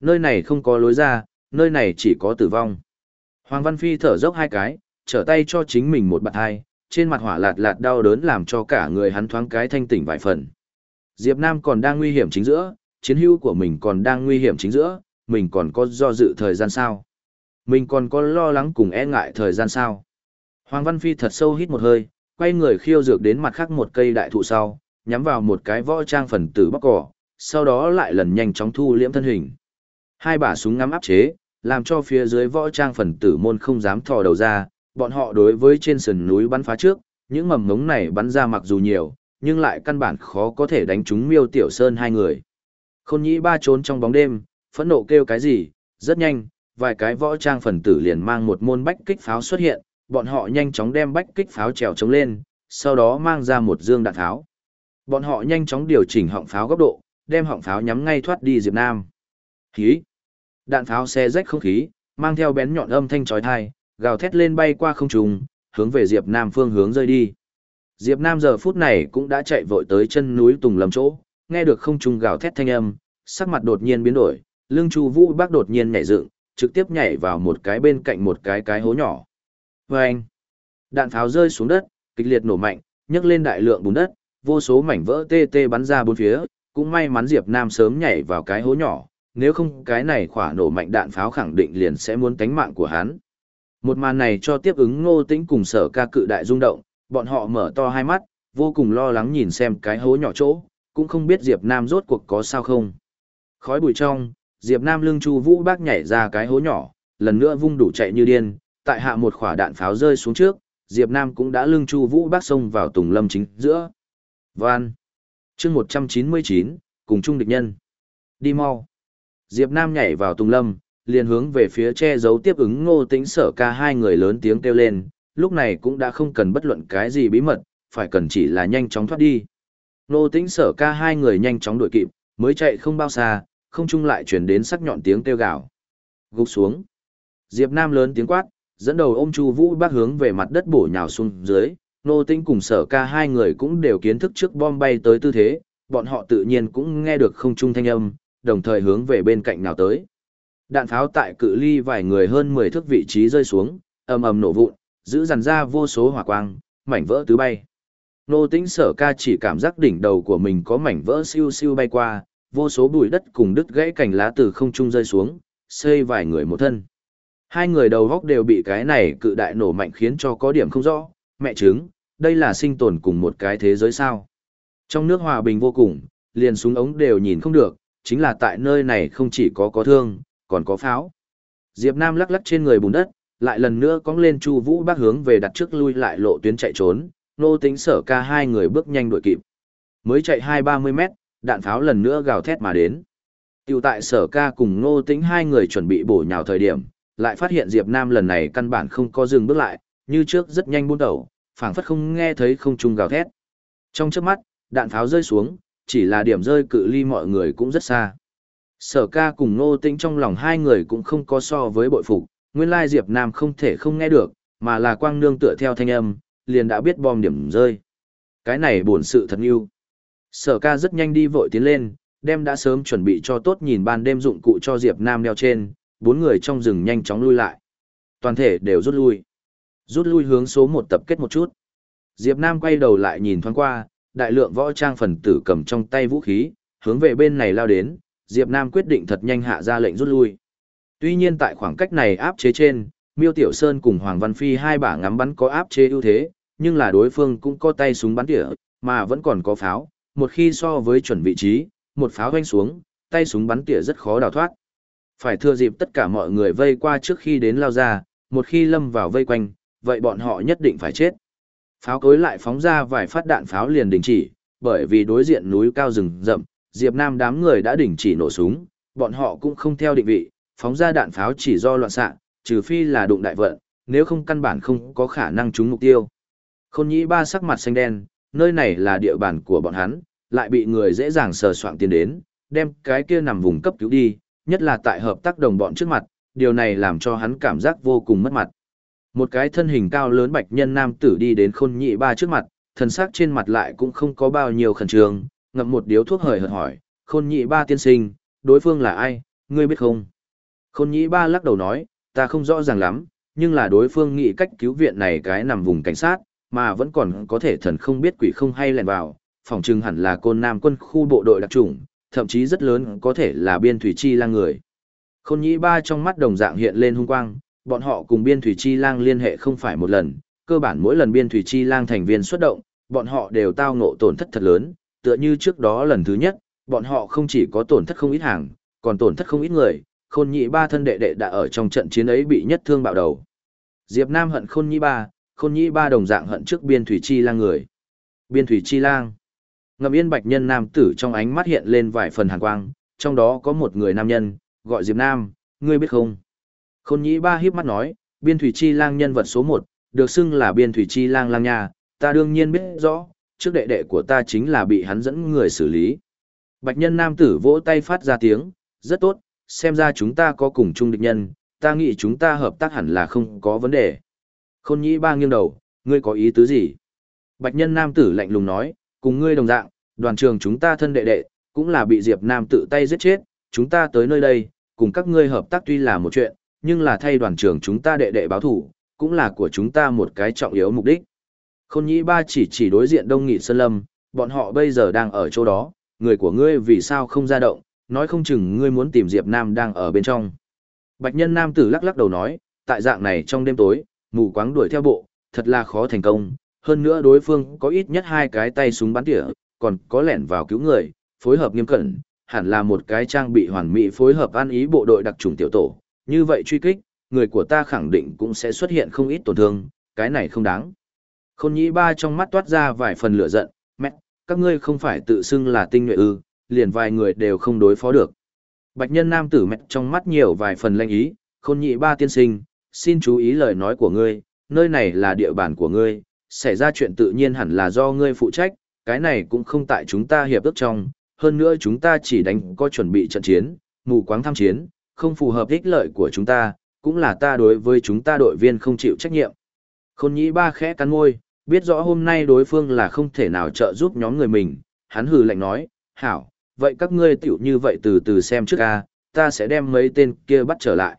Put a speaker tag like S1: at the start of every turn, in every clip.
S1: Nơi này không có lối ra, nơi này chỉ có tử vong. Hoàng Văn Phi thở dốc hai cái, trở tay cho chính mình một bạt hai, trên mặt hỏa lạt lạt đau đớn làm cho cả người hắn thoáng cái thanh tỉnh vài phần. Diệp Nam còn đang nguy hiểm chính giữa, chiến hữu của mình còn đang nguy hiểm chính giữa, mình còn có do dự thời gian sao? Mình còn có lo lắng cùng e ngại thời gian sao? Hoàng Văn Phi thật sâu hít một hơi, quay người khiêu dược đến mặt khác một cây đại thụ sau, nhắm vào một cái võ trang phần tử bóc cỏ, sau đó lại lần nhanh chóng thu liễm thân hình. Hai bả súng ngắm áp chế, làm cho phía dưới võ trang phần tử môn không dám thò đầu ra, bọn họ đối với trên sườn núi bắn phá trước, những mầm ngống này bắn ra mặc dù nhiều, nhưng lại căn bản khó có thể đánh trúng miêu tiểu sơn hai người. Khôn nhĩ ba trốn trong bóng đêm, phẫn nộ kêu cái gì, rất nhanh, vài cái võ trang phần tử liền mang một môn bách kích pháo xuất hiện, bọn họ nhanh chóng đem bách kích pháo trèo chống lên, sau đó mang ra một dương đạn tháo. Bọn họ nhanh chóng điều chỉnh họng pháo góc độ, đem họng pháo nhắm ngay thoát đi Diệp Nam. Khí! Đạn pháo xe rách không khí, mang theo bén nhọn âm thanh chói tai, gào thét lên bay qua không trung, hướng về Diệp Nam phương hướng rơi đi. Diệp Nam giờ phút này cũng đã chạy vội tới chân núi Tùng Lâm chỗ, nghe được không trung gào thét thanh âm, sắc mặt đột nhiên biến đổi, lưng Chu Vũ Bác đột nhiên nhảy dựng, trực tiếp nhảy vào một cái bên cạnh một cái cái hố nhỏ. Oeng! Đạn pháo rơi xuống đất, kịch liệt nổ mạnh, nhấc lên đại lượng bùn đất, vô số mảnh vỡ tê tê bắn ra bốn phía, cũng may mắn Diệp Nam sớm nhảy vào cái hố nhỏ, nếu không cái này khỏa nổ mạnh đạn pháo khẳng định liền sẽ muốn tánh mạng của hắn. Một màn này cho tiếp ứng ngô tĩnh cùng sở ca cự đại rung động, bọn họ mở to hai mắt, vô cùng lo lắng nhìn xem cái hố nhỏ chỗ, cũng không biết Diệp Nam rốt cuộc có sao không. Khói bụi trong, Diệp Nam lưng chu vũ bác nhảy ra cái hố nhỏ, lần nữa vung đủ chạy như điên, tại hạ một quả đạn pháo rơi xuống trước, Diệp Nam cũng đã lưng chu vũ bác xông vào tùng lâm chính giữa. Van. Chương 199, cùng chung địch nhân. Đi mau. Diệp Nam nhảy vào tung lâm, liền hướng về phía che giấu tiếp ứng ngô tĩnh sở ca hai người lớn tiếng kêu lên, lúc này cũng đã không cần bất luận cái gì bí mật, phải cần chỉ là nhanh chóng thoát đi. Ngô tĩnh sở ca hai người nhanh chóng đuổi kịp, mới chạy không bao xa, không chung lại chuyển đến sắc nhọn tiếng kêu gào. Gục xuống. Diệp Nam lớn tiếng quát, dẫn đầu ôm Chu Vũ bác hướng về mặt đất bổ nhào xuống dưới, Ngô Tĩnh cùng Sở Ca hai người cũng đều kiến thức trước bom bay tới tư thế, bọn họ tự nhiên cũng nghe được không trung thanh âm, đồng thời hướng về bên cạnh nào tới. Đạn pháo tại cự ly vài người hơn 10 thước vị trí rơi xuống, ầm ầm nổ vụn, giữ dàn ra vô số hỏa quang, mảnh vỡ tứ bay. Nô tĩnh sở ca chỉ cảm giác đỉnh đầu của mình có mảnh vỡ siêu siêu bay qua, vô số bụi đất cùng đứt gãy cành lá từ không trung rơi xuống, xây vài người một thân. Hai người đầu góc đều bị cái này cự đại nổ mạnh khiến cho có điểm không rõ, mẹ chứng, đây là sinh tồn cùng một cái thế giới sao. Trong nước hòa bình vô cùng, liền súng ống đều nhìn không được, chính là tại nơi này không chỉ có có thương, còn có pháo. Diệp Nam lắc lắc trên người bùn đất, lại lần nữa cong lên Chu Vũ bác hướng về đặt trước lui lại lộ tuyến chạy trốn, nô tính sở ca hai người bước nhanh đuổi kịp. Mới chạy hai ba mươi mét, đạn pháo lần nữa gào thét mà đến. Tiểu tại sở ca cùng nô tính hai người chuẩn bị bổ nhào thời điểm, lại phát hiện Diệp Nam lần này căn bản không có dừng bước lại, như trước rất nhanh buôn đầu, phảng phất không nghe thấy không trung gào thét. Trong chớp mắt, đạn pháo rơi xuống, chỉ là điểm rơi cự ly mọi người cũng rất xa. Sở ca cùng Ngô Tĩnh trong lòng hai người cũng không có so với bội phục, nguyên lai Diệp Nam không thể không nghe được, mà là quang nương tựa theo thanh âm, liền đã biết bom điểm rơi. Cái này buồn sự thật yêu. Sở ca rất nhanh đi vội tiến lên, đem đã sớm chuẩn bị cho tốt nhìn ban đêm dụng cụ cho Diệp Nam đeo trên, bốn người trong rừng nhanh chóng lui lại. Toàn thể đều rút lui. Rút lui hướng số một tập kết một chút. Diệp Nam quay đầu lại nhìn thoáng qua, đại lượng võ trang phần tử cầm trong tay vũ khí, hướng về bên này lao đến, Diệp Nam quyết định thật nhanh hạ ra lệnh rút lui. Tuy nhiên tại khoảng cách này áp chế trên, Miêu Tiểu Sơn cùng Hoàng Văn Phi hai bả ngắm bắn có áp chế ưu thế, nhưng là đối phương cũng có tay súng bắn tỉa, mà vẫn còn có pháo, một khi so với chuẩn vị trí, một pháo vanh xuống, tay súng bắn tỉa rất khó đào thoát. Phải thừa dịp tất cả mọi người vây qua trước khi đến lao ra, một khi lâm vào vây quanh, vậy bọn họ nhất định phải chết. Pháo cối lại phóng ra vài phát đạn pháo liền đình chỉ, bởi vì đối diện núi cao rừng rậm, Diệp Nam đám người đã đình chỉ nổ súng, bọn họ cũng không theo định vị, phóng ra đạn pháo chỉ do loạn xạ, trừ phi là đụng đại vận, nếu không căn bản không có khả năng trúng mục tiêu. Khôn nhĩ ba sắc mặt xanh đen, nơi này là địa bàn của bọn hắn, lại bị người dễ dàng sờ soạn tiến đến, đem cái kia nằm vùng cấp cứu đi, nhất là tại hợp tác đồng bọn trước mặt, điều này làm cho hắn cảm giác vô cùng mất mặt. Một cái thân hình cao lớn bạch nhân nam tử đi đến khôn nhị ba trước mặt, thần sắc trên mặt lại cũng không có bao nhiêu khẩn trương, ngậm một điếu thuốc hời hợt hỏi, khôn nhị ba tiên sinh, đối phương là ai, ngươi biết không? Khôn nhị ba lắc đầu nói, ta không rõ ràng lắm, nhưng là đối phương nghĩ cách cứu viện này cái nằm vùng cảnh sát, mà vẫn còn có thể thần không biết quỷ không hay lẹn vào, phòng trưng hẳn là côn nam quân khu bộ đội đặc trùng, thậm chí rất lớn có thể là biên thủy chi lang người. Khôn nhị ba trong mắt đồng dạng hiện lên hung quang, bọn họ cùng biên thủy chi lang liên hệ không phải một lần, cơ bản mỗi lần biên thủy chi lang thành viên xuất động, bọn họ đều tao ngộ tổn thất thật lớn, tựa như trước đó lần thứ nhất, bọn họ không chỉ có tổn thất không ít hàng, còn tổn thất không ít người, khôn nhị ba thân đệ đệ đã ở trong trận chiến ấy bị nhất thương bạo đầu. Diệp Nam hận khôn nhị ba, khôn nhị ba đồng dạng hận trước biên thủy chi lang người. Biên thủy chi lang. Ngậm yên bạch nhân nam tử trong ánh mắt hiện lên vài phần hàn quang, trong đó có một người nam nhân, gọi Diệp Nam, ngươi biết không? Khôn Nhĩ ba híp mắt nói, biên thủy chi lang nhân vật số một, được xưng là biên thủy chi lang lang nha, ta đương nhiên biết rõ, trước đệ đệ của ta chính là bị hắn dẫn người xử lý. Bạch nhân nam tử vỗ tay phát ra tiếng, rất tốt, xem ra chúng ta có cùng chung địch nhân, ta nghĩ chúng ta hợp tác hẳn là không có vấn đề. Khôn nhĩ ba nghiêng đầu, ngươi có ý tứ gì? Bạch nhân nam tử lạnh lùng nói, cùng ngươi đồng dạng, đoàn trường chúng ta thân đệ đệ, cũng là bị Diệp Nam tự tay giết chết, chúng ta tới nơi đây, cùng các ngươi hợp tác tuy là một chuyện, nhưng là thay đoàn trưởng chúng ta đệ đệ báo thủ, cũng là của chúng ta một cái trọng yếu mục đích. Khôn nhĩ ba chỉ chỉ đối diện Đông Nghị Sơn Lâm, bọn họ bây giờ đang ở chỗ đó, người của ngươi vì sao không ra động, nói không chừng ngươi muốn tìm Diệp Nam đang ở bên trong. Bạch nhân nam tử lắc lắc đầu nói, tại dạng này trong đêm tối, mù quáng đuổi theo bộ, thật là khó thành công, hơn nữa đối phương có ít nhất hai cái tay súng bắn tỉa, còn có lẻn vào cứu người, phối hợp nghiêm cẩn, hẳn là một cái trang bị hoàn mỹ phối hợp an ý bộ đội đặc trùng tiểu tổ, như vậy truy kích, người của ta khẳng định cũng sẽ xuất hiện không ít tổn thương, cái này không đáng. Khôn nhĩ ba trong mắt toát ra vài phần lửa giận, mẹ, các ngươi không phải tự xưng là tinh nhuệ ư, liền vài người đều không đối phó được. Bạch nhân nam tử mẹ trong mắt nhiều vài phần lanh ý, khôn Nhĩ ba tiên sinh, xin chú ý lời nói của ngươi, nơi này là địa bàn của ngươi, xảy ra chuyện tự nhiên hẳn là do ngươi phụ trách, cái này cũng không tại chúng ta hiệp ước trong, hơn nữa chúng ta chỉ đánh có chuẩn bị trận chiến, mù quáng tham chiến, không phù hợp ích lợi của chúng ta, cũng là ta đối với chúng ta đội viên không chịu trách nhiệm. Khôn Nhĩ ba khẽ cắn môi, biết rõ hôm nay đối phương là không thể nào trợ giúp nhóm người mình, hắn hừ lạnh nói, hảo, vậy các ngươi tiểu như vậy từ từ xem trước ca, ta sẽ đem mấy tên kia bắt trở lại.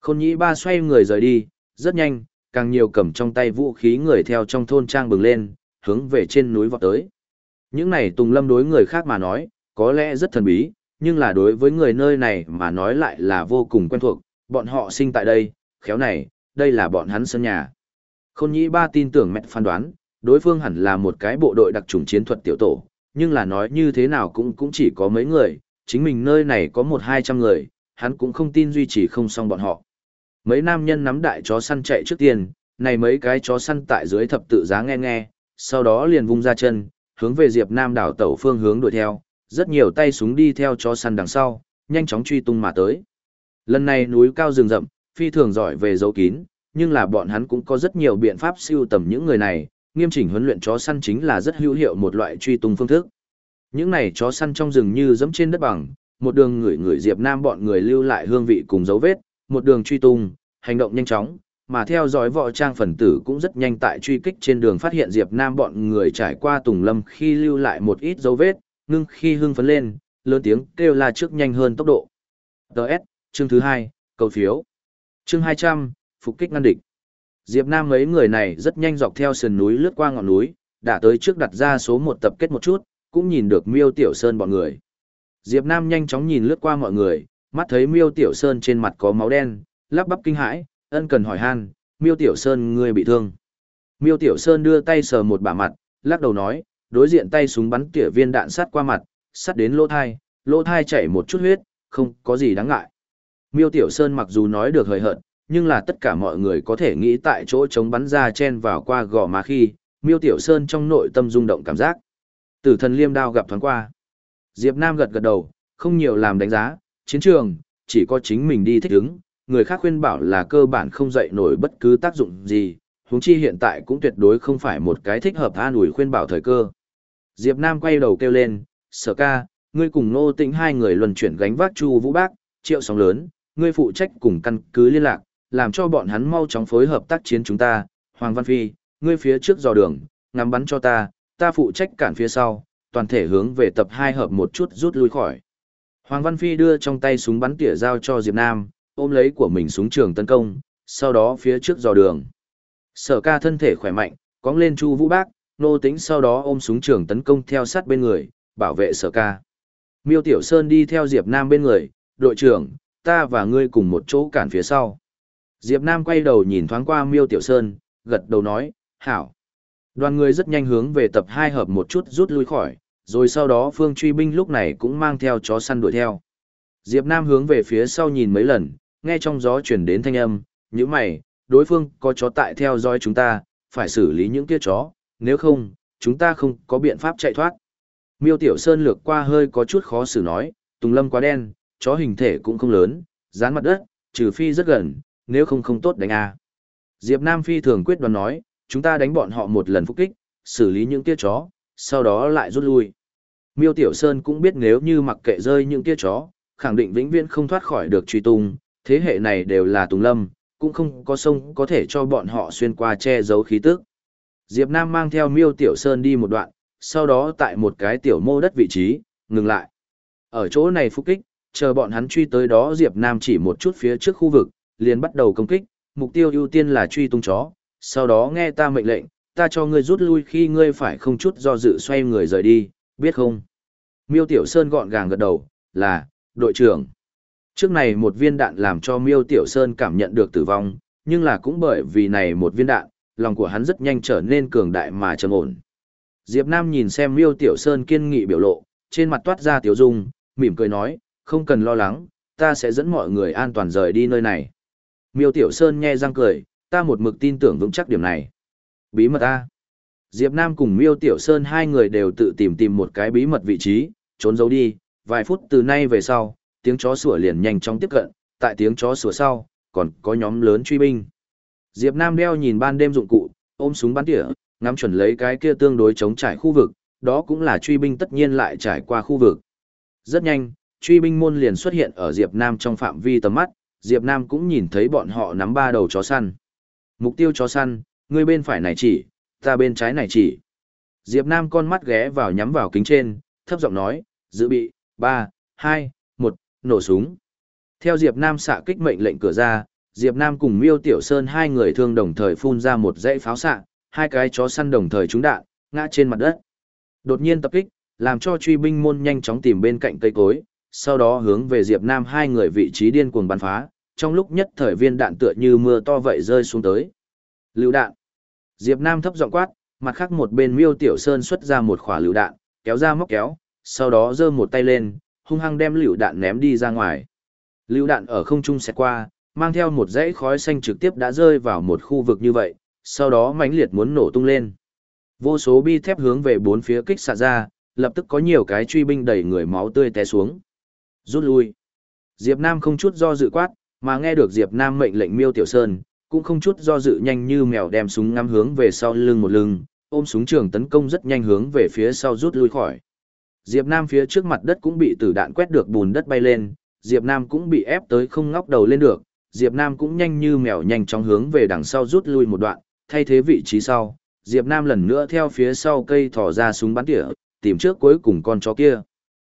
S1: Khôn nhĩ ba xoay người rời đi, rất nhanh, càng nhiều cầm trong tay vũ khí người theo trong thôn trang bừng lên, hướng về trên núi vọt tới. Những này tùng lâm đối người khác mà nói, có lẽ rất thần bí, nhưng là đối với người nơi này mà nói lại là vô cùng quen thuộc, bọn họ sinh tại đây, khéo này, đây là bọn hắn sân nhà. Khôn nhĩ ba tin tưởng mẹ phán đoán, đối phương hẳn là một cái bộ đội đặc trùng chiến thuật tiểu tổ, nhưng là nói như thế nào cũng cũng chỉ có mấy người, chính mình nơi này có một hai trăm người, hắn cũng không tin duy trì không xong bọn họ. Mấy nam nhân nắm đại chó săn chạy trước tiên, này mấy cái chó săn tại dưới thập tự giá nghe nghe, sau đó liền vung ra chân, hướng về Diệp Nam đảo tẩu phương hướng đuổi theo, rất nhiều tay súng đi theo chó săn đằng sau, nhanh chóng truy tung mà tới. Lần này núi cao rừng rậm, phi thường giỏi về dấu kín, nhưng là bọn hắn cũng có rất nhiều biện pháp siêu tầm những người này, nghiêm chỉnh huấn luyện chó săn chính là rất hữu hiệu một loại truy tung phương thức. Những này chó săn trong rừng như dẫm trên đất bằng, một đường người người Diệp Nam bọn người lưu lại hương vị cùng dấu vết, một đường truy tung, hành động nhanh chóng, mà theo dõi võ trang phần tử cũng rất nhanh tại truy kích trên đường phát hiện Diệp Nam bọn người trải qua Tùng Lâm khi lưu lại một ít dấu vết, ngưng khi hưng phấn lên, lớn tiếng kêu la trước nhanh hơn tốc độ. DS, chương thứ 2, cầu phiếu. Chương 200, phục kích ngăn địch. Diệp Nam mấy người này rất nhanh dọc theo sườn núi lướt qua ngọn núi, đã tới trước đặt ra số một tập kết một chút, cũng nhìn được Miêu Tiểu Sơn bọn người. Diệp Nam nhanh chóng nhìn lướt qua mọi người, mắt thấy Miêu Tiểu Sơn trên mặt có máu đen, lắp bắp kinh hãi, ân cần hỏi han, Miêu Tiểu Sơn ngươi bị thương. Miêu Tiểu Sơn đưa tay sờ một bả mặt, lắc đầu nói, đối diện tay súng bắn tỉa viên đạn sát qua mặt, sát đến lỗ thai, lỗ thai chảy một chút huyết, không có gì đáng ngại. Miêu Tiểu Sơn mặc dù nói được hời hợt, nhưng là tất cả mọi người có thể nghĩ tại chỗ chống bắn ra chen vào qua gò má khi, miêu tiểu sơn trong nội tâm rung động cảm giác. Tử thần liêm đao gặp thoáng qua. Diệp Nam gật gật đầu, không nhiều làm đánh giá, chiến trường, chỉ có chính mình đi thích ứng, người khác khuyên bảo là cơ bản không dậy nổi bất cứ tác dụng gì, huống chi hiện tại cũng tuyệt đối không phải một cái thích hợp an ủi khuyên bảo thời cơ. Diệp Nam quay đầu kêu lên, sở ca, ngươi cùng nô tĩnh hai người luân chuyển gánh vác chu vũ bác, triệu sóng lớn, ngươi phụ trách cùng căn cứ liên lạc, làm cho bọn hắn mau chóng phối hợp tác chiến chúng ta. Hoàng Văn Phi, ngươi phía trước dò đường, ngắm bắn cho ta, ta phụ trách cản phía sau, toàn thể hướng về tập hai hợp một chút rút lui khỏi. Hoàng Văn Phi đưa trong tay súng bắn tỉa giao cho Diệp Nam, ôm lấy của mình súng trường tấn công, sau đó phía trước dò đường. Sở ca thân thể khỏe mạnh, cóng lên Chu Vũ Bác, nô tính sau đó ôm súng trường tấn công theo sát bên người, bảo vệ sở ca. Miêu Tiểu Sơn đi theo Diệp Nam bên người, đội trưởng, ta và ngươi cùng một chỗ cản phía sau. Diệp Nam quay đầu nhìn thoáng qua Miêu Tiểu Sơn, gật đầu nói, hảo. Đoàn người rất nhanh hướng về tập 2 hợp một chút rút lui khỏi, rồi sau đó phương truy binh lúc này cũng mang theo chó săn đuổi theo. Diệp Nam hướng về phía sau nhìn mấy lần, nghe trong gió truyền đến thanh âm, như mày, đối phương có chó tại theo dõi chúng ta, phải xử lý những kia chó, nếu không, chúng ta không có biện pháp chạy thoát. Miêu Tiểu Sơn lược qua hơi có chút khó xử nói, Tùng Lâm quá đen, chó hình thể cũng không lớn, dán mặt đất, trừ phi rất gần, nếu không không tốt đánh a. Diệp Nam phi thường quyết đoán nói, chúng ta đánh bọn họ một lần phục kích, xử lý những tia chó, sau đó lại rút lui. Miêu Tiểu Sơn cũng biết nếu như mặc kệ rơi những tia chó, khẳng định vĩnh viễn không thoát khỏi được truy tung, thế hệ này đều là Tùng Lâm, cũng không có sông có thể cho bọn họ xuyên qua che giấu khí tức. Diệp Nam mang theo Miêu Tiểu Sơn đi một đoạn, sau đó tại một cái tiểu mô đất vị trí, ngừng lại. Ở chỗ này phục kích, chờ bọn hắn truy tới đó Diệp Nam chỉ một chút phía trước khu vực, liền bắt đầu công kích, mục tiêu ưu tiên là truy tung chó, sau đó nghe ta mệnh lệnh, ta cho ngươi rút lui khi ngươi phải không chút do dự xoay người rời đi, biết không? Miêu Tiểu Sơn gọn gàng gật đầu, là, đội trưởng. Trước này một viên đạn làm cho Miêu Tiểu Sơn cảm nhận được tử vong, nhưng là cũng bởi vì này một viên đạn, lòng của hắn rất nhanh trở nên cường đại mà trầm ổn. Diệp Nam nhìn xem Miêu Tiểu Sơn kiên nghị biểu lộ, trên mặt toát ra tiểu dung, mỉm cười nói, không cần lo lắng, ta sẽ dẫn mọi người an toàn rời đi nơi này. Miêu Tiểu Sơn nhe răng cười, ta một mực tin tưởng vững chắc điểm này. Bí mật A. Diệp Nam cùng Miêu Tiểu Sơn hai người đều tự tìm tìm một cái bí mật vị trí, trốn giấu đi, vài phút từ nay về sau, tiếng chó sủa liền nhanh chóng tiếp cận, tại tiếng chó sủa sau, còn có nhóm lớn truy binh. Diệp Nam đeo nhìn ban đêm dụng cụ, ôm súng bắn tỉa, ngắm chuẩn lấy cái kia tương đối chống trải khu vực, đó cũng là truy binh tất nhiên lại trải qua khu vực. Rất nhanh, truy binh môn liền xuất hiện ở Diệp Nam trong phạm vi tầm mắt, Diệp Nam cũng nhìn thấy bọn họ nắm ba đầu chó săn. Mục tiêu chó săn, người bên phải này chỉ, ta bên trái này chỉ. Diệp Nam con mắt ghé vào nhắm vào kính trên, thấp giọng nói, dự bị, 3, 2, 1, nổ súng. Theo Diệp Nam xạ kích mệnh lệnh cửa ra, Diệp Nam cùng Miêu Tiểu Sơn hai người thương đồng thời phun ra một dãy pháo xạ, hai cái chó săn đồng thời trúng đạn, ngã trên mặt đất. Đột nhiên tập kích, làm cho truy binh môn nhanh chóng tìm bên cạnh cây cối, sau đó hướng về Diệp Nam hai người vị trí điên cuồng bắn phá, trong lúc nhất thời viên đạn tựa như mưa to vậy rơi xuống tới. Lưu đạn. Diệp Nam thấp giọng quát, mặt khác một bên Miêu Tiểu Sơn xuất ra một quả lưu đạn, kéo ra móc kéo, sau đó giơ một tay lên, hung hăng đem lưu đạn ném đi ra ngoài. Lưu đạn ở không trung xẹt qua, mang theo một dãy khói xanh trực tiếp đã rơi vào một khu vực như vậy, sau đó mãnh liệt muốn nổ tung lên. Vô số bi thép hướng về bốn phía kích xạ ra, lập tức có nhiều cái truy binh đẩy người máu tươi té xuống. Rút lui. Diệp Nam không chút do dự quát, mà nghe được Diệp Nam mệnh lệnh Miêu Tiểu Sơn, cũng không chút do dự nhanh như mèo đem súng ngắm hướng về sau lưng một lưng, ôm súng trường tấn công rất nhanh hướng về phía sau rút lui khỏi. Diệp Nam phía trước mặt đất cũng bị tử đạn quét được bùn đất bay lên, Diệp Nam cũng bị ép tới không ngóc đầu lên được, Diệp Nam cũng nhanh như mèo nhanh chóng hướng về đằng sau rút lui một đoạn, thay thế vị trí sau, Diệp Nam lần nữa theo phía sau cây thò ra súng bắn tỉa, tìm trước cuối cùng con chó kia.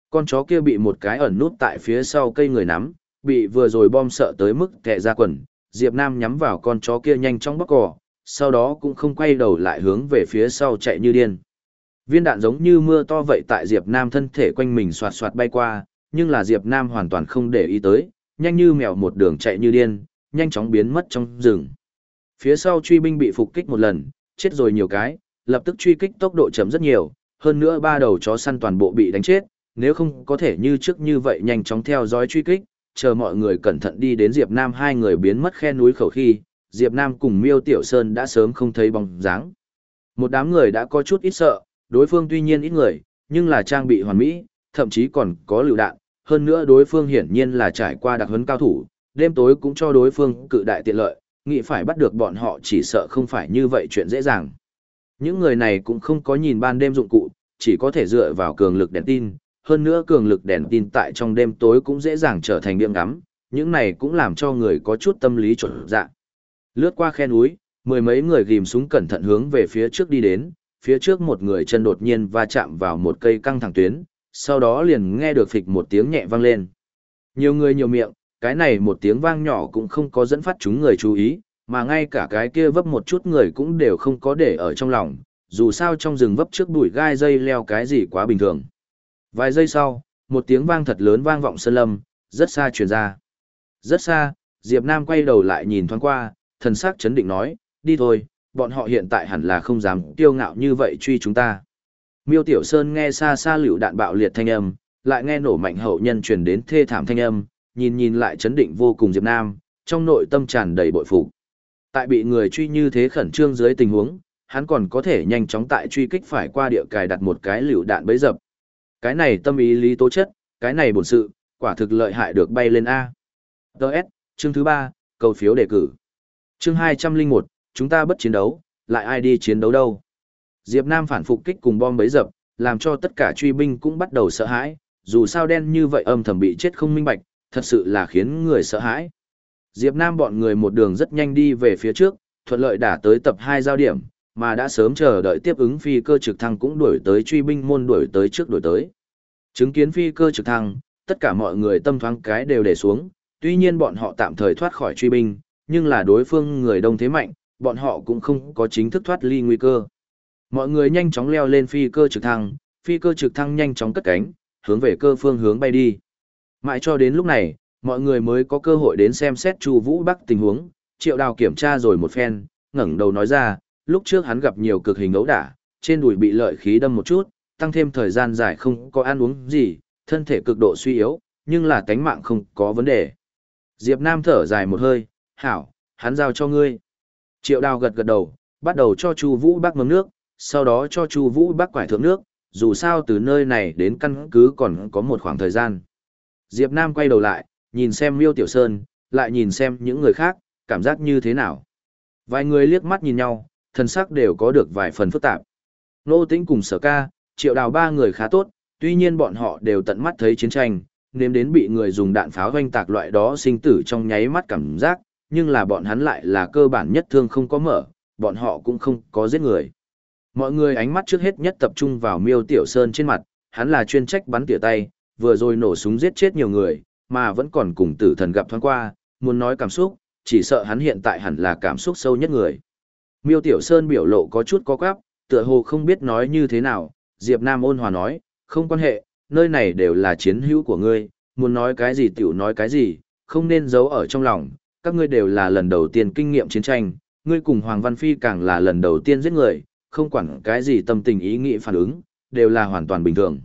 S1: Con chó kia bị một cái ẩn nút tại phía sau cây người nắm, bị vừa rồi bom sợ tới mức kẹ ra quần, Diệp Nam nhắm vào con chó kia nhanh chóng bóc cỏ, sau đó cũng không quay đầu lại hướng về phía sau chạy như điên. Viên đạn giống như mưa to vậy tại Diệp Nam thân thể quanh mình xoạt xoạt bay qua, nhưng là Diệp Nam hoàn toàn không để ý tới, nhanh như mèo một đường chạy như điên, nhanh chóng biến mất trong rừng. Phía sau truy binh bị phục kích một lần, chết rồi nhiều cái, lập tức truy kích tốc độ chậm rất nhiều, hơn nữa ba đầu chó săn toàn bộ bị đánh chết, nếu không có thể như trước như vậy nhanh chóng theo dõi truy kích, chờ mọi người cẩn thận đi đến Diệp Nam hai người biến mất khe núi khẩu khi, Diệp Nam cùng Miêu Tiểu Sơn đã sớm không thấy bóng dáng. Một đám người đã có chút ít sợ, đối phương tuy nhiên ít người, nhưng là trang bị hoàn mỹ, thậm chí còn có lựu đạn, hơn nữa đối phương hiển nhiên là trải qua đặc huấn cao thủ, đêm tối cũng cho đối phương cự đại tiện lợi, nghĩ phải bắt được bọn họ chỉ sợ không phải như vậy chuyện dễ dàng. Những người này cũng không có nhìn ban đêm dụng cụ, chỉ có thể dựa vào cường lực đèn tin, hơn nữa cường lực đèn tin tại trong đêm tối cũng dễ dàng trở thành điểm ngắm, những này cũng làm cho người có chút tâm lý chuẩn dạ. Lướt qua khe núi, mười mấy người ghim súng cẩn thận hướng về phía trước đi đến, phía trước một người chân đột nhiên va chạm vào một cây căng thẳng tuyến, sau đó liền nghe được phịch một tiếng nhẹ vang lên. Nhiều người nhiều miệng, cái này một tiếng vang nhỏ cũng không có dẫn phát chúng người chú ý, mà ngay cả cái kia vấp một chút người cũng đều không có để ở trong lòng, dù sao trong rừng vấp trước bụi gai dây leo cái gì quá bình thường. Vài giây sau, một tiếng vang thật lớn vang vọng sơn lâm, rất xa truyền ra. Rất xa, Diệp Nam quay đầu lại nhìn thoáng qua, thần sắc chấn định nói, đi thôi, bọn họ hiện tại hẳn là không dám kiêu ngạo như vậy truy chúng ta. Miêu Tiểu Sơn nghe xa xa lựu đạn bạo liệt thanh âm, lại nghe nổ mạnh hậu nhân truyền đến thê thảm thanh âm, nhìn nhìn lại chấn định vô cùng Diệp Nam, trong nội tâm tràn đầy bội phục. Tại bị người truy như thế khẩn trương dưới tình huống, hắn còn có thể nhanh chóng tại truy kích phải qua địa cài đặt một cái lựu đạn bấy dập. Cái này tâm ý lý tố chất, cái này bổn sự, quả thực lợi hại được bay lên A. TS chương thứ 3, cầu phiếu đề cử. Chương 201, chúng ta bất chiến đấu, lại ai đi chiến đấu đâu. Diệp Nam phản phục kích cùng bom bấy dập, làm cho tất cả truy binh cũng bắt đầu sợ hãi, dù sao đen như vậy âm thầm bị chết không minh bạch, thật sự là khiến người sợ hãi. Diệp Nam bọn người một đường rất nhanh đi về phía trước, thuận lợi đã tới tập 2 giao điểm, mà đã sớm chờ đợi tiếp ứng phi cơ trực thăng cũng đuổi tới truy binh môn đuổi tới trước đuổi tới. Chứng kiến phi cơ trực thăng, tất cả mọi người tâm thoáng cái đều để xuống, tuy nhiên bọn họ tạm thời thoát khỏi truy binh, nhưng là đối phương người đông thế mạnh, bọn họ cũng không có chính thức thoát ly nguy cơ. Mọi người nhanh chóng leo lên phi cơ trực thăng, phi cơ trực thăng nhanh chóng cất cánh, hướng về cơ phương hướng bay đi. Mãi cho đến lúc này, mọi người mới có cơ hội đến xem xét Chu Vũ Bắc tình huống, Triệu Đào kiểm tra rồi một phen, ngẩng đầu nói ra, lúc trước hắn gặp nhiều cực hình ấu đả, trên đùi bị lợi khí đâm một chút, tăng thêm thời gian dài không có ăn uống gì, thân thể cực độ suy yếu, nhưng là tánh mạng không có vấn đề. Diệp Nam thở dài một hơi, hảo, hắn giao cho ngươi. Triệu đào gật gật đầu, bắt đầu cho Chu Vũ Bắc mâm nước, sau đó cho Chu Vũ Bắc quải thượng nước, dù sao từ nơi này đến căn cứ còn có một khoảng thời gian. Diệp Nam quay đầu lại, nhìn xem Miêu Tiểu Sơn, lại nhìn xem những người khác, cảm giác như thế nào. Vài người liếc mắt nhìn nhau, thần sắc đều có được vài phần phức tạp. Nô Tĩnh cùng Sở Ca, Triệu Đào ba người khá tốt, tuy nhiên bọn họ đều tận mắt thấy chiến tranh, nếm đến bị người dùng đạn pháo hoanh tạc loại đó sinh tử trong nháy mắt cảm giác, nhưng là bọn hắn lại là cơ bản nhất thương không có mở, bọn họ cũng không có giết người. Mọi người ánh mắt trước hết nhất tập trung vào miêu tiểu sơn trên mặt, hắn là chuyên trách bắn tỉa tay, vừa rồi nổ súng giết chết nhiều người, mà vẫn còn cùng tử thần gặp thoáng qua, muốn nói cảm xúc, chỉ sợ hắn hiện tại hẳn là cảm xúc sâu nhất người. Miêu tiểu sơn biểu lộ có chút có quáp, tựa hồ không biết nói như thế nào, Diệp Nam ôn hòa nói, không quan hệ, nơi này đều là chiến hữu của ngươi, muốn nói cái gì tiểu nói cái gì, không nên giấu ở trong lòng, các ngươi đều là lần đầu tiên kinh nghiệm chiến tranh, ngươi cùng Hoàng Văn Phi càng là lần đầu tiên giết người, không quản cái gì tâm tình ý nghĩ phản ứng, đều là hoàn toàn bình thường.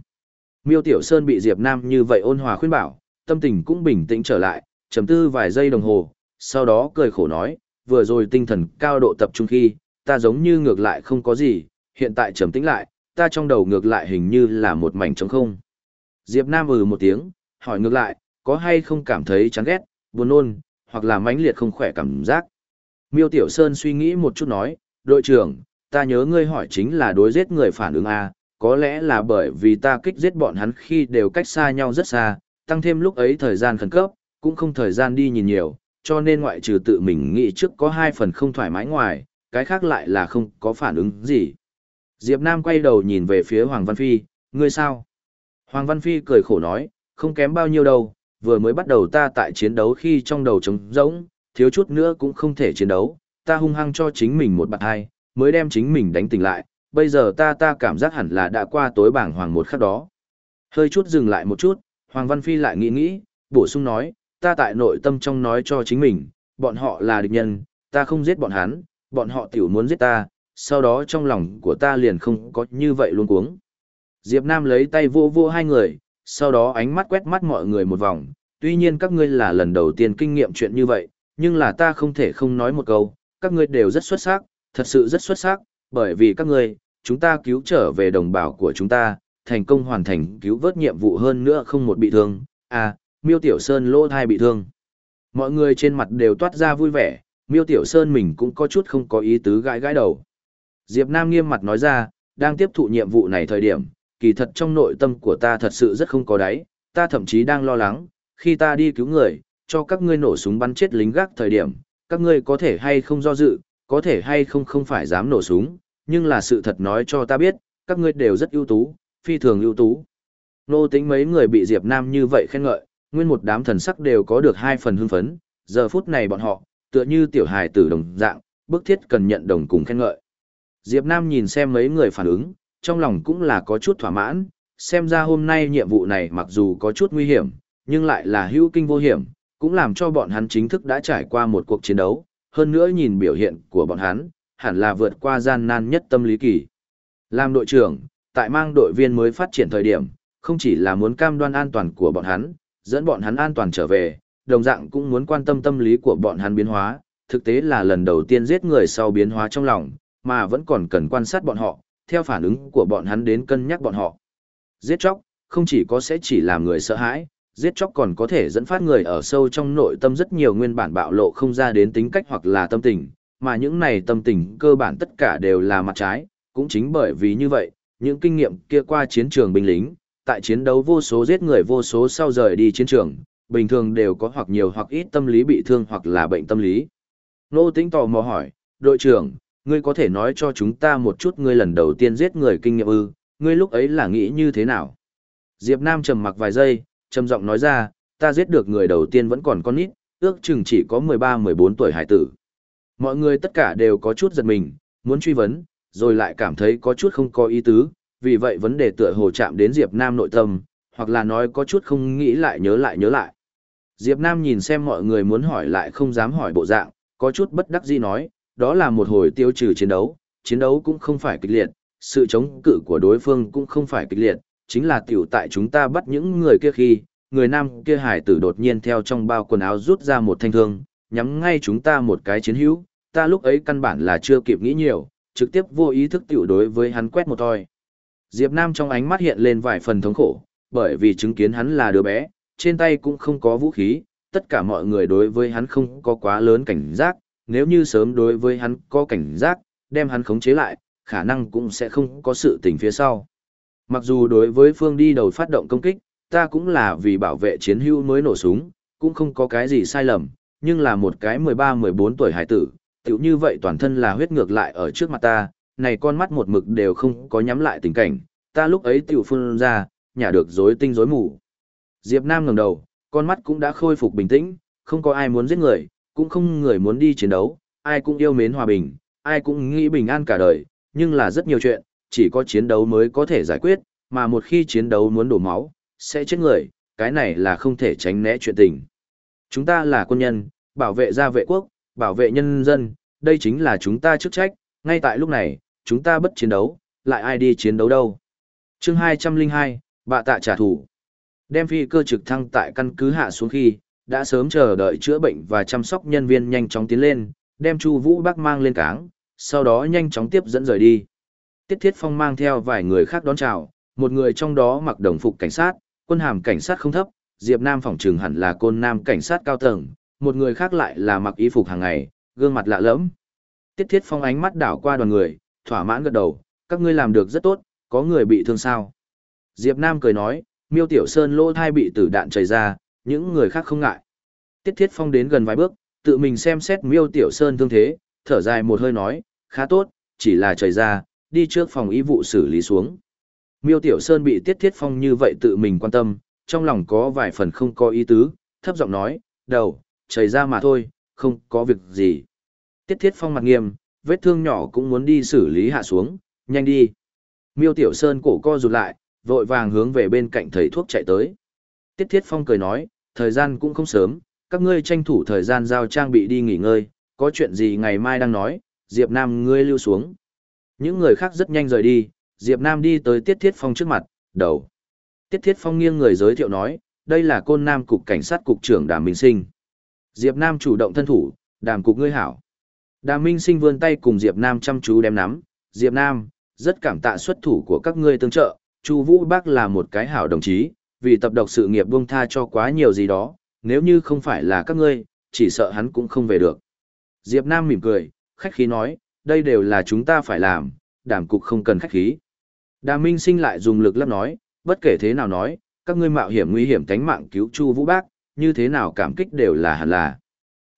S1: Miêu Tiểu Sơn bị Diệp Nam như vậy ôn hòa khuyên bảo, tâm tình cũng bình tĩnh trở lại, trầm tư vài giây đồng hồ, sau đó cười khổ nói, vừa rồi tinh thần cao độ tập trung khi, ta giống như ngược lại không có gì, hiện tại trầm tĩnh lại, ta trong đầu ngược lại hình như là một mảnh trống không. Diệp Nam ừ một tiếng, hỏi ngược lại, có hay không cảm thấy chán ghét, buồn nôn, hoặc là mãnh liệt không khỏe cảm giác. Miêu Tiểu Sơn suy nghĩ một chút nói, đội trưởng, ta nhớ ngươi hỏi chính là đối giết người phản ứng A, có lẽ là bởi vì ta kích giết bọn hắn khi đều cách xa nhau rất xa, tăng thêm lúc ấy thời gian khẩn cấp, cũng không thời gian đi nhìn nhiều, cho nên ngoại trừ tự mình nghĩ trước có hai phần không thoải mái ngoài, cái khác lại là không có phản ứng gì. Diệp Nam quay đầu nhìn về phía Hoàng Văn Phi, ngươi sao? Hoàng Văn Phi cười khổ nói, không kém bao nhiêu đâu, vừa mới bắt đầu ta tại chiến đấu khi trong đầu trống rỗng, thiếu chút nữa cũng không thể chiến đấu, ta hung hăng cho chính mình một bạt hai, mới đem chính mình đánh tỉnh lại, bây giờ ta ta cảm giác hẳn là đã qua tối bảng hoàng một khắc đó. Hơi chút dừng lại một chút, Hoàng Văn Phi lại nghĩ nghĩ, bổ sung nói, ta tại nội tâm trong nói cho chính mình, bọn họ là địch nhân, ta không giết bọn hắn, bọn họ tiểu muốn giết ta, sau đó trong lòng của ta liền không có như vậy luôn cuống. Diệp Nam lấy tay vô vô hai người, sau đó ánh mắt quét mắt mọi người một vòng, tuy nhiên các ngươi là lần đầu tiên kinh nghiệm chuyện như vậy, nhưng là ta không thể không nói một câu, các ngươi đều rất xuất sắc, thật sự rất xuất sắc, bởi vì các ngươi, chúng ta cứu trở về đồng bào của chúng ta, thành công hoàn thành cứu vớt nhiệm vụ hơn nữa không một bị thương, à, miêu tiểu sơn lỗ thai bị thương. Mọi người trên mặt đều toát ra vui vẻ, miêu tiểu sơn mình cũng có chút không có ý tứ gãi gãi đầu. Diệp Nam nghiêm mặt nói ra, đang tiếp thụ nhiệm vụ này thời điểm, kỳ thật trong nội tâm của ta thật sự rất không có đáy, ta thậm chí đang lo lắng, khi ta đi cứu người, cho các ngươi nổ súng bắn chết lính gác thời điểm, các ngươi có thể hay không do dự, có thể hay không không phải dám nổ súng, nhưng là sự thật nói cho ta biết, các ngươi đều rất ưu tú, phi thường ưu tú. Nô tính mấy người bị Diệp Nam như vậy khen ngợi, nguyên một đám thần sắc đều có được hai phần hưng phấn, giờ phút này bọn họ, tựa như tiểu hài tử đồng dạng, bức thiết cần nhận đồng cùng khen ngợi. Diệp Nam nhìn xem mấy người phản ứng, trong lòng cũng là có chút thỏa mãn, xem ra hôm nay nhiệm vụ này mặc dù có chút nguy hiểm, nhưng lại là hữu kinh vô hiểm, cũng làm cho bọn hắn chính thức đã trải qua một cuộc chiến đấu, hơn nữa nhìn biểu hiện của bọn hắn, hẳn là vượt qua gian nan nhất tâm lý kỳ. Làm đội trưởng, tại mang đội viên mới phát triển thời điểm, không chỉ là muốn cam đoan an toàn của bọn hắn, dẫn bọn hắn an toàn trở về, đồng dạng cũng muốn quan tâm tâm lý của bọn hắn biến hóa, thực tế là lần đầu tiên giết người sau biến hóa trong lòng, mà vẫn còn cần quan sát bọn họ, theo phản ứng của bọn hắn đến cân nhắc bọn họ. Giết chóc, không chỉ có sẽ chỉ làm người sợ hãi, giết chóc còn có thể dẫn phát người ở sâu trong nội tâm rất nhiều nguyên bản bạo lộ không ra đến tính cách hoặc là tâm tình, mà những này tâm tình cơ bản tất cả đều là mặt trái, cũng chính bởi vì như vậy, những kinh nghiệm kia qua chiến trường binh lính, tại chiến đấu vô số giết người vô số sau rời đi chiến trường, bình thường đều có hoặc nhiều hoặc ít tâm lý bị thương hoặc là bệnh tâm lý. Nô tính tò mò hỏi, đội trưởng, ngươi có thể nói cho chúng ta một chút ngươi lần đầu tiên giết người kinh nghiệm ư, ngươi lúc ấy là nghĩ như thế nào? Diệp Nam trầm mặc vài giây, trầm giọng nói ra, ta giết được người đầu tiên vẫn còn con nít, ước chừng chỉ có 13-14 tuổi hải tử. Mọi người tất cả đều có chút giật mình, muốn truy vấn, rồi lại cảm thấy có chút không có ý tứ, vì vậy vấn đề tựa hồ chạm đến Diệp Nam nội tâm, hoặc là nói có chút không nghĩ lại nhớ lại nhớ lại. Diệp Nam nhìn xem mọi người muốn hỏi lại không dám hỏi bộ dạng, có chút bất đắc dĩ nói, đó là một hồi tiêu trừ chiến đấu, chiến đấu cũng không phải kịch liệt, sự chống cự của đối phương cũng không phải kịch liệt, chính là tiểu tại chúng ta bắt những người kia khi, người nam kia hải tử đột nhiên theo trong bao quần áo rút ra một thanh thương, nhắm ngay chúng ta một cái chiến hữu, ta lúc ấy căn bản là chưa kịp nghĩ nhiều, trực tiếp vô ý thức tiểu đối với hắn quét một thôi. Diệp Nam trong ánh mắt hiện lên vài phần thống khổ, bởi vì chứng kiến hắn là đứa bé, trên tay cũng không có vũ khí, tất cả mọi người đối với hắn không có quá lớn cảnh giác, nếu như sớm đối với hắn có cảnh giác, đem hắn khống chế lại, khả năng cũng sẽ không có sự tình phía sau. Mặc dù đối với phương đi đầu phát động công kích, ta cũng là vì bảo vệ chiến hữu mới nổ súng, cũng không có cái gì sai lầm, nhưng là một cái 13-14 tuổi hải tử, tiểu như vậy toàn thân là huyết ngược lại ở trước mặt ta, này con mắt một mực đều không có nhắm lại tình cảnh, ta lúc ấy tiểu phun ra, nhả được rối tinh rối mù. Diệp Nam ngẩng đầu, con mắt cũng đã khôi phục bình tĩnh, không có ai muốn giết người, cũng không người muốn đi chiến đấu, ai cũng yêu mến hòa bình, ai cũng nghĩ bình an cả đời, nhưng là rất nhiều chuyện, chỉ có chiến đấu mới có thể giải quyết, mà một khi chiến đấu muốn đổ máu, sẽ chết người, cái này là không thể tránh né chuyện tình. Chúng ta là quân nhân, bảo vệ gia vệ quốc, bảo vệ nhân dân, đây chính là chúng ta chức trách, ngay tại lúc này, chúng ta bất chiến đấu, lại ai đi chiến đấu đâu. chương 202, bạ tạ trả thù. Đem phi cơ trực thăng tại căn cứ hạ xuống khi, đã sớm chờ đợi chữa bệnh và chăm sóc nhân viên nhanh chóng tiến lên, đem Chu Vũ Bắc mang lên cáng, sau đó nhanh chóng tiếp dẫn rời đi. Tiết Thiết Phong mang theo vài người khác đón chào, một người trong đó mặc đồng phục cảnh sát, quân hàm cảnh sát không thấp, Diệp Nam phòng trường hẳn là côn nam cảnh sát cao tầng, một người khác lại là mặc y phục hàng ngày, gương mặt lạ lẫm. Tiết Thiết Phong ánh mắt đảo qua đoàn người, thỏa mãn gật đầu, các ngươi làm được rất tốt, có người bị thương sao? Diệp Nam cười nói, Miêu Tiểu Sơn lỗ thai bị tử đạn chảy ra, những người khác không ngại. Tiết Thiết Phong đến gần vài bước, tự mình xem xét Miêu Tiểu Sơn thương thế, thở dài một hơi nói, khá tốt, chỉ là chảy ra, đi trước phòng y vụ xử lý xuống. Miêu Tiểu Sơn bị Tiết Thiết Phong như vậy tự mình quan tâm, trong lòng có vài phần không có ý tứ, thấp giọng nói, đầu, chảy ra mà thôi, không có việc gì. Tiết Thiết Phong mặt nghiêm, vết thương nhỏ cũng muốn đi xử lý hạ xuống, nhanh đi. Miêu Tiểu Sơn cổ co rụt lại, vội vàng hướng về bên cạnh thầy thuốc chạy tới. Tiết Thiết Phong cười nói, thời gian cũng không sớm, các ngươi tranh thủ thời gian giao trang bị đi nghỉ ngơi, có chuyện gì ngày mai đang nói, Diệp Nam ngươi lưu xuống. Những người khác rất nhanh rời đi, Diệp Nam đi tới Tiết Thiết Phong trước mặt, đầu. Tiết Thiết Phong nghiêng người giới thiệu nói, đây là côn nam cục cảnh sát cục trưởng Đàm Minh Sinh. Diệp Nam chủ động thân thủ, đàm cục ngươi hảo. Đàm Minh Sinh vươn tay cùng Diệp Nam chăm chú đem nắm, Diệp Nam, rất cảm tạ xuất thủ của các ngươi tương trợ, Chu Vũ Bác là một cái hảo đồng chí, vì tập độc sự nghiệp buông tha cho quá nhiều gì đó, nếu như không phải là các ngươi, chỉ sợ hắn cũng không về được. Diệp Nam mỉm cười, khách khí nói, đây đều là chúng ta phải làm, đảm cục không cần khách khí. Đàm Minh Sinh lại dùng lực lắp nói, bất kể thế nào nói, các ngươi mạo hiểm nguy hiểm tánh mạng cứu Chu Vũ Bác, như thế nào cảm kích đều là hẳn là.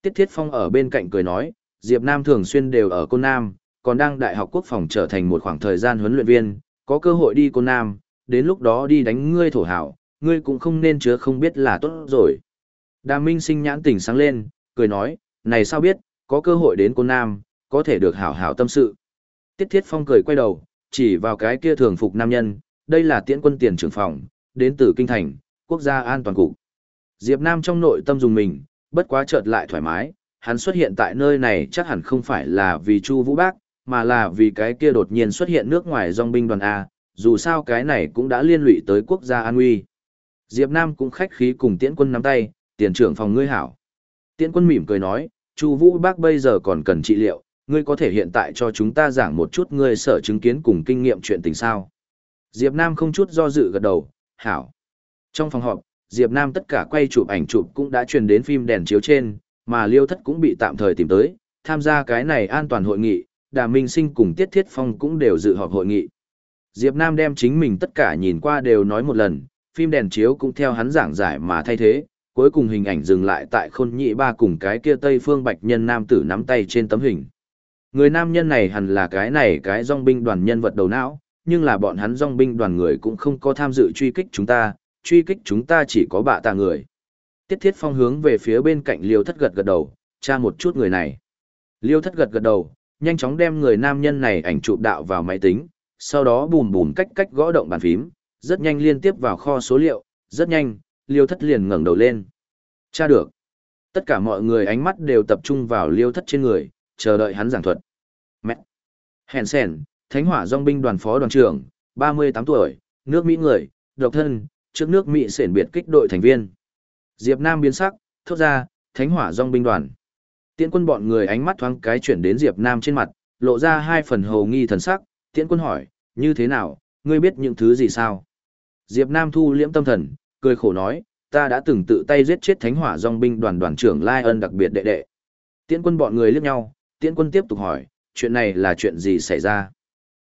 S1: Tiết Thiết Phong ở bên cạnh cười nói, Diệp Nam thường xuyên đều ở Côn Nam, còn đang Đại học Quốc phòng trở thành một khoảng thời gian huấn luyện viên, có cơ hội đi Côn Nam, đến lúc đó đi đánh ngươi thổ hảo, ngươi cũng không nên chứa không biết là tốt rồi. Đàm Minh sinh nhãn tỉnh sáng lên, cười nói, này sao biết, có cơ hội đến Côn Nam, có thể được hảo hảo tâm sự. Tiết Thiết Phong cười quay đầu, chỉ vào cái kia thường phục nam nhân, đây là tiễn quân tiền trưởng phòng, đến từ Kinh Thành, quốc gia an toàn cục. Diệp Nam trong nội tâm dùng mình, bất quá chợt lại thoải mái, hắn xuất hiện tại nơi này chắc hẳn không phải là vì Chu Vũ Bác, mà là vì cái kia đột nhiên xuất hiện nước ngoài dòng binh đoàn A, dù sao cái này cũng đã liên lụy tới quốc gia an nguy. Diệp Nam cũng khách khí cùng tiễn quân nắm tay, tiền trưởng phòng ngươi hảo. Tiễn quân mỉm cười nói, Chu Vũ Bác bây giờ còn cần trị liệu, ngươi có thể hiện tại cho chúng ta giảng một chút ngươi sở chứng kiến cùng kinh nghiệm chuyện tình sao. Diệp Nam không chút do dự gật đầu, hảo. Trong phòng họp, Diệp Nam tất cả quay chụp ảnh chụp cũng đã truyền đến phim đèn chiếu trên, mà Liêu Thất cũng bị tạm thời tìm tới, tham gia cái này an toàn hội nghị, Đà Minh Sinh cùng Tiết Thiết Phong cũng đều dự họp hội nghị. Diệp Nam đem chính mình tất cả nhìn qua đều nói một lần, phim đèn chiếu cũng theo hắn giảng giải mà thay thế, cuối cùng hình ảnh dừng lại tại khôn nhị ba cùng cái kia Tây Phương Bạch Nhân nam tử nắm tay trên tấm hình. Người nam nhân này hẳn là cái này cái dòng binh đoàn nhân vật đầu não, nhưng là bọn hắn dòng binh đoàn người cũng không có tham dự truy kích chúng ta, truy kích chúng ta chỉ có bạ tạ người. Tiết Thiết Phong hướng về phía bên cạnh Liêu Thất gật gật đầu, tra một chút người này. Liêu Thất gật gật đầu, nhanh chóng đem người nam nhân này ảnh chụp đạo vào máy tính, sau đó bùm bùm cách cách gõ động bàn phím, rất nhanh liên tiếp vào kho số liệu, rất nhanh, Liêu Thất liền ngẩng đầu lên. Tra được. Tất cả mọi người ánh mắt đều tập trung vào Liêu Thất trên người, chờ đợi hắn giảng thuật. Mẹ. Hèn sèn, Thánh hỏa dòng binh đoàn phó đoàn trưởng, 38 tuổi, nước Mỹ người, độc thân, trước nước Mỹ sển biệt kích đội thành viên. Diệp Nam biến sắc, thốt ra, Thánh hỏa dòng binh đoàn. Tiễn quân bọn người ánh mắt thoáng cái chuyển đến Diệp Nam trên mặt, lộ ra hai phần hồ nghi thần sắc, tiễn quân hỏi, như thế nào, ngươi biết những thứ gì sao? Diệp Nam thu liễm tâm thần, cười khổ nói, ta đã từng tự tay giết chết thánh hỏa dòng binh đoàn đoàn trưởng Lai ân đặc biệt đệ đệ. Tiễn quân bọn người liếc nhau, tiễn quân tiếp tục hỏi, chuyện này là chuyện gì xảy ra?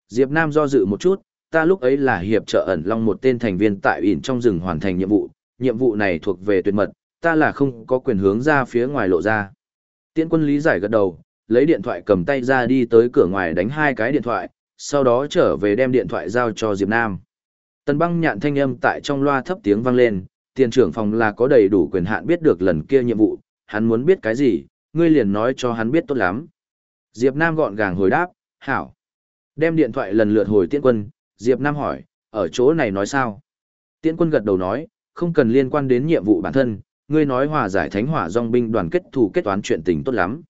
S1: Diệp Nam do dự một chút, ta lúc ấy là hiệp trợ ẩn long một tên thành viên tại ỉn trong rừng hoàn thành nhiệm vụ, nhiệm vụ này thuộc về tuyệt mật, ta là không có quyền hướng ra phía ngoài lộ ra. Tiễn quân lý giải gật đầu, lấy điện thoại cầm tay ra đi tới cửa ngoài đánh hai cái điện thoại, sau đó trở về đem điện thoại giao cho Diệp Nam. Tần băng nhạn thanh âm tại trong loa thấp tiếng vang lên, tiền trưởng phòng là có đầy đủ quyền hạn biết được lần kia nhiệm vụ, hắn muốn biết cái gì, ngươi liền nói cho hắn biết tốt lắm. Diệp Nam gọn gàng hồi đáp, hảo. Đem điện thoại lần lượt hồi tiễn quân, Diệp Nam hỏi, ở chỗ này nói sao? Tiễn quân gật đầu nói, không cần liên quan đến nhiệm vụ bản thân, ngươi nói hòa giải thánh hỏa dòng binh đoàn kết thù kết toán chuyện tình tốt lắm.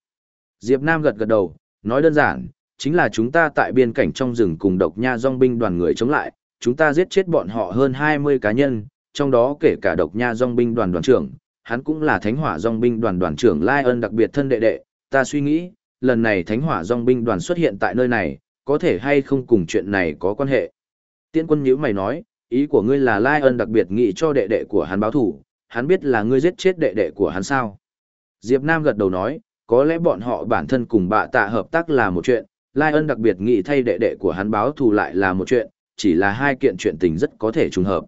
S1: Diệp Nam gật gật đầu, nói đơn giản, chính là chúng ta tại biên cảnh trong rừng cùng độc nha dòng binh đoàn người chống lại, chúng ta giết chết bọn họ hơn 20 cá nhân, trong đó kể cả độc nha dòng binh đoàn đoàn trưởng, hắn cũng là thánh hỏa dòng binh đoàn đoàn trưởng Lai ân đặc biệt thân đệ đệ, ta suy nghĩ, lần này thánh hỏa dòng binh đoàn xuất hiện tại nơi này, có thể hay không cùng chuyện này có quan hệ. Tiễn quân nhữ mày nói, ý của ngươi là Lai ân đặc biệt nghĩ cho đệ đệ của hắn báo thủ, hắn biết là ngươi giết chết đệ đệ của hắn sao. Diệp Nam gật đầu nói, có lẽ bọn họ bản thân cùng bạ tạ hợp tác là một chuyện, Lai ân đặc biệt nghĩ thay đệ đệ của hắn báo thù lại là một chuyện, chỉ là hai kiện chuyện tình rất có thể trùng hợp.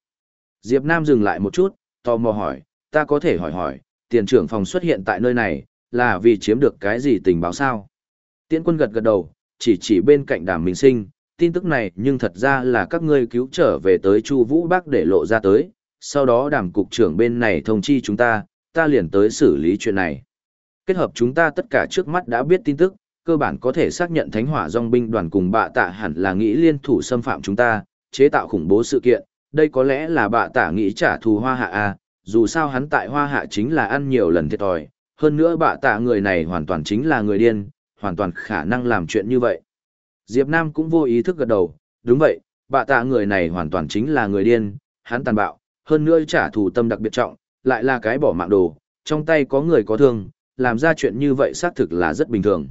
S1: Diệp Nam dừng lại một chút, tò mò hỏi, ta có thể hỏi hỏi, tiền trưởng phòng xuất hiện tại nơi này, là vì chiếm được cái gì tình báo sao? Tiễn quân gật gật đầu, chỉ chỉ bên cạnh đàm minh sinh, tin tức này nhưng thật ra là các ngươi cứu trở về tới Chu Vũ Bắc để lộ ra tới, sau đó đàm cục trưởng bên này thông chi chúng ta, ta liền tới xử lý chuyện này. Kết hợp chúng ta tất cả trước mắt đã biết tin tức, cơ bản có thể xác nhận Thánh Hỏa Dòng binh đoàn cùng bạ tạ hẳn là nghĩ liên thủ xâm phạm chúng ta, chế tạo khủng bố sự kiện, đây có lẽ là bạ tạ nghĩ trả thù Hoa Hạ a, dù sao hắn tại Hoa Hạ chính là ăn nhiều lần thiệt thòi, hơn nữa bạ tạ người này hoàn toàn chính là người điên, hoàn toàn khả năng làm chuyện như vậy. Diệp Nam cũng vô ý thức gật đầu, đúng vậy, bạ tạ người này hoàn toàn chính là người điên, hắn tàn bạo, hơn nữa trả thù tâm đặc biệt trọng, lại là cái bỏ mạng đồ, trong tay có người có thương, làm ra chuyện như vậy xác thực là rất bình thường.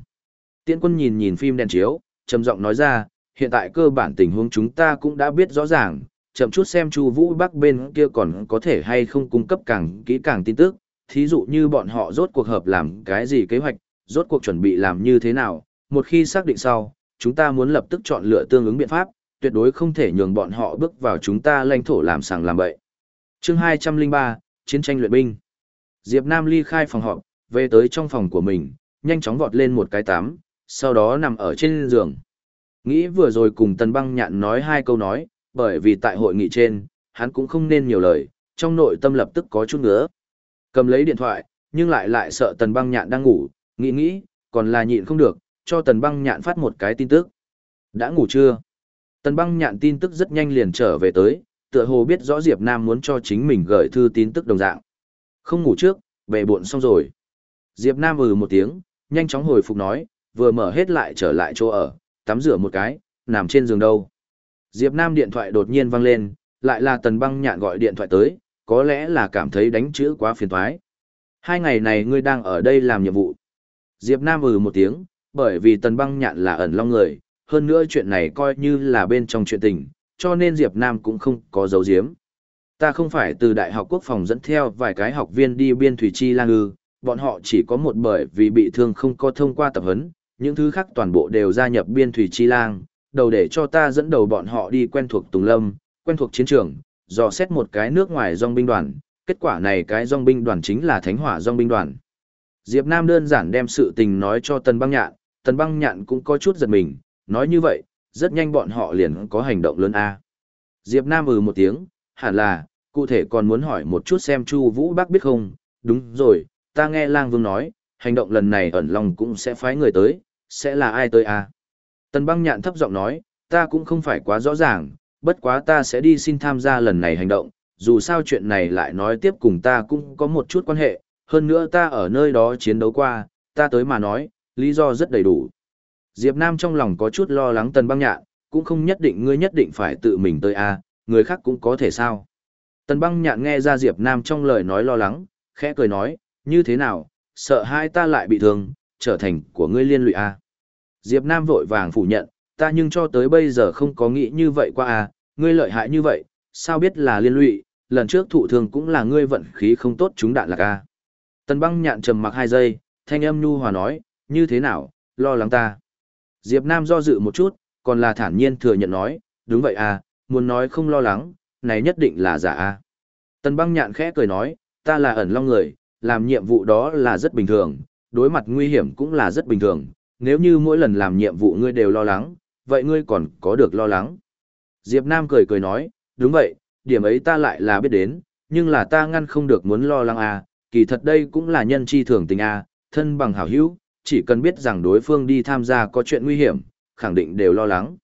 S1: Tiễn quân nhìn nhìn phim đèn chiếu, trầm giọng nói ra, hiện tại cơ bản tình huống chúng ta cũng đã biết rõ ràng, chậm chút xem Chu Vũ Bắc bên kia còn có thể hay không cung cấp càng kỹ càng tin tức, thí dụ như bọn họ rốt cuộc hợp làm cái gì kế hoạch, rốt cuộc chuẩn bị làm như thế nào, một khi xác định sau, chúng ta muốn lập tức chọn lựa tương ứng biện pháp, tuyệt đối không thể nhường bọn họ bước vào chúng ta lãnh thổ làm sàng làm bậy. Chương 203, Chiến tranh luyện binh. Diệp Nam ly khai phòng họp, về tới trong phòng của mình, nhanh chóng vọt lên một cái tắm, sau đó nằm ở trên giường. Nghĩ vừa rồi cùng Tần Băng Nhạn nói hai câu nói, bởi vì tại hội nghị trên, hắn cũng không nên nhiều lời, trong nội tâm lập tức có chút ngứa. Cầm lấy điện thoại, nhưng lại lại sợ tần băng nhạn đang ngủ, nghĩ nghĩ, còn là nhịn không được, cho tần băng nhạn phát một cái tin tức. Đã ngủ chưa? Tần băng nhạn tin tức rất nhanh liền trở về tới, tựa hồ biết rõ Diệp Nam muốn cho chính mình gửi thư tin tức đồng dạng. Không ngủ trước, về buộn xong rồi. Diệp Nam ừ một tiếng, nhanh chóng hồi phục nói, vừa mở hết lại trở lại chỗ ở, tắm rửa một cái, nằm trên giường đâu. Diệp Nam điện thoại đột nhiên vang lên, lại là tần băng nhạn gọi điện thoại tới, có lẽ là cảm thấy đánh chữ quá phiền toái. Hai ngày này ngươi đang ở đây làm nhiệm vụ. Diệp Nam ừ một tiếng, bởi vì tần băng nhạn là ẩn long người, hơn nữa chuyện này coi như là bên trong chuyện tình, cho nên Diệp Nam cũng không có dấu giếm Ta không phải từ Đại học Quốc phòng dẫn theo vài cái học viên đi biên thủy chi lang ư, bọn họ chỉ có một bởi vì bị thương không có thông qua tập huấn, những thứ khác toàn bộ đều gia nhập biên thủy chi lang, đầu để cho ta dẫn đầu bọn họ đi quen thuộc Tùng Lâm, quen thuộc chiến trường, dò xét một cái nước ngoài dòng binh đoàn, kết quả này cái dòng binh đoàn chính là Thánh Hỏa dòng binh đoàn. Diệp Nam đơn giản đem sự tình nói cho Tần Băng Nhạn, Tần Băng Nhạn cũng có chút giật mình, nói như vậy, rất nhanh bọn họ liền có hành động lớn a. Diệp Nam ừ một tiếng, hẳn là, cụ thể còn muốn hỏi một chút xem Chu Vũ Bắc biết không, đúng rồi, ta nghe Lang Vương nói, hành động lần này ẩn lòng cũng sẽ phái người tới, sẽ là ai tới a? Tần Băng Nhạn thấp giọng nói, ta cũng không phải quá rõ ràng, bất quá ta sẽ đi xin tham gia lần này hành động, dù sao chuyện này lại nói tiếp cùng ta cũng có một chút quan hệ, hơn nữa ta ở nơi đó chiến đấu qua, ta tới mà nói, lý do rất đầy đủ. Diệp Nam trong lòng có chút lo lắng Tần Băng Nhạn, cũng không nhất định ngươi nhất định phải tự mình tới a, người khác cũng có thể sao. Tần Băng Nhạn nghe ra Diệp Nam trong lời nói lo lắng, khẽ cười nói, như thế nào, sợ hai ta lại bị thương, trở thành của ngươi liên lụy a. Diệp Nam vội vàng phủ nhận, ta nhưng cho tới bây giờ không có nghĩ như vậy qua à, ngươi lợi hại như vậy, sao biết là liên lụy, lần trước thụ thương cũng là ngươi vận khí không tốt chúng đạn lạc a. Tần Băng Nhạn trầm mặc hai giây, thanh âm nhu hòa nói, như thế nào, lo lắng ta. Diệp Nam do dự một chút, còn là thản nhiên thừa nhận nói, đúng vậy à, muốn nói không lo lắng, này nhất định là giả à. Tần băng nhạn khẽ cười nói, ta là ẩn long người, làm nhiệm vụ đó là rất bình thường, đối mặt nguy hiểm cũng là rất bình thường, nếu như mỗi lần làm nhiệm vụ ngươi đều lo lắng, vậy ngươi còn có được lo lắng. Diệp Nam cười cười nói, đúng vậy, điểm ấy ta lại là biết đến, nhưng là ta ngăn không được muốn lo lắng à, kỳ thật đây cũng là nhân chi thường tình à, thân bằng hảo hữu, chỉ cần biết rằng đối phương đi tham gia có chuyện nguy hiểm, khẳng định đều lo lắng.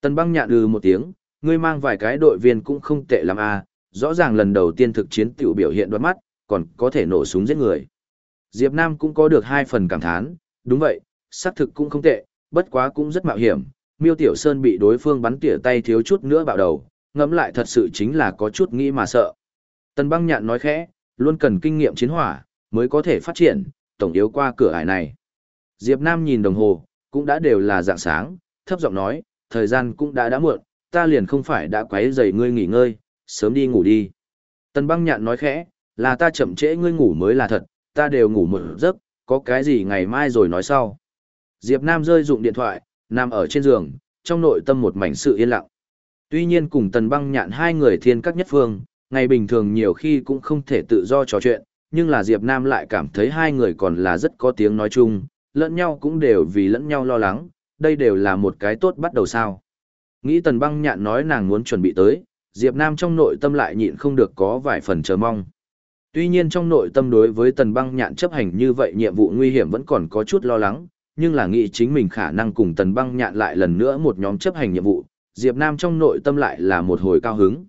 S1: Tần băng nhạn ừ một tiếng, ngươi mang vài cái đội viên cũng không tệ lắm à, rõ ràng lần đầu tiên thực chiến tiểu biểu hiện đoán mắt, còn có thể nổ súng giết người. Diệp Nam cũng có được hai phần cảm thán, đúng vậy, xác thực cũng không tệ, bất quá cũng rất mạo hiểm, miêu tiểu sơn bị đối phương bắn tỉa tay thiếu chút nữa bạo đầu, ngẫm lại thật sự chính là có chút nghĩ mà sợ. Tần băng nhạn nói khẽ, luôn cần kinh nghiệm chiến hỏa, mới có thể phát triển, tổng yếu qua cửa ải này. Diệp Nam nhìn đồng hồ, cũng đã đều là dạng sáng, thấp giọng nói, thời gian cũng đã đã muộn, ta liền không phải đã quấy dày ngươi nghỉ ngơi, sớm đi ngủ đi. Tần băng nhạn nói khẽ, là ta chậm trễ ngươi ngủ mới là thật, ta đều ngủ một giấc, có cái gì ngày mai rồi nói sau. Diệp Nam rơi dụng điện thoại, nằm ở trên giường, trong nội tâm một mảnh sự yên lặng. Tuy nhiên cùng tần băng nhạn hai người thiên các nhất phương, ngày bình thường nhiều khi cũng không thể tự do trò chuyện, nhưng là Diệp Nam lại cảm thấy hai người còn là rất có tiếng nói chung, lẫn nhau cũng đều vì lẫn nhau lo lắng, đây đều là một cái tốt bắt đầu sao. Nghĩ tần băng nhạn nói nàng muốn chuẩn bị tới, Diệp Nam trong nội tâm lại nhịn không được có vài phần chờ mong. Tuy nhiên trong nội tâm đối với tần băng nhạn chấp hành như vậy nhiệm vụ nguy hiểm vẫn còn có chút lo lắng, nhưng là nghĩ chính mình khả năng cùng tần băng nhạn lại lần nữa một nhóm chấp hành nhiệm vụ, Diệp Nam trong nội tâm lại là một hồi cao hứng.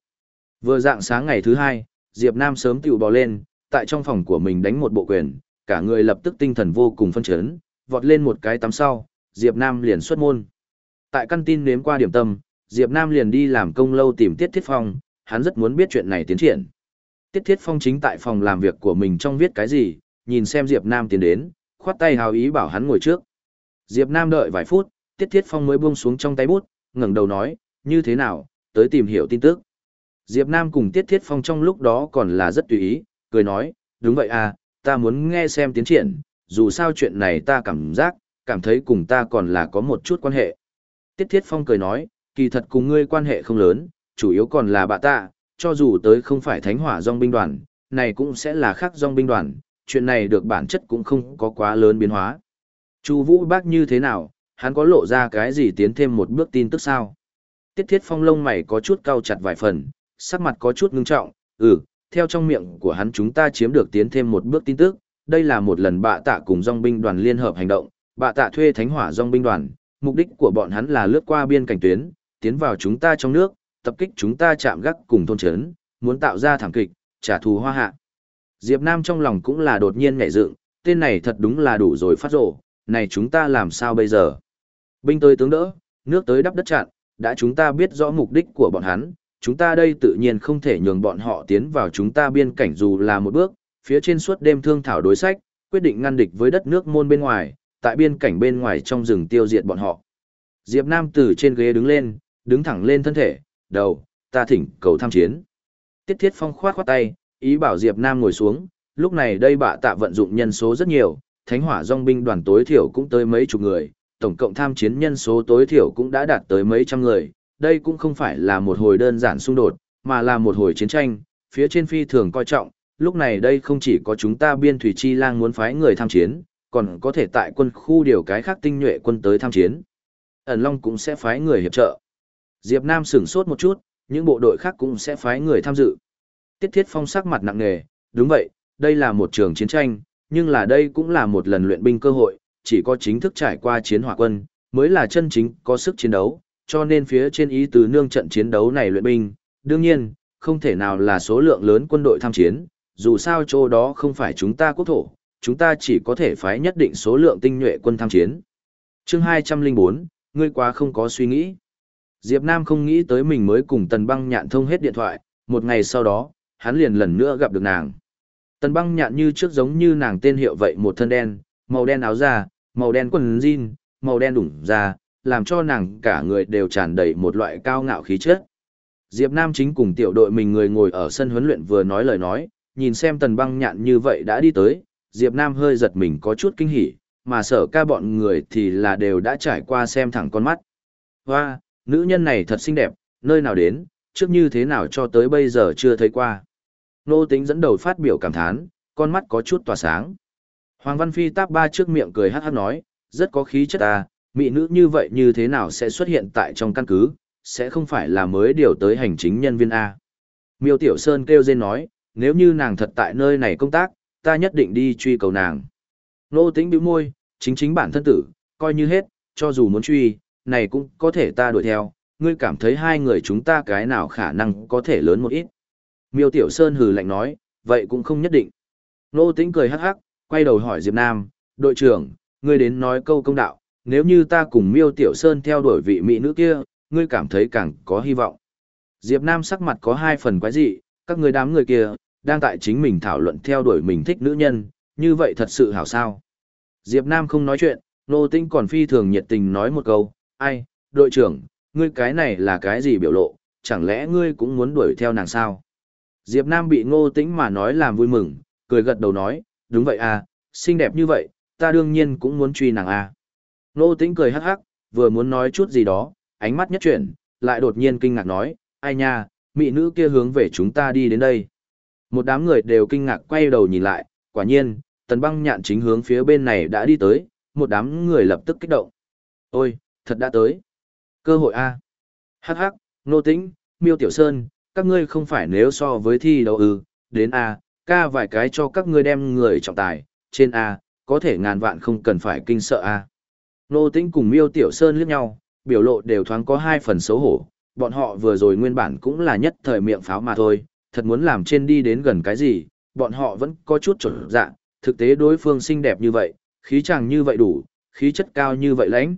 S1: Vừa dạng sáng ngày thứ hai, Diệp Nam sớm tiểu bò lên, tại trong phòng của mình đánh một bộ quyền, cả người lập tức tinh thần vô cùng phân chấn, vọt lên một cái tắm sau, Diệp Nam liền xuất môn. Tại căn tin nếm qua điểm tâm, Diệp Nam liền đi làm công lâu tìm Tiết Thiết Phong, hắn rất muốn biết chuyện này tiến triển. Tiết Thiết Phong chính tại phòng làm việc của mình trong viết cái gì, nhìn xem Diệp Nam tiến đến, khoát tay hào ý bảo hắn ngồi trước. Diệp Nam đợi vài phút, Tiết Thiết Phong mới buông xuống trong tay bút, ngẩng đầu nói, như thế nào, tới tìm hiểu tin tức. Diệp Nam cùng Tiết Thiết Phong trong lúc đó còn là rất tùy ý, cười nói, đúng vậy à, ta muốn nghe xem tiến triển, dù sao chuyện này ta cảm giác, cảm thấy cùng ta còn là có một chút quan hệ. Tiết Thiết Phong cười nói, kỳ thật cùng ngươi quan hệ không lớn, chủ yếu còn là bà ta, cho dù tới không phải thánh hỏa dòng binh đoàn, này cũng sẽ là khác dòng binh đoàn, chuyện này được bản chất cũng không có quá lớn biến hóa. Chu Vũ bác như thế nào, hắn có lộ ra cái gì tiến thêm một bước tin tức sao? Tiết thiết phong lông mày có chút cau chặt vài phần, sắc mặt có chút ngưng trọng, ừ, theo trong miệng của hắn chúng ta chiếm được tiến thêm một bước tin tức, đây là một lần bạ tạ cùng dòng binh đoàn liên hợp hành động, bạ tạ thuê thánh hỏa dòng binh đoàn, mục đích của bọn hắn là lướt qua biên cảnh tuyến, tiến vào chúng ta trong nước, tập kích chúng ta chạm gác cùng thôn chấn, muốn tạo ra thảm kịch, trả thù hoa hạ. Diệp Nam trong lòng cũng là đột nhiên nhảy dựng, tên này thật đúng là đủ rồi phát rổ, này chúng ta làm sao bây giờ? Binh tới tướng đỡ, nước tới đắp đất chặn, đã chúng ta biết rõ mục đích của bọn hắn, chúng ta đây tự nhiên không thể nhường bọn họ tiến vào chúng ta biên cảnh dù là một bước, phía trên suốt đêm thương thảo đối sách, quyết định ngăn địch với đất nước môn bên ngoài, tại biên cảnh bên ngoài trong rừng tiêu diệt bọn họ. Diệp Nam từ trên ghế đứng lên, đứng thẳng lên thân thể, đầu, ta thỉnh cầu tham chiến. Tiết Thiết Phong khoát khoát tay, ý bảo Diệp Nam ngồi xuống, lúc này đây bạ tạ vận dụng nhân số rất nhiều, thánh hỏa dòng binh đoàn tối thiểu cũng tới mấy chục người, tổng cộng tham chiến nhân số tối thiểu cũng đã đạt tới mấy trăm người, đây cũng không phải là một hồi đơn giản xung đột, mà là một hồi chiến tranh, phía trên phi thường coi trọng, lúc này đây không chỉ có chúng ta biên thủy chi lang muốn phái người tham chiến, còn có thể tại quân khu điều cái khác tinh nhuệ quân tới tham chiến. Ẩn Long cũng sẽ phái người hiệp trợ. Diệp Nam sửng sốt một chút, những bộ đội khác cũng sẽ phái người tham dự. Tiết Thiết Phong sắc mặt nặng nề, đúng vậy, đây là một trường chiến tranh, nhưng là đây cũng là một lần luyện binh cơ hội, chỉ có chính thức trải qua chiến hỏa quân, mới là chân chính có sức chiến đấu, cho nên phía trên ý tứ nương trận chiến đấu này luyện binh, đương nhiên, không thể nào là số lượng lớn quân đội tham chiến, dù sao chỗ đó không phải chúng ta quốc thổ, chúng ta chỉ có thể phái nhất định số lượng tinh nhuệ quân tham chiến. Chương 204, ngươi quá không có suy nghĩ. Diệp Nam không nghĩ tới mình mới cùng Tần Băng Nhạn thông hết điện thoại, một ngày sau đó, hắn liền lần nữa gặp được nàng. Tần Băng Nhạn như trước giống như nàng tên hiệu vậy một thân đen, màu đen áo da, màu đen quần jean, màu đen đủng da, làm cho nàng cả người đều tràn đầy một loại cao ngạo khí chất. Diệp Nam chính cùng tiểu đội mình người ngồi ở sân huấn luyện vừa nói lời nói, nhìn xem Tần Băng Nhạn như vậy đã đi tới, Diệp Nam hơi giật mình có chút kinh hỉ, mà sở ca bọn người thì là đều đã trải qua xem thẳng con mắt. Hoa, nữ nhân này thật xinh đẹp, nơi nào đến, trước như thế nào cho tới bây giờ chưa thấy qua. Nô tính dẫn đầu phát biểu cảm thán, con mắt có chút tỏa sáng. Hoàng Văn Phi táp ba trước miệng cười hát hát nói, rất có khí chất à, mỹ nữ như vậy như thế nào sẽ xuất hiện tại trong căn cứ, sẽ không phải là mới điều tới hành chính nhân viên A. Miêu Tiểu Sơn kêu dên nói, nếu như nàng thật tại nơi này công tác, ta nhất định đi truy cầu nàng. Nô tính bĩu môi, chính chính bản thân tử, coi như hết, cho dù muốn truy, này cũng có thể ta đuổi theo, ngươi cảm thấy hai người chúng ta cái nào khả năng có thể lớn một ít. Miêu Tiểu Sơn hừ lạnh nói, vậy cũng không nhất định. Nô Tĩnh cười hắc hắc, quay đầu hỏi Diệp Nam, đội trưởng, ngươi đến nói câu công đạo, nếu như ta cùng Miêu Tiểu Sơn theo đuổi vị mỹ nữ kia, ngươi cảm thấy càng có hy vọng. Diệp Nam sắc mặt có hai phần quái dị, các người đám người kia, đang tại chính mình thảo luận theo đuổi mình thích nữ nhân, như vậy thật sự hảo sao. Diệp Nam không nói chuyện, Nô Tinh còn phi thường nhiệt tình nói một câu, ai, đội trưởng, ngươi cái này là cái gì biểu lộ, chẳng lẽ ngươi cũng muốn đuổi theo nàng sao? Diệp Nam bị Ngô Tĩnh mà nói làm vui mừng, cười gật đầu nói, đúng vậy à, xinh đẹp như vậy, ta đương nhiên cũng muốn truy nàng à. Ngô Tĩnh cười hắc hắc, vừa muốn nói chút gì đó, ánh mắt nhất chuyển, lại đột nhiên kinh ngạc nói, ai nha, mỹ nữ kia hướng về chúng ta đi đến đây. Một đám người đều kinh ngạc quay đầu nhìn lại, quả nhiên, tần băng nhạn chính hướng phía bên này đã đi tới, một đám người lập tức kích động. Ôi, thật đã tới. Cơ hội A. Hắc hắc, nô tĩnh, miêu tiểu sơn, các ngươi không phải nếu so với thi đấu ư, đến A, ca vài cái cho các ngươi đem người trọng tài, trên A, có thể ngàn vạn không cần phải kinh sợ A. Nô tĩnh cùng miêu tiểu sơn liếc nhau, biểu lộ đều thoáng có hai phần xấu hổ, bọn họ vừa rồi nguyên bản cũng là nhất thời miệng pháo mà thôi, thật muốn làm trên đi đến gần cái gì, bọn họ vẫn có chút trở dạng, thực tế đối phương xinh đẹp như vậy, khí chàng như vậy đủ, khí chất cao như vậy lãnh.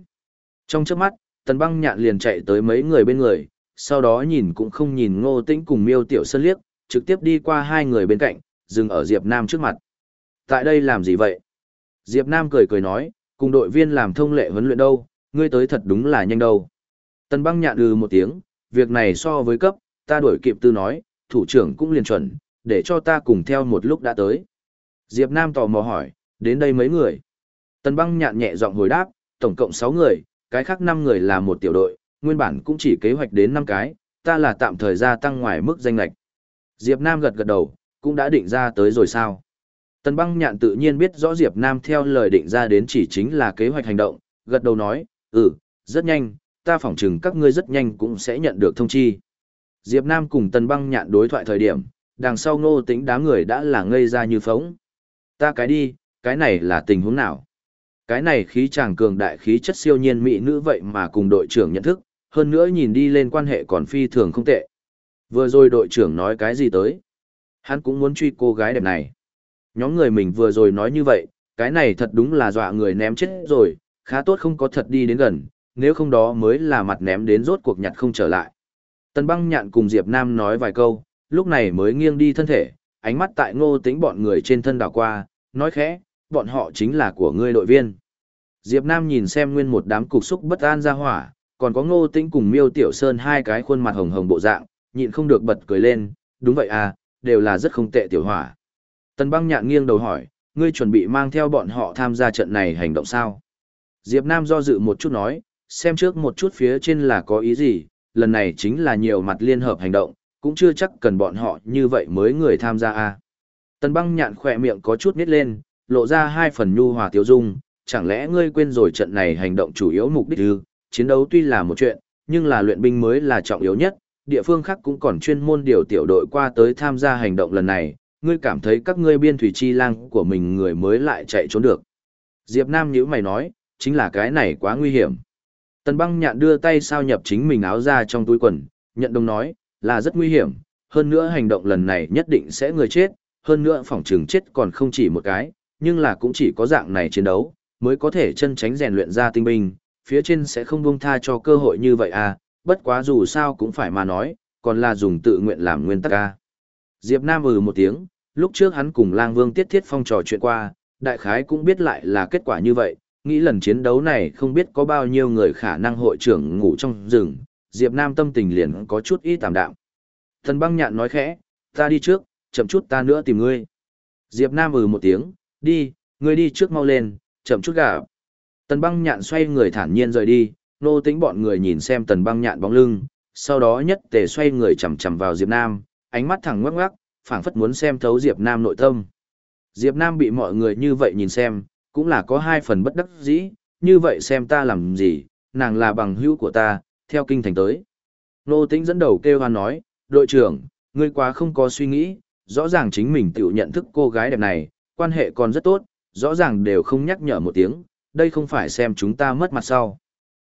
S1: Trong trước mắt, tần băng nhạn liền chạy tới mấy người bên người, sau đó nhìn cũng không nhìn ngô tĩnh cùng miêu tiểu sơn liếc, trực tiếp đi qua hai người bên cạnh, dừng ở Diệp Nam trước mặt. Tại đây làm gì vậy? Diệp Nam cười cười nói, cùng đội viên làm thông lệ huấn luyện đâu, ngươi tới thật đúng là nhanh đâu. Tần băng nhạn ừ một tiếng, việc này so với cấp, ta đuổi kịp tư nói, thủ trưởng cũng liền chuẩn, để cho ta cùng theo một lúc đã tới. Diệp Nam tò mò hỏi, đến đây mấy người? Tần băng nhạn nhẹ giọng hồi đáp, tổng cộng sáu người, cái khác năm người là một tiểu đội, nguyên bản cũng chỉ kế hoạch đến 5 cái, ta là tạm thời gia tăng ngoài mức danh lệch. Diệp Nam gật gật đầu, cũng đã định ra tới rồi sao? Tần băng nhạn tự nhiên biết rõ Diệp Nam theo lời định ra đến chỉ chính là kế hoạch hành động, gật đầu nói, ừ, rất nhanh, ta phỏng chừng các ngươi rất nhanh cũng sẽ nhận được thông chi. Diệp Nam cùng Tần Băng Nhạn đối thoại thời điểm, đằng sau ngô tính đám người đã là ngây ra như phóng. Ta cái đi, cái này là tình huống nào? Cái này khí chàng cường đại khí chất siêu nhiên mỹ nữ vậy mà cùng đội trưởng nhận thức, hơn nữa nhìn đi lên quan hệ còn phi thường không tệ. Vừa rồi đội trưởng nói cái gì tới? Hắn cũng muốn truy cô gái đẹp này. Nhóm người mình vừa rồi nói như vậy, cái này thật đúng là dọa người ném chết rồi, khá tốt không có thật đi đến gần, nếu không đó mới là mặt ném đến rốt cuộc nhặt không trở lại. Tần băng nhạn cùng Diệp Nam nói vài câu, lúc này mới nghiêng đi thân thể, ánh mắt tại ngô tính bọn người trên thân đảo qua, nói khẽ, bọn họ chính là của ngươi đội viên. Diệp Nam nhìn xem nguyên một đám cục xúc bất an ra hỏa, còn có ngô tĩnh cùng miêu tiểu sơn hai cái khuôn mặt hồng hồng bộ dạng, nhịn không được bật cười lên, đúng vậy à, đều là rất không tệ tiểu hỏa. Tần băng nhạn nghiêng đầu hỏi, ngươi chuẩn bị mang theo bọn họ tham gia trận này hành động sao? Diệp Nam do dự một chút nói, xem trước một chút phía trên là có ý gì, lần này chính là nhiều mặt liên hợp hành động, cũng chưa chắc cần bọn họ như vậy mới người tham gia à. Tần băng nhạn khỏe miệng có chút nít lên, lộ ra hai phần nhu hòa tiêu dung, chẳng lẽ ngươi quên rồi trận này hành động chủ yếu mục đích ư, chiến đấu tuy là một chuyện, nhưng là luyện binh mới là trọng yếu nhất, địa phương khác cũng còn chuyên môn điều tiểu đội qua tới tham gia hành động lần này, ngươi cảm thấy các ngươi biên thủy chi lang của mình người mới lại chạy trốn được. Diệp Nam nhữ mày nói, chính là cái này quá nguy hiểm. Tần băng nhạn đưa tay sao nhập chính mình áo ra trong túi quần, nhận đồng nói, là rất nguy hiểm, hơn nữa hành động lần này nhất định sẽ người chết, hơn nữa phòng trường chết còn không chỉ một cái, nhưng là cũng chỉ có dạng này chiến đấu, mới có thể chân tránh rèn luyện ra tinh binh, phía trên sẽ không buông tha cho cơ hội như vậy à, bất quá dù sao cũng phải mà nói, còn là dùng tự nguyện làm nguyên tắc à. Diệp Nam ừ một tiếng, lúc trước hắn cùng lang vương tiết thiết phong trò chuyện qua, đại khái cũng biết lại là kết quả như vậy, nghĩ lần chiến đấu này không biết có bao nhiêu người khả năng hội trưởng ngủ trong rừng, Diệp Nam tâm tình liền có chút ít tạm đạm. Thần băng nhạn nói khẽ, ta đi trước, chậm chút ta nữa tìm ngươi. Diệp Nam ừ một tiếng, đi, ngươi đi trước mau lên, chậm chút gặp. Tần băng nhạn xoay người thản nhiên rời đi, nô tính bọn người nhìn xem tần băng nhạn bóng lưng, sau đó nhất tề xoay người chầm chầm vào Diệp Nam, ánh mắt thẳng ngoắc ngoắc, phảng phất muốn xem thấu Diệp Nam nội tâm. Diệp Nam bị mọi người như vậy nhìn xem, cũng là có hai phần bất đắc dĩ, như vậy xem ta làm gì, nàng là bằng hữu của ta, theo kinh thành tới. Nô tĩnh dẫn đầu kêu hoan nói, đội trưởng, ngươi quá không có suy nghĩ, rõ ràng chính mình tự nhận thức cô gái đẹp này, quan hệ còn rất tốt, rõ ràng đều không nhắc nhở một tiếng, đây không phải xem chúng ta mất mặt sau.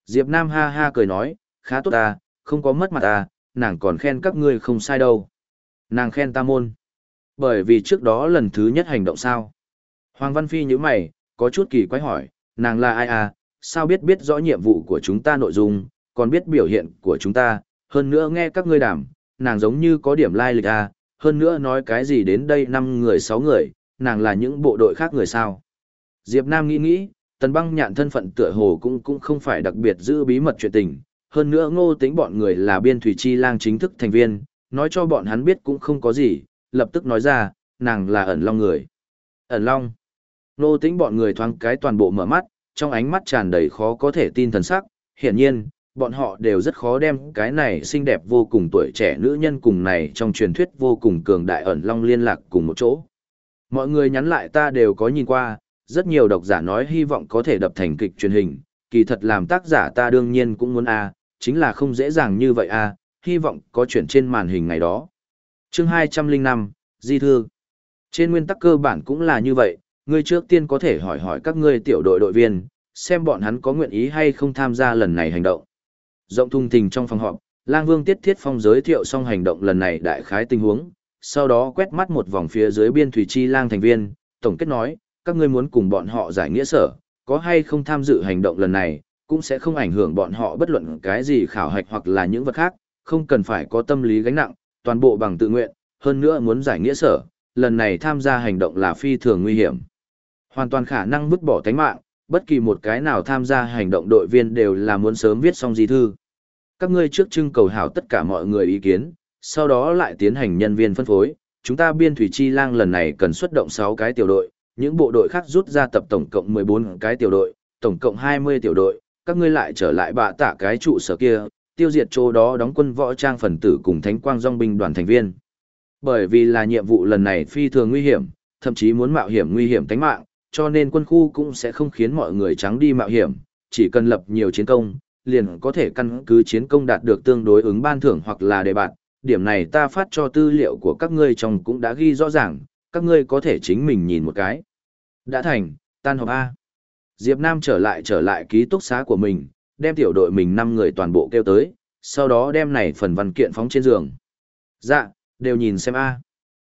S1: Diệp Nam ha ha cười nói, khá tốt ta, không có mất mặt ta, nàng còn khen các ngươi không sai đâu. Nàng khen ta môn. Bởi vì trước đó lần thứ nhất hành động sao. Hoàng Văn Phi như mày, có chút kỳ quái hỏi, nàng là ai à, sao biết biết rõ nhiệm vụ của chúng ta nội dung, còn biết biểu hiện của chúng ta, hơn nữa nghe các ngươi đảm, nàng giống như có điểm lai lịch à, hơn nữa nói cái gì đến đây năm người sáu người, nàng là những bộ đội khác người sao. Diệp Nam nghĩ nghĩ, tần băng nhạn thân phận tựa hồ cũng cũng không phải đặc biệt giữ bí mật chuyện tình, hơn nữa ngô tính bọn người là biên thủy chi lang chính thức thành viên, nói cho bọn hắn biết cũng không có gì, lập tức nói ra, nàng là ẩn long người. Ẩn long. Ngô tính bọn người thoáng cái toàn bộ mở mắt, trong ánh mắt tràn đầy khó có thể tin thần sắc, hiển nhiên, bọn họ đều rất khó đem cái này xinh đẹp vô cùng tuổi trẻ nữ nhân cùng này trong truyền thuyết vô cùng cường đại ẩn long liên lạc cùng một chỗ. Mọi người nhắn lại ta đều có nhìn qua, rất nhiều độc giả nói hy vọng có thể đập thành kịch truyền hình, kỳ thật làm tác giả ta đương nhiên cũng muốn a, chính là không dễ dàng như vậy a, hy vọng có chuyển trên màn hình ngày đó. Chương 205, Di Thư Trên nguyên tắc cơ bản cũng là như vậy, ngươi trước tiên có thể hỏi hỏi các ngươi tiểu đội đội viên, xem bọn hắn có nguyện ý hay không tham gia lần này hành động. Rộng thung thình trong phòng họp, Lang Vương Tiết Thiết Phong giới thiệu xong hành động lần này đại khái tình huống, sau đó quét mắt một vòng phía dưới biên thủy chi lang thành viên, tổng kết nói, các ngươi muốn cùng bọn họ giải nghĩa sở, có hay không tham dự hành động lần này, cũng sẽ không ảnh hưởng bọn họ bất luận cái gì khảo hạch hoặc là những vật khác, không cần phải có tâm lý gánh nặng, toàn bộ bằng tự nguyện, hơn nữa muốn giải nghĩa sở, lần này tham gia hành động là phi thường nguy hiểm. Hoàn toàn khả năng vứt bỏ tánh mạng, bất kỳ một cái nào tham gia hành động đội viên đều là muốn sớm viết xong di thư. Các ngươi trước trưng cầu hảo tất cả mọi người ý kiến, sau đó lại tiến hành nhân viên phân phối. Chúng ta biên thủy chi lang lần này cần xuất động 6 cái tiểu đội, những bộ đội khác rút ra tập tổng cộng 14 cái tiểu đội, tổng cộng 20 tiểu đội, các ngươi lại trở lại bạ tạ cái trụ sở kia, tiêu diệt chỗ đó đóng quân võ trang phần tử cùng thánh quang dòng binh đoàn thành viên. Bởi vì là nhiệm vụ lần này phi thường nguy hiểm, thậm chí muốn mạo hiểm nguy hiểm tính mạng, cho nên quân khu cũng sẽ không khiến mọi người trắng đi mạo hiểm, chỉ cần lập nhiều chiến công, liền có thể căn cứ chiến công đạt được tương đối ứng ban thưởng hoặc là đề bạt. Điểm này ta phát cho tư liệu của các ngươi trong cũng đã ghi rõ ràng, các ngươi có thể chính mình nhìn một cái. Đã thành, tan họp A. Diệp Nam trở lại trở lại ký túc xá của mình, đem tiểu đội mình 5 người toàn bộ kêu tới, sau đó đem này phần văn kiện phóng trên giường. Dạ, đều nhìn xem A.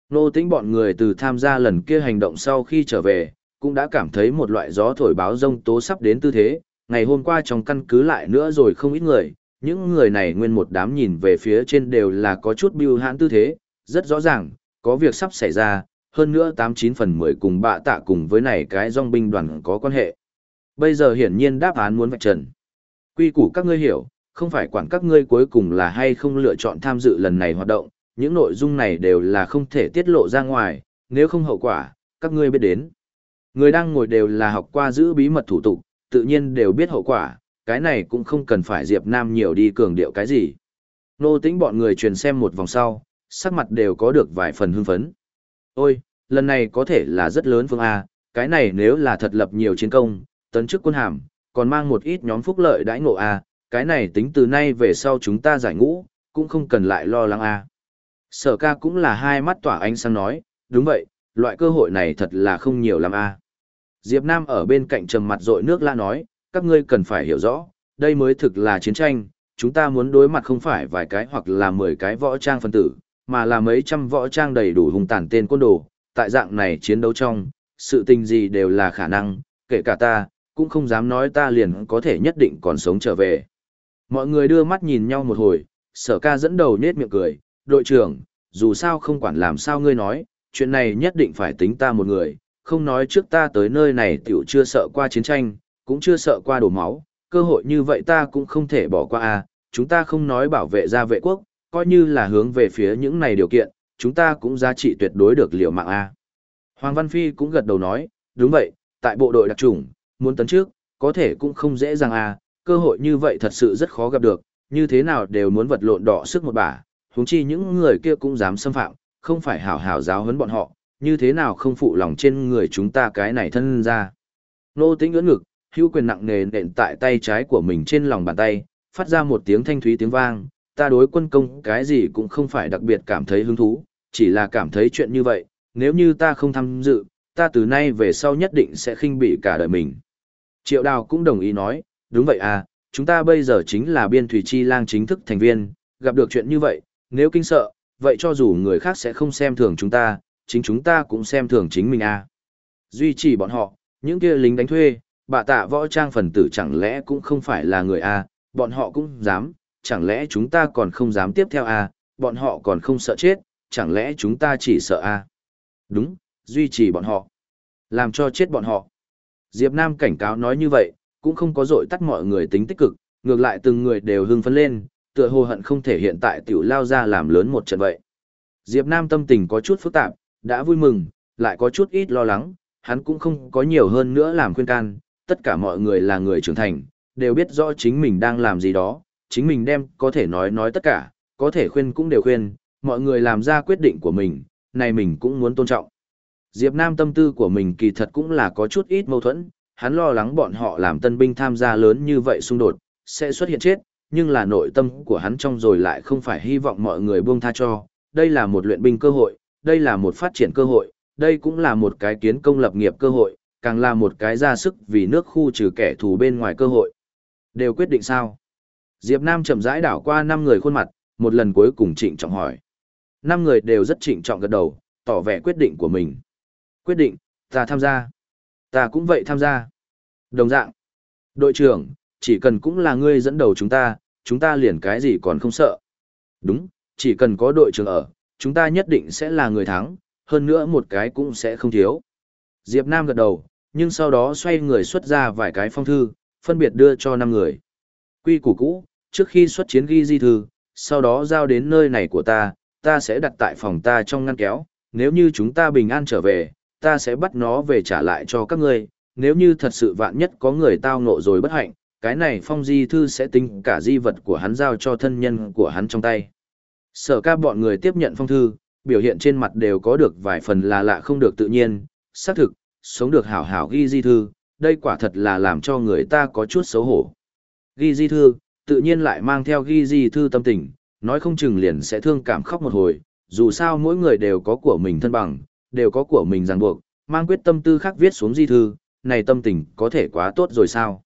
S1: Nô tính bọn người từ tham gia lần kia hành động sau khi trở về, cũng đã cảm thấy một loại gió thổi báo rông tố sắp đến tư thế, ngày hôm qua trong căn cứ lại nữa rồi không ít người, những người này nguyên một đám nhìn về phía trên đều là có chút biêu hãn tư thế, rất rõ ràng, có việc sắp xảy ra, hơn nữa 89 phần 10 cùng bạ tạ cùng với này cái dòng binh đoàn có quan hệ. Bây giờ hiển nhiên đáp án muốn vạch trần. Quy củ các ngươi hiểu, không phải quản các ngươi cuối cùng là hay không lựa chọn tham dự lần này hoạt động, những nội dung này đều là không thể tiết lộ ra ngoài, nếu không hậu quả, các ngươi biết đến. Người đang ngồi đều là học qua giữ bí mật thủ tục, tự nhiên đều biết hậu quả, cái này cũng không cần phải Diệp Nam nhiều đi cường điệu cái gì. Nô tính bọn người truyền xem một vòng sau, sắc mặt đều có được vài phần hưng phấn. Ôi, lần này có thể là rất lớn phương A, cái này nếu là thật lập nhiều chiến công, tấn chức quân hàm, còn mang một ít nhóm phúc lợi đãi ngộ A, cái này tính từ nay về sau chúng ta giải ngũ, cũng không cần lại lo lắng A. Sở ca cũng là hai mắt tỏa ánh sáng nói, đúng vậy, loại cơ hội này thật là không nhiều lắm A. Diệp Nam ở bên cạnh trầm mặt rội nước la nói, các ngươi cần phải hiểu rõ, đây mới thực là chiến tranh, chúng ta muốn đối mặt không phải vài cái hoặc là mười cái võ trang phân tử, mà là mấy trăm võ trang đầy đủ hùng tàn tên côn đồ, tại dạng này chiến đấu trong, sự tình gì đều là khả năng, kể cả ta, cũng không dám nói ta liền có thể nhất định còn sống trở về. Mọi người đưa mắt nhìn nhau một hồi, sở ca dẫn đầu nết miệng cười, đội trưởng, dù sao không quản làm sao ngươi nói, chuyện này nhất định phải tính ta một người, không nói trước ta tới nơi này tiểu chưa sợ qua chiến tranh, cũng chưa sợ qua đổ máu, cơ hội như vậy ta cũng không thể bỏ qua. À. chúng ta không nói bảo vệ gia vệ quốc, coi như là hướng về phía những này điều kiện, chúng ta cũng giá trị tuyệt đối được liều mạng a. Hoàng Văn Phi cũng gật đầu nói, đúng vậy, tại bộ đội đặc trùng, muốn tấn trước, có thể cũng không dễ dàng a, cơ hội như vậy thật sự rất khó gặp được, như thế nào đều muốn vật lộn đỏ sức một bả, huống chi những người kia cũng dám xâm phạm, không phải hảo hảo giáo huấn bọn họ, như thế nào không phụ lòng trên người chúng ta cái này thân ra. Nô tính ưỡn ngực, hữu quyền nặng nề nện tại tay trái của mình trên lòng bàn tay, phát ra một tiếng thanh thúy tiếng vang, ta đối quân công cái gì cũng không phải đặc biệt cảm thấy hứng thú, chỉ là cảm thấy chuyện như vậy, nếu như ta không tham dự, ta từ nay về sau nhất định sẽ khinh bị cả đời mình. Triệu đào cũng đồng ý nói, đúng vậy à, chúng ta bây giờ chính là biên thủy chi lang chính thức thành viên, gặp được chuyện như vậy, nếu kinh sợ, vậy cho dù người khác sẽ không xem thường chúng ta, chính chúng ta cũng xem thường chính mình à. Duy trì bọn họ, những kia lính đánh thuê, bà tạ võ trang phần tử chẳng lẽ cũng không phải là người à, bọn họ cũng dám, chẳng lẽ chúng ta còn không dám tiếp theo à, bọn họ còn không sợ chết, chẳng lẽ chúng ta chỉ sợ à. Đúng, duy trì bọn họ. Làm cho chết bọn họ. Diệp Nam cảnh cáo nói như vậy, cũng không có dội tắt mọi người tính tích cực, ngược lại từng người đều hưng phấn lên, tựa hồ hận không thể hiện tại tiểu lao ra làm lớn một trận vậy. Diệp Nam tâm tình có chút phức tạp, đã vui mừng, lại có chút ít lo lắng, hắn cũng không có nhiều hơn nữa làm khuyên can, tất cả mọi người là người trưởng thành, đều biết rõ chính mình đang làm gì đó, chính mình đem có thể nói nói tất cả, có thể khuyên cũng đều khuyên, mọi người làm ra quyết định của mình, này mình cũng muốn tôn trọng. Diệp Nam tâm tư của mình kỳ thật cũng là có chút ít mâu thuẫn, hắn lo lắng bọn họ làm tân binh tham gia lớn như vậy xung đột, sẽ xuất hiện chết, nhưng là nội tâm của hắn trong rồi lại không phải hy vọng mọi người buông tha cho, đây là một luyện binh cơ hội, đây là một phát triển cơ hội, đây cũng là một cái kiến công lập nghiệp cơ hội, càng là một cái ra sức vì nước khu trừ kẻ thù bên ngoài cơ hội. Đều quyết định sao? Diệp Nam chậm rãi đảo qua năm người khuôn mặt, một lần cuối cùng trịnh trọng hỏi. Năm người đều rất trịnh trọng gật đầu, tỏ vẻ quyết định của mình. Quyết định, ta tham gia. Ta cũng vậy tham gia. Đồng dạng. Đội trưởng, chỉ cần cũng là ngươi dẫn đầu chúng ta, chúng ta liền cái gì còn không sợ. Đúng, chỉ cần có đội trưởng ở, chúng ta nhất định sẽ là người thắng, hơn nữa một cái cũng sẽ không thiếu. Diệp Nam gật đầu, nhưng sau đó xoay người xuất ra vài cái phong thư, phân biệt đưa cho năm người. Quy củ cũ, trước khi xuất chiến ghi di thư, sau đó giao đến nơi này của ta, ta sẽ đặt tại phòng ta trong ngăn kéo, nếu như chúng ta bình an trở về, ta sẽ bắt nó về trả lại cho các ngươi, nếu như thật sự vạn nhất có người tao ngộ rồi bất hạnh, cái này phong di thư sẽ tính cả di vật của hắn giao cho thân nhân của hắn trong tay. Sở ca bọn người tiếp nhận phong thư, biểu hiện trên mặt đều có được vài phần là lạ không được tự nhiên, xác thực, sống được hảo hảo ghi di thư, đây quả thật là làm cho người ta có chút xấu hổ. Ghi di thư, tự nhiên lại mang theo ghi di thư tâm tình, nói không chừng liền sẽ thương cảm khóc một hồi, dù sao mỗi người đều có của mình thân bằng, đều có của mình ràng buộc, mang quyết tâm tư khác viết xuống di thư, này tâm tình có thể quá tốt rồi sao.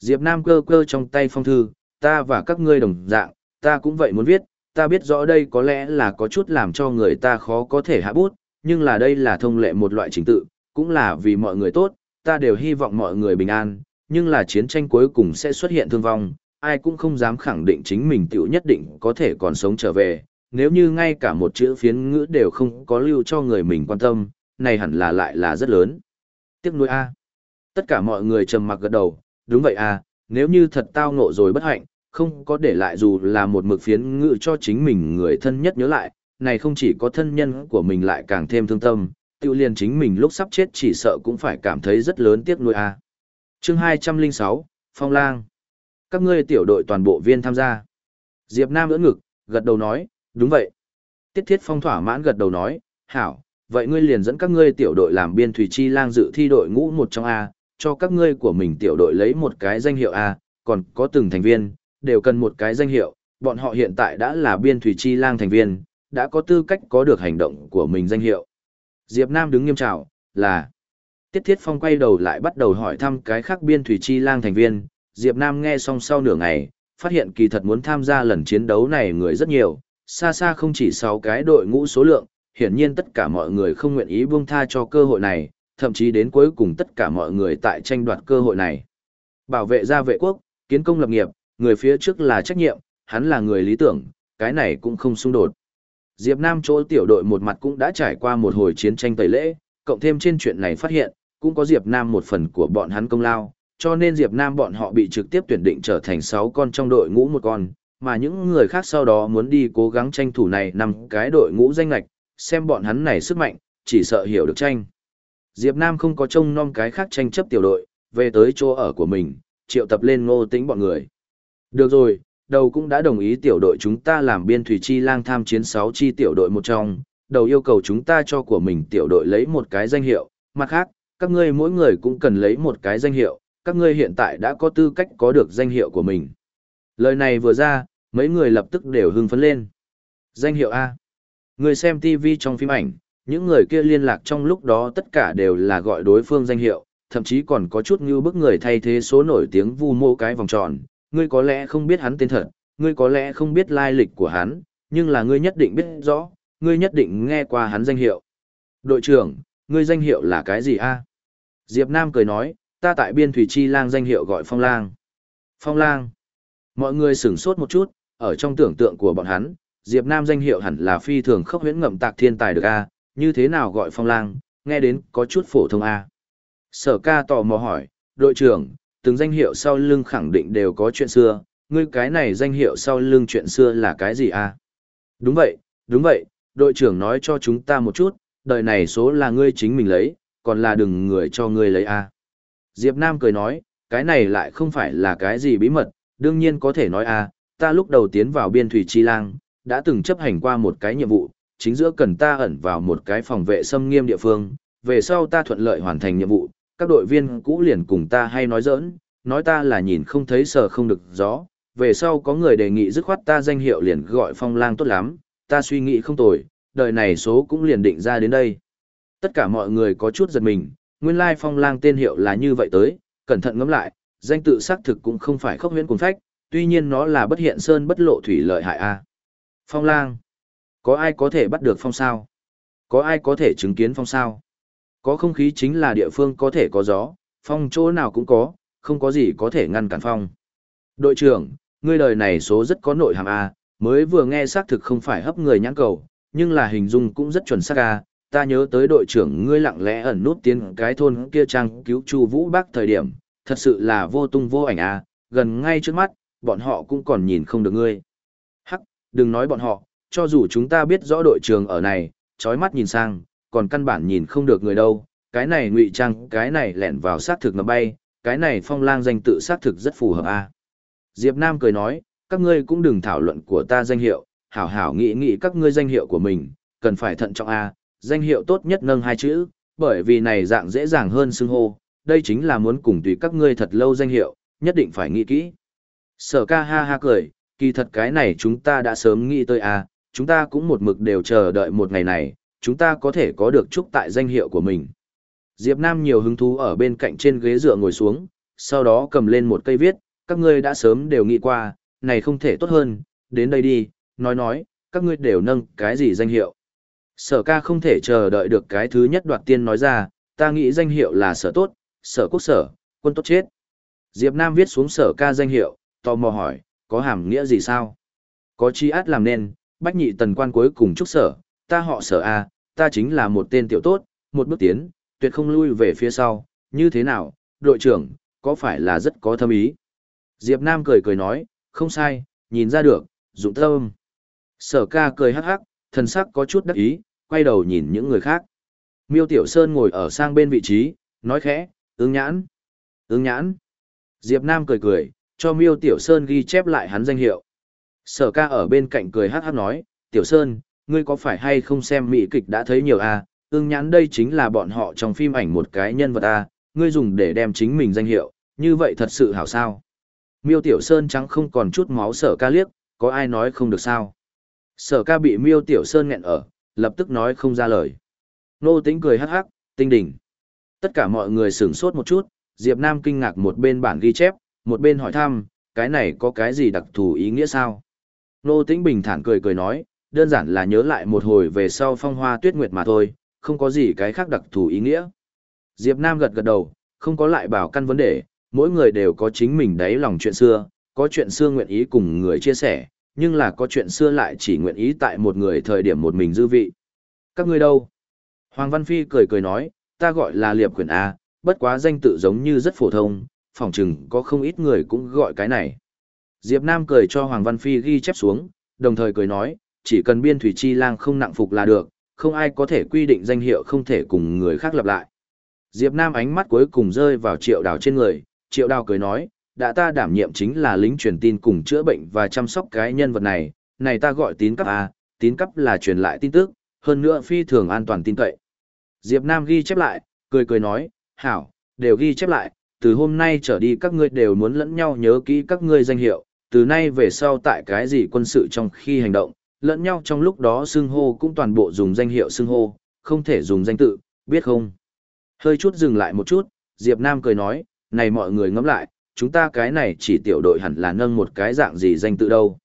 S1: Diệp Nam cơ cơ trong tay phong thư, ta và các ngươi đồng dạng, ta cũng vậy muốn viết, ta biết rõ đây có lẽ là có chút làm cho người ta khó có thể hạ bút, nhưng là đây là thông lệ một loại trình tự, cũng là vì mọi người tốt, ta đều hy vọng mọi người bình an, nhưng là chiến tranh cuối cùng sẽ xuất hiện thương vong, ai cũng không dám khẳng định chính mình tiểu nhất định có thể còn sống trở về, nếu như ngay cả một chữ phiến ngữ đều không có lưu cho người mình quan tâm, này hẳn là lại là rất lớn. Tiếc nuôi A. Tất cả mọi người trầm mặc gật đầu, đúng vậy A, nếu như thật tao ngộ rồi bất hạnh, không có để lại dù là một mực phiến ngữ cho chính mình người thân nhất nhớ lại, này không chỉ có thân nhân của mình lại càng thêm thương tâm, tiêu liền chính mình lúc sắp chết chỉ sợ cũng phải cảm thấy rất lớn tiếc nuôi A. chương 206, Phong Lang. Các ngươi tiểu đội toàn bộ viên tham gia. Diệp Nam ưỡn ngực, gật đầu nói, đúng vậy. Tiết Thiết Phong thỏa mãn gật đầu nói, hảo, vậy ngươi liền dẫn các ngươi tiểu đội làm biên thủy chi lang dự thi đội ngũ một trong A, cho các ngươi của mình tiểu đội lấy một cái danh hiệu A, còn có từng thành viên, đều cần một cái danh hiệu, bọn họ hiện tại đã là biên thủy chi lang thành viên, đã có tư cách có được hành động của mình danh hiệu. Diệp Nam đứng nghiêm trào, là Tiết Thiết Phong quay đầu lại bắt đầu hỏi thăm cái khác biên thủy chi lang thành viên, Diệp Nam nghe xong sau nửa ngày, phát hiện kỳ thật muốn tham gia lần chiến đấu này người rất nhiều, xa xa không chỉ 6 cái đội ngũ số lượng, hiển nhiên tất cả mọi người không nguyện ý buông tha cho cơ hội này, thậm chí đến cuối cùng tất cả mọi người tại tranh đoạt cơ hội này. Bảo vệ gia vệ quốc, kiến công lập nghiệp, người phía trước là trách nhiệm, hắn là người lý tưởng, cái này cũng không xung đột. Diệp Nam chỗ tiểu đội một mặt cũng đã trải qua một hồi chiến tranh tẩy lễ, cộng thêm trên chuyện này phát hiện, cũng có Diệp Nam một phần của bọn hắn công lao, cho nên Diệp Nam bọn họ bị trực tiếp tuyển định trở thành 6 con trong đội ngũ một con, mà những người khác sau đó muốn đi cố gắng tranh thủ này nằm cái đội ngũ danh lạch, xem bọn hắn này sức mạnh, chỉ sợ hiểu được tranh. Diệp Nam không có trông nom cái khác tranh chấp tiểu đội, về tới chỗ ở của mình, triệu tập lên ngô tính bọn người. Được rồi, đầu cũng đã đồng ý tiểu đội chúng ta làm biên thủy chi lang tham chiến 6 chi tiểu đội một trong, đầu yêu cầu chúng ta cho của mình tiểu đội lấy một cái danh hiệu, mặt khác, các ngươi mỗi người cũng cần lấy một cái danh hiệu, các ngươi hiện tại đã có tư cách có được danh hiệu của mình. Lời này vừa ra, mấy người lập tức đều hưng phấn lên. Danh hiệu A. Người xem TV trong phim ảnh, những người kia liên lạc trong lúc đó tất cả đều là gọi đối phương danh hiệu, thậm chí còn có chút như bức người thay thế số nổi tiếng vu mô cái vòng tròn. Ngươi có lẽ không biết hắn tên thật, ngươi có lẽ không biết lai lịch của hắn, nhưng là ngươi nhất định biết rõ, ngươi nhất định nghe qua hắn danh hiệu. Đội trưởng, ngươi danh hiệu là cái gì a? Diệp Nam cười nói, ta tại biên thủy chi lang danh hiệu gọi phong lang. Phong lang. Mọi người sửng sốt một chút, ở trong tưởng tượng của bọn hắn, Diệp Nam danh hiệu hẳn là phi thường khốc huyễn ngậm tạc thiên tài được a, như thế nào gọi phong lang, nghe đến có chút phổ thông a. Sở ca tò mò hỏi, đội trưởng, từng danh hiệu sau lưng khẳng định đều có chuyện xưa, ngươi cái này danh hiệu sau lưng chuyện xưa là cái gì a? Đúng vậy, đúng vậy, đội trưởng nói cho chúng ta một chút, đời này số là ngươi chính mình lấy, còn là đừng người cho ngươi lấy a. Diệp Nam cười nói, cái này lại không phải là cái gì bí mật, đương nhiên có thể nói a, ta lúc đầu tiến vào biên thủy chi lang, đã từng chấp hành qua một cái nhiệm vụ, chính giữa cần ta ẩn vào một cái phòng vệ xâm nghiêm địa phương, về sau ta thuận lợi hoàn thành nhiệm vụ, các đội viên cũ liền cùng ta hay nói giỡn, nói ta là nhìn không thấy sờ không được gió, về sau có người đề nghị dứt khoát ta danh hiệu liền gọi phong lang tốt lắm, ta suy nghĩ không tồi, đời này số cũng liền định ra đến đây. Tất cả mọi người có chút giật mình, nguyên lai phong lang tên hiệu là như vậy tới, cẩn thận ngẫm lại, danh tự xác thực cũng không phải khốc huyễn cùng phách, tuy nhiên nó là bất hiện sơn bất lộ thủy lợi hại a. Phong lang. Có ai có thể bắt được phong sao? Có ai có thể chứng kiến phong sao? Có không khí chính là địa phương có thể có gió, phong chỗ nào cũng có, không có gì có thể ngăn cản phong. Đội trưởng, ngươi đời này số rất có nội hàm A, mới vừa nghe xác thực không phải hấp người nhãn cầu, nhưng là hình dung cũng rất chuẩn xác A. Ta nhớ tới đội trưởng ngươi lặng lẽ ẩn nút tiến cái thôn kia trang cứu Chu Vũ Bắc thời điểm, thật sự là vô tung vô ảnh A, gần ngay trước mắt, bọn họ cũng còn nhìn không được ngươi. Hắc, đừng nói bọn họ, cho dù chúng ta biết rõ đội trưởng ở này, chói mắt nhìn sang, còn căn bản nhìn không được người đâu, cái này ngụy trang, cái này lẻn vào sát thực ngầm bay, cái này phong lang danh tự sát thực rất phù hợp a. Diệp Nam cười nói, các ngươi cũng đừng thảo luận của ta danh hiệu, hảo hảo nghĩ nghĩ các ngươi danh hiệu của mình, cần phải thận trọng a, danh hiệu tốt nhất nâng hai chữ, bởi vì này dạng dễ dàng hơn xưng hô, đây chính là muốn cùng tùy các ngươi thật lâu danh hiệu, nhất định phải nghĩ kỹ. Sở ca ha ha cười, kỳ thật cái này chúng ta đã sớm nghĩ tới à, chúng ta cũng một mực đều chờ đợi một ngày này, chúng ta có thể có được chúc tại danh hiệu của mình. Diệp Nam nhiều hứng thú ở bên cạnh trên ghế dựa ngồi xuống, sau đó cầm lên một cây viết, các ngươi đã sớm đều nghĩ qua, này không thể tốt hơn, đến đây đi, nói nói, các ngươi đều nâng cái gì danh hiệu. Sở ca không thể chờ đợi được cái thứ nhất đoạt tiên nói ra, ta nghĩ danh hiệu là sở tốt, sở quốc sở, quân tốt chết. Diệp Nam viết xuống sở ca danh hiệu, tò mò hỏi, có hàm nghĩa gì sao? Có chi át làm nên, bách nhị tần quan cuối cùng chúc sở, ta họ sở A, ta chính là một tên tiểu tốt, một bước tiến, tuyệt không lui về phía sau, như thế nào, đội trưởng, có phải là rất có thâm ý? Diệp Nam cười cười nói, không sai, nhìn ra được, dụng tâm. Sở ca cười hắc hắc, thần sắc có chút đắc ý, quay đầu nhìn những người khác. Miêu Tiểu Sơn ngồi ở sang bên vị trí, nói khẽ, ứng nhãn, ứng nhãn. Diệp Nam cười cười, cho Miêu Tiểu Sơn ghi chép lại hắn danh hiệu. Sở ca ở bên cạnh cười hát hát nói, Tiểu Sơn, ngươi có phải hay không xem mỹ kịch đã thấy nhiều à, ương nhãn đây chính là bọn họ trong phim ảnh một cái nhân vật à, ngươi dùng để đem chính mình danh hiệu, như vậy thật sự hảo sao. Miêu Tiểu Sơn trắng không còn chút máu sở ca liếc, có ai nói không được sao. Sở ca bị Miêu Tiểu Sơn nghẹn ở, lập tức nói không ra lời. Nô tính cười hắc hắc, tinh đỉnh. Tất cả mọi người sửng sốt một chút, Diệp Nam kinh ngạc một bên bản ghi chép, một bên hỏi thăm, cái này có cái gì đặc thù ý nghĩa sao? Nô Tĩnh bình thản cười cười nói, đơn giản là nhớ lại một hồi về sau phong hoa tuyết nguyệt mà thôi, không có gì cái khác đặc thù ý nghĩa. Diệp Nam gật gật đầu, không có lại bảo căn vấn đề, mỗi người đều có chính mình đáy lòng chuyện xưa, có chuyện xưa nguyện ý cùng người chia sẻ, nhưng là có chuyện xưa lại chỉ nguyện ý tại một người thời điểm một mình dư vị. Các ngươi đâu? Hoàng Văn Phi cười cười nói, ta gọi là Liệp Quyền A, bất quá danh tự giống như rất phổ thông, phỏng chừng có không ít người cũng gọi cái này. Diệp Nam cười cho Hoàng Văn Phi ghi chép xuống, đồng thời cười nói, chỉ cần biên thủy chi lang không nặng phục là được, không ai có thể quy định danh hiệu không thể cùng người khác lặp lại. Diệp Nam ánh mắt cuối cùng rơi vào triệu đào trên người, triệu đào cười nói, đã ta đảm nhiệm chính là lính truyền tin cùng chữa bệnh và chăm sóc cái nhân vật này, này ta gọi tín cấp A, tín cấp là truyền lại tin tức, hơn nữa phi thường an toàn tin cậy. Diệp Nam ghi chép lại, cười cười nói, hảo, đều ghi chép lại, từ hôm nay trở đi các ngươi đều muốn lẫn nhau nhớ kỹ các ngươi danh hiệu, từ nay về sau tại cái gì quân sự trong khi hành động, lẫn nhau trong lúc đó xưng hô cũng toàn bộ dùng danh hiệu xưng hô, không thể dùng danh tự, biết không? Hơi chút dừng lại một chút, Diệp Nam cười nói, này mọi người ngẫm lại, chúng ta cái này chỉ tiểu đội hẳn là nâng một cái dạng gì danh tự đâu.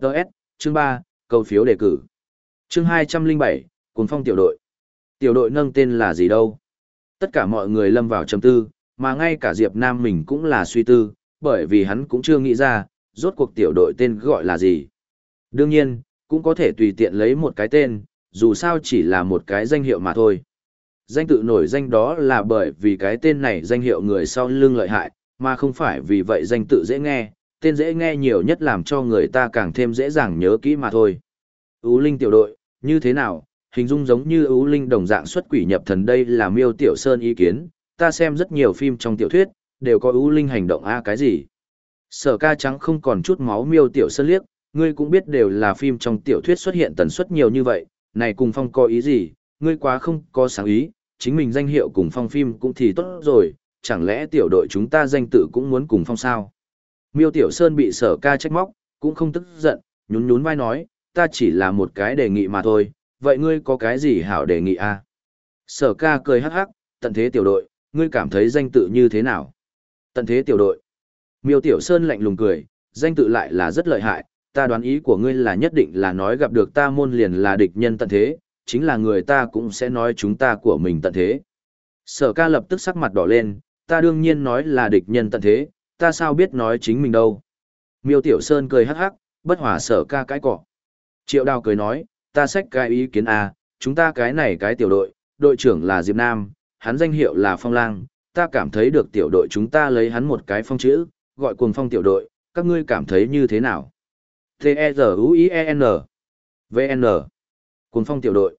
S1: Đợt, chương 3, câu phiếu đề cử. Chương 207, cuốn phong tiểu đội. Tiểu đội nâng tên là gì đâu? Tất cả mọi người lâm vào trầm tư, mà ngay cả Diệp Nam mình cũng là suy tư, bởi vì hắn cũng chưa nghĩ ra, rốt cuộc tiểu đội tên gọi là gì. Đương nhiên, cũng có thể tùy tiện lấy một cái tên, dù sao chỉ là một cái danh hiệu mà thôi. Danh tự nổi danh đó là bởi vì cái tên này danh hiệu người sau lưng lợi hại, mà không phải vì vậy danh tự dễ nghe, tên dễ nghe nhiều nhất làm cho người ta càng thêm dễ dàng nhớ kỹ mà thôi. Ú Linh tiểu đội, như thế nào, hình dung giống như Ú Linh đồng dạng xuất quỷ nhập thần đây là miêu tiểu sơn ý kiến, ta xem rất nhiều phim trong tiểu thuyết, đều có Ú linh hành động a cái gì. Sở ca trắng không còn chút máu miêu tiểu sơn liếc, ngươi cũng biết đều là phim trong tiểu thuyết xuất hiện tần suất nhiều như vậy, này cùng phong có ý gì, ngươi quá không có sáng ý, chính mình danh hiệu cùng phong phim cũng thì tốt rồi, chẳng lẽ tiểu đội chúng ta danh tự cũng muốn cùng phong sao. Miêu tiểu sơn bị sở ca trách móc, cũng không tức giận, nhún nhún vai nói, ta chỉ là một cái đề nghị mà thôi, vậy ngươi có cái gì hảo đề nghị a? Sở ca cười hắc hắc, tận thế tiểu đội, ngươi cảm thấy danh tự như thế nào? Tận thế tiểu đội. Miêu Tiểu Sơn lạnh lùng cười, danh tự lại là rất lợi hại, ta đoán ý của ngươi là nhất định là nói gặp được ta môn liền là địch nhân tận thế, chính là người ta cũng sẽ nói chúng ta của mình tận thế. Sở ca lập tức sắc mặt đỏ lên, ta đương nhiên nói là địch nhân tận thế, ta sao biết nói chính mình đâu. Miêu Tiểu Sơn cười hắc hắc, bất hòa sở ca cái cọ. Triệu đào cười nói, ta xách cái ý kiến à, chúng ta cái này cái tiểu đội, đội trưởng là Diệp Nam, hắn danh hiệu là Phong Lang, ta cảm thấy được tiểu đội chúng ta lấy hắn một cái phong chữ, gọi cuồng phong tiểu đội, các ngươi cảm thấy như thế nào? T-E-Z-U-I-E-N V-N Cuồng phong tiểu đội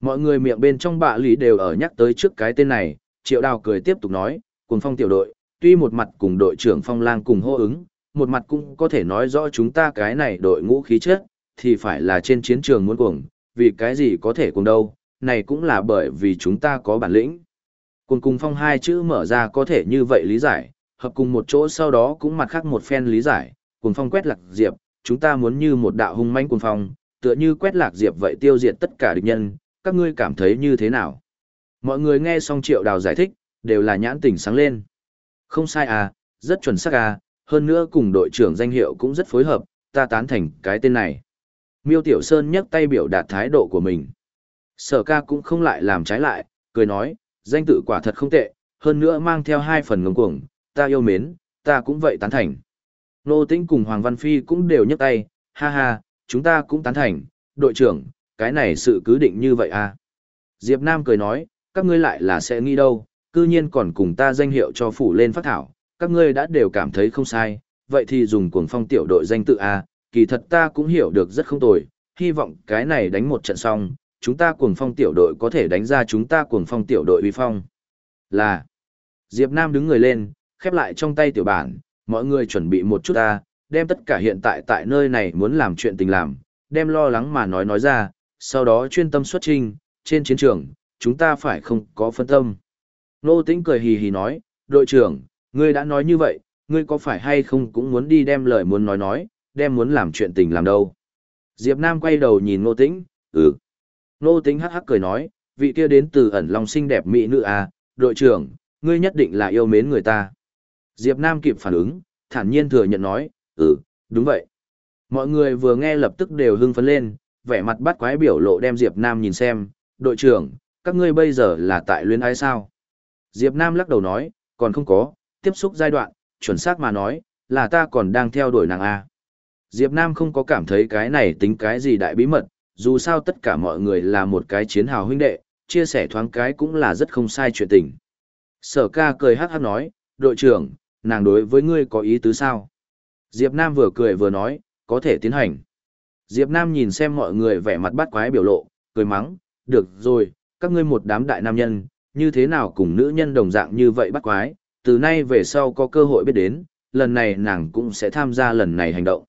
S1: Mọi người miệng bên trong bạ lý đều ở nhắc tới trước cái tên này, triệu đào cười tiếp tục nói, cuồng phong tiểu đội, tuy một mặt cùng đội trưởng phong lang cùng hô ứng, một mặt cũng có thể nói rõ chúng ta cái này đội ngũ khí chất, thì phải là trên chiến trường muốn cuồng, vì cái gì có thể cuồng đâu, này cũng là bởi vì chúng ta có bản lĩnh. Cùng cùng phong hai chữ mở ra có thể như vậy lý giải, hợp cùng một chỗ sau đó cũng mặt khác một phen lý giải, cuồng phong quét lạc diệp, chúng ta muốn như một đạo hung manh cuồng phong, tựa như quét lạc diệp vậy tiêu diệt tất cả địch nhân, các ngươi cảm thấy như thế nào? Mọi người nghe xong triệu đào giải thích, đều là nhãn tỉnh sáng lên. Không sai à, rất chuẩn xác à, hơn nữa cùng đội trưởng danh hiệu cũng rất phối hợp, ta tán thành cái tên này. Miêu Tiểu Sơn nhấc tay biểu đạt thái độ của mình. Sở ca cũng không lại làm trái lại, cười nói, danh tự quả thật không tệ, hơn nữa mang theo hai phần ngông cuồng, ta yêu mến, ta cũng vậy tán thành. Nô Tĩnh cùng Hoàng Văn Phi cũng đều nhấc tay, ha ha, chúng ta cũng tán thành, đội trưởng, cái này sự cứ định như vậy à. Diệp Nam cười nói, các ngươi lại là sẽ nghĩ đâu, cư nhiên còn cùng ta danh hiệu cho phủ lên phát thảo, các ngươi đã đều cảm thấy không sai, vậy thì dùng cuồng phong tiểu đội danh tự A, kỳ thật ta cũng hiểu được rất không tồi, hy vọng cái này đánh một trận xong, chúng ta cuồng phong tiểu đội có thể đánh ra chúng ta cuồng phong tiểu đội uy phong. Là, Diệp Nam đứng người lên, khép lại trong tay tiểu bản, mọi người chuẩn bị một chút ta, đem tất cả hiện tại tại nơi này muốn làm chuyện tình làm, đem lo lắng mà nói nói ra, sau đó chuyên tâm xuất trình, trên chiến trường, chúng ta phải không có phân tâm. Nô Tĩnh cười hì hì nói, đội trưởng, ngươi đã nói như vậy, ngươi có phải hay không cũng muốn đi đem lời muốn nói nói, đem muốn làm chuyện tình làm đâu. Diệp Nam quay đầu nhìn Nô Tĩnh, ừ. Nô Tĩnh hắc hắc cười nói, vị kia đến từ ẩn lòng xinh đẹp mỹ nữ à, đội trưởng, ngươi nhất định là yêu mến người ta. Diệp Nam kịp phản ứng, thản nhiên thừa nhận nói, ừ, đúng vậy. Mọi người vừa nghe lập tức đều hưng phấn lên, vẻ mặt bắt quái biểu lộ đem Diệp Nam nhìn xem, đội trưởng, các ngươi bây giờ là tại luyến ái sao? Diệp Nam lắc đầu nói, còn không có, tiếp xúc giai đoạn, chuẩn xác mà nói, là ta còn đang theo đuổi nàng A. Diệp Nam không có cảm thấy cái này tính cái gì đại bí mật, dù sao tất cả mọi người là một cái chiến hào huynh đệ, chia sẻ thoáng cái cũng là rất không sai chuyện tình. Sở ca cười hát hát nói, đội trưởng, nàng đối với ngươi có ý tứ sao? Diệp Nam vừa cười vừa nói, có thể tiến hành. Diệp Nam nhìn xem mọi người vẻ mặt bắt quái biểu lộ, cười mắng, được rồi, các ngươi một đám đại nam nhân, như thế nào cùng nữ nhân đồng dạng như vậy bắt quái, từ nay về sau có cơ hội biết đến, lần này nàng cũng sẽ tham gia lần này hành động.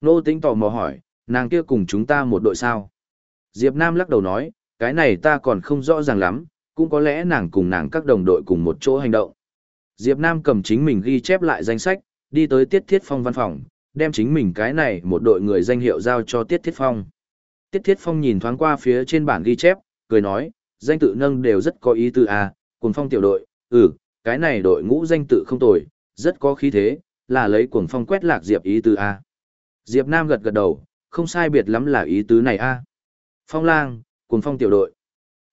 S1: Nô tính tò mò hỏi, nàng kia cùng chúng ta một đội sao? Diệp Nam lắc đầu nói, cái này ta còn không rõ ràng lắm, cũng có lẽ nàng cùng nàng các đồng đội cùng một chỗ hành động. Diệp Nam cầm chính mình ghi chép lại danh sách, đi tới Tiết Thiết Phong văn phòng, đem chính mình cái này một đội người danh hiệu giao cho Tiết Thiết Phong. Tiết Thiết Phong nhìn thoáng qua phía trên bản ghi chép, cười nói, danh tự nâng đều rất có ý tư à, cuồng phong tiểu đội, ừ, cái này đội ngũ danh tự không tồi, rất có khí thế, là lấy cuồng phong quét lạc Diệp ý tư à. Diệp Nam gật gật đầu, không sai biệt lắm là ý tứ này a. À. Phong lang, cuồng phong tiểu đội.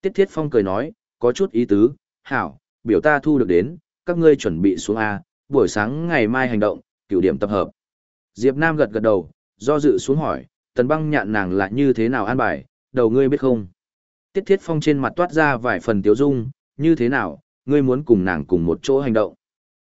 S1: Tiết Thiết Phong cười nói, có chút ý tứ, hảo, biểu ta thu được đến, các ngươi chuẩn bị xuống A, buổi sáng ngày mai hành động, cửu điểm tập hợp. Diệp Nam gật gật đầu, do dự xuống hỏi, tần băng nhạn nàng là như thế nào an bài, đầu ngươi biết không? Tiết Thiết Phong trên mặt toát ra vài phần tiếu dung, như thế nào, ngươi muốn cùng nàng cùng một chỗ hành động.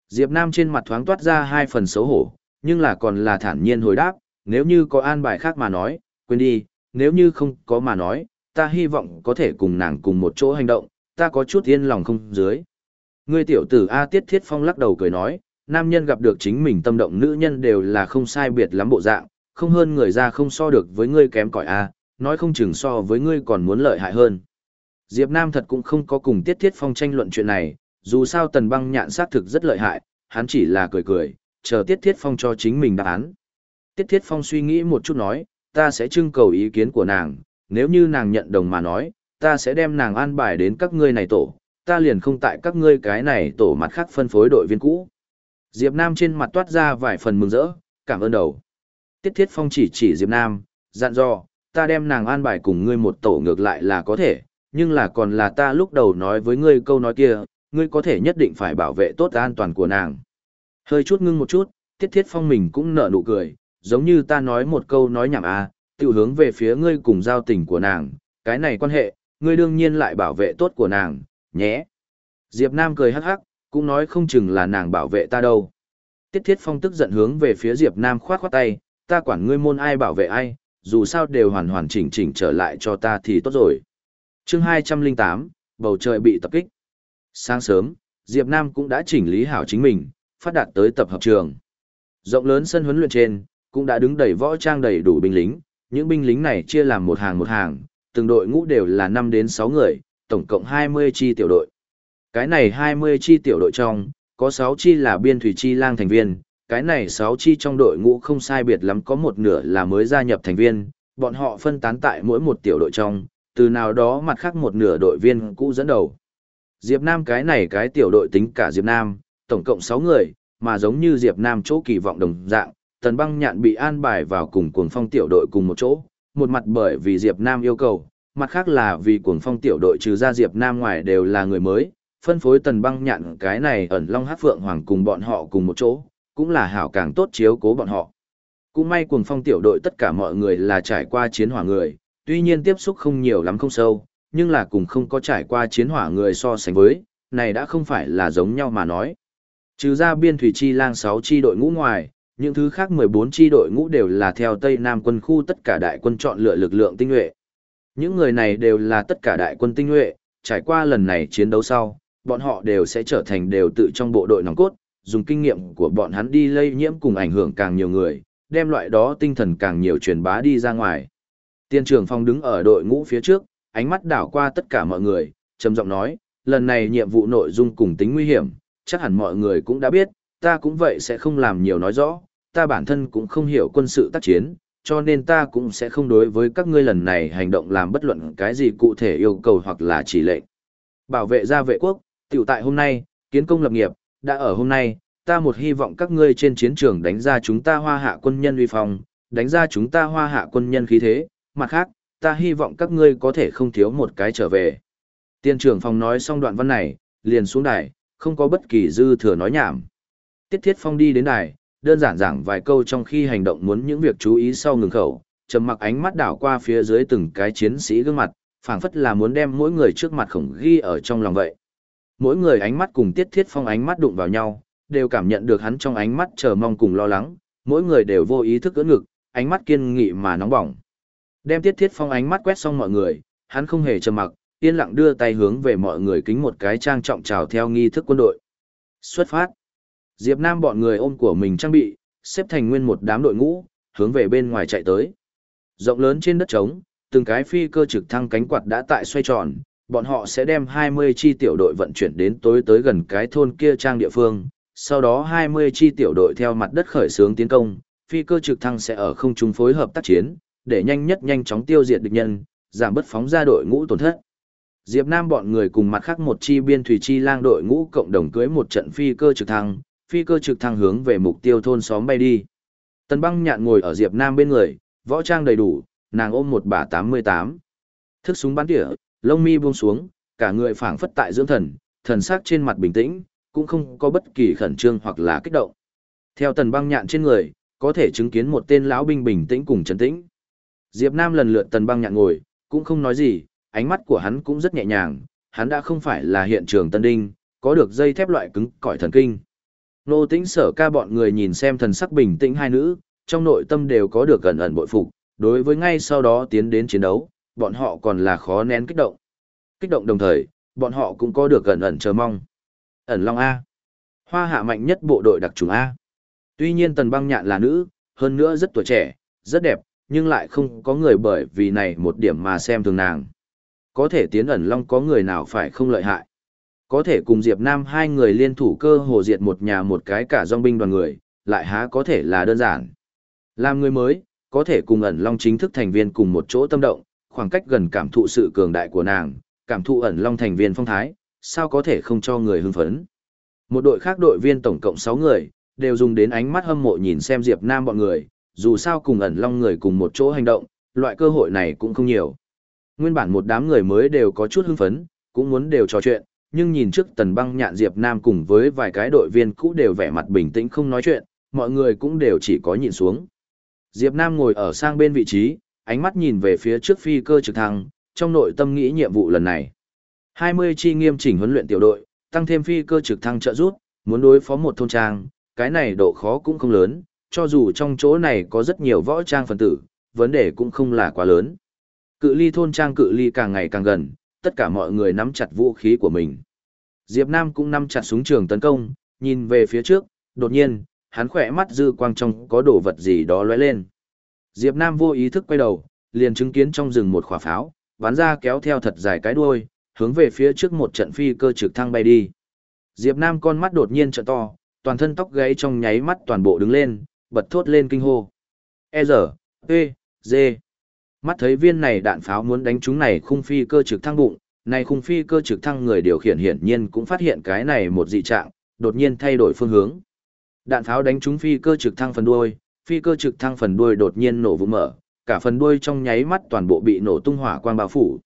S1: Diệp Nam trên mặt thoáng toát ra hai phần xấu hổ, nhưng là còn là thản nhiên hồi đáp, nếu như có an bài khác mà nói, quên đi, nếu như không có mà nói, ta hy vọng có thể cùng nàng cùng một chỗ hành động, ta có chút yên lòng không dưới. Ngươi tiểu tử A Tiết Thiết Phong lắc đầu cười nói, nam nhân gặp được chính mình tâm động nữ nhân đều là không sai biệt lắm bộ dạng, không hơn người ra không so được với ngươi kém cỏi A, nói không chừng so với ngươi còn muốn lợi hại hơn. Diệp Nam thật cũng không có cùng Tiết Thiết Phong tranh luận chuyện này, dù sao tần băng nhạn sát thực rất lợi hại, hắn chỉ là cười cười, chờ Tiết Thiết Phong cho chính mình đáp án. Tiết Thiết Phong suy nghĩ một chút nói, ta sẽ trưng cầu ý kiến của nàng, nếu như nàng nhận đồng mà nói, ta sẽ đem nàng an bài đến các ngươi này tổ, ta liền không tại các ngươi cái này tổ mặt khác phân phối đội viên cũ. Diệp Nam trên mặt toát ra vài phần mừng rỡ, cảm ơn đầu. Tiết Thiết Phong chỉ chỉ Diệp Nam, dặn dò, ta đem nàng an bài cùng ngươi một tổ ngược lại là có thể, nhưng là còn là ta lúc đầu nói với ngươi câu nói kia, ngươi có thể nhất định phải bảo vệ tốt an toàn của nàng. Hơi chút ngưng một chút, Tiết Thiết Phong mình cũng nở nụ cười, giống như ta nói một câu nói nhảm à, tự hướng về phía ngươi cùng giao tình của nàng, cái này quan hệ, ngươi đương nhiên lại bảo vệ tốt của nàng, nhé. Diệp Nam cười hắc hắc, cũng nói không chừng là nàng bảo vệ ta đâu. Tiết Thiết Phong tức giận hướng về phía Diệp Nam khoát khoát tay, ta quản ngươi môn ai bảo vệ ai, dù sao đều hoàn hoàn chỉnh chỉnh trở lại cho ta thì tốt rồi. Chương 208, bầu trời bị tập kích. Sáng sớm, Diệp Nam cũng đã chỉnh lý hảo chính mình, phát đạt tới tập hợp trường. Rộng lớn sân huấn luyện trên, cũng đã đứng đầy võ trang đầy đủ binh lính, những binh lính này chia làm một hàng một hàng, từng đội ngũ đều là 5 đến 6 người, tổng cộng 20 chi tiểu đội. Cái này 20 chi tiểu đội trong, có 6 chi là biên thủy chi lang thành viên, cái này 6 chi trong đội ngũ không sai biệt lắm có một nửa là mới gia nhập thành viên, bọn họ phân tán tại mỗi một tiểu đội trong, từ nào đó mặt khác một nửa đội viên cũ dẫn đầu. Diệp Nam cái này cái tiểu đội tính cả Diệp Nam, tổng cộng 6 người, mà giống như Diệp Nam chỗ kỳ vọng đồng dạng, Tần Băng Nhạn bị an bài vào cùng cuồng phong tiểu đội cùng một chỗ, một mặt bởi vì Diệp Nam yêu cầu, mặt khác là vì cuồng phong tiểu đội trừ ra Diệp Nam ngoài đều là người mới, phân phối Tần Băng Nhạn cái này ẩn Long Hát Phượng Hoàng cùng bọn họ cùng một chỗ, cũng là hảo càng tốt chiếu cố bọn họ. Cũng may cuồng phong tiểu đội tất cả mọi người là trải qua chiến hỏa người, tuy nhiên tiếp xúc không nhiều lắm không sâu, nhưng là cùng không có trải qua chiến hỏa người so sánh với, này đã không phải là giống nhau mà nói. Trừ ra biên thủy chi lang 6 chi đội ngũ ngoài, những thứ khác 14 chi đội ngũ đều là theo Tây Nam quân khu tất cả đại quân chọn lựa lực lượng tinh nhuệ. Những người này đều là tất cả đại quân tinh nhuệ, trải qua lần này chiến đấu sau, bọn họ đều sẽ trở thành đều tự trong bộ đội nòng cốt, dùng kinh nghiệm của bọn hắn đi lây nhiễm cùng ảnh hưởng càng nhiều người, đem loại đó tinh thần càng nhiều truyền bá đi ra ngoài. Tiên trưởng phong đứng ở đội ngũ phía trước, ánh mắt đảo qua tất cả mọi người, trầm giọng nói, lần này nhiệm vụ nội dung cùng tính nguy hiểm, chắc hẳn mọi người cũng đã biết, ta cũng vậy sẽ không làm nhiều nói rõ, ta bản thân cũng không hiểu quân sự tác chiến, cho nên ta cũng sẽ không đối với các ngươi lần này hành động làm bất luận cái gì cụ thể yêu cầu hoặc là chỉ lệnh. Bảo vệ gia vệ quốc, tiểu tại hôm nay, kiến công lập nghiệp, đã ở hôm nay, ta một hy vọng các ngươi trên chiến trường đánh ra chúng ta hoa hạ quân nhân uy phong, đánh ra chúng ta hoa hạ quân nhân khí thế, mặt khác, ta hy vọng các ngươi có thể không thiếu một cái trở về. Tiên trưởng phòng nói xong đoạn văn này, liền xuống đài, không có bất kỳ dư thừa nói nhảm. Tiết Thiết Phong đi đến đài, đơn giản giảng vài câu trong khi hành động muốn những việc chú ý sau ngừng khẩu, trầm mặc ánh mắt đảo qua phía dưới từng cái chiến sĩ gương mặt, phảng phất là muốn đem mỗi người trước mặt khổng ghi ở trong lòng vậy. Mỗi người ánh mắt cùng Tiết Thiết Phong ánh mắt đụng vào nhau, đều cảm nhận được hắn trong ánh mắt chờ mong cùng lo lắng, mỗi người đều vô ý thức ưỡn ngực, ánh mắt kiên nghị mà nóng bỏng. Đem Tiết Thiết Phong ánh mắt quét xong mọi người, hắn không hề trầm mặc, yên lặng đưa tay hướng về mọi người kính một cái trang trọng chào theo nghi thức quân đội. Xuất phát. Diệp Nam bọn người ôm của mình trang bị, xếp thành nguyên một đám đội ngũ, hướng về bên ngoài chạy tới. Rộng lớn trên đất trống, từng cái phi cơ trực thăng cánh quạt đã tại xoay tròn, bọn họ sẽ đem 20 chi tiểu đội vận chuyển đến tối tới gần cái thôn kia trang địa phương, sau đó 20 chi tiểu đội theo mặt đất khởi xướng tiến công, phi cơ trực thăng sẽ ở không trung phối hợp tác chiến, để nhanh nhất nhanh chóng tiêu diệt địch nhân, giảm bất phóng ra đội ngũ tổn thất. Diệp Nam bọn người cùng mặt khác một chi biên thủy chi lang đội ngũ cộng đồng cưới một trận phi cơ trực thăng, phi cơ trực thăng hướng về mục tiêu thôn xóm bay đi. Tần băng nhạn ngồi ở Diệp Nam bên người, võ trang đầy đủ, nàng ôm một bả 88. Thức súng bắn tỉa, lông mi buông xuống, cả người phảng phất tại dưỡng thần, thần sắc trên mặt bình tĩnh, cũng không có bất kỳ khẩn trương hoặc là kích động. Theo tần băng nhạn trên người, có thể chứng kiến một tên lão binh bình tĩnh cùng trấn tĩnh. Diệp Nam lần lượt tần băng nhạn ngồi, cũng không nói gì, ánh mắt của hắn cũng rất nhẹ nhàng, hắn đã không phải là hiện trường tân đinh, có được dây thép loại cứng cỏi thần kinh. Nô tĩnh sở ca bọn người nhìn xem thần sắc bình tĩnh hai nữ, trong nội tâm đều có được gần ẩn bội phục, đối với ngay sau đó tiến đến chiến đấu, bọn họ còn là khó nén kích động. Kích động đồng thời, bọn họ cũng có được gần ẩn chờ mong. Ẩn Long A. Hoa hạ mạnh nhất bộ đội đặc trùng A. Tuy nhiên Tần Băng Nhạn là nữ, hơn nữa rất tuổi trẻ, rất đẹp, nhưng lại không có người bởi vì này một điểm mà xem thường nàng. Có thể tiến ẩn Long có người nào phải không lợi hại. Có thể cùng Diệp Nam hai người liên thủ cơ hồ diệt một nhà một cái cả dòng binh đoàn người, lại há có thể là đơn giản. Làm người mới, có thể cùng ẩn Long chính thức thành viên cùng một chỗ tâm động, khoảng cách gần cảm thụ sự cường đại của nàng, cảm thụ ẩn Long thành viên phong thái, sao có thể không cho người hưng phấn. Một đội khác đội viên tổng cộng 6 người, đều dùng đến ánh mắt hâm mộ nhìn xem Diệp Nam bọn người, dù sao cùng ẩn long người cùng một chỗ hành động, loại cơ hội này cũng không nhiều. Nguyên bản một đám người mới đều có chút hưng phấn, cũng muốn đều trò chuyện, nhưng nhìn trước tần băng nhạn Diệp Nam cùng với vài cái đội viên cũ đều vẻ mặt bình tĩnh không nói chuyện, mọi người cũng đều chỉ có nhìn xuống. Diệp Nam ngồi ở sang bên vị trí, ánh mắt nhìn về phía trước phi cơ trực thăng, trong nội tâm nghĩ nhiệm vụ lần này. 20 chi nghiêm chỉnh huấn luyện tiểu đội, tăng thêm phi cơ trực thăng trợ rút, muốn đối phó một thôn trang, cái này độ khó cũng không lớn, cho dù trong chỗ này có rất nhiều võ trang phần tử, vấn đề cũng không là quá lớn. Cự ly thôn trang cự ly càng ngày càng gần, tất cả mọi người nắm chặt vũ khí của mình. Diệp Nam cũng nắm chặt súng trường tấn công, nhìn về phía trước, đột nhiên, hắn khỏe mắt dư quang trong có đồ vật gì đó lóe lên. Diệp Nam vô ý thức quay đầu, liền chứng kiến trong rừng một quả pháo, bắn ra kéo theo thật dài cái đuôi, hướng về phía trước một trận phi cơ trực thăng bay đi. Diệp Nam con mắt đột nhiên trợn to, toàn thân tóc gáy trong nháy mắt toàn bộ đứng lên, bật thốt lên kinh hô. E giờ, P, D. Mắt thấy viên này đạn pháo muốn đánh chúng này khung phi cơ trực thăng bụng, này khung phi cơ trực thăng người điều khiển hiển nhiên cũng phát hiện cái này một dị trạng, đột nhiên thay đổi phương hướng. Đạn pháo đánh trúng phi cơ trực thăng phần đuôi, phi cơ trực thăng phần đuôi đột nhiên nổ vụ mở, cả phần đuôi trong nháy mắt toàn bộ bị nổ tung hỏa quang bao phủ.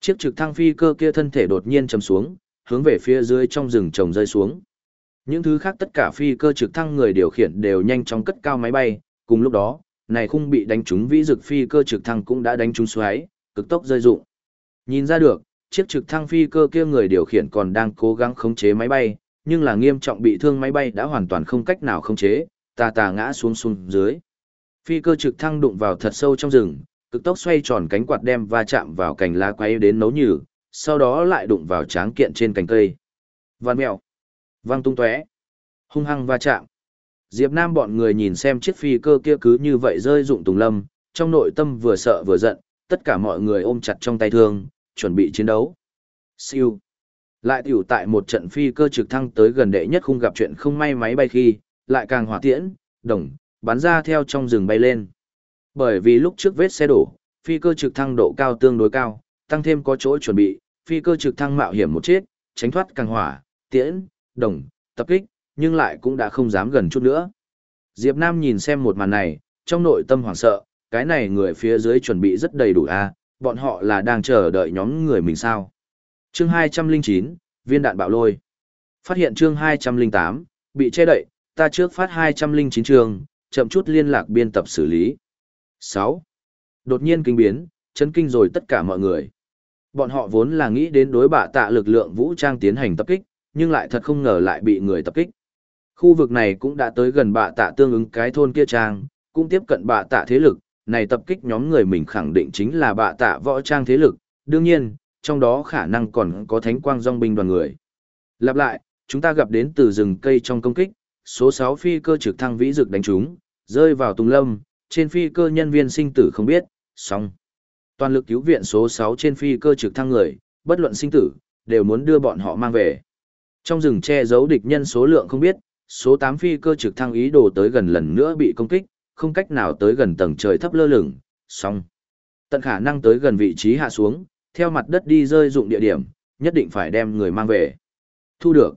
S1: Chiếc trực thăng phi cơ kia thân thể đột nhiên chầm xuống, hướng về phía dưới trong rừng trồng rơi xuống. Những thứ khác tất cả phi cơ trực thăng người điều khiển đều nhanh chóng cất cao máy bay, cùng lúc đó, này khung bị đánh trúng vĩ dực phi cơ trực thăng cũng đã đánh trúng xoáy, cực tốc rơi rụng. Nhìn ra được, chiếc trực thăng phi cơ kia người điều khiển còn đang cố gắng khống chế máy bay, nhưng là nghiêm trọng bị thương máy bay đã hoàn toàn không cách nào khống chế, tà tà ngã xuống xuống dưới. Phi cơ trực thăng đụng vào thật sâu trong rừng, cực tốc xoay tròn cánh quạt đem va chạm vào cành lá quay đến nấu nhừ, sau đó lại đụng vào tráng kiện trên cành cây. Văn mèo, văng tung tóe, hung hăng va chạm. Diệp Nam bọn người nhìn xem chiếc phi cơ kia cứ như vậy rơi dụng tùng lâm, trong nội tâm vừa sợ vừa giận, tất cả mọi người ôm chặt trong tay thương, chuẩn bị chiến đấu. Siêu. Lại tiểu tại một trận phi cơ trực thăng tới gần đệ nhất khung gặp chuyện không may máy bay khi, lại càng hỏa tiễn, đồng, bắn ra theo trong rừng bay lên. Bởi vì lúc trước vết xe đổ, phi cơ trực thăng độ cao tương đối cao, tăng thêm có chỗ chuẩn bị, phi cơ trực thăng mạo hiểm một chết, tránh thoát càng hỏa, tiễn, đồng, tập kích, nhưng lại cũng đã không dám gần chút nữa. Diệp Nam nhìn xem một màn này, trong nội tâm hoảng sợ, cái này người phía dưới chuẩn bị rất đầy đủ a, à, bọn họ là đang chờ đợi nhóm người mình sao. Chương 209, viên đạn bạo lôi. Phát hiện chương 208, bị che đậy, ta trước phát 209 trường, chậm chút liên lạc biên tập xử lý. 6. Đột nhiên kinh biến, chấn kinh rồi tất cả mọi người. Bọn họ vốn là nghĩ đến đối bạ tạ lực lượng vũ trang tiến hành tập kích, nhưng lại thật không ngờ lại bị người tập kích. Khu vực này cũng đã tới gần bạ tạ tương ứng cái thôn kia trang, cũng tiếp cận bạ tạ thế lực, này tập kích nhóm người mình khẳng định chính là bạ tạ võ trang thế lực, đương nhiên, trong đó khả năng còn có thánh quang dòng binh đoàn người. Lặp lại, chúng ta gặp đến từ rừng cây trong công kích, số 6 phi cơ trực thăng vĩ dực đánh trúng, rơi vào tùng lâm, trên phi cơ nhân viên sinh tử không biết, xong. Toàn lực cứu viện số 6 trên phi cơ trực thăng người, bất luận sinh tử, đều muốn đưa bọn họ mang về. Trong rừng che giấu địch nhân số lượng không biết, số 8 phi cơ trực thăng ý đồ tới gần lần nữa bị công kích, không cách nào tới gần tầng trời thấp lơ lửng, xong. Tận khả năng tới gần vị trí hạ xuống, theo mặt đất đi rơi dụng địa điểm, nhất định phải đem người mang về. Thu được.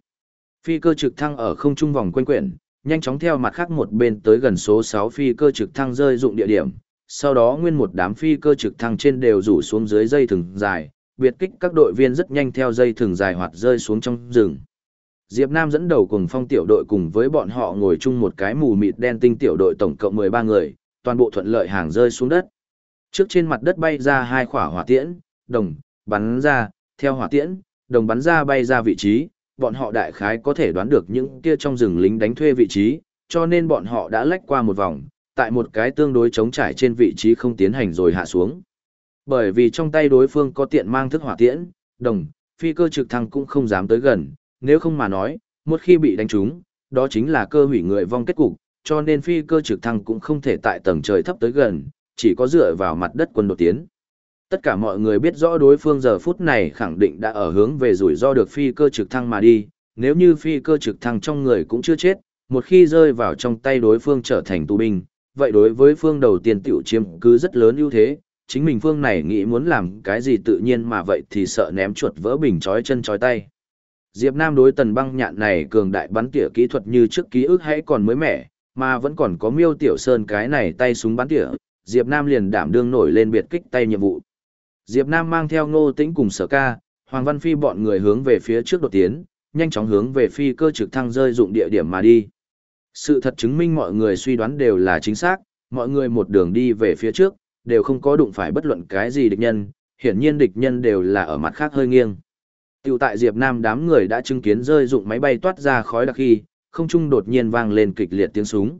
S1: Phi cơ trực thăng ở không trung vòng quanh quyển, nhanh chóng theo mặt khác một bên tới gần số 6 phi cơ trực thăng rơi dụng địa điểm. Sau đó nguyên một đám phi cơ trực thăng trên đều rủ xuống dưới dây thừng dài, biệt kích các đội viên rất nhanh theo dây thừng dài hoạt rơi xuống trong rừng. Diệp Nam dẫn đầu cùng phong tiểu đội cùng với bọn họ ngồi chung một cái mù mịt đen tinh tiểu đội tổng cộng 13 người, toàn bộ thuận lợi hàng rơi xuống đất. Trước trên mặt đất bay ra hai quả hỏa tiễn, đồng, bắn ra, theo hỏa tiễn, đồng bắn ra bay ra vị trí, bọn họ đại khái có thể đoán được những kia trong rừng lính đánh thuê vị trí, cho nên bọn họ đã lách qua một vòng, tại một cái tương đối chống trải trên vị trí không tiến hành rồi hạ xuống. Bởi vì trong tay đối phương có tiện mang thức hỏa tiễn, đồng, phi cơ trực thăng cũng không dám tới gần, nếu không mà nói, một khi bị đánh trúng, đó chính là cơ hủy người vong kết cục, cho nên phi cơ trực thăng cũng không thể tại tầng trời thấp tới gần, chỉ có dựa vào mặt đất quân đột tiến. Tất cả mọi người biết rõ đối phương giờ phút này khẳng định đã ở hướng về rủi ro được phi cơ trực thăng mà đi, nếu như phi cơ trực thăng trong người cũng chưa chết, một khi rơi vào trong tay đối phương trở thành tù binh, vậy đối với phương đầu tiên tiểu chiếm cứ rất lớn ưu thế, chính mình phương này nghĩ muốn làm cái gì tự nhiên mà vậy thì sợ ném chuột vỡ bình chói chân chói tay. Diệp Nam đối tần băng nhạn này cường đại bắn tỉa kỹ thuật như trước ký ức hãy còn mới mẻ, mà vẫn còn có miêu tiểu sơn cái này tay súng bắn tỉa, Diệp Nam liền đảm đương nổi lên biệt kích tay nhiệm vụ. Diệp Nam mang theo Ngô Tĩnh cùng Sở Ca, Hoàng Văn Phi bọn người hướng về phía trước đột tiến, nhanh chóng hướng về phi cơ trực thăng rơi dụng địa điểm mà đi. Sự thật chứng minh mọi người suy đoán đều là chính xác, mọi người một đường đi về phía trước, đều không có đụng phải bất luận cái gì địch nhân, hiển nhiên địch nhân đều là ở mặt khác hơi nghiêng. Tiểu tại Diệp Nam đám người đã chứng kiến rơi dụng máy bay toát ra khói đặc khi, không trung đột nhiên vang lên kịch liệt tiếng súng.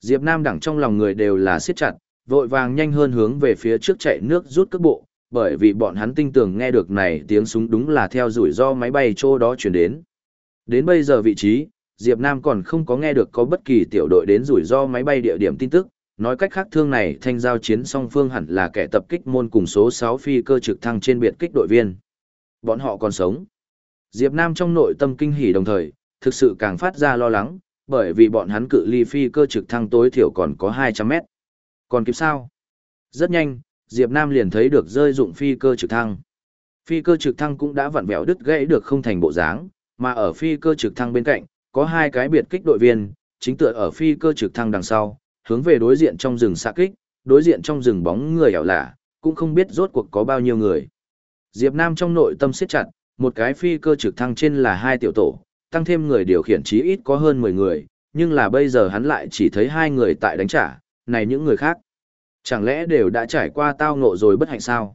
S1: Diệp Nam đẳng trong lòng người đều là siết chặt, vội vàng nhanh hơn hướng về phía trước chạy nước rút cước bộ, bởi vì bọn hắn tinh tường nghe được này tiếng súng đúng là theo rủi ro máy bay chỗ đó chuyển đến. Đến bây giờ vị trí, Diệp Nam còn không có nghe được có bất kỳ tiểu đội đến rủi ro máy bay địa điểm tin tức, nói cách khác thương này thanh giao chiến song phương hẳn là kẻ tập kích môn cùng số 6 phi cơ trực thăng trên biệt kích đội viên. Bọn họ còn sống. Diệp Nam trong nội tâm kinh hỉ đồng thời, thực sự càng phát ra lo lắng, Bởi vì bọn hắn cự ly phi cơ trực thăng tối thiểu còn có 200 mét. Còn kịp sao? Rất nhanh, Diệp Nam liền thấy được rơi dụng phi cơ trực thăng. Phi cơ trực thăng cũng đã vặn vẹo đứt gãy được không thành bộ dáng, mà ở phi cơ trực thăng bên cạnh, có hai cái biệt kích đội viên, chính tựa ở phi cơ trực thăng đằng sau, hướng về đối diện trong rừng xạ kích, đối diện trong rừng bóng người ảo lạ, cũng không biết rốt cuộc có bao nhiêu người. Diệp Nam trong nội tâm siết chặt, một cái phi cơ trực thăng trên là hai tiểu tổ, tăng thêm người điều khiển chí ít có hơn 10 người, nhưng là bây giờ hắn lại chỉ thấy hai người tại đánh trả, này những người khác. Chẳng lẽ đều đã trải qua tao ngộ rồi bất hạnh sao?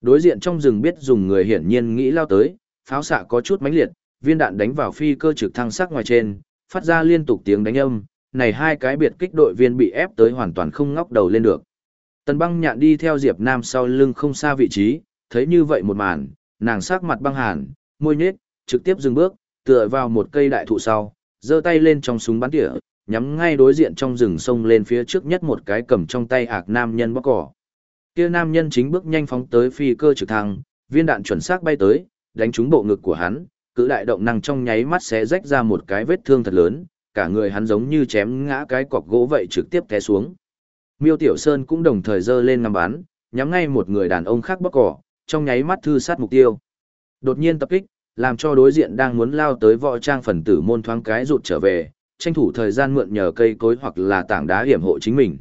S1: Đối diện trong rừng biết dùng người hiển nhiên nghĩ lao tới, pháo xạ có chút mãnh liệt, viên đạn đánh vào phi cơ trực thăng sắc ngoài trên, phát ra liên tục tiếng đánh âm, này hai cái biệt kích đội viên bị ép tới hoàn toàn không ngóc đầu lên được. Tần băng nhạn đi theo Diệp Nam sau lưng không xa vị trí, thấy như vậy một màn, nàng sắc mặt băng hàn, môi nhếch, trực tiếp dừng bước, tựa vào một cây đại thụ sau, giơ tay lên trong súng bắn tỉa, nhắm ngay đối diện trong rừng sông lên phía trước nhất một cái cầm trong tay ạc nam nhân bóc cỏ. Kia nam nhân chính bước nhanh phóng tới phi cơ trực thăng, viên đạn chuẩn xác bay tới, đánh trúng bộ ngực của hắn, cự đại động năng trong nháy mắt sẽ rách ra một cái vết thương thật lớn, cả người hắn giống như chém ngã cái cọc gỗ vậy trực tiếp té xuống. Miêu Tiểu Sơn cũng đồng thời giơ lên ngắm bắn, nhắm ngay một người đàn ông khác bóc cỏ, trong nháy mắt thư sát mục tiêu. Đột nhiên tập kích, làm cho đối diện đang muốn lao tới võ trang phần tử môn thoáng cái rụt trở về, tranh thủ thời gian mượn nhờ cây cối hoặc là tảng đá hiểm hộ chính mình.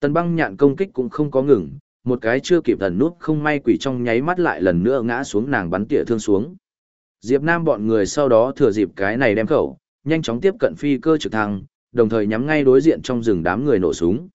S1: Tần băng nhạn công kích cũng không có ngừng, một cái chưa kịp thần nút không may quỷ trong nháy mắt lại lần nữa ngã xuống nàng bắn tỉa thương xuống. Diệp Nam bọn người sau đó thừa dịp cái này đem khẩu, nhanh chóng tiếp cận phi cơ trực thăng, đồng thời nhắm ngay đối diện trong rừng đám người nổ súng.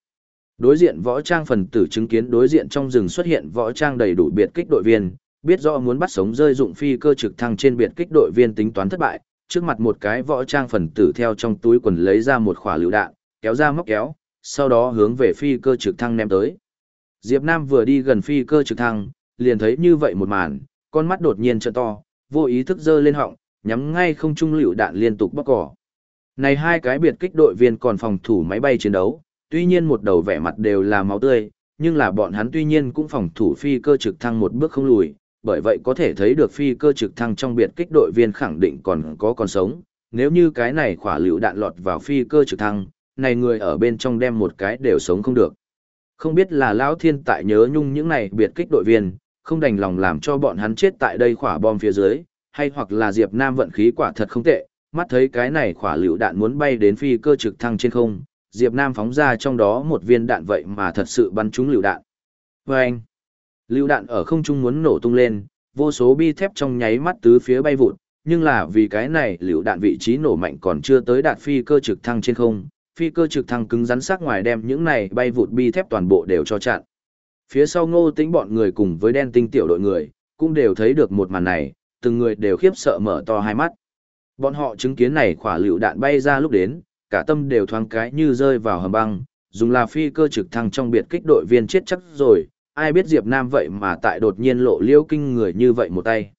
S1: Đối diện võ trang phần tử chứng kiến đối diện trong rừng xuất hiện võ trang đầy đủ biệt kích đội viên, biết rõ muốn bắt sống rơi dụng phi cơ trực thăng trên biệt kích đội viên tính toán thất bại, trước mặt một cái võ trang phần tử theo trong túi quần lấy ra một quả lựu đạn, kéo ra móc kéo, sau đó hướng về phi cơ trực thăng ném tới. Diệp Nam vừa đi gần phi cơ trực thăng, liền thấy như vậy một màn, con mắt đột nhiên trợn to, vô ý thức giơ lên họng, nhắm ngay không trung lựu đạn liên tục bóc cỏ. Này hai cái biệt kích đội viên còn phòng thủ máy bay chiến đấu, tuy nhiên một đầu vẻ mặt đều là máu tươi, nhưng là bọn hắn tuy nhiên cũng phòng thủ phi cơ trực thăng một bước không lùi, bởi vậy có thể thấy được phi cơ trực thăng trong biệt kích đội viên khẳng định còn có còn sống. Nếu như cái này khỏa lựu đạn lọt vào phi cơ trực thăng, này người ở bên trong đem một cái đều sống không được. Không biết là Lão Thiên tại nhớ nhung những này biệt kích đội viên, không đành lòng làm cho bọn hắn chết tại đây khỏa bom phía dưới, hay hoặc là Diệp Nam vận khí quả thật không tệ, mắt thấy cái này khỏa lựu đạn muốn bay đến phi cơ trực thăng trên không, Diệp Nam phóng ra trong đó một viên đạn vậy mà thật sự bắn trúng lựu đạn. Và Lưu đạn ở không trung muốn nổ tung lên, vô số bi thép trong nháy mắt tứ phía bay vụt, nhưng là vì cái này lựu đạn vị trí nổ mạnh còn chưa tới đạt phi cơ trực thăng trên không, phi cơ trực thăng cứng rắn sắc ngoài đem những này bay vụt bi thép toàn bộ đều cho chặn. Phía sau ngô tính bọn người cùng với đen tinh tiểu đội người, cũng đều thấy được một màn này, từng người đều khiếp sợ mở to hai mắt. Bọn họ chứng kiến này khỏa lựu đạn bay ra lúc đến, cả tâm đều thoáng cái như rơi vào hầm băng, dùng là phi cơ trực thăng trong biệt kích đội viên chết chắc rồi, ai biết Diệp Nam vậy mà tại đột nhiên lộ liêu kinh người như vậy một tay.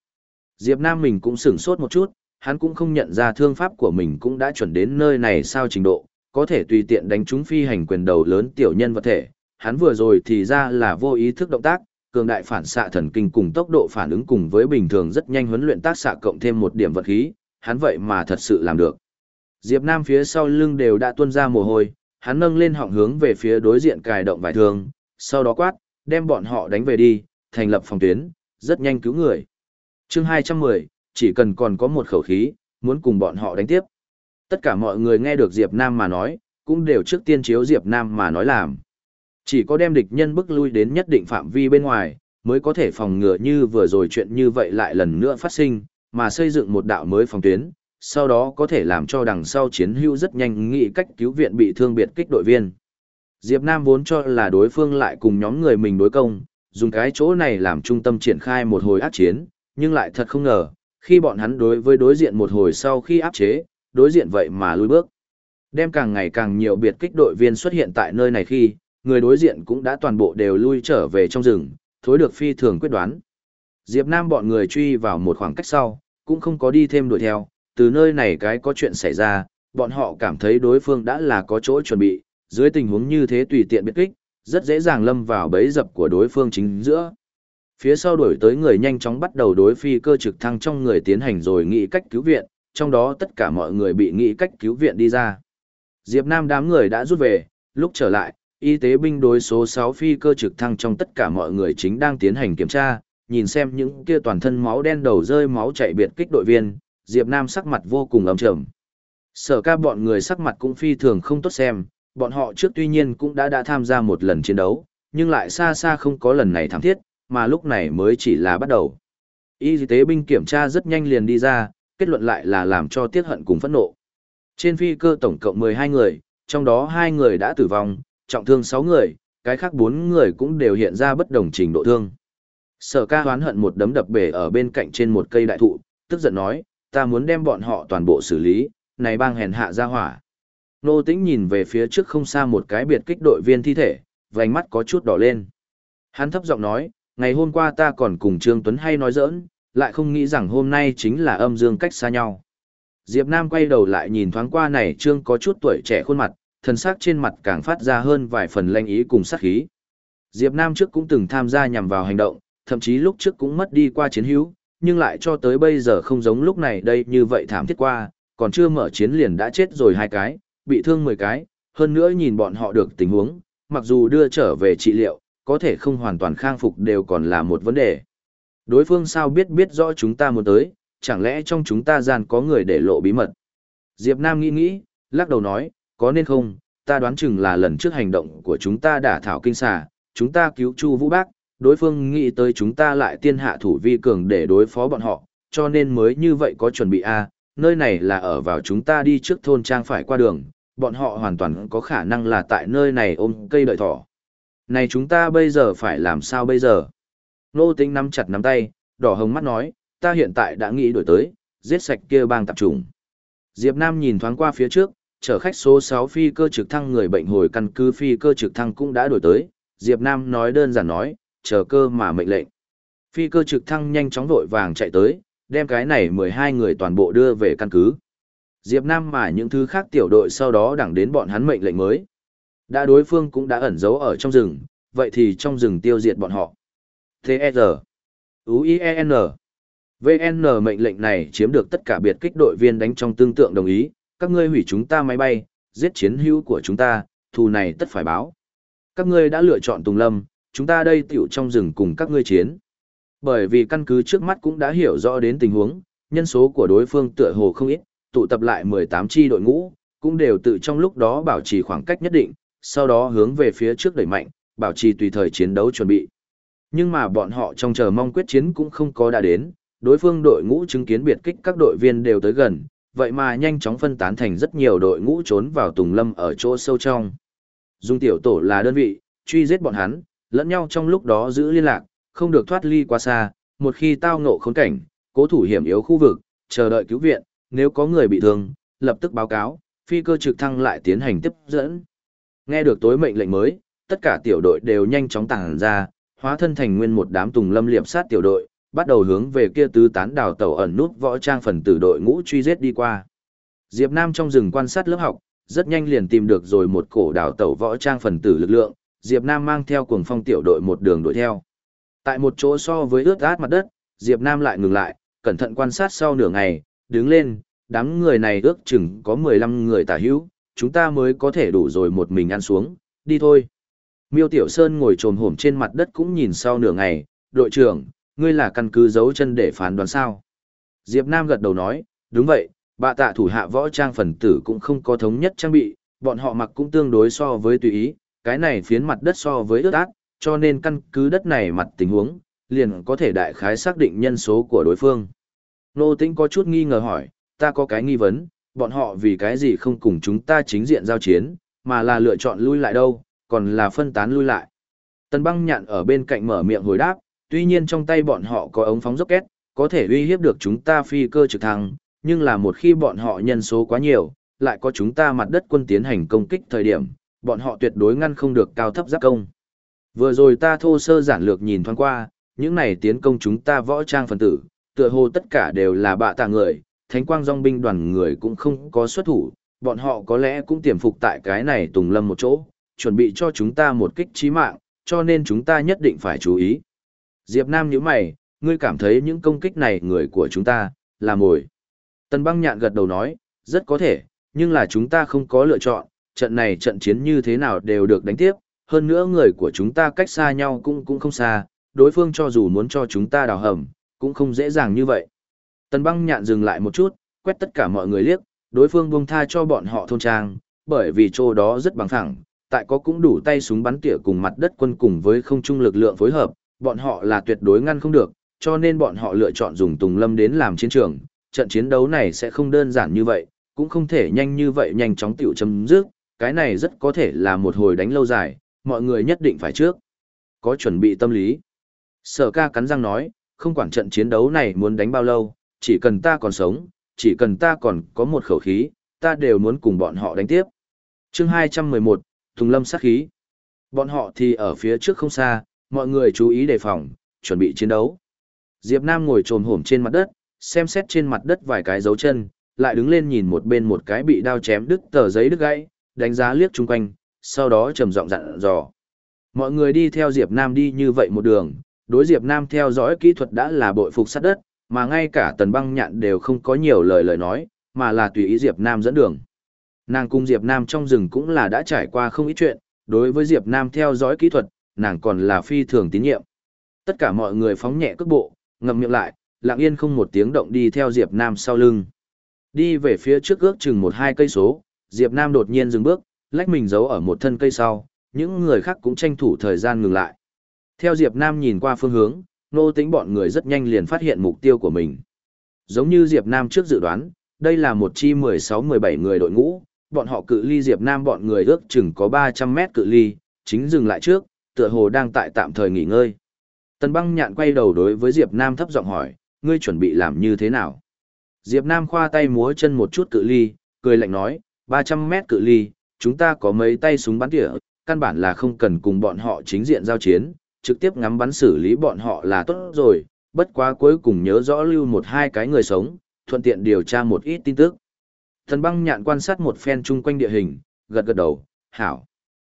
S1: Diệp Nam mình cũng sửng sốt một chút, hắn cũng không nhận ra thương pháp của mình cũng đã chuẩn đến nơi này sao trình độ, có thể tùy tiện đánh trúng phi hành quyền đầu lớn tiểu nhân vật thể. Hắn vừa rồi thì ra là vô ý thức động tác, cường đại phản xạ thần kinh cùng tốc độ phản ứng cùng với bình thường rất nhanh huấn luyện tác xạ cộng thêm một điểm vật khí, hắn vậy mà thật sự làm được. Diệp Nam phía sau lưng đều đã tuôn ra mồ hôi, hắn nâng lên họng hướng về phía đối diện cài động vài thương, sau đó quát, đem bọn họ đánh về đi, thành lập phòng tuyến, rất nhanh cứu người. Chương 210, chỉ cần còn có một khẩu khí, muốn cùng bọn họ đánh tiếp. Tất cả mọi người nghe được Diệp Nam mà nói, cũng đều trước tiên chiếu Diệp Nam mà nói làm. Chỉ có đem địch nhân bức lui đến nhất định phạm vi bên ngoài, mới có thể phòng ngừa như vừa rồi chuyện như vậy lại lần nữa phát sinh, mà xây dựng một đạo mới phòng tuyến, sau đó có thể làm cho đằng sau chiến hữu rất nhanh nghĩ cách cứu viện bị thương biệt kích đội viên. Diệp Nam vốn cho là đối phương lại cùng nhóm người mình đối công, dùng cái chỗ này làm trung tâm triển khai một hồi áp chiến, nhưng lại thật không ngờ, khi bọn hắn đối với đối diện một hồi sau khi áp chế, đối diện vậy mà lùi bước. Đem càng ngày càng nhiều biệt kích đội viên xuất hiện tại nơi này khi, người đối diện cũng đã toàn bộ đều lui trở về trong rừng, thối được phi thường quyết đoán. Diệp Nam bọn người truy vào một khoảng cách sau, cũng không có đi thêm đuổi theo, từ nơi này cái có chuyện xảy ra, bọn họ cảm thấy đối phương đã là có chỗ chuẩn bị, dưới tình huống như thế tùy tiện biệt kích, rất dễ dàng lâm vào bẫy dập của đối phương chính giữa. Phía sau đuổi tới người nhanh chóng bắt đầu đối phi cơ trực thăng trong người tiến hành rồi nghĩ cách cứu viện, trong đó tất cả mọi người bị nghĩ cách cứu viện đi ra. Diệp Nam đám người đã rút về, lúc trở lại, y tế binh đối số 6 phi cơ trực thăng trong tất cả mọi người chính đang tiến hành kiểm tra, nhìn xem những kia toàn thân máu đen đầu rơi máu chảy biệt kích đội viên, Diệp Nam sắc mặt vô cùng ấm trầm. Sở ca bọn người sắc mặt cũng phi thường không tốt xem, bọn họ trước tuy nhiên cũng đã đã tham gia một lần chiến đấu, nhưng lại xa xa không có lần này thảm thiết, mà lúc này mới chỉ là bắt đầu. Y tế binh kiểm tra rất nhanh liền đi ra, kết luận lại là làm cho tiếc hận cùng phẫn nộ. Trên phi cơ tổng cộng 12 người, trong đó hai người đã tử vong, trọng thương 6 người, cái khác 4 người cũng đều hiện ra bất đồng trình độ thương. Sở ca hoán hận một đấm đập bể ở bên cạnh trên một cây đại thụ, tức giận nói, ta muốn đem bọn họ toàn bộ xử lý, này bang hèn hạ ra hỏa. Nô tĩnh nhìn về phía trước không xa một cái biệt kích đội viên thi thể, vành mắt có chút đỏ lên. Hắn thấp giọng nói, ngày hôm qua ta còn cùng Trương Tuấn hay nói giỡn, lại không nghĩ rằng hôm nay chính là âm dương cách xa nhau. Diệp Nam quay đầu lại nhìn thoáng qua này Trương có chút tuổi trẻ khuôn mặt, thần sắc trên mặt càng phát ra hơn vài phần lanh ý cùng sát khí. Diệp Nam trước cũng từng tham gia nhằm vào hành động, thậm chí lúc trước cũng mất đi qua chiến hữu, nhưng lại cho tới bây giờ không giống lúc này đây như vậy thảm thiết qua, còn chưa mở chiến liền đã chết rồi hai cái, bị thương 10 cái, hơn nữa nhìn bọn họ được tình huống, mặc dù đưa trở về trị liệu, có thể không hoàn toàn khang phục đều còn là một vấn đề. Đối phương sao biết biết rõ chúng ta muốn tới, chẳng lẽ trong chúng ta gian có người để lộ bí mật. Diệp Nam nghĩ nghĩ, lắc đầu nói, có nên không, ta đoán chừng là lần trước hành động của chúng ta đã thảo kinh xà, chúng ta cứu Chu Vũ Bác, đối phương nghĩ tới chúng ta lại tiên hạ thủ vi cường để đối phó bọn họ, cho nên mới như vậy có chuẩn bị a nơi này là ở vào chúng ta đi trước thôn trang phải qua đường, bọn họ hoàn toàn có khả năng là tại nơi này ôm cây đợi thỏ. Này chúng ta bây giờ phải làm sao bây giờ? Nô tính nắm chặt nắm tay, đỏ hồng mắt nói, ta hiện tại đã nghĩ đổi tới, giết sạch kia bang tạp trùng. Diệp Nam nhìn thoáng qua phía trước, chở khách số 6 phi cơ trực thăng người bệnh hồi căn cứ phi cơ trực thăng cũng đã đổi tới. Diệp Nam nói đơn giản nói, chờ cơ mà mệnh lệnh. Phi cơ trực thăng nhanh chóng vội vàng chạy tới, đem cái này 12 người toàn bộ đưa về căn cứ. Diệp Nam mà những thứ khác tiểu đội sau đó đẳng đến bọn hắn mệnh lệnh mới. Đã đối phương cũng đã ẩn giấu ở trong rừng, vậy thì trong rừng tiêu diệt bọn họ. T.E.R. U.I.E.N. VN mệnh lệnh này chiếm được tất cả biệt kích đội viên đánh trong tương tượng đồng ý, các ngươi hủy chúng ta máy bay, giết chiến hữu của chúng ta, thù này tất phải báo. Các ngươi đã lựa chọn Tùng Lâm, chúng ta đây tiểu trong rừng cùng các ngươi chiến. Bởi vì căn cứ trước mắt cũng đã hiểu rõ đến tình huống, nhân số của đối phương tựa hồ không ít, tụ tập lại 18 chi đội ngũ, cũng đều tự trong lúc đó bảo trì khoảng cách nhất định, sau đó hướng về phía trước đẩy mạnh, bảo trì tùy thời chiến đấu chuẩn bị. Nhưng mà bọn họ trong chờ mong quyết chiến cũng không có đã đến, đối phương đội ngũ chứng kiến biệt kích các đội viên đều tới gần, vậy mà nhanh chóng phân tán thành rất nhiều đội ngũ trốn vào Tùng Lâm ở chỗ sâu trong. Dung tiểu tổ là đơn vị, truy giết bọn hắn, lẫn nhau trong lúc đó giữ liên lạc, không được thoát ly quá xa, một khi tao ngộ khốn cảnh, cố thủ hiểm yếu khu vực, chờ đợi cứu viện, nếu có người bị thương, lập tức báo cáo, phi cơ trực thăng lại tiến hành tiếp dẫn. Nghe được tối mệnh lệnh mới, tất cả tiểu đội đều nhanh chóng tàng ra, hóa thân thành nguyên một đám tùng lâm liệp sát tiểu đội, bắt đầu hướng về kia tứ tán đào tàu ẩn nút võ trang phần tử đội ngũ truy giết đi qua. Diệp Nam trong rừng quan sát lớp học, rất nhanh liền tìm được rồi một cổ đào tàu võ trang phần tử lực lượng, Diệp Nam mang theo cuồng phong tiểu đội một đường đuổi theo. Tại một chỗ so với ướt át mặt đất, Diệp Nam lại ngừng lại, cẩn thận quan sát sau nửa ngày, đứng lên, đám người này ước chừng có 15 người tả hữu, chúng ta mới có thể đủ rồi một mình ăn xuống, đi thôi. Miêu Tiểu Sơn ngồi trồm hổm trên mặt đất cũng nhìn sau nửa ngày, đội trưởng, ngươi là căn cứ giấu chân để phán đoán sao. Diệp Nam gật đầu nói, đúng vậy, bạ tạ thủ hạ võ trang phần tử cũng không có thống nhất trang bị, bọn họ mặc cũng tương đối so với tùy ý, cái này phiến mặt đất so với ướt át, cho nên căn cứ đất này mặt tình huống, liền có thể đại khái xác định nhân số của đối phương. Nô Tĩnh có chút nghi ngờ hỏi, ta có cái nghi vấn, bọn họ vì cái gì không cùng chúng ta chính diện giao chiến, mà là lựa chọn lui lại đâu, còn là phân tán lui lại. Tần băng nhạn ở bên cạnh mở miệng hồi đáp, tuy nhiên trong tay bọn họ có ống phóng rocket, có thể uy hiếp được chúng ta phi cơ trực thăng, nhưng là một khi bọn họ nhân số quá nhiều, lại có chúng ta mặt đất quân tiến hành công kích thời điểm, bọn họ tuyệt đối ngăn không được cao thấp giáp công. Vừa rồi ta thô sơ giản lược nhìn thoáng qua, những này tiến công chúng ta võ trang phần tử, tựa hồ tất cả đều là bạ tạ người, thánh quang dòng binh đoàn người cũng không có xuất thủ, bọn họ có lẽ cũng tiềm phục tại cái này tùng lâm một chỗ, chuẩn bị cho chúng ta một kích trí mạng, cho nên chúng ta nhất định phải chú ý. Diệp Nam nhíu mày, ngươi cảm thấy những công kích này người của chúng ta, là mồi. Tần băng nhạn gật đầu nói, rất có thể, nhưng là chúng ta không có lựa chọn, trận này trận chiến như thế nào đều được đánh tiếp, hơn nữa người của chúng ta cách xa nhau cũng cũng không xa, đối phương cho dù muốn cho chúng ta đào hầm, cũng không dễ dàng như vậy. Tần băng nhạn dừng lại một chút, quét tất cả mọi người liếc, đối phương buông tha cho bọn họ thôn trang, bởi vì chỗ đó rất bằng phẳng, tại có cũng đủ tay súng bắn tỉa cùng mặt đất quân cùng với không trung lực lượng phối hợp, bọn họ là tuyệt đối ngăn không được, cho nên bọn họ lựa chọn dùng Tùng Lâm đến làm chiến trường. Trận chiến đấu này sẽ không đơn giản như vậy, cũng không thể nhanh như vậy nhanh chóng tiểu chấm dứt, cái này rất có thể là một hồi đánh lâu dài, mọi người nhất định phải trước. Có chuẩn bị tâm lý. Sở ca cắn răng nói, không quản trận chiến đấu này muốn đánh bao lâu, chỉ cần ta còn sống, chỉ cần ta còn có một khẩu khí, ta đều muốn cùng bọn họ đánh tiếp. chương 211, Thùng Lâm sát khí. Bọn họ thì ở phía trước không xa, mọi người chú ý đề phòng, chuẩn bị chiến đấu. Diệp Nam ngồi trồm hổm trên mặt đất, xem xét trên mặt đất vài cái dấu chân, lại đứng lên nhìn một bên một cái bị đao chém đứt tờ giấy đứt gãy, đánh giá liếc chung quanh, sau đó trầm giọng dặn dò. Mọi người đi theo Diệp Nam đi như vậy một đường, đối Diệp Nam theo dõi kỹ thuật đã là bội phục sát đất, mà ngay cả tần băng nhạn đều không có nhiều lời lời nói, mà là tùy ý Diệp Nam dẫn đường. Nàng cùng Diệp Nam trong rừng cũng là đã trải qua không ít chuyện, đối với Diệp Nam theo dõi kỹ thuật, nàng còn là phi thường tín nhiệm. Tất cả mọi người phóng nhẹ cước bộ, ngậm miệng lại, lặng yên không một tiếng động đi theo Diệp Nam sau lưng. Đi về phía trước ước chừng một hai cây số, Diệp Nam đột nhiên dừng bước, lách mình giấu ở một thân cây sau, những người khác cũng tranh thủ thời gian ngừng lại. Theo Diệp Nam nhìn qua phương hướng, nô tính bọn người rất nhanh liền phát hiện mục tiêu của mình. Giống như Diệp Nam trước dự đoán, đây là một chi 16-17 người đội ngũ, bọn họ cự ly Diệp Nam bọn người ước chừng có 300 mét cự ly, chính dừng lại trước, tựa hồ đang tại tạm thời nghỉ ngơi. Tần băng nhạn quay đầu đối với Diệp Nam thấp giọng hỏi, ngươi chuẩn bị làm như thế nào? Diệp Nam khoa tay múa chân một chút cự ly, cười lạnh nói, 300 mét cự ly, chúng ta có mấy tay súng bắn tỉa, căn bản là không cần cùng bọn họ chính diện giao chiến, trực tiếp ngắm bắn xử lý bọn họ là tốt rồi, bất quá cuối cùng nhớ rõ lưu một hai cái người sống, thuận tiện điều tra một ít tin tức. Thần băng nhạn quan sát một phen chung quanh địa hình, gật gật đầu, hảo.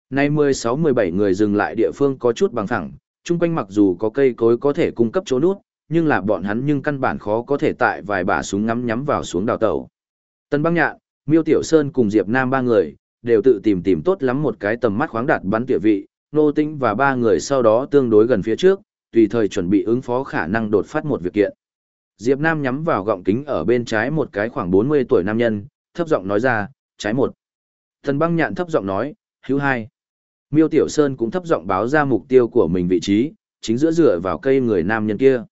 S1: Nay 16-17 người dừng lại địa phương có chút bằng phẳng, chung quanh mặc dù có cây cối có thể cung cấp chỗ nút, nhưng là bọn hắn nhưng căn bản khó có thể tại vài bả súng ngắm nhắm vào xuống đào tàu. Tân băng nhạn, Miêu Tiểu Sơn cùng Diệp Nam ba người, đều tự tìm tìm tốt lắm một cái tầm mắt khoáng đạt bắn tỉa vị, nô tĩnh và ba người sau đó tương đối gần phía trước, tùy thời chuẩn bị ứng phó khả năng đột phát một việc kiện. Diệp Nam nhắm vào gọng kính ở bên trái một cái khoảng 40 tuổi nam nhân, thấp giọng nói ra, trái một. Thần băng nhạn thấp giọng nói, hữu hai. Miêu Tiểu Sơn cũng thấp giọng báo ra mục tiêu của mình vị trí, chính giữa dựa vào cây người nam nhân kia.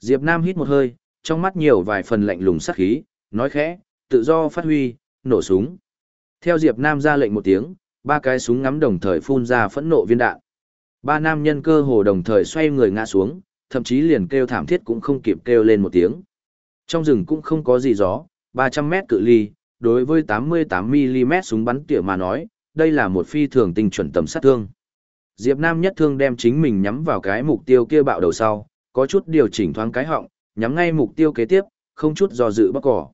S1: Diệp Nam hít một hơi, trong mắt nhiều vài phần lạnh lùng sắc khí, nói khẽ, tự do phát huy, nổ súng. Theo Diệp Nam ra lệnh một tiếng, ba cái súng ngắm đồng thời phun ra phẫn nộ viên đạn. Ba nam nhân cơ hồ đồng thời xoay người ngã xuống, thậm chí liền kêu thảm thiết cũng không kịp kêu lên một tiếng. Trong rừng cũng không có gì gió, 300 mét cự ly, đối với 88mm súng bắn tỉa mà nói, đây là một phi thường tinh chuẩn tầm sát thương. Diệp Nam nhất thương đem chính mình nhắm vào cái mục tiêu kia bạo đầu sau, có chút điều chỉnh thoáng cái họng, nhắm ngay mục tiêu kế tiếp, không chút do dự bóc cỏ.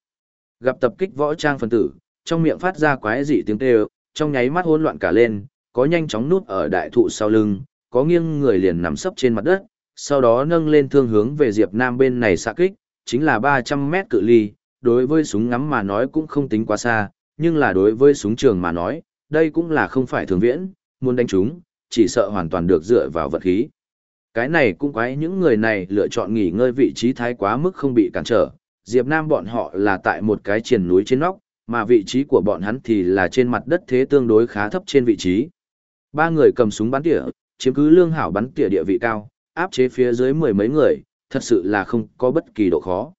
S1: Gặp tập kích võ trang phân tử, trong miệng phát ra quái dị tiếng kêu, trong nháy mắt hỗn loạn cả lên, có nhanh chóng núp ở đại thụ sau lưng, có nghiêng người liền nằm sấp trên mặt đất, sau đó nâng lên thương hướng về Diệp Nam bên này xạ kích, chính là 300 mét cự ly, đối với súng ngắm mà nói cũng không tính quá xa, nhưng là đối với súng trường mà nói, đây cũng là không phải thường viễn, muốn đánh chúng, chỉ sợ hoàn toàn được dựa vào vật khí. Cái này cũng quái những người này lựa chọn nghỉ ngơi vị trí thái quá mức không bị cản trở, Diệp Nam bọn họ là tại một cái triền núi trên nóc, mà vị trí của bọn hắn thì là trên mặt đất thế tương đối khá thấp trên vị trí. Ba người cầm súng bắn tỉa, chiếm cứ lương hảo bắn tỉa địa vị cao, áp chế phía dưới mười mấy người, thật sự là không có bất kỳ độ khó.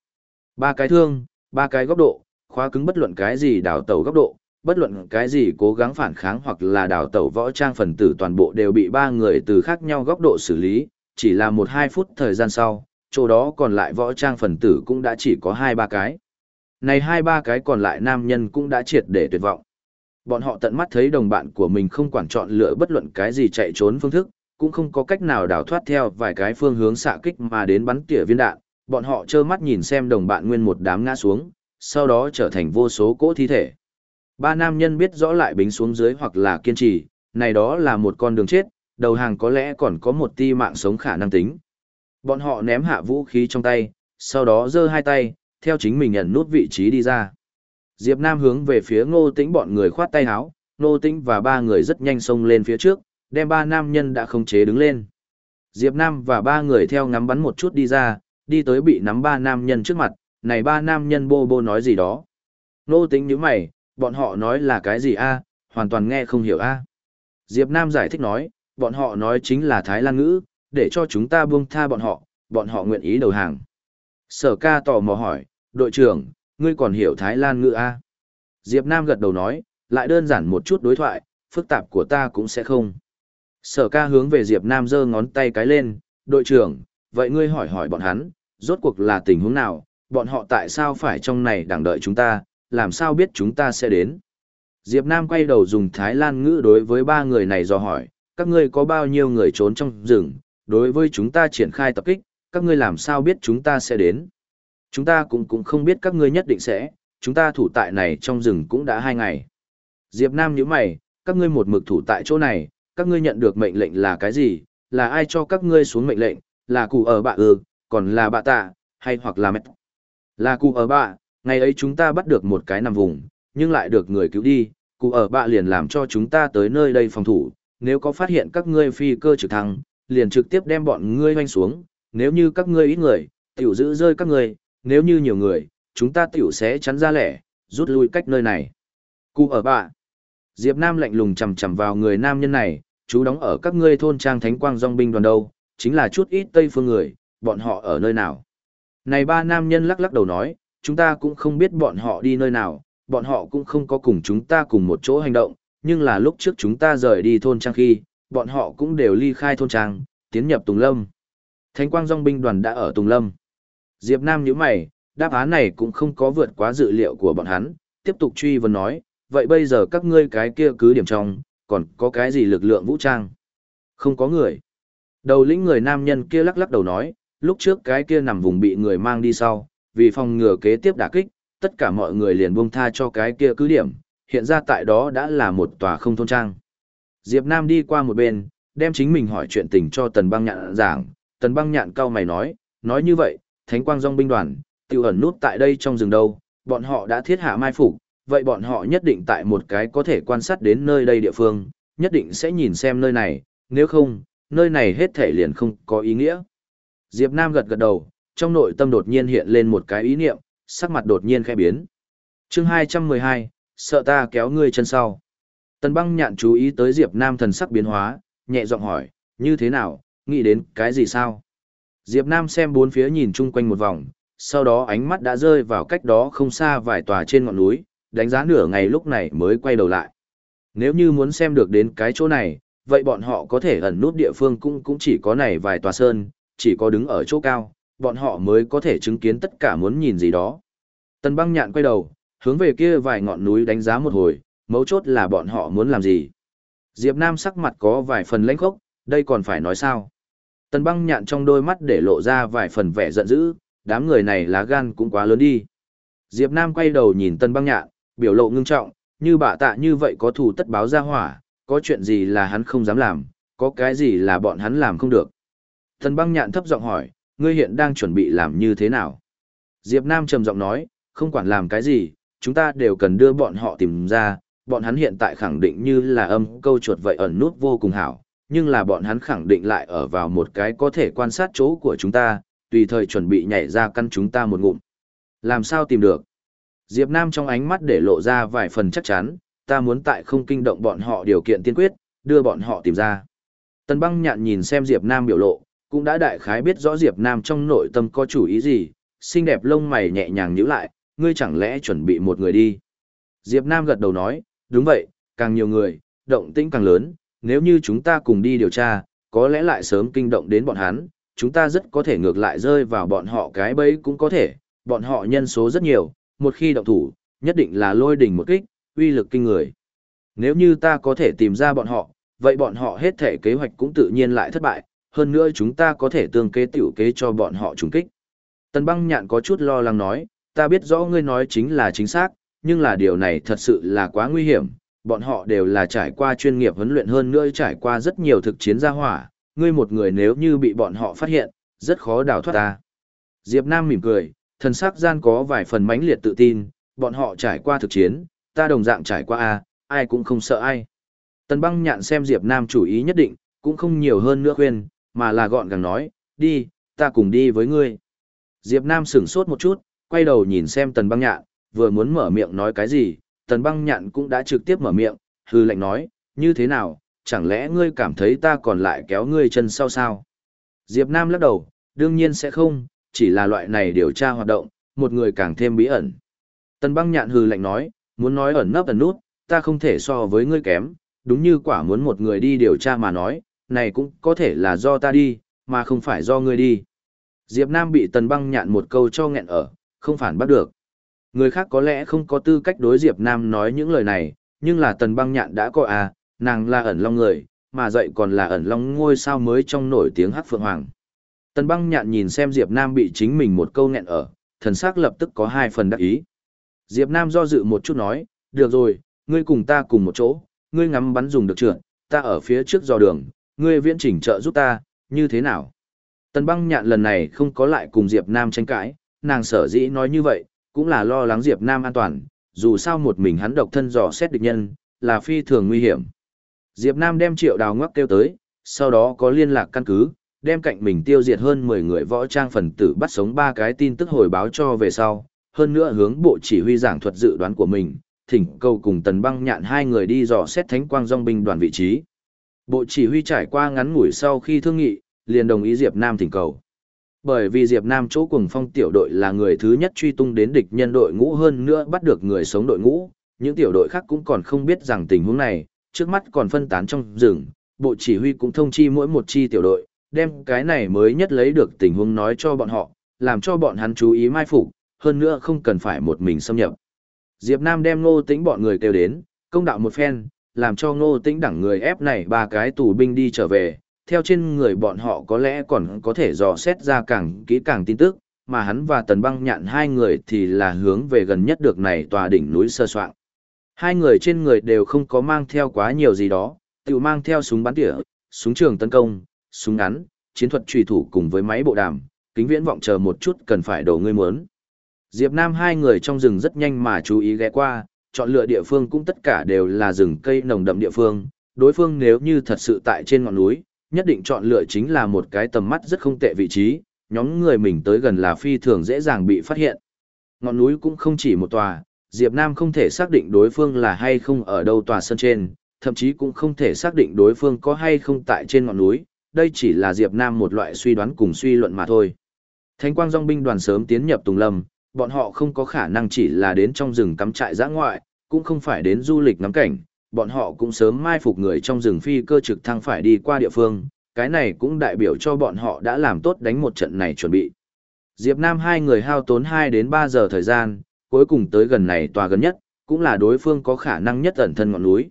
S1: Ba cái thương, ba cái góc độ, khóa cứng bất luận cái gì đào tẩu góc độ, bất luận cái gì cố gắng phản kháng hoặc là đào tẩu võ trang phần tử toàn bộ đều bị ba người từ khác nhau góc độ xử lý, chỉ là một hai phút thời gian sau, chỗ đó còn lại võ trang phần tử cũng đã chỉ có hai ba cái. Này hai ba cái còn lại nam nhân cũng đã triệt để tuyệt vọng. Bọn họ tận mắt thấy đồng bạn của mình không quản chọn lựa bất luận cái gì chạy trốn phương thức, cũng không có cách nào đào thoát theo vài cái phương hướng xạ kích mà đến bắn tỉa viên đạn. Bọn họ trơ mắt nhìn xem đồng bạn nguyên một đám ngã xuống, sau đó trở thành vô số cỗ thi thể. Ba nam nhân biết rõ lại bính xuống dưới hoặc là kiên trì, này đó là một con đường chết, đầu hàng có lẽ còn có một ti mạng sống khả năng tính. Bọn họ ném hạ vũ khí trong tay, sau đó giơ hai tay, theo chính mình nhận nút vị trí đi ra. Diệp Nam hướng về phía ngô tĩnh bọn người khoát tay áo, ngô tĩnh và ba người rất nhanh xông lên phía trước, đem ba nam nhân đã không chế đứng lên. Diệp Nam và ba người theo ngắm bắn một chút đi ra, đi tới bị nắm ba nam nhân trước mặt, này ba nam nhân bô bô nói gì đó. Ngô tĩnh nhíu mày, bọn họ nói là cái gì a? hoàn toàn nghe không hiểu a. Diệp Nam giải thích nói, bọn họ nói chính là Thái Lan ngữ, để cho chúng ta buông tha bọn họ, bọn họ nguyện ý đầu hàng. Sở ca tò mò hỏi, đội trưởng, ngươi còn hiểu Thái Lan ngữ a? Diệp Nam gật đầu nói, lại đơn giản một chút đối thoại, phức tạp của ta cũng sẽ không. Sở ca hướng về Diệp Nam giơ ngón tay cái lên, đội trưởng, vậy ngươi hỏi hỏi bọn hắn, rốt cuộc là tình huống nào, bọn họ tại sao phải trong này đằng đợi chúng ta, làm sao biết chúng ta sẽ đến. Diệp Nam quay đầu dùng Thái Lan ngữ đối với ba người này dò hỏi, các ngươi có bao nhiêu người trốn trong rừng, đối với chúng ta triển khai tập kích, các ngươi làm sao biết chúng ta sẽ đến. Chúng ta cũng cũng không biết các ngươi nhất định sẽ, chúng ta thủ tại này trong rừng cũng đã hai ngày. Diệp Nam nhíu mày, các ngươi một mực thủ tại chỗ này, các ngươi nhận được mệnh lệnh là cái gì, là ai cho các ngươi xuống mệnh lệnh, là cụ ở bạ ư, còn là bạ tạ, hay hoặc là mệt. Là cụ ở bạ, ngày ấy chúng ta bắt được một cái nằm vùng, nhưng lại được người cứu đi, cụ ở bạ liền làm cho chúng ta tới nơi đây phòng thủ, nếu có phát hiện các ngươi phi cơ trực thăng, liền trực tiếp đem bọn ngươi hoanh xuống, nếu như các ngươi ít người, tiểu giữ rơi các ngươi, nếu như nhiều người, chúng ta tiểu sẽ chắn ra lẻ, rút lui cách nơi này. Cụ ở bạ. Diệp Nam lạnh lùng chầm chầm vào người nam nhân này, chú đóng ở các ngươi thôn trang thánh quang dòng binh đoàn đâu, chính là chút ít tây phương người, bọn họ ở nơi nào. Này ba nam nhân lắc lắc đầu nói, chúng ta cũng không biết bọn họ đi nơi nào, bọn họ cũng không có cùng chúng ta cùng một chỗ hành động, nhưng là lúc trước chúng ta rời đi thôn trang khi, bọn họ cũng đều ly khai thôn trang, tiến nhập Tùng Lâm. Thánh quang dòng binh đoàn đã ở Tùng Lâm. Diệp Nam nhíu mày, đáp án này cũng không có vượt quá dự liệu của bọn hắn, tiếp tục truy vấn nói, vậy bây giờ các ngươi cái kia cứ điểm trong, còn có cái gì lực lượng vũ trang? Không có người. Đầu lĩnh người nam nhân kia lắc lắc đầu nói, lúc trước cái kia nằm vùng bị người mang đi sau, vì phòng ngừa kế tiếp đả kích, tất cả mọi người liền buông tha cho cái kia cứ điểm, hiện ra tại đó đã là một tòa không thôn trang. Diệp Nam đi qua một bên, đem chính mình hỏi chuyện tình cho Tần Băng Nhạn giảng, Tần Băng Nhạn cao mày nói, nói như vậy, Thánh Quang Dòng binh đoàn, tiêu ẩn nút tại đây trong rừng đâu, bọn họ đã thiết hạ mai phục, vậy bọn họ nhất định tại một cái có thể quan sát đến nơi đây địa phương, nhất định sẽ nhìn xem nơi này, nếu không, nơi này hết thể liền không có ý nghĩa. Diệp Nam gật gật đầu, trong nội tâm đột nhiên hiện lên một cái ý niệm, sắc mặt đột nhiên khẽ biến. Chương 212, sợ ta kéo ngươi chân sau. Tần băng nhạn chú ý tới Diệp Nam thần sắc biến hóa, nhẹ giọng hỏi, như thế nào, nghĩ đến cái gì sao? Diệp Nam xem bốn phía nhìn chung quanh một vòng, sau đó ánh mắt đã rơi vào cách đó không xa vài tòa trên ngọn núi, đánh giá nửa ngày lúc này mới quay đầu lại. Nếu như muốn xem được đến cái chỗ này, vậy bọn họ có thể ẩn nút địa phương cũng cũng chỉ có này vài tòa sơn, chỉ có đứng ở chỗ cao, bọn họ mới có thể chứng kiến tất cả muốn nhìn gì đó. Tần băng nhạn quay đầu, hướng về kia vài ngọn núi đánh giá một hồi, mấu chốt là bọn họ muốn làm gì. Diệp Nam sắc mặt có vài phần lãnh khốc, đây còn phải nói sao. Tần băng nhạn trong đôi mắt để lộ ra vài phần vẻ giận dữ, đám người này lá gan cũng quá lớn đi. Diệp Nam quay đầu nhìn tần băng nhạn, biểu lộ ngưng trọng, như bà tạ như vậy có thù tất báo ra hỏa, có chuyện gì là hắn không dám làm, có cái gì là bọn hắn làm không được. Tần băng nhạn thấp giọng hỏi, ngươi hiện đang chuẩn bị làm như thế nào? Diệp Nam trầm giọng nói, không quản làm cái gì, chúng ta đều cần đưa bọn họ tìm ra, bọn hắn hiện tại khẳng định như là âm câu chuột vậy ẩn nút vô cùng hảo, nhưng là bọn hắn khẳng định lại ở vào một cái có thể quan sát chỗ của chúng ta, tùy thời chuẩn bị nhảy ra căn chúng ta một ngụm. Làm sao tìm được? Diệp Nam trong ánh mắt để lộ ra vài phần chắc chắn, ta muốn tại không kinh động bọn họ điều kiện tiên quyết, đưa bọn họ tìm ra. Tần băng nhạn nhìn xem Diệp Nam biểu lộ, cũng đã đại khái biết rõ Diệp Nam trong nội tâm có chủ ý gì, xinh đẹp lông mày nhẹ nhàng nhíu lại, ngươi chẳng lẽ chuẩn bị một người đi. Diệp Nam gật đầu nói, đúng vậy, càng nhiều người, động tĩnh càng lớn, nếu như chúng ta cùng đi điều tra, có lẽ lại sớm kinh động đến bọn hắn, chúng ta rất có thể ngược lại rơi vào bọn họ cái bẫy cũng có thể, bọn họ nhân số rất nhiều, một khi động thủ, nhất định là lôi đỉnh một kích, uy lực kinh người. Nếu như ta có thể tìm ra bọn họ, vậy bọn họ hết thể kế hoạch cũng tự nhiên lại thất bại, hơn nữa chúng ta có thể tương kế tiểu kế cho bọn họ trùng kích. Tần băng nhạn có chút lo lắng nói, ta biết rõ ngươi nói chính là chính xác, nhưng là điều này thật sự là quá nguy hiểm, bọn họ đều là trải qua chuyên nghiệp huấn luyện hơn nữa trải qua rất nhiều thực chiến gia hỏa, ngươi một người nếu như bị bọn họ phát hiện, rất khó đào thoát ta. Diệp Nam mỉm cười, Thần sắc gian có vài phần mãnh liệt tự tin, bọn họ trải qua thực chiến, ta đồng dạng trải qua a, ai cũng không sợ ai. Tần băng nhạn xem Diệp Nam chủ ý nhất định, cũng không nhiều hơn nữa khuyên, mà là gọn gàng nói, đi, ta cùng đi với ngươi. Diệp Nam sững sốt một chút, quay đầu nhìn xem tần băng nhạn, vừa muốn mở miệng nói cái gì, tần băng nhạn cũng đã trực tiếp mở miệng, hư lệnh nói, như thế nào, chẳng lẽ ngươi cảm thấy ta còn lại kéo ngươi chân sau sao? Diệp Nam lắc đầu, đương nhiên sẽ không, chỉ là loại này điều tra hoạt động, một người càng thêm bí ẩn. Tần băng nhạn hư lệnh nói, muốn nói ẩn nấp ẩn nút, ta không thể so với ngươi kém, đúng như quả muốn một người đi điều tra mà nói, này cũng có thể là do ta đi, mà không phải do ngươi đi. Diệp Nam bị tần băng nhạn một câu cho nghẹn ở, không phản bắt được. Người khác có lẽ không có tư cách đối Diệp Nam nói những lời này, nhưng là tần băng nhạn đã có à, nàng là ẩn long người, mà dậy còn là ẩn long ngôi sao mới trong nổi tiếng hắc phượng hoàng. Tần băng nhạn nhìn xem Diệp Nam bị chính mình một câu nghẹn ở, thần sắc lập tức có hai phần đắc ý. Diệp Nam do dự một chút nói, được rồi, ngươi cùng ta cùng một chỗ, ngươi ngắm bắn dùng được trượt, ta ở phía trước dò đường, ngươi viễn chỉnh trợ giúp ta, như thế nào? Tần băng nhạn lần này không có lại cùng Diệp Nam tranh cãi, nàng sở dĩ nói như vậy, cũng là lo lắng Diệp Nam an toàn, dù sao một mình hắn độc thân dò xét địch nhân, là phi thường nguy hiểm. Diệp Nam đem triệu đào ngoắc kêu tới, sau đó có liên lạc căn cứ, đem cạnh mình tiêu diệt hơn 10 người võ trang phần tử bắt sống ba cái tin tức hồi báo cho về sau, hơn nữa hướng bộ chỉ huy giảng thuật dự đoán của mình, thỉnh cầu cùng tần băng nhạn hai người đi dò xét thánh quang dòng binh đoàn vị trí. Bộ chỉ huy trải qua ngắn ngủi sau khi thương nghị, liền đồng ý Diệp Nam thỉnh cầu. Bởi vì Diệp Nam chỗ cùng phong tiểu đội là người thứ nhất truy tung đến địch nhân đội ngũ hơn nữa bắt được người sống đội ngũ, những tiểu đội khác cũng còn không biết rằng tình huống này, trước mắt còn phân tán trong rừng, bộ chỉ huy cũng thông chi mỗi một chi tiểu đội, đem cái này mới nhất lấy được tình huống nói cho bọn họ, làm cho bọn hắn chú ý mai phục, hơn nữa không cần phải một mình xâm nhập. Diệp Nam đem Ngô Tĩnh bọn người kêu đến, công đạo một phen, làm cho Ngô Tĩnh đẳng người ép này ba cái tù binh đi trở về, theo trên người bọn họ có lẽ còn có thể dò xét ra càng kỹ càng tin tức, mà hắn và Tần Băng Nhạn hai người thì là hướng về gần nhất được này tòa đỉnh núi sơ soạn. Hai người trên người đều không có mang theo quá nhiều gì đó, tự mang theo súng bắn tỉa, súng trường tấn công, súng ngắn, chiến thuật truy thủ cùng với máy bộ đàm, kính viễn vọng chờ một chút cần phải đổ ngươi muốn. Diệp Nam hai người trong rừng rất nhanh mà chú ý ghé qua, chọn lựa địa phương cũng tất cả đều là rừng cây nồng đậm địa phương, đối phương nếu như thật sự tại trên ngọn núi, nhất định chọn lựa chính là một cái tầm mắt rất không tệ vị trí, nhóm người mình tới gần là phi thường dễ dàng bị phát hiện. Ngọn núi cũng không chỉ một tòa, Diệp Nam không thể xác định đối phương là hay không ở đâu tòa sân trên, thậm chí cũng không thể xác định đối phương có hay không tại trên ngọn núi, đây chỉ là Diệp Nam một loại suy đoán cùng suy luận mà thôi. Thánh quang dòng binh đoàn sớm tiến nhập Tùng Lâm, bọn họ không có khả năng chỉ là đến trong rừng cắm trại giã ngoại, cũng không phải đến du lịch ngắm cảnh, bọn họ cũng sớm mai phục người trong rừng phi cơ trực thăng phải đi qua địa phương, cái này cũng đại biểu cho bọn họ đã làm tốt đánh một trận này chuẩn bị. Diệp Nam hai người hao tốn 2 đến 3 giờ thời gian, cuối cùng tới gần này tòa gần nhất, cũng là đối phương có khả năng nhất ẩn thân ngọn núi.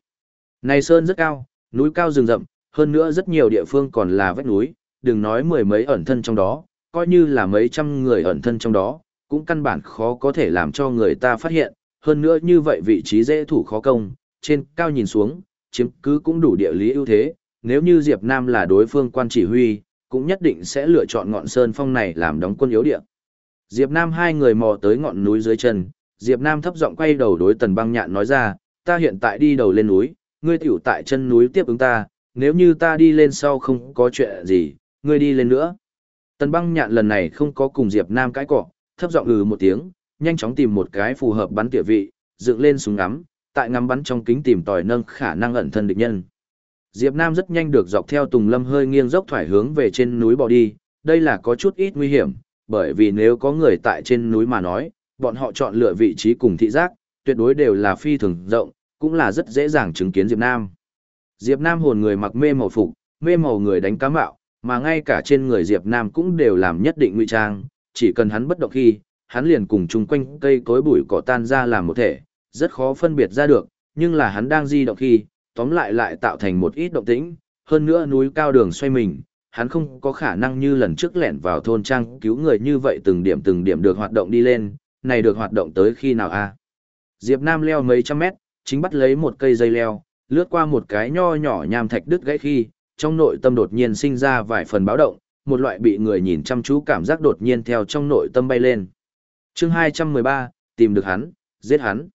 S1: Này sơn rất cao, núi cao rừng rậm, hơn nữa rất nhiều địa phương còn là vách núi, đừng nói mười mấy ẩn thân trong đó, coi như là mấy trăm người ẩn thân trong đó, cũng căn bản khó có thể làm cho người ta phát hiện, hơn nữa như vậy vị trí dễ thủ khó công, trên cao nhìn xuống, chiếm cứ cũng đủ địa lý ưu thế, nếu như Diệp Nam là đối phương quan chỉ huy, cũng nhất định sẽ lựa chọn ngọn sơn phong này làm đóng quân yếu địa. Diệp Nam hai người mò tới ngọn núi dưới chân, Diệp Nam thấp giọng quay đầu đối Tần Băng Nhạn nói ra, ta hiện tại đi đầu lên núi, ngươi tiểu tại chân núi tiếp ứng ta, nếu như ta đi lên sau không có chuyện gì, ngươi đi lên nữa. Tần Băng Nhạn lần này không có cùng Diệp Nam cãi cọ, thấp giọng ừ một tiếng, nhanh chóng tìm một cái phù hợp bắn tỉa vị, dựng lên súng ngắm, tại ngắm bắn trong kính tìm tòi nâng khả năng ẩn thân địch nhân. Diệp Nam rất nhanh được dọc theo Tùng Lâm hơi nghiêng dốc thoải hướng về trên núi bò đi, đây là có chút ít nguy hiểm, bởi vì nếu có người tại trên núi mà nói, bọn họ chọn lựa vị trí cùng thị giác, tuyệt đối đều là phi thường rộng, cũng là rất dễ dàng chứng kiến Diệp Nam. Diệp Nam hồn người mặc mê màu phục, mê màu người đánh cá mạo, mà ngay cả trên người Diệp Nam cũng đều làm nhất định ngụy trang, chỉ cần hắn bất động khi, hắn liền cùng chung quanh cây cối bụi cỏ tan ra làm một thể, rất khó phân biệt ra được, nhưng là hắn đang di động khi, tóm lại lại tạo thành một ít động tĩnh, hơn nữa núi cao đường xoay mình, hắn không có khả năng như lần trước lẻn vào thôn trang cứu người như vậy từng điểm từng điểm được hoạt động đi lên, này được hoạt động tới khi nào a? Diệp Nam leo mấy trăm mét, chính bắt lấy một cây dây leo, lướt qua một cái nho nhỏ nham thạch đứt gãy khi, trong nội tâm đột nhiên sinh ra vài phần báo động, một loại bị người nhìn chăm chú cảm giác đột nhiên theo trong nội tâm bay lên. chương 213, tìm được hắn, giết hắn.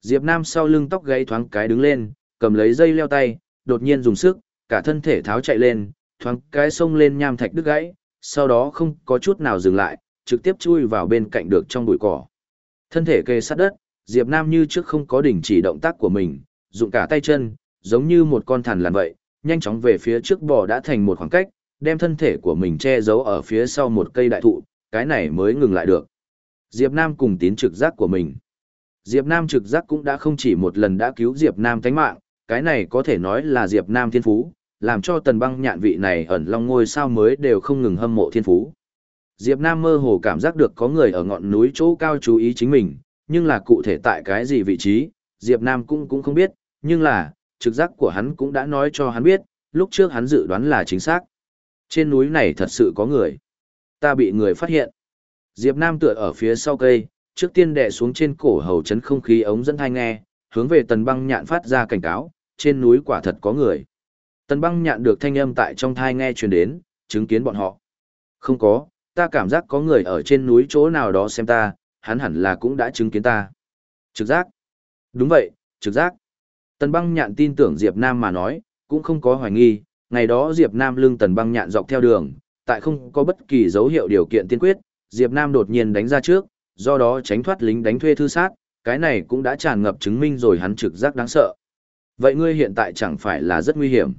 S1: Diệp Nam sau lưng tóc gáy thoáng cái đứng lên, cầm lấy dây leo tay, đột nhiên dùng sức, cả thân thể tháo chạy lên, thoáng cái xông lên nham thạch đứt gãy, sau đó không có chút nào dừng lại, trực tiếp chui vào bên cạnh được trong bụi cỏ. Thân thể kề sát đất, Diệp Nam như trước không có đình chỉ động tác của mình, dụng cả tay chân, giống như một con thằn lằn vậy, nhanh chóng về phía trước bò đã thành một khoảng cách, đem thân thể của mình che giấu ở phía sau một cây đại thụ, cái này mới ngừng lại được. Diệp Nam cùng tín trực giác của mình. Diệp Nam trực giác cũng đã không chỉ một lần đã cứu Diệp Nam tánh mạng, cái này có thể nói là Diệp Nam thiên phú, làm cho tần băng nhạn vị này ẩn long ngôi sao mới đều không ngừng hâm mộ thiên phú. Diệp Nam mơ hồ cảm giác được có người ở ngọn núi chỗ cao chú ý chính mình, nhưng là cụ thể tại cái gì vị trí, Diệp Nam cũng cũng không biết, nhưng là, trực giác của hắn cũng đã nói cho hắn biết, lúc trước hắn dự đoán là chính xác. Trên núi này thật sự có người. Ta bị người phát hiện. Diệp Nam tựa ở phía sau cây, trước tiên đè xuống trên cổ hầu chấn không khí ống dẫn thai nghe, hướng về tần băng nhạn phát ra cảnh cáo, trên núi quả thật có người. Tần băng nhạn được thanh âm tại trong thai nghe truyền đến, chứng kiến bọn họ. Không có, ta cảm giác có người ở trên núi chỗ nào đó xem ta, hắn hẳn là cũng đã chứng kiến ta. Trực giác. Đúng vậy, trực giác. Tần băng nhạn tin tưởng Diệp Nam mà nói, cũng không có hoài nghi, ngày đó Diệp Nam lưng tần băng nhạn dọc theo đường, tại không có bất kỳ dấu hiệu điều kiện tiên quyết, Diệp Nam đột nhiên đánh ra trước, do đó tránh thoát lính đánh thuê thư sát, cái này cũng đã tràn ngập chứng minh rồi hắn trực giác đáng sợ. Vậy ngươi hiện tại chẳng phải là rất nguy hiểm.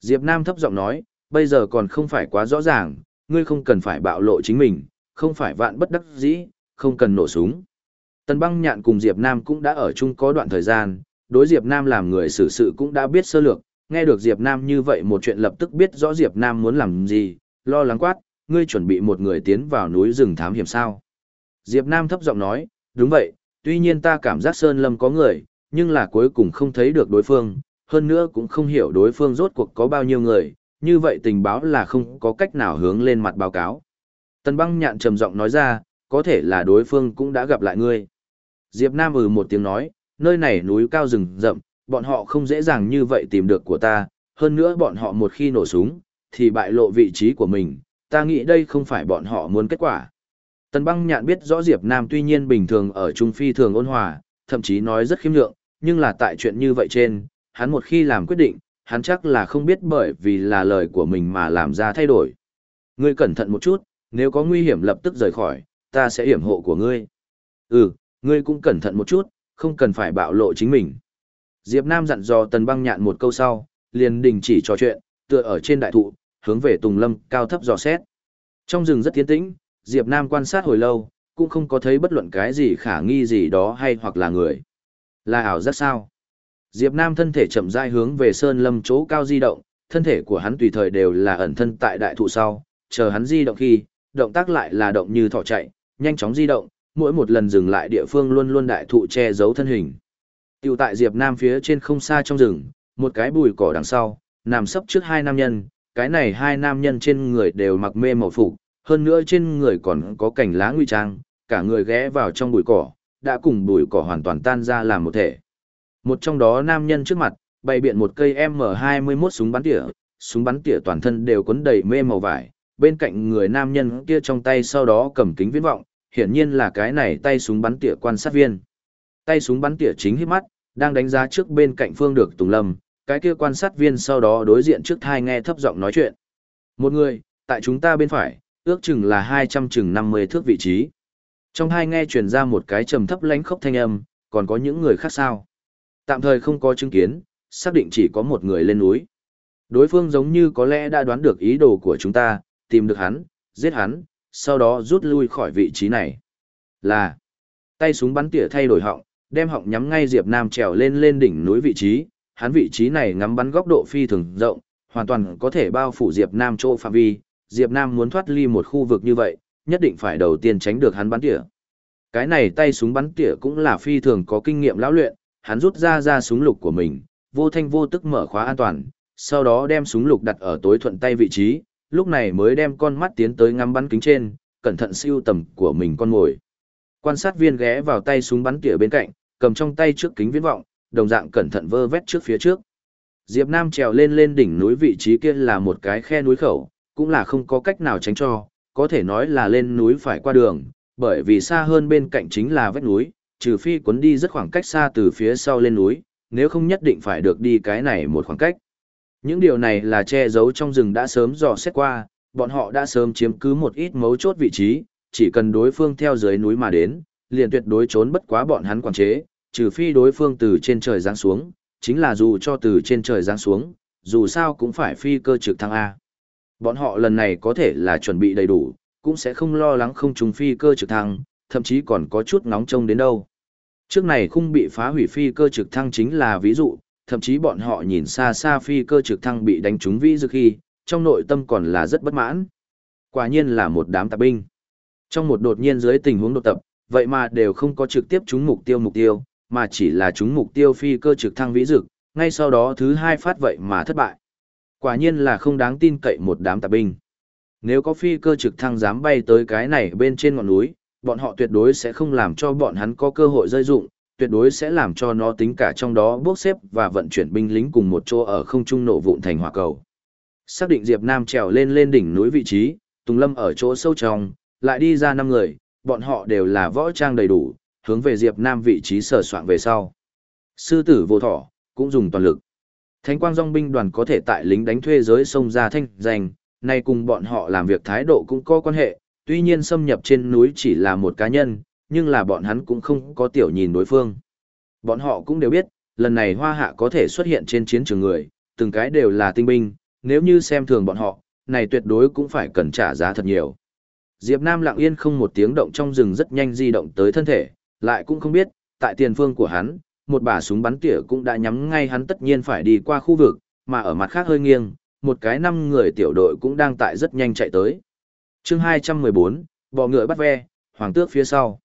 S1: Diệp Nam thấp giọng nói, bây giờ còn không phải quá rõ ràng, ngươi không cần phải bạo lộ chính mình, không phải vạn bất đắc dĩ, không cần nổ súng. Tần băng nhạn cùng Diệp Nam cũng đã ở chung có đoạn thời gian, đối Diệp Nam làm người xử sự cũng đã biết sơ lược, nghe được Diệp Nam như vậy một chuyện lập tức biết rõ Diệp Nam muốn làm gì, lo lắng quát, ngươi chuẩn bị một người tiến vào núi rừng thám hiểm sao. Diệp Nam thấp giọng nói, đúng vậy, tuy nhiên ta cảm giác Sơn Lâm có người, nhưng là cuối cùng không thấy được đối phương, hơn nữa cũng không hiểu đối phương rốt cuộc có bao nhiêu người, như vậy tình báo là không có cách nào hướng lên mặt báo cáo. Tần băng nhạn trầm giọng nói ra, có thể là đối phương cũng đã gặp lại ngươi. Diệp Nam ừ một tiếng nói, nơi này núi cao rừng rậm, bọn họ không dễ dàng như vậy tìm được của ta, hơn nữa bọn họ một khi nổ súng, thì bại lộ vị trí của mình, ta nghĩ đây không phải bọn họ muốn kết quả. Tần băng nhạn biết rõ Diệp Nam tuy nhiên bình thường ở Trung Phi thường ôn hòa, thậm chí nói rất khiêm nhượng, nhưng là tại chuyện như vậy trên, hắn một khi làm quyết định, hắn chắc là không biết bởi vì là lời của mình mà làm ra thay đổi. Ngươi cẩn thận một chút, nếu có nguy hiểm lập tức rời khỏi, ta sẽ hiểm hộ của ngươi. Ừ, ngươi cũng cẩn thận một chút, không cần phải bạo lộ chính mình. Diệp Nam dặn dò Tần Băng Nhạn một câu sau, liền đình chỉ trò chuyện, tựa ở trên đại thụ, hướng về Tùng Lâm cao thấp dò xét. Trong rừng rất tiến tĩnh, Diệp Nam quan sát hồi lâu, cũng không có thấy bất luận cái gì khả nghi gì đó hay hoặc là người. Là ảo giác sao? Diệp Nam thân thể chậm rãi hướng về sơn lâm chỗ cao di động, thân thể của hắn tùy thời đều là ẩn thân tại đại thụ sau, chờ hắn di động khi, động tác lại là động như thỏ chạy, nhanh chóng di động, mỗi một lần dừng lại địa phương luôn luôn đại thụ che giấu thân hình. Tiểu tại Diệp Nam phía trên không xa trong rừng, một cái bùi cỏ đằng sau, nằm sấp trước hai nam nhân, cái này hai nam nhân trên người đều mặc mê màu phục, hơn nữa trên người còn có cảnh lá nguy trang, cả người ghé vào trong bụi cỏ, đã cùng bụi cỏ hoàn toàn tan ra làm một thể. Một trong đó nam nhân trước mặt, bày biện một cây M21 súng bắn tỉa, súng bắn tỉa toàn thân đều cuốn đầy mê màu vải, bên cạnh người nam nhân kia trong tay sau đó cầm kính viễn vọng, hiển nhiên là cái này tay súng bắn tỉa quan sát viên. Tay súng bắn tỉa chính hít mắt, đang đánh giá trước bên cạnh phương được Tùng Lâm, cái kia quan sát viên sau đó đối diện trước thai nghe thấp giọng nói chuyện. Một người, tại chúng ta bên phải, ước chừng là 200 chừng 50 thước vị trí. Trong hai nghe truyền ra một cái trầm thấp lánh khốc thanh âm, còn có những người khác sao? Tạm thời không có chứng kiến, xác định chỉ có một người lên núi. Đối phương giống như có lẽ đã đoán được ý đồ của chúng ta, tìm được hắn, giết hắn, sau đó rút lui khỏi vị trí này. Là, tay súng bắn tỉa thay đổi họng, đem họng nhắm ngay Diệp Nam trèo lên lên đỉnh núi vị trí, hắn vị trí này ngắm bắn góc độ phi thường rộng, hoàn toàn có thể bao phủ Diệp Nam chỗ phạm vi, Diệp Nam muốn thoát ly một khu vực như vậy, nhất định phải đầu tiên tránh được hắn bắn tỉa. Cái này tay súng bắn tỉa cũng là phi thường có kinh nghiệm lão luyện, hắn rút ra ra súng lục của mình, vô thanh vô tức mở khóa an toàn, sau đó đem súng lục đặt ở tối thuận tay vị trí, lúc này mới đem con mắt tiến tới ngắm bắn kính trên, cẩn thận siêu tầm của mình con ngồi. Quan sát viên ghé vào tay súng bắn tỉa bên cạnh, cầm trong tay trước kính viễn vọng, đồng dạng cẩn thận vơ vét trước phía trước. Diệp Nam trèo lên lên đỉnh núi vị trí kia là một cái khe núi khẩu, cũng là không có cách nào tránh cho, có thể nói là lên núi phải qua đường, bởi vì xa hơn bên cạnh chính là vách núi, trừ phi cuốn đi rất khoảng cách xa từ phía sau lên núi, nếu không nhất định phải được đi cái này một khoảng cách. Những điều này là che giấu trong rừng đã sớm dò xét qua, bọn họ đã sớm chiếm cứ một ít mấu chốt vị trí, chỉ cần đối phương theo dưới núi mà đến, liền tuyệt đối trốn bất quá bọn hắn quản chế, trừ phi đối phương từ trên trời giáng xuống, chính là dù cho từ trên trời giáng xuống, dù sao cũng phải phi cơ trực thăng A. Bọn họ lần này có thể là chuẩn bị đầy đủ, cũng sẽ không lo lắng không trùng phi cơ trực thăng, thậm chí còn có chút nóng trông đến đâu. Trước này không bị phá hủy phi cơ trực thăng chính là ví dụ, thậm chí bọn họ nhìn xa xa phi cơ trực thăng bị đánh trúng vĩ dư khi, trong nội tâm còn là rất bất mãn. Quả nhiên là một đám tạp binh. Trong một đột nhiên dưới tình huống đột tập, vậy mà đều không có trực tiếp trúng mục tiêu mục tiêu, mà chỉ là trúng mục tiêu phi cơ trực thăng vĩ dực, ngay sau đó thứ hai phát vậy mà thất bại. Quả nhiên là không đáng tin cậy một đám tạp binh. Nếu có phi cơ trực thăng dám bay tới cái này bên trên ngọn núi, bọn họ tuyệt đối sẽ không làm cho bọn hắn có cơ hội rơi dụng, tuyệt đối sẽ làm cho nó tính cả trong đó bốc xếp và vận chuyển binh lính cùng một chỗ ở không trung nổ vụn thành hỏa cầu. Xác định Diệp Nam trèo lên lên đỉnh núi vị trí, Tùng Lâm ở chỗ sâu trong, lại đi ra năm người, bọn họ đều là võ trang đầy đủ, hướng về Diệp Nam vị trí sở soạn về sau. Sư tử vô thỏ, cũng dùng toàn lực. Thánh quang dòng binh đoàn có thể tại lính đánh thuê giới sông ra thanh danh, nay cùng bọn họ làm việc thái độ cũng có quan hệ, tuy nhiên xâm nhập trên núi chỉ là một cá nhân, nhưng là bọn hắn cũng không có tiểu nhìn đối phương. Bọn họ cũng đều biết, lần này hoa hạ có thể xuất hiện trên chiến trường người, từng cái đều là tinh binh, nếu như xem thường bọn họ, này tuyệt đối cũng phải cần trả giá thật nhiều. Diệp Nam lặng yên không một tiếng động trong rừng rất nhanh di động tới thân thể, lại cũng không biết, tại tiền phương của hắn, một bả súng bắn tỉa cũng đã nhắm ngay hắn tất nhiên phải đi qua khu vực, mà ở mặt khác hơi nghiêng, một cái năm người tiểu đội cũng đang tại rất nhanh chạy tới. Chương 214, bò ngựa bắt ve, hoàng tước phía sau.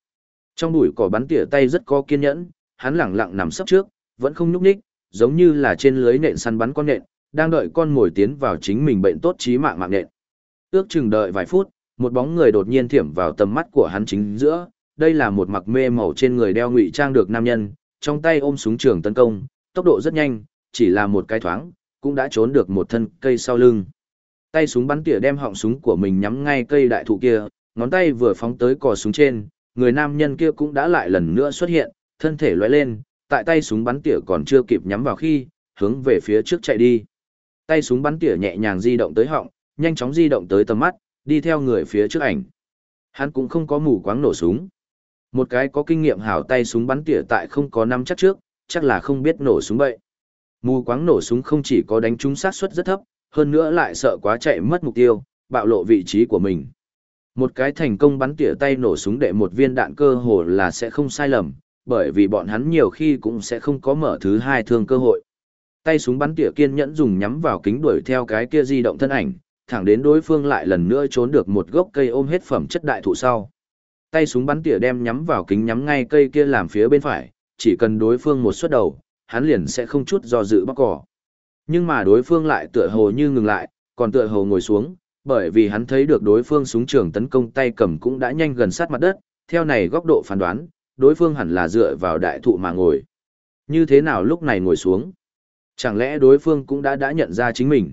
S1: Trong bụi cỏ bắn tỉa tay rất có kiên nhẫn, hắn lẳng lặng nằm sấp trước, vẫn không nhúc nhích, giống như là trên lưới nện săn bắn con nện, đang đợi con mồi tiến vào chính mình bệnh tốt chí mạng mạng nện. Ước chừng đợi vài phút, một bóng người đột nhiên thiểm vào tầm mắt của hắn chính giữa, đây là một mặc mê màu trên người đeo ngụy trang được nam nhân, trong tay ôm súng trường tấn công, tốc độ rất nhanh, chỉ là một cái thoáng, cũng đã trốn được một thân cây sau lưng. Tay súng bắn tỉa đem họng súng của mình nhắm ngay cây đại thụ kia, ngón tay vừa phóng tới cò súng trên, người nam nhân kia cũng đã lại lần nữa xuất hiện, thân thể lóe lên, tại tay súng bắn tỉa còn chưa kịp nhắm vào khi, hướng về phía trước chạy đi. Tay súng bắn tỉa nhẹ nhàng di động tới họng, nhanh chóng di động tới tầm mắt, đi theo người phía trước ảnh. Hắn cũng không có mù quáng nổ súng. Một cái có kinh nghiệm hảo tay súng bắn tỉa tại không có năm chắc trước, chắc là không biết nổ súng bậy. Mù quáng nổ súng không chỉ có đánh trúng sát suất rất thấp, hơn nữa lại sợ quá chạy mất mục tiêu, bạo lộ vị trí của mình. Một cái thành công bắn tỉa tay nổ súng đệ một viên đạn cơ hồ là sẽ không sai lầm, bởi vì bọn hắn nhiều khi cũng sẽ không có mở thứ hai thương cơ hội. Tay súng bắn tỉa kiên nhẫn dùng nhắm vào kính đuổi theo cái kia di động thân ảnh, thẳng đến đối phương lại lần nữa trốn được một gốc cây ôm hết phẩm chất đại thụ sau. Tay súng bắn tỉa đem nhắm vào kính nhắm ngay cây kia làm phía bên phải, chỉ cần đối phương một suất đầu, hắn liền sẽ không chút do dự bóc cỏ. Nhưng mà đối phương lại tựa hồ như ngừng lại, còn tựa hồ ngồi xuống, bởi vì hắn thấy được đối phương súng trường tấn công tay cầm cũng đã nhanh gần sát mặt đất, theo này góc độ phán đoán, đối phương hẳn là dựa vào đại thụ mà ngồi. Như thế nào lúc này ngồi xuống? Chẳng lẽ đối phương cũng đã đã nhận ra chính mình?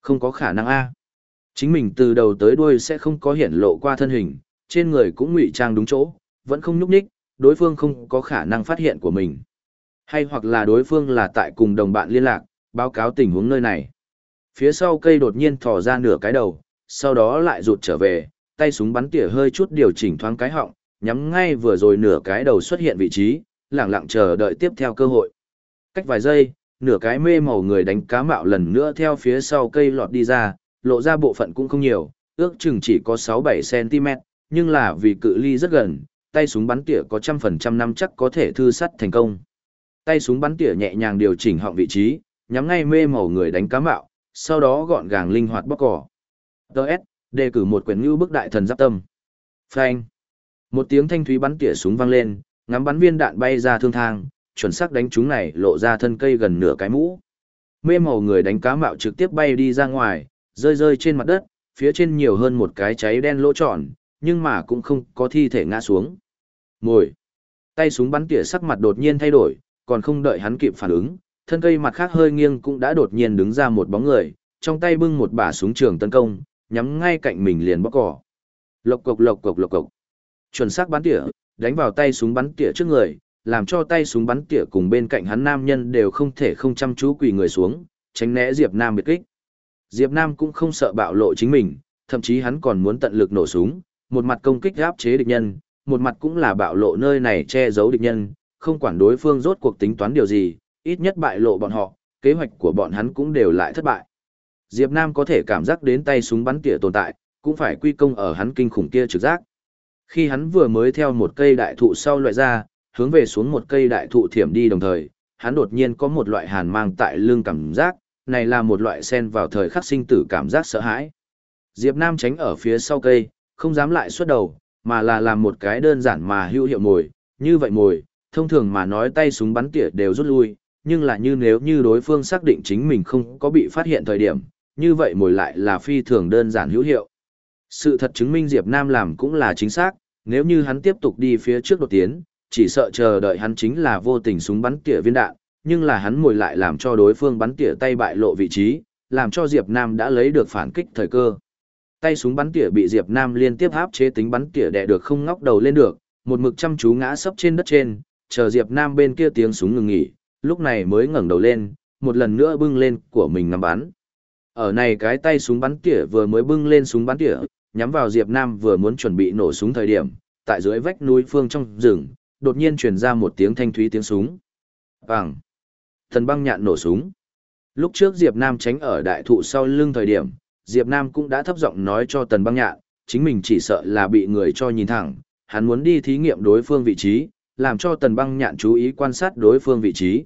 S1: Không có khả năng a. Chính mình từ đầu tới đuôi sẽ không có hiển lộ qua thân hình, trên người cũng ngụy trang đúng chỗ, vẫn không nhúc nhích, đối phương không có khả năng phát hiện của mình. Hay hoặc là đối phương là tại cùng đồng bạn liên lạc, báo cáo tình huống nơi này. Phía sau cây đột nhiên thò ra nửa cái đầu, sau đó lại rụt trở về, tay súng bắn tỉa hơi chút điều chỉnh thoáng cái họng, nhắm ngay vừa rồi nửa cái đầu xuất hiện vị trí, lặng lặng chờ đợi tiếp theo cơ hội. Cách vài giây, nửa cái mê màu người đánh cá mạo lần nữa theo phía sau cây lọt đi ra, lộ ra bộ phận cũng không nhiều, ước chừng chỉ có 6-7 cm, nhưng là vì cự ly rất gần, tay súng bắn tỉa có trăm phần trăm năm chắc có thể thư sắt thành công. Tay súng bắn tỉa nhẹ nhàng điều chỉnh họng vị trí, nhắm ngay mê màu người đánh cá mạo, sau đó gọn gàng linh hoạt bóc cỏ. Đợt, đề cử một quyển ngưu bức đại thần giáp tâm. Phanh. Một tiếng thanh thúy bắn tỉa súng vang lên, ngắm bắn viên đạn bay ra thương thang, chuẩn xác đánh chúng này lộ ra thân cây gần nửa cái mũ. Mê màu người đánh cá mạo trực tiếp bay đi ra ngoài, rơi rơi trên mặt đất, phía trên nhiều hơn một cái cháy đen lỗ tròn, nhưng mà cũng không có thi thể ngã xuống. Ngồi. Tay súng bắn tỉa sắc mặt đột nhiên thay đổi, còn không đợi hắn kịp phản ứng, thân cây mặt khác hơi nghiêng cũng đã đột nhiên đứng ra một bóng người, trong tay bưng một bả súng trường tấn công, nhắm ngay cạnh mình liền bóc cỏ. Lộc cộc lộc cộc lộc cộc. Chuẩn xác bắn tỉa, đánh vào tay súng bắn tỉa trước người, làm cho tay súng bắn tỉa cùng bên cạnh hắn nam nhân đều không thể không chăm chú quỳ người xuống, tránh né Diệp Nam biệt kích. Diệp Nam cũng không sợ bạo lộ chính mình, thậm chí hắn còn muốn tận lực nổ súng, một mặt công kích áp chế địch nhân, một mặt cũng là bạo lộ nơi này che giấu địch nhân, không quản đối phương rốt cuộc tính toán điều gì, ít nhất bại lộ bọn họ, kế hoạch của bọn hắn cũng đều lại thất bại. Diệp Nam có thể cảm giác đến tay súng bắn tỉa tồn tại, cũng phải quy công ở hắn kinh khủng kia trực giác. Khi hắn vừa mới theo một cây đại thụ sau loại ra, hướng về xuống một cây đại thụ thiểm đi đồng thời, hắn đột nhiên có một loại hàn mang tại lưng cảm giác, này là một loại sen vào thời khắc sinh tử cảm giác sợ hãi. Diệp Nam tránh ở phía sau cây, không dám lại xuất đầu, mà là làm một cái đơn giản mà hữu hiệu mồi, như vậy mồi, thông thường mà nói tay súng bắn tỉa đều rút lui, nhưng là như nếu như đối phương xác định chính mình không có bị phát hiện thời điểm, như vậy mồi lại là phi thường đơn giản hữu hiệu. Sự thật chứng minh Diệp Nam làm cũng là chính xác, nếu như hắn tiếp tục đi phía trước đột tiến, chỉ sợ chờ đợi hắn chính là vô tình súng bắn tỉa viên đạn, nhưng là hắn mồi lại làm cho đối phương bắn tỉa tay bại lộ vị trí, làm cho Diệp Nam đã lấy được phản kích thời cơ. Tay súng bắn tỉa bị Diệp Nam liên tiếp áp chế tính bắn tỉa đè được không ngóc đầu lên được, một mực chăm chú ngã sấp trên đất trên, chờ Diệp Nam bên kia tiếng súng ngừng nghỉ, lúc này mới ngẩng đầu lên, một lần nữa bưng lên của mình ngắm bắn. Ở này cái tay súng bắn tỉa vừa mới bưng lên súng bắn tỉa, nhắm vào Diệp Nam vừa muốn chuẩn bị nổ súng thời điểm, tại dưới vách núi phương trong rừng, đột nhiên truyền ra một tiếng thanh thúy tiếng súng. Bằng. Thần băng nhạn nổ súng. Lúc trước Diệp Nam tránh ở đại thụ sau lưng thời điểm, Diệp Nam cũng đã thấp giọng nói cho Tần băng nhạn, chính mình chỉ sợ là bị người cho nhìn thẳng, hắn muốn đi thí nghiệm đối phương vị trí, làm cho Tần băng nhạn chú ý quan sát đối phương vị trí.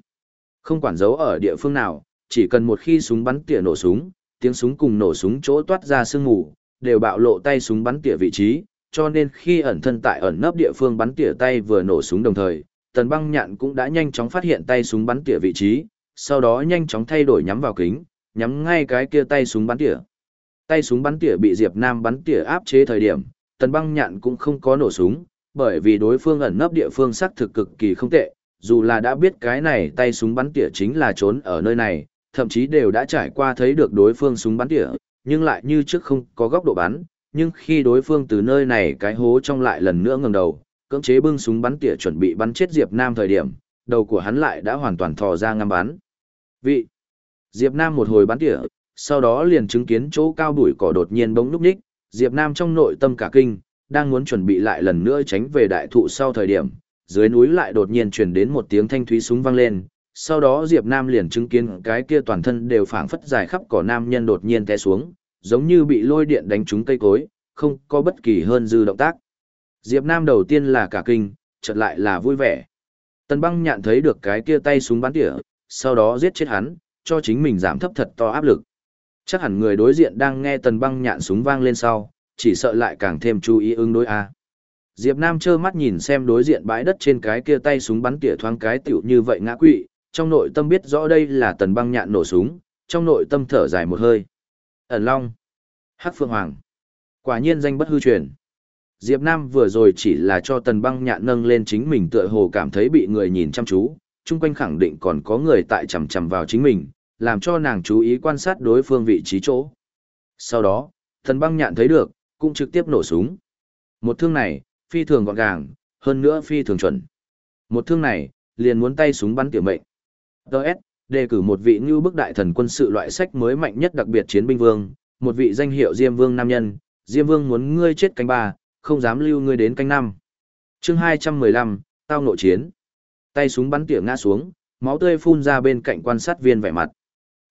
S1: Không quản giấu ở địa phương nào, chỉ cần một khi súng bắn tỉa nổ súng, tiếng súng cùng nổ súng chỗ toát ra sương mù, đều bạo lộ tay súng bắn tỉa vị trí, cho nên khi ẩn thân tại ẩn nấp địa phương bắn tỉa tay vừa nổ súng đồng thời, tần băng nhạn cũng đã nhanh chóng phát hiện tay súng bắn tỉa vị trí, sau đó nhanh chóng thay đổi nhắm vào kính, nhắm ngay cái kia tay súng bắn tỉa. Tay súng bắn tỉa bị Diệp Nam bắn tỉa áp chế thời điểm, tần băng nhạn cũng không có nổ súng, bởi vì đối phương ẩn nấp địa phương xác thực cực kỳ không tệ, dù là đã biết cái này tay súng bắn tỉa chính là trốn ở nơi này, thậm chí đều đã trải qua thấy được đối phương súng bắn tỉa, nhưng lại như trước không có góc độ bắn, nhưng khi đối phương từ nơi này cái hố trong lại lần nữa ngẩng đầu, cưỡng chế bưng súng bắn tỉa chuẩn bị bắn chết Diệp Nam thời điểm, đầu của hắn lại đã hoàn toàn thò ra ngắm bắn. Vị Diệp Nam một hồi bắn tỉa, sau đó liền chứng kiến chỗ cao bụi cỏ đột nhiên bỗng núp ních, Diệp Nam trong nội tâm cả kinh, đang muốn chuẩn bị lại lần nữa tránh về đại thụ sau thời điểm, dưới núi lại đột nhiên truyền đến một tiếng thanh thúy súng vang lên, sau đó Diệp Nam liền chứng kiến cái kia toàn thân đều phảng phất dài khắp cỏ nam nhân đột nhiên té xuống, giống như bị lôi điện đánh trúng cây cối, không có bất kỳ hơn dư động tác. Diệp Nam đầu tiên là cả kinh, chợt lại là vui vẻ. Tần băng nhạn thấy được cái kia tay súng bắn tỉa, sau đó giết chết hắn, cho chính mình giảm thấp thật to áp lực. Chắc hẳn người đối diện đang nghe tần băng nhạn súng vang lên sau, chỉ sợ lại càng thêm chú ý ứng đối a. Diệp Nam trơ mắt nhìn xem đối diện bãi đất trên cái kia tay súng bắn tỉa thoáng cái tiểu như vậy ngã quỵ, trong nội tâm biết rõ đây là tần băng nhạn nổ súng, trong nội tâm thở dài một hơi. Ẩn Long, Hắc Phượng Hoàng, quả nhiên danh bất hư truyền. Diệp Nam vừa rồi chỉ là cho tần băng nhạn nâng lên chính mình tựa hồ cảm thấy bị người nhìn chăm chú, chung quanh khẳng định còn có người tại chằm chằm vào chính mình, làm cho nàng chú ý quan sát đối phương vị trí chỗ. Sau đó, thần băng nhạn thấy được, cũng trực tiếp nổ súng. Một thương này, phi thường gọn gàng, hơn nữa phi thường chuẩn. Một thương này, liền muốn tay súng bắn tiểu mệnh. Đợt, đề cử một vị như bức đại thần quân sự loại sách mới mạnh nhất đặc biệt chiến binh vương, một vị danh hiệu Diêm Vương nam nhân, Diêm Vương muốn ngươi chết canh ba, không dám lưu ngươi đến canh năm. Chương 215, tao nội chiến. Tay súng bắn tỉa ngã xuống, máu tươi phun ra bên cạnh quan sát viên vẻ mặt.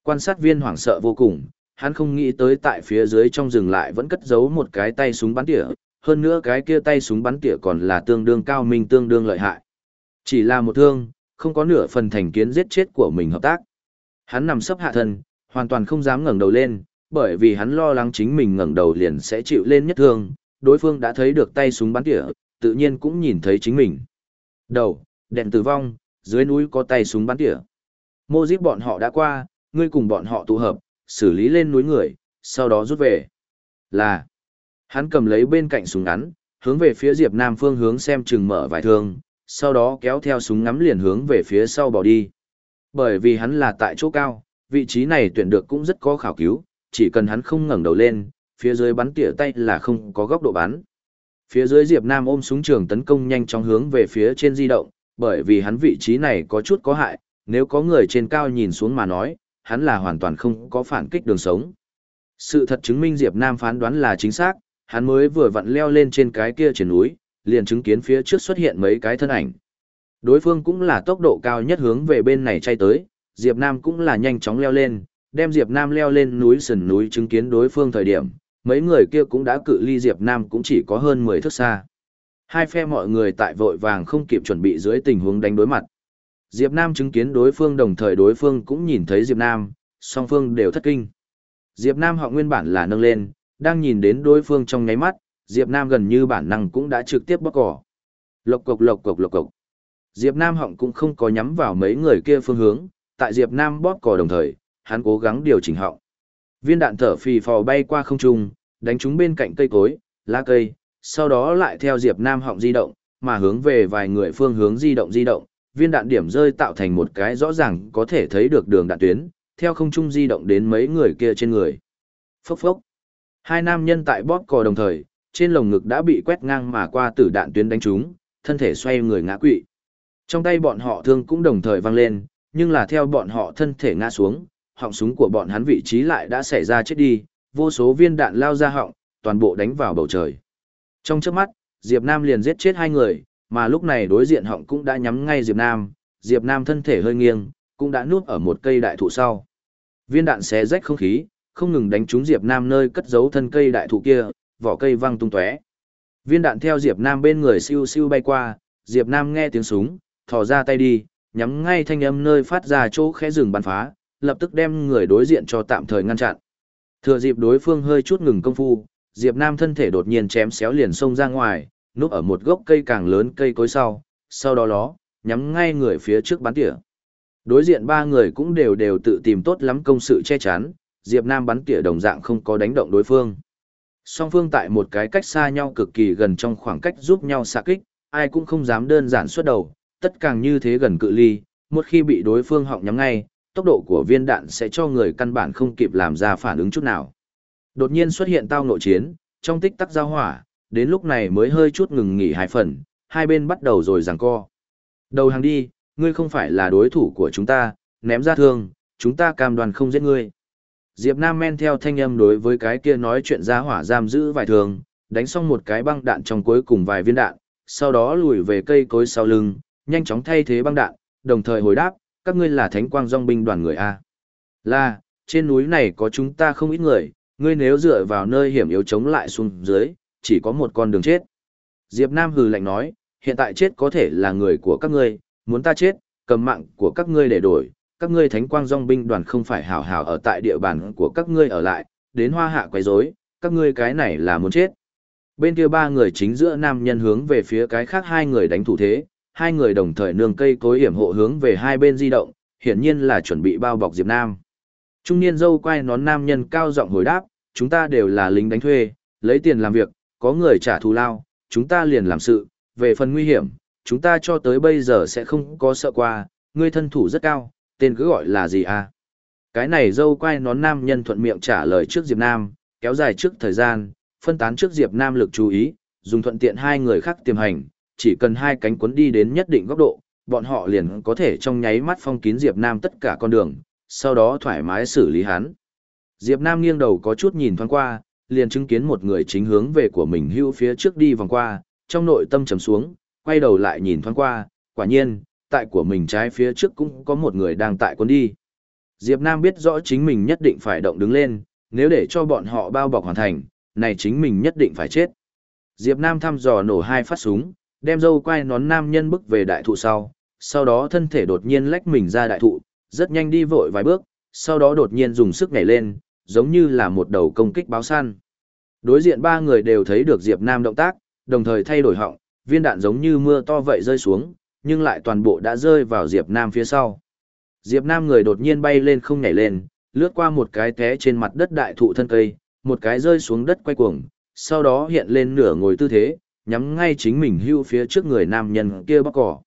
S1: Quan sát viên hoảng sợ vô cùng, hắn không nghĩ tới tại phía dưới trong rừng lại vẫn cất giấu một cái tay súng bắn tỉa, hơn nữa cái kia tay súng bắn tỉa còn là tương đương cao minh tương đương lợi hại. Chỉ là một thương, không có nửa phần thành kiến giết chết của mình hợp tác. Hắn nằm sấp hạ thân, hoàn toàn không dám ngẩng đầu lên, bởi vì hắn lo lắng chính mình ngẩng đầu liền sẽ chịu lên nhất thương, đối phương đã thấy được tay súng bắn tỉa, tự nhiên cũng nhìn thấy chính mình. Đầu, đèn tử vong, dưới núi có tay súng bắn tỉa. Mô giết bọn họ đã qua, ngươi cùng bọn họ tụ hợp, xử lý lên núi người, sau đó rút về. Là, hắn cầm lấy bên cạnh súng ngắn, hướng về phía Diệp Nam phương hướng xem chừng mở vài thương, sau đó kéo theo súng ngắm liền hướng về phía sau bỏ đi. Bởi vì hắn là tại chỗ cao, vị trí này tuyển được cũng rất có khảo cứu, chỉ cần hắn không ngẩng đầu lên, phía dưới bắn tỉa tay là không có góc độ bắn. Phía dưới Diệp Nam ôm súng trường tấn công nhanh chóng hướng về phía trên di động, bởi vì hắn vị trí này có chút có hại, nếu có người trên cao nhìn xuống mà nói, hắn là hoàn toàn không có phản kích đường sống. Sự thật chứng minh Diệp Nam phán đoán là chính xác, hắn mới vừa vặn leo lên trên cái kia trên núi, liền chứng kiến phía trước xuất hiện mấy cái thân ảnh. Đối phương cũng là tốc độ cao nhất hướng về bên này chạy tới, Diệp Nam cũng là nhanh chóng leo lên, đem Diệp Nam leo lên núi sườn núi chứng kiến đối phương thời điểm, mấy người kia cũng đã cự ly Diệp Nam cũng chỉ có hơn 10 thước xa. Hai phe mọi người tại vội vàng không kịp chuẩn bị dưới tình huống đánh đối mặt. Diệp Nam chứng kiến đối phương đồng thời đối phương cũng nhìn thấy Diệp Nam, song phương đều thất kinh. Diệp Nam họ nguyên bản là nâng lên, đang nhìn đến đối phương trong nháy mắt, Diệp Nam gần như bản năng cũng đã trực tiếp bóc cỏ. Lộc cục lộc cục lộc cục. Diệp Nam họng cũng không có nhắm vào mấy người kia phương hướng, tại Diệp Nam bóp cò đồng thời, hắn cố gắng điều chỉnh họng. Viên đạn thở phì phò bay qua không trung, đánh trúng bên cạnh cây cối, lá cây, sau đó lại theo Diệp Nam họng di động, mà hướng về vài người phương hướng di động di động, viên đạn điểm rơi tạo thành một cái rõ ràng có thể thấy được đường đạn tuyến, theo không trung di động đến mấy người kia trên người. Phốc phốc. Hai nam nhân tại bóp cò đồng thời, trên lồng ngực đã bị quét ngang mà qua tử đạn tuyến đánh trúng, thân thể xoay người ngã quỵ. Trong tay bọn họ thương cũng đồng thời vang lên, nhưng là theo bọn họ thân thể ngã xuống, họng súng của bọn hắn vị trí lại đã xảy ra chết đi, vô số viên đạn lao ra họng, toàn bộ đánh vào bầu trời. Trong chớp mắt, Diệp Nam liền giết chết hai người, mà lúc này đối diện họng cũng đã nhắm ngay Diệp Nam, Diệp Nam thân thể hơi nghiêng, cũng đã nuốt ở một cây đại thụ sau. Viên đạn xé rách không khí, không ngừng đánh trúng Diệp Nam nơi cất giấu thân cây đại thụ kia, vỏ cây văng tung tóe. Viên đạn theo Diệp Nam bên người siêu siêu bay qua, Diệp Nam nghe tiếng súng, thò ra tay đi, nhắm ngay thanh âm nơi phát ra chỗ khẽ rừng bắn phá, lập tức đem người đối diện cho tạm thời ngăn chặn. Thừa dịp đối phương hơi chút ngừng công phu, Diệp Nam thân thể đột nhiên chém xéo liền xông ra ngoài, núp ở một gốc cây càng lớn cây cối sau, sau đó đó nhắm ngay người phía trước bắn tỉa. Đối diện ba người cũng đều đều tự tìm tốt lắm công sự che chắn, Diệp Nam bắn tỉa đồng dạng không có đánh động đối phương. Song phương tại một cái cách xa nhau cực kỳ gần trong khoảng cách giúp nhau xạ kích, ai cũng không dám đơn giản xuất đầu, tất càng như thế gần cự ly, một khi bị đối phương họng nhắm ngay, tốc độ của viên đạn sẽ cho người căn bản không kịp làm ra phản ứng chút nào. Đột nhiên xuất hiện tao nội chiến, trong tích tắc giao hỏa, đến lúc này mới hơi chút ngừng nghỉ hai phần, hai bên bắt đầu rồi giằng co. Đầu hàng đi, ngươi không phải là đối thủ của chúng ta, ném ra thương, chúng ta cam đoan không giết ngươi. Diệp Nam men theo thanh âm đối với cái kia nói chuyện ra hỏa giam giữ vài thường, đánh xong một cái băng đạn trong cuối cùng vài viên đạn, sau đó lùi về cây cối sau lưng, nhanh chóng thay thế băng đạn, đồng thời hồi đáp, các ngươi là thánh quang dòng binh đoàn người A. Là, trên núi này có chúng ta không ít người, ngươi nếu dựa vào nơi hiểm yếu chống lại xuống dưới, chỉ có một con đường chết. Diệp Nam hừ lạnh nói, hiện tại chết có thể là người của các ngươi, muốn ta chết, cầm mạng của các ngươi để đổi, các ngươi thánh quang dòng binh đoàn không phải hảo hảo ở tại địa bàn của các ngươi ở lại, đến hoa hạ quấy rối, các ngươi cái này là muốn chết. Bên kia ba người chính giữa nam nhân hướng về phía cái khác hai người đánh thủ thế, hai người đồng thời nương cây cối hiểm hộ hướng về hai bên di động, hiển nhiên là chuẩn bị bao bọc Diệp Nam. Trung niên dâu quay nón nam nhân cao giọng hồi đáp, chúng ta đều là lính đánh thuê, lấy tiền làm việc, có người trả thù lao, chúng ta liền làm sự, về phần nguy hiểm, chúng ta cho tới bây giờ sẽ không có sợ qua, ngươi thân thủ rất cao, tên cứ gọi là gì à? Cái này dâu quay nón nam nhân thuận miệng trả lời trước Diệp Nam, kéo dài trước thời gian, phân tán trước Diệp Nam lực chú ý, dùng thuận tiện hai người khác tiềm hành, chỉ cần hai cánh cuốn đi đến nhất định góc độ, bọn họ liền có thể trong nháy mắt phong kín Diệp Nam tất cả con đường, sau đó thoải mái xử lý hắn. Diệp Nam nghiêng đầu có chút nhìn thoáng qua, liền chứng kiến một người chính hướng về của mình hưu phía trước đi vòng qua, trong nội tâm trầm xuống, quay đầu lại nhìn thoáng qua, quả nhiên, tại của mình trái phía trước cũng có một người đang tại cuốn đi. Diệp Nam biết rõ chính mình nhất định phải động đứng lên, nếu để cho bọn họ bao bọc hoàn thành, này chính mình nhất định phải chết. Diệp Nam thăm dò nổ hai phát súng, đem dâu quay nón nam nhân bước về đại thụ sau, sau đó thân thể đột nhiên lách mình ra đại thụ, rất nhanh đi vội vài bước, sau đó đột nhiên dùng sức nhảy lên, giống như là một đầu công kích báo săn. Đối diện ba người đều thấy được Diệp Nam động tác, đồng thời thay đổi họng, viên đạn giống như mưa to vậy rơi xuống, nhưng lại toàn bộ đã rơi vào Diệp Nam phía sau. Diệp Nam người đột nhiên bay lên không nhảy lên, lướt qua một cái té trên mặt đất đại thụ thân cây, một cái rơi xuống đất quay cuồng, sau đó hiện lên nửa ngồi tư thế, nhắm ngay chính mình hưu phía trước người nam nhân kia bóc cỏ.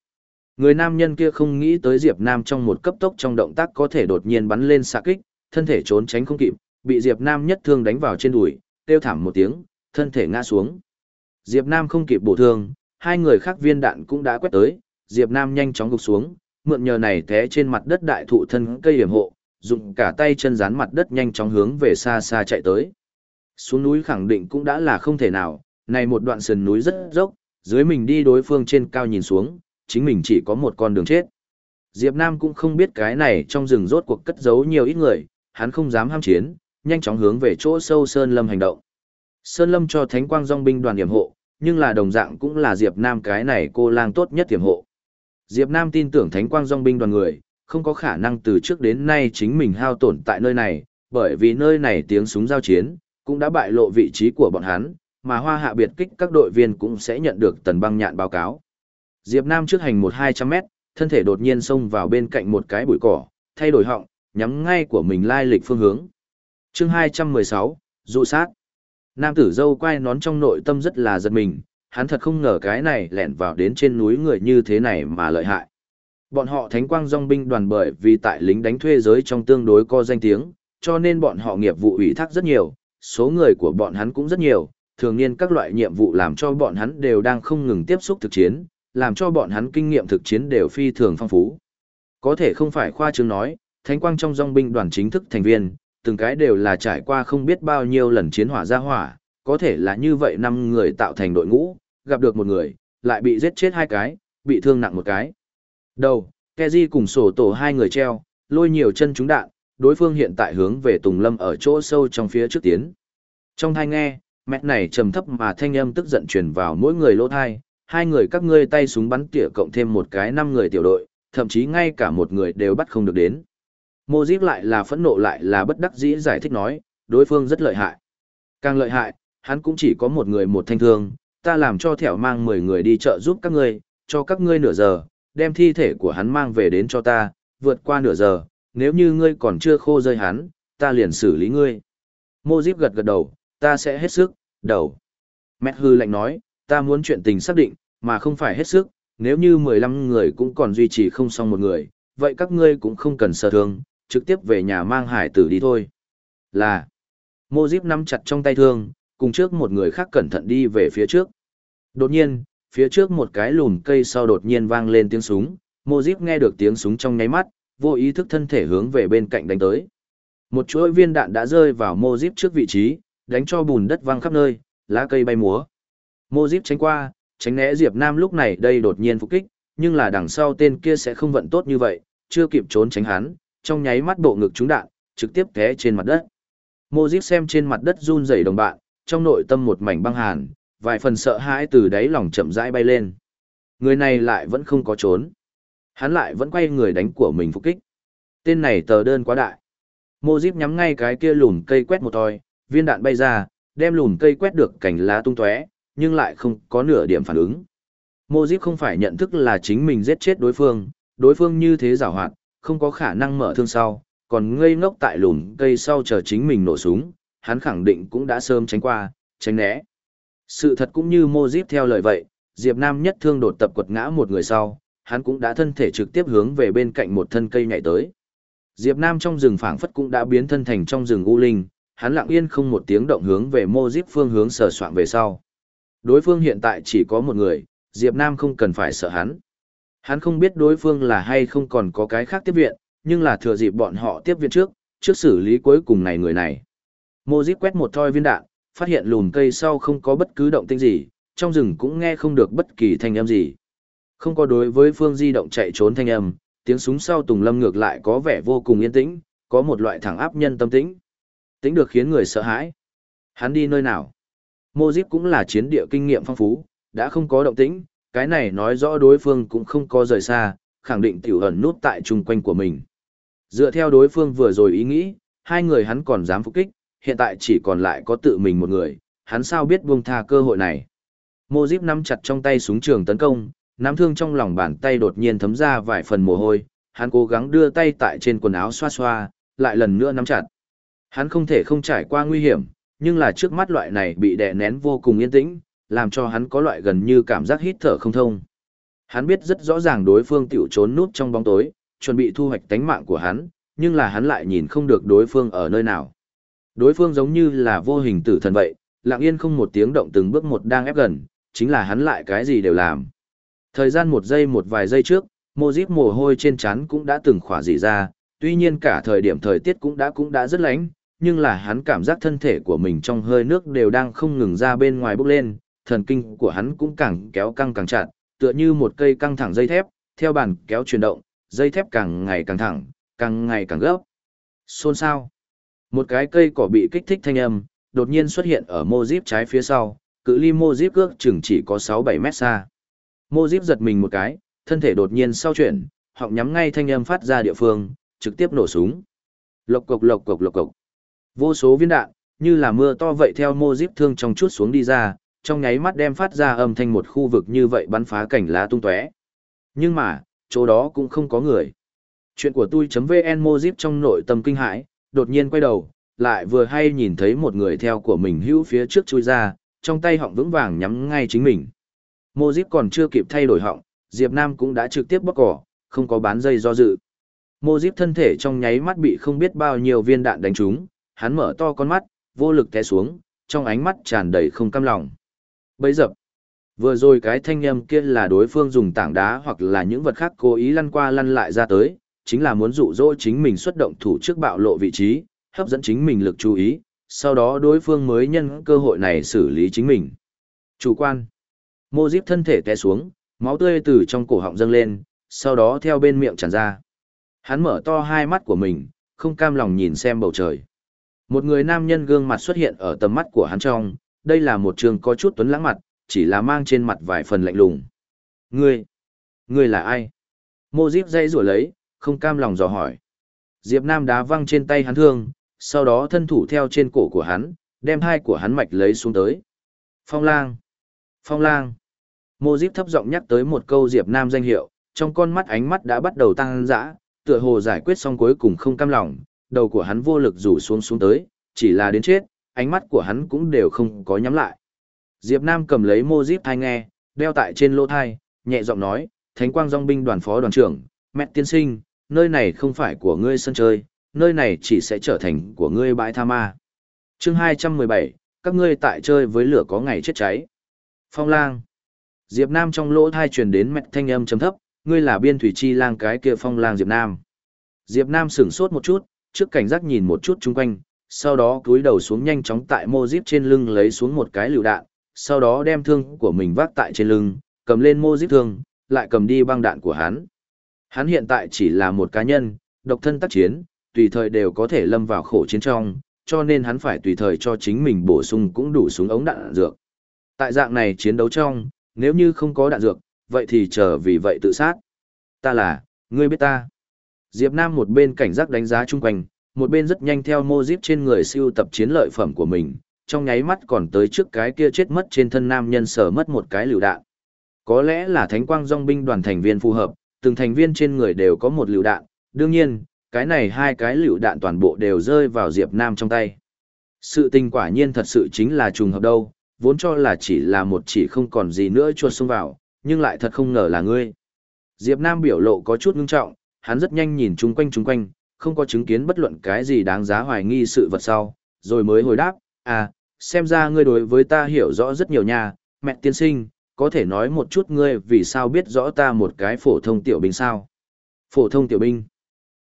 S1: Người nam nhân kia không nghĩ tới Diệp Nam trong một cấp tốc trong động tác có thể đột nhiên bắn lên xạ kích, thân thể trốn tránh không kịp, bị Diệp Nam nhất thương đánh vào trên đùi, kêu thảm một tiếng, thân thể ngã xuống. Diệp Nam không kịp bổ thương, hai người khác viên đạn cũng đã quét tới, Diệp Nam nhanh chóng gục xuống, mượn nhờ này té trên mặt đất đại thụ thân cây hiểm hộ, dùng cả tay chân dán mặt đất nhanh chóng hướng về xa xa chạy tới. Xuống núi khẳng định cũng đã là không thể nào, này một đoạn sườn núi rất dốc, dưới mình đi đối phương trên cao nhìn xuống, chính mình chỉ có một con đường chết. Diệp Nam cũng không biết cái này trong rừng rốt cuộc cất giấu nhiều ít người, hắn không dám ham chiến, nhanh chóng hướng về chỗ sâu Sơn Lâm hành động. Sơn Lâm cho Thánh Quang Dòng binh đoàn điểm hộ, nhưng là đồng dạng cũng là Diệp Nam cái này cô lang tốt nhất tiềm hộ. Diệp Nam tin tưởng Thánh Quang Dòng binh đoàn người, không có khả năng từ trước đến nay chính mình hao tổn tại nơi này, bởi vì nơi này tiếng súng giao chiến, cũng đã bại lộ vị trí của bọn hắn, mà hoa hạ biệt kích các đội viên cũng sẽ nhận được tần băng nhạn báo cáo. Diệp Nam trước hành một hai trăm mét, thân thể đột nhiên xông vào bên cạnh một cái bụi cỏ, thay đổi họng, nhắm ngay của mình lai lịch phương hướng. Chương 216, dụ sát. Nam tử dâu quay nón trong nội tâm rất là giật mình, hắn thật không ngờ cái này lẻn vào đến trên núi người như thế này mà lợi hại. Bọn họ thánh quang dòng binh đoàn bởi vì tại lính đánh thuê giới trong tương đối có danh tiếng, cho nên bọn họ nghiệp vụ ủy thác rất nhiều, số người của bọn hắn cũng rất nhiều, thường niên các loại nhiệm vụ làm cho bọn hắn đều đang không ngừng tiếp xúc thực chiến, làm cho bọn hắn kinh nghiệm thực chiến đều phi thường phong phú. Có thể không phải khoa trương nói, thánh quang trong dòng binh đoàn chính thức thành viên, từng cái đều là trải qua không biết bao nhiêu lần chiến hỏa ra hỏa, có thể là như vậy năm người tạo thành đội ngũ, gặp được một người, lại bị giết chết hai cái, bị thương nặng một cái. Đầu, Keji cùng sổ tổ hai người treo, lôi nhiều chân trúng đạn, đối phương hiện tại hướng về Tùng Lâm ở chỗ sâu trong phía trước tiến. Trong thai nghe, mẹ này trầm thấp mà thanh âm tức giận truyền vào mỗi người lỗ thai, hai người các ngươi tay súng bắn tỉa cộng thêm một cái năm người tiểu đội, thậm chí ngay cả một người đều bắt không được đến. Mô Díp lại là phẫn nộ lại là bất đắc dĩ giải thích nói, đối phương rất lợi hại. Càng lợi hại, hắn cũng chỉ có một người một thanh thương, ta làm cho thẻo mang 10 người đi chợ giúp các ngươi, cho các ngươi nửa giờ, đem thi thể của hắn mang về đến cho ta, vượt qua nửa giờ, nếu như ngươi còn chưa khô rơi hắn, ta liền xử lý ngươi. Mô Díp gật gật đầu, ta sẽ hết sức, đầu. Mẹ hư lạnh nói, ta muốn chuyện tình xác định, mà không phải hết sức, nếu như 15 người cũng còn duy trì không xong một người, vậy các ngươi cũng không cần sợ thương, trực tiếp về nhà mang hải tử đi thôi. Là, mô díp nắm chặt trong tay thương, cùng trước một người khác cẩn thận đi về phía trước. Đột nhiên, phía trước một cái lùn cây sau đột nhiên vang lên tiếng súng, mô díp nghe được tiếng súng trong nháy mắt, vô ý thức thân thể hướng về bên cạnh đánh tới. Một chuỗi viên đạn đã rơi vào mô díp trước vị trí, đánh cho bùn đất văng khắp nơi, lá cây bay múa. Mô díp tránh qua, tránh né Diệp Nam lúc này đây đột nhiên phục kích, nhưng là đằng sau tên kia sẽ không vận tốt như vậy, chưa kịp trốn tránh hắn, trong nháy mắt bộ ngực trúng đạn, trực tiếp té trên mặt đất. Mô xem trên mặt đất run rẩy đồng bạn, trong nội tâm một mảnh băng hàn, vài phần sợ hãi từ đáy lòng chậm rãi bay lên. Người này lại vẫn không có trốn. Hắn lại vẫn quay người đánh của mình phục kích. Tên này tờ đơn quá đại. Mô nhắm ngay cái kia lùn cây quét một toi, viên đạn bay ra, đem lùn cây quét được cành lá tung tóe, nhưng lại không có nửa điểm phản ứng. Mô không phải nhận thức là chính mình giết chết đối phương, đối phương như thế giảo hoạt, không có khả năng mở thương sau, còn ngây ngốc tại lùn cây sau chờ chính mình nổ súng, hắn khẳng định cũng đã sớm tránh qua, tránh né. Sự thật cũng như Mô Díp theo lời vậy, Diệp Nam nhất thương đột tập quật ngã một người sau, hắn cũng đã thân thể trực tiếp hướng về bên cạnh một thân cây nhảy tới. Diệp Nam trong rừng phảng phất cũng đã biến thân thành trong rừng u linh, hắn lặng yên không một tiếng động hướng về Mô Díp phương hướng sờ soạn về sau. Đối phương hiện tại chỉ có một người, Diệp Nam không cần phải sợ hắn. Hắn không biết đối phương là hay không còn có cái khác tiếp viện, nhưng là thừa dịp bọn họ tiếp viện trước, trước xử lý cuối cùng này người này. Mô Dít quét một thoi viên đạn, phát hiện lùn cây sau không có bất cứ động tĩnh gì, trong rừng cũng nghe không được bất kỳ thanh âm gì. Không có đối với phương di động chạy trốn thanh âm, tiếng súng sau Tùng Lâm ngược lại có vẻ vô cùng yên tĩnh, có một loại thẳng áp nhân tâm tĩnh. Tĩnh được khiến người sợ hãi. Hắn đi nơi nào? Mô Díp cũng là chiến địa kinh nghiệm phong phú, đã không có động tĩnh, cái này nói rõ đối phương cũng không có rời xa, khẳng định tiểu ẩn nút tại chung quanh của mình. Dựa theo đối phương vừa rồi ý nghĩ, hai người hắn còn dám phục kích, hiện tại chỉ còn lại có tự mình một người, hắn sao biết buông tha cơ hội này. Mô Díp nắm chặt trong tay súng trường tấn công, nắm thương trong lòng bàn tay đột nhiên thấm ra vài phần mồ hôi, hắn cố gắng đưa tay tại trên quần áo xoa xoa, lại lần nữa nắm chặt. Hắn không thể không trải qua nguy hiểm, nhưng là trước mắt loại này bị đè nén vô cùng yên tĩnh, làm cho hắn có loại gần như cảm giác hít thở không thông. Hắn biết rất rõ ràng đối phương tiểu trốn núp trong bóng tối, chuẩn bị thu hoạch tánh mạng của hắn, nhưng là hắn lại nhìn không được đối phương ở nơi nào. Đối phương giống như là vô hình tử thần vậy, lặng yên không một tiếng động từng bước một đang ép gần, chính là hắn lại cái gì đều làm. Thời gian một giây một vài giây trước, mô díp mồ hôi trên trán cũng đã từng khỏa dị ra, tuy nhiên cả thời điểm thời tiết cũng đã cũng đã rất lạnh, nhưng là hắn cảm giác thân thể của mình trong hơi nước đều đang không ngừng ra bên ngoài bốc lên, thần kinh của hắn cũng càng kéo căng càng chặt, tựa như một cây căng thẳng dây thép, theo bàn kéo chuyển động, dây thép càng ngày càng thẳng, càng ngày càng gấp. Xôn xao. Một cái cây cỏ bị kích thích thanh âm, đột nhiên xuất hiện ở mô díp trái phía sau, cự ly mô díp ước chừng chỉ có 6-7 mét xa. Mô díp giật mình một cái, thân thể đột nhiên sau chuyển, họng nhắm ngay thanh âm phát ra địa phương, trực tiếp nổ súng. Lộc cộc lộc cộc lộc cộc. Vô số viên đạn, như là mưa to vậy theo mô díp thương trong chút xuống đi ra, trong nháy mắt đem phát ra âm thanh một khu vực như vậy bắn phá cảnh lá tung tóe. Nhưng mà, chỗ đó cũng không có người. Chuyện của tôi.vn mô díp trong nội tâm kinh hãi, đột nhiên quay đầu, lại vừa hay nhìn thấy một người theo của mình hữu phía trước chui ra, trong tay họng vững vàng nhắm ngay chính mình. Mô díp còn chưa kịp thay đổi họng, Diệp Nam cũng đã trực tiếp bóc cỏ, không có bán dây do dự. Mô díp thân thể trong nháy mắt bị không biết bao nhiêu viên đạn đánh trúng, hắn mở to con mắt, vô lực té xuống, trong ánh mắt tràn đầy không cam lòng. Bấy dập, vừa rồi cái thanh âm kia là đối phương dùng tảng đá hoặc là những vật khác cố ý lăn qua lăn lại ra tới, chính là muốn dụ dỗ chính mình xuất động thủ trước bạo lộ vị trí, hấp dẫn chính mình lực chú ý, sau đó đối phương mới nhân cơ hội này xử lý chính mình. Chủ quan. Mô Diếp thân thể té xuống, máu tươi từ trong cổ họng dâng lên, sau đó theo bên miệng tràn ra. Hắn mở to hai mắt của mình, không cam lòng nhìn xem bầu trời. Một người nam nhân gương mặt xuất hiện ở tầm mắt của hắn trong, đây là một trường có chút tuấn lãng mặt, chỉ là mang trên mặt vài phần lạnh lùng. Ngươi, ngươi là ai? Mô Diệp dây rủa lấy, không cam lòng dò hỏi. Diệp Nam đá văng trên tay hắn thương, sau đó thân thủ theo trên cổ của hắn, đem hai của hắn mạch lấy xuống tới. Phong lang! Phong lang! Mô Diệp thấp giọng nhắc tới một câu Diệp Nam danh hiệu, trong con mắt ánh mắt đã bắt đầu tăng dã, tựa hồ giải quyết xong cuối cùng không cam lòng, đầu của hắn vô lực rủ xuống xuống tới, chỉ là đến chết, ánh mắt của hắn cũng đều không có nhắm lại. Diệp Nam cầm lấy mô díp thai nghe, đeo tại trên lỗ thai, nhẹ giọng nói, Thánh quang dòng binh đoàn phó đoàn trưởng, mẹ tiên sinh, nơi này không phải của ngươi sân chơi, nơi này chỉ sẽ trở thành của ngươi bãi tha ma. Chương 217, các ngươi tại chơi với lửa có ngày chết cháy. Phong lang. Diệp Nam trong lỗ thai truyền đến mẹ thanh âm trầm thấp, ngươi là biên thủy chi lang cái kia phong lang Diệp Nam. Diệp Nam sửng sốt một chút, trước cảnh giác nhìn một chút chung quanh, sau đó cúi đầu xuống nhanh chóng tại mô díp trên lưng lấy xuống một cái lựu đạn, sau đó đem thương của mình vác tại trên lưng, cầm lên mô díp thương, lại cầm đi băng đạn của hắn. Hắn hiện tại chỉ là một cá nhân, độc thân tác chiến, tùy thời đều có thể lâm vào khổ chiến trong, cho nên hắn phải tùy thời cho chính mình bổ sung cũng đủ súng ống đạn, đạn dược. Tại dạng này chiến đấu trong, nếu như không có đạn dược, vậy thì chờ vì vậy tự sát. Ta là, ngươi biết ta. Diệp Nam một bên cảnh giác đánh giá chung quanh, một bên rất nhanh theo mô díp trên người siêu tập chiến lợi phẩm của mình, trong nháy mắt còn tới trước cái kia chết mất trên thân nam nhân sở mất một cái lựu đạn. Có lẽ là thánh quang dòng binh đoàn thành viên phù hợp, từng thành viên trên người đều có một lựu đạn, đương nhiên, cái này hai cái lựu đạn toàn bộ đều rơi vào Diệp Nam trong tay. Sự tình quả nhiên thật sự chính là trùng hợp đâu, vốn cho là chỉ là một chỉ không còn gì nữa chuột xông vào, nhưng lại thật không ngờ là ngươi. Diệp Nam biểu lộ có chút ngưng trọng, hắn rất nhanh nhìn chung quanh chung quanh, không có chứng kiến bất luận cái gì đáng giá hoài nghi sự vật sau, rồi mới hồi đáp, à, xem ra ngươi đối với ta hiểu rõ rất nhiều nha, mẹ tiên sinh, có thể nói một chút ngươi vì sao biết rõ ta một cái phổ thông tiểu binh sao? Phổ thông tiểu binh.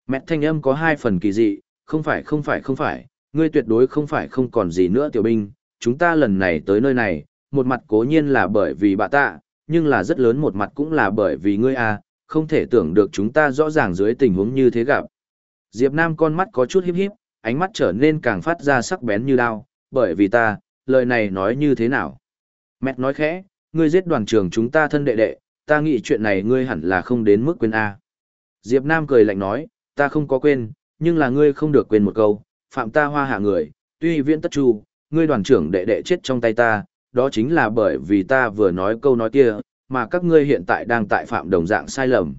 S1: Mẹ thanh âm có hai phần kỳ dị, không phải không phải không phải, ngươi tuyệt đối không phải không còn gì nữa tiểu binh, chúng ta lần này tới nơi này, một mặt cố nhiên là bởi vì bà ta, nhưng là rất lớn một mặt cũng là bởi vì ngươi à, không thể tưởng được chúng ta rõ ràng dưới tình huống như thế gặp. Diệp Nam con mắt có chút híp híp, ánh mắt trở nên càng phát ra sắc bén như đao, bởi vì ta, lời này nói như thế nào? Mẹ nói khẽ, ngươi giết đoàn trưởng chúng ta thân đệ đệ, ta nghĩ chuyện này ngươi hẳn là không đến mức quên A. Diệp Nam cười lạnh nói, ta không có quên, nhưng là ngươi không được quên một câu, phạm ta hoa hạ người, tuy viễn tất chu, ngươi đoàn trưởng đệ đệ chết trong tay ta, đó chính là bởi vì ta vừa nói câu nói kia, mà các ngươi hiện tại đang tại phạm đồng dạng sai lầm.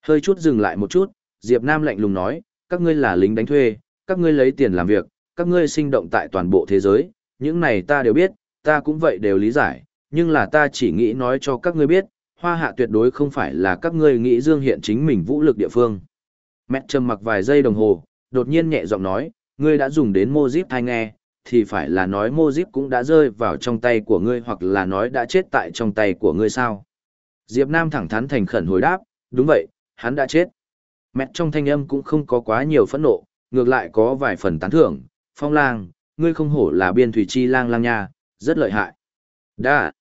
S1: Hơi chút dừng lại một chút, Diệp Nam lạnh lùng nói, các ngươi là lính đánh thuê, các ngươi lấy tiền làm việc, các ngươi sinh động tại toàn bộ thế giới, những này ta đều biết, ta cũng vậy đều lý giải, nhưng là ta chỉ nghĩ nói cho các ngươi biết, hoa hạ tuyệt đối không phải là các ngươi nghĩ dương hiện chính mình vũ lực địa phương. Mẹ trầm mặc vài giây đồng hồ, đột nhiên nhẹ giọng nói, ngươi đã dùng đến mô díp thai nghe, thì phải là nói mô díp cũng đã rơi vào trong tay của ngươi hoặc là nói đã chết tại trong tay của ngươi sao. Diệp Nam thẳng thắn thành khẩn hồi đáp, đúng vậy, hắn đã chết. Mẹ trong thanh âm cũng không có quá nhiều phẫn nộ, ngược lại có vài phần tán thưởng, phong lang, ngươi không hổ là biên thủy chi lang lang nha, rất lợi hại. Đã.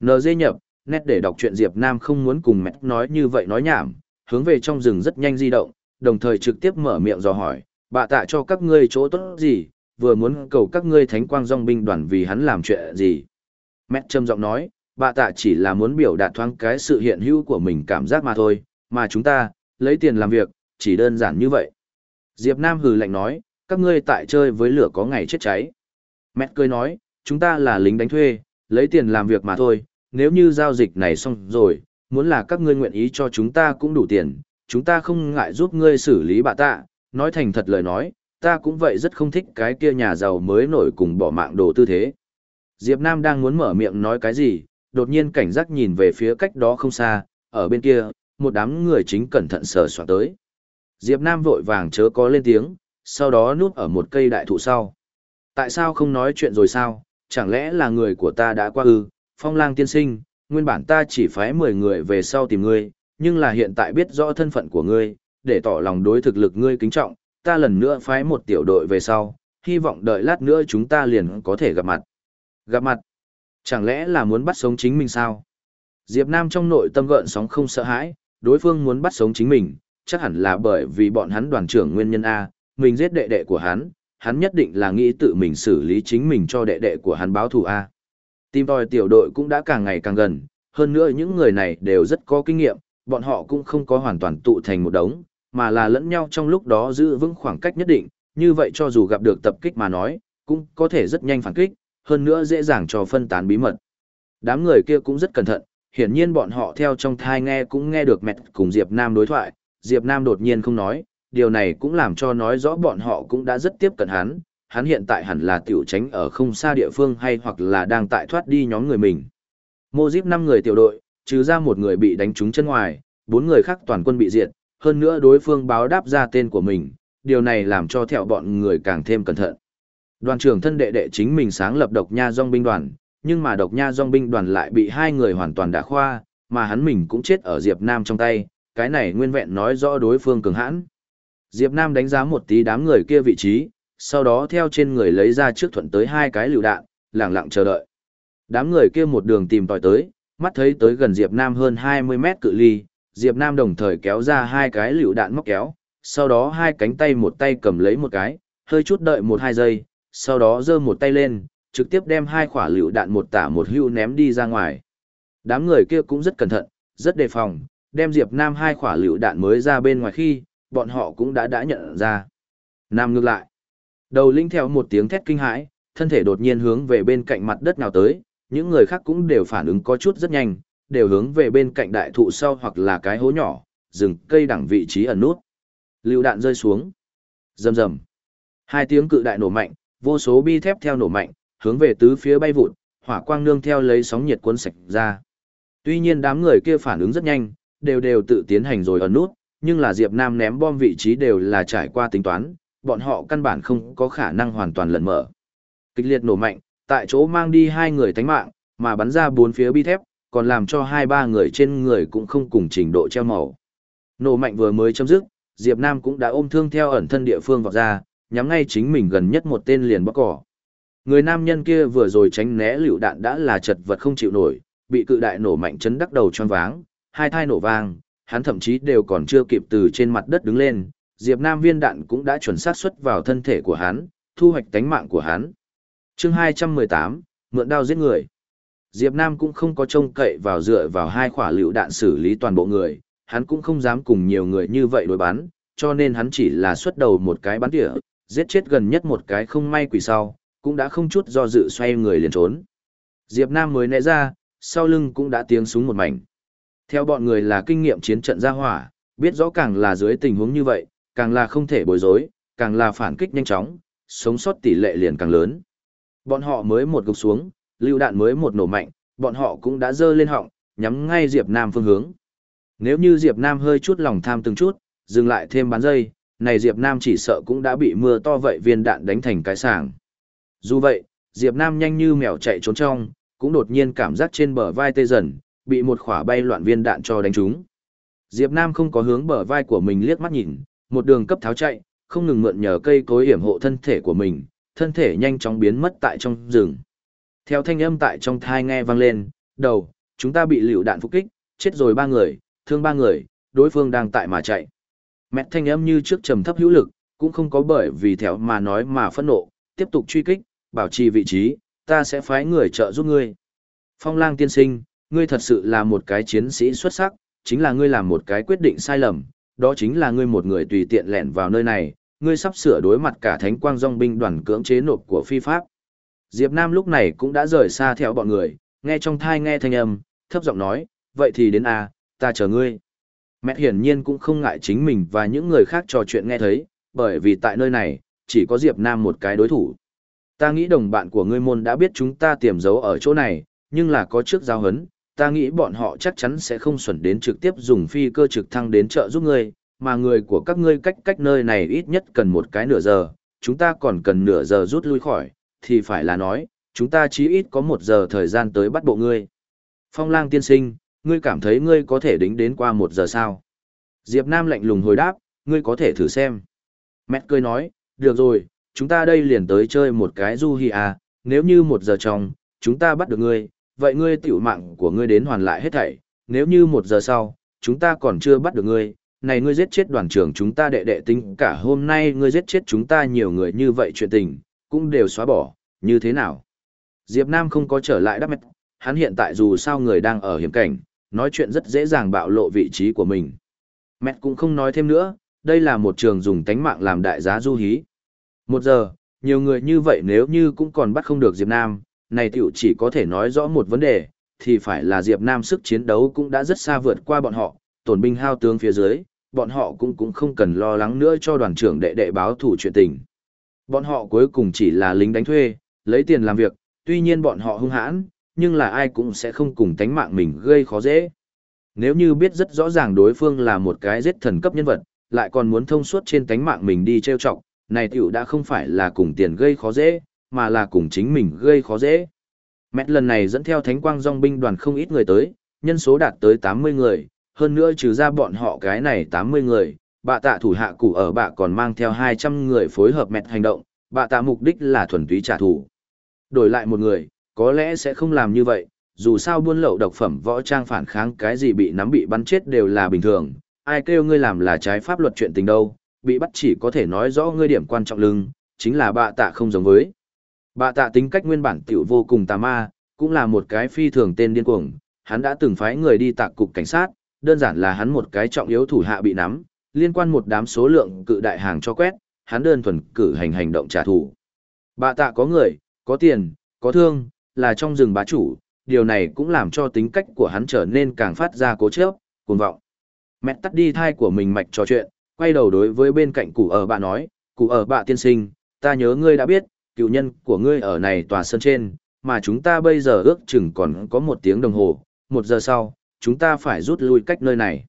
S1: NG nhập, nét để đọc truyện Diệp Nam không muốn cùng mẹ nói như vậy nói nhảm, hướng về trong rừng rất nhanh di động, đồng thời trực tiếp mở miệng dò hỏi, bà tạ cho các ngươi chỗ tốt gì, vừa muốn cầu các ngươi thánh quang dòng binh đoàn vì hắn làm chuyện gì. Mẹ trầm giọng nói, bà tạ chỉ là muốn biểu đạt thoáng cái sự hiện hữu của mình cảm giác mà thôi, mà chúng ta, lấy tiền làm việc, chỉ đơn giản như vậy. Diệp Nam hừ lạnh nói, các ngươi tại chơi với lửa có ngày chết cháy. Mẹ cười nói, chúng ta là lính đánh thuê, lấy tiền làm việc mà thôi, nếu như giao dịch này xong rồi, muốn là các ngươi nguyện ý cho chúng ta cũng đủ tiền, chúng ta không ngại giúp ngươi xử lý bà tạ, nói thành thật lời nói, ta cũng vậy rất không thích cái kia nhà giàu mới nổi cùng bỏ mạng đồ tư thế. Diệp Nam đang muốn mở miệng nói cái gì, đột nhiên cảnh giác nhìn về phía cách đó không xa, ở bên kia, một đám người chính cẩn thận sờ soạn tới. Diệp Nam vội vàng chớ có lên tiếng, sau đó núp ở một cây đại thụ sau. Tại sao không nói chuyện rồi sao, chẳng lẽ là người của ta đã qua ư, phong lang tiên sinh, nguyên bản ta chỉ phái 10 người về sau tìm ngươi, nhưng là hiện tại biết rõ thân phận của ngươi, để tỏ lòng đối thực lực ngươi kính trọng, ta lần nữa phái một tiểu đội về sau, hy vọng đợi lát nữa chúng ta liền có thể gặp mặt. Gặp mặt? Chẳng lẽ là muốn bắt sống chính mình sao? Diệp Nam trong nội tâm gợn sóng không sợ hãi, đối phương muốn bắt sống chính mình, chắc hẳn là bởi vì bọn hắn đoàn trưởng nguyên nhân A, mình giết đệ đệ của hắn, hắn nhất định là nghĩ tự mình xử lý chính mình cho đệ đệ của hắn báo thù A. Tìm tòi tiểu đội cũng đã càng ngày càng gần, hơn nữa những người này đều rất có kinh nghiệm, bọn họ cũng không có hoàn toàn tụ thành một đống, mà là lẫn nhau trong lúc đó giữ vững khoảng cách nhất định, như vậy cho dù gặp được tập kích mà nói, cũng có thể rất nhanh phản kích, hơn nữa dễ dàng cho phân tán bí mật. Đám người kia cũng rất cẩn thận, hiển nhiên bọn họ theo trong thai nghe cũng nghe được mẹ cùng Diệp Nam đối thoại, Diệp Nam đột nhiên không nói, điều này cũng làm cho nói rõ bọn họ cũng đã rất tiếp cận hắn, hắn hiện tại hẳn là tiểu tránh ở không xa địa phương hay hoặc là đang tại thoát đi nhóm người mình. Mô Diệp 5 người tiểu đội, trừ ra một người bị đánh trúng chân ngoài, bốn người khác toàn quân bị diệt, hơn nữa đối phương báo đáp ra tên của mình, điều này làm cho theo bọn người càng thêm cẩn thận. Đoàn trưởng thân đệ đệ chính mình sáng lập độc nha dòng binh đoàn, nhưng mà độc nha dòng binh đoàn lại bị hai người hoàn toàn đả khoa, mà hắn mình cũng chết ở Diệp Nam trong tay, cái này nguyên vẹn nói rõ đối phương cường hãn. Diệp Nam đánh giá một tí đám người kia vị trí, sau đó theo trên người lấy ra trước thuận tới hai cái lựu đạn, lặng lặng chờ đợi. Đám người kia một đường tìm tòi tới, mắt thấy tới gần Diệp Nam hơn 20 mét cự ly, Diệp Nam đồng thời kéo ra hai cái lựu đạn móc kéo, sau đó hai cánh tay một tay cầm lấy một cái, hơi chút đợi một hai giây, sau đó giơ một tay lên, trực tiếp đem hai quả lựu đạn một tả một hưu ném đi ra ngoài. Đám người kia cũng rất cẩn thận, rất đề phòng, đem Diệp Nam hai quả lựu đạn mới ra bên ngoài khi, bọn họ cũng đã đã nhận ra. Nam ngược lại. Đầu linh theo một tiếng thét kinh hãi, thân thể đột nhiên hướng về bên cạnh mặt đất nào tới, những người khác cũng đều phản ứng có chút rất nhanh, đều hướng về bên cạnh đại thụ sau hoặc là cái hố nhỏ, rừng cây đẳng vị trí ẩn nút. Lưu đạn rơi xuống. Rầm rầm. Hai tiếng cự đại nổ mạnh, vô số bi thép theo nổ mạnh, hướng về tứ phía bay vụt, hỏa quang nương theo lấy sóng nhiệt cuốn sạch ra. Tuy nhiên đám người kia phản ứng rất nhanh, đều đều tự tiến hành rồi ẩn nút, nhưng là Diệp Nam ném bom vị trí đều là trải qua tính toán, bọn họ căn bản không có khả năng hoàn toàn lẩn mở. Kịch liệt nổ mạnh, tại chỗ mang đi hai người tánh mạng, mà bắn ra bốn phía bi thép, còn làm cho hai ba người trên người cũng không cùng trình độ treo màu. Nổ mạnh vừa mới chấm dứt, Diệp Nam cũng đã ôm thương theo ẩn thân địa phương vào ra, nhắm ngay chính mình gần nhất một tên liền bóc cỏ. Người nam nhân kia vừa rồi tránh né liều đạn đã là chật vật không chịu nổi, bị cự đại nổ mạnh chấn đắc đầu choáng váng, hai thai nổ vang, hắn thậm chí đều còn chưa kịp từ trên mặt đất đứng lên, Diệp Nam viên đạn cũng đã chuẩn xác xuất vào thân thể của hắn, thu hoạch tánh mạng của hắn. Chương 218, mượn đao giết người. Diệp Nam cũng không có trông cậy vào dựa vào hai quả lựu đạn xử lý toàn bộ người, hắn cũng không dám cùng nhiều người như vậy đối bắn, cho nên hắn chỉ là xuất đầu một cái bắn tỉa, giết chết gần nhất một cái không may quỷ sau, cũng đã không chút do dự xoay người liền trốn. Diệp Nam mới né ra, sau lưng cũng đã tiếng súng một mảnh. Theo bọn người là kinh nghiệm chiến trận ra hỏa, biết rõ càng là dưới tình huống như vậy, càng là không thể bối rối, càng là phản kích nhanh chóng, sống sót tỷ lệ liền càng lớn. Bọn họ mới một gục xuống, lưu đạn mới một nổ mạnh, bọn họ cũng đã dơ lên họng, nhắm ngay Diệp Nam phương hướng. Nếu như Diệp Nam hơi chút lòng tham từng chút, dừng lại thêm bán dây, này Diệp Nam chỉ sợ cũng đã bị mưa to vậy viên đạn đánh thành cái sàng. Dù vậy, Diệp Nam nhanh như mèo chạy trốn trong, cũng đột nhiên cảm giác trên bờ vai tê dần, bị một khỏa bay loạn viên đạn cho đánh trúng. Diệp Nam không có hướng bờ vai của mình liếc mắt nhìn, một đường cấp tháo chạy, không ngừng mượn nhờ cây cối hiểm hộ thân thể của mình, thân thể nhanh chóng biến mất tại trong rừng. Theo thanh âm tại trong thai nghe vang lên, đầu, chúng ta bị liều đạn phục kích, chết rồi ba người, thương ba người, đối phương đang tại mà chạy. Mẹ thanh âm như trước trầm thấp hữu lực, cũng không có bởi vì theo mà nói mà phẫn nộ, tiếp tục truy kích, bảo trì vị trí, ta sẽ phái người trợ giúp ngươi. Phong lang tiên sinh, ngươi thật sự là một cái chiến sĩ xuất sắc, chính là ngươi làm một cái quyết định sai lầm, đó chính là ngươi một người tùy tiện lẻn vào nơi này, ngươi sắp sửa đối mặt cả thánh quang dòng binh đoàn cưỡng chế nộp của phi pháp. Diệp Nam lúc này cũng đã rời xa theo bọn người, nghe trong thai nghe thanh âm, thấp giọng nói, vậy thì đến a, ta chờ ngươi. Mẹ hiển nhiên cũng không ngại chính mình và những người khác trò chuyện nghe thấy, bởi vì tại nơi này, chỉ có Diệp Nam một cái đối thủ. Ta nghĩ đồng bạn của ngươi môn đã biết chúng ta tiềm giấu ở chỗ này, nhưng là có trước giao hấn, ta nghĩ bọn họ chắc chắn sẽ không xuẩn đến trực tiếp dùng phi cơ trực thăng đến trợ giúp ngươi, mà người của các ngươi cách cách nơi này ít nhất cần một cái nửa giờ, chúng ta còn cần nửa giờ rút lui khỏi, thì phải là nói, chúng ta chí ít có một giờ thời gian tới bắt bộ ngươi. Phong lang tiên sinh, ngươi cảm thấy ngươi có thể đính đến qua một giờ sao? Diệp Nam lạnh lùng hồi đáp, ngươi có thể thử xem. Mẹ cười nói, được rồi, chúng ta đây liền tới chơi một cái du hi à, nếu như một giờ trong, chúng ta bắt được ngươi, vậy ngươi tiểu mạng của ngươi đến hoàn lại hết thảy, nếu như một giờ sau, chúng ta còn chưa bắt được ngươi, này ngươi giết chết đoàn trưởng chúng ta đệ đệ tính cả hôm nay ngươi giết chết chúng ta nhiều người như vậy chuyện tình, cũng đều xóa bỏ, như thế nào? Diệp Nam không có trở lại đắp mệt, hắn hiện tại dù sao người đang ở hiểm cảnh, nói chuyện rất dễ dàng bạo lộ vị trí của mình. Mẹ cũng không nói thêm nữa, đây là một trường dùng tánh mạng làm đại giá du hí. Một giờ, nhiều người như vậy nếu như cũng còn bắt không được Diệp Nam, này tiểu chỉ có thể nói rõ một vấn đề, thì phải là Diệp Nam sức chiến đấu cũng đã rất xa vượt qua bọn họ, tổn binh hao tướng phía dưới, bọn họ cũng cũng không cần lo lắng nữa cho đoàn trưởng đệ đệ báo thủ chuyện tình. Bọn họ cuối cùng chỉ là lính đánh thuê, lấy tiền làm việc, tuy nhiên bọn họ hung hãn, nhưng là ai cũng sẽ không cùng tánh mạng mình gây khó dễ. Nếu như biết rất rõ ràng đối phương là một cái giết thần cấp nhân vật, lại còn muốn thông suốt trên tánh mạng mình đi trêu chọc, này tiểu đã không phải là cùng tiền gây khó dễ, mà là cùng chính mình gây khó dễ. Mẹ lần này dẫn theo thánh quang dòng binh đoàn không ít người tới, nhân số đạt tới 80 người, hơn nữa trừ ra bọn họ cái này 80 người, bạ tạ thủ hạ cụ ở bạ còn mang theo 200 người phối hợp mẹt hành động, bạ tạ mục đích là thuần túy trả thù. Đổi lại một người, có lẽ sẽ không làm như vậy, dù sao buôn lậu độc phẩm võ trang phản kháng cái gì bị nắm bị bắn chết đều là bình thường, ai kêu ngươi làm là trái pháp luật chuyện tình đâu, bị bắt chỉ có thể nói rõ ngươi điểm quan trọng lưng, chính là bạ tạ không giống với. Bạ tạ tính cách nguyên bản tiểu vô cùng tà ma, cũng là một cái phi thường tên điên cuồng, hắn đã từng phái người đi tạc cục cảnh sát, đơn giản là hắn một cái trọng yếu thủ hạ bị nắm, liên quan một đám số lượng cự đại hàng cho quét, hắn đơn thuần cử hành hành động trả thù. Bạ tạ có người, có tiền, có thương, là trong rừng bá chủ, điều này cũng làm cho tính cách của hắn trở nên càng phát ra cố chấp, cuồng vọng. Mẹ tắt đi thai của mình mạch trò chuyện, quay đầu đối với bên cạnh cụ ở bạ nói, cụ ở bạ tiên sinh, ta nhớ ngươi đã biết, cựu nhân của ngươi ở này tòa sân trên, mà chúng ta bây giờ ước chừng còn có một tiếng đồng hồ, một giờ sau, chúng ta phải rút lui cách nơi này.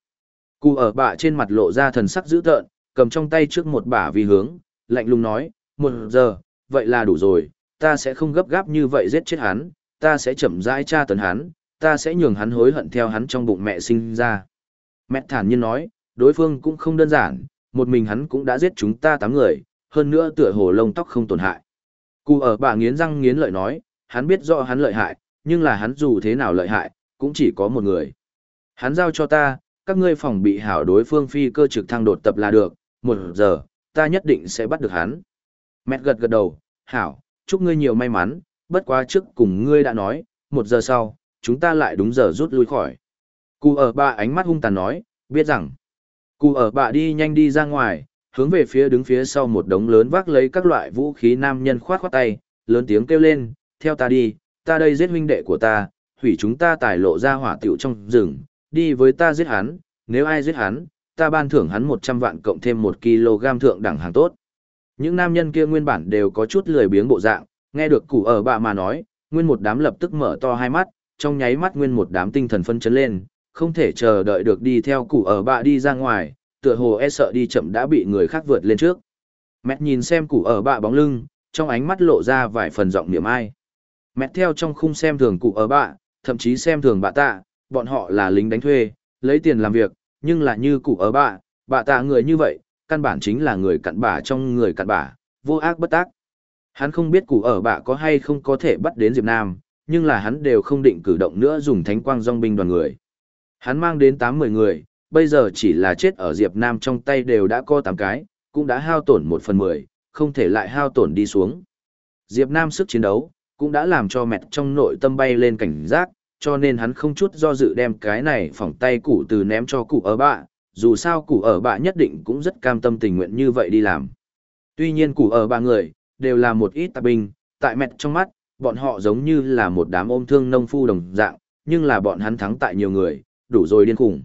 S1: Cụ ở bạ trên mặt lộ ra thần sắc dữ tợn, cầm trong tay trước một bả vi hướng, lạnh lùng nói, một giờ, vậy là đủ rồi, ta sẽ không gấp gáp như vậy giết chết hắn, ta sẽ chậm rãi tra tấn hắn, ta sẽ nhường hắn hối hận theo hắn trong bụng mẹ sinh ra. Mẹ thản nhiên nói, đối phương cũng không đơn giản, một mình hắn cũng đã giết chúng ta tám người, hơn nữa tựa hồ lông tóc không tổn hại. Cụ ở bà nghiến răng nghiến lợi nói, hắn biết rõ hắn lợi hại, nhưng là hắn dù thế nào lợi hại, cũng chỉ có một người. Hắn giao cho ta, các ngươi phòng bị hảo đối phương phi cơ trực thăng đột tập là được, một giờ, ta nhất định sẽ bắt được hắn. Mẹt gật gật đầu, hảo, chúc ngươi nhiều may mắn, bất quá trước cùng ngươi đã nói, một giờ sau, chúng ta lại đúng giờ rút lui khỏi. Cụ ở ba ánh mắt hung tàn nói, biết rằng, cụ ở bạ đi nhanh đi ra ngoài, hướng về phía đứng phía sau một đống lớn vác lấy các loại vũ khí nam nhân khoát khoát tay, lớn tiếng kêu lên, theo ta đi, ta đây giết huynh đệ của ta, hủy chúng ta tài lộ ra hỏa tiểu trong rừng, đi với ta giết hắn, nếu ai giết hắn, ta ban thưởng hắn 100 vạn cộng thêm 1 kg thượng đẳng hàng tốt. Những nam nhân kia nguyên bản đều có chút lười biếng bộ dạng, nghe được cụ ở bạ mà nói, nguyên một đám lập tức mở to hai mắt, trong nháy mắt nguyên một đám tinh thần phân chấn lên, không thể chờ đợi được đi theo cụ ở bạ đi ra ngoài, tựa hồ e sợ đi chậm đã bị người khác vượt lên trước. Mẹ nhìn xem cụ ở bạ bóng lưng, trong ánh mắt lộ ra vài phần giọng niệm ai. Mẹ theo trong khung xem thường cụ ở bạ, thậm chí xem thường bạ tạ, bọn họ là lính đánh thuê, lấy tiền làm việc, nhưng là như cụ ở bạ, bạ tạ người như vậy, căn bản chính là người cặn bả trong người cặn bả, vô ác bất tác. Hắn không biết cụ ở bạ có hay không có thể bắt đến Diệp Nam, nhưng là hắn đều không định cử động nữa dùng thánh quang dòng binh đoàn người. Hắn mang đến 8-10 người, bây giờ chỉ là chết ở Diệp Nam trong tay đều đã có 8 cái, cũng đã hao tổn 1 phần 10, không thể lại hao tổn đi xuống. Diệp Nam sức chiến đấu, cũng đã làm cho mẹt trong nội tâm bay lên cảnh giác, cho nên hắn không chút do dự đem cái này phỏng tay cụ từ ném cho cụ ở bạ, dù sao cụ ở bạ nhất định cũng rất cam tâm tình nguyện như vậy đi làm. Tuy nhiên cụ ở ba người, đều là một ít tạp binh, tại mẹt trong mắt, bọn họ giống như là một đám ôm thương nông phu đồng dạng, nhưng là bọn hắn thắng tại nhiều người, đủ rồi điên khủng.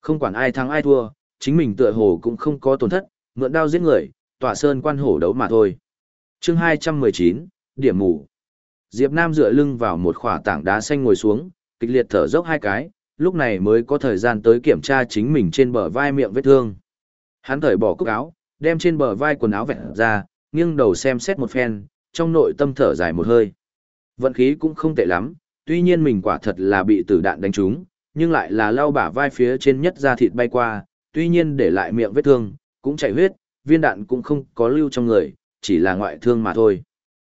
S1: Không quản ai thắng ai thua, chính mình tựa hồ cũng không có tổn thất, mượn đao giết người, tỏa sơn quan hổ đấu mà thôi. chương 219, điểm mù. Diệp Nam dựa lưng vào một khỏa tảng đá xanh ngồi xuống, kịch liệt thở dốc hai cái, lúc này mới có thời gian tới kiểm tra chính mình trên bờ vai miệng vết thương. Hắn thởi bỏ cúc áo, đem trên bờ vai quần áo vẹn ra, nghiêng đầu xem xét một phen, trong nội tâm thở dài một hơi. Vận khí cũng không tệ lắm, tuy nhiên mình quả thật là bị tử đạn đánh trúng, nhưng lại là lao bả vai phía trên nhất da thịt bay qua, tuy nhiên để lại miệng vết thương, cũng chảy huyết, viên đạn cũng không có lưu trong người, chỉ là ngoại thương mà thôi.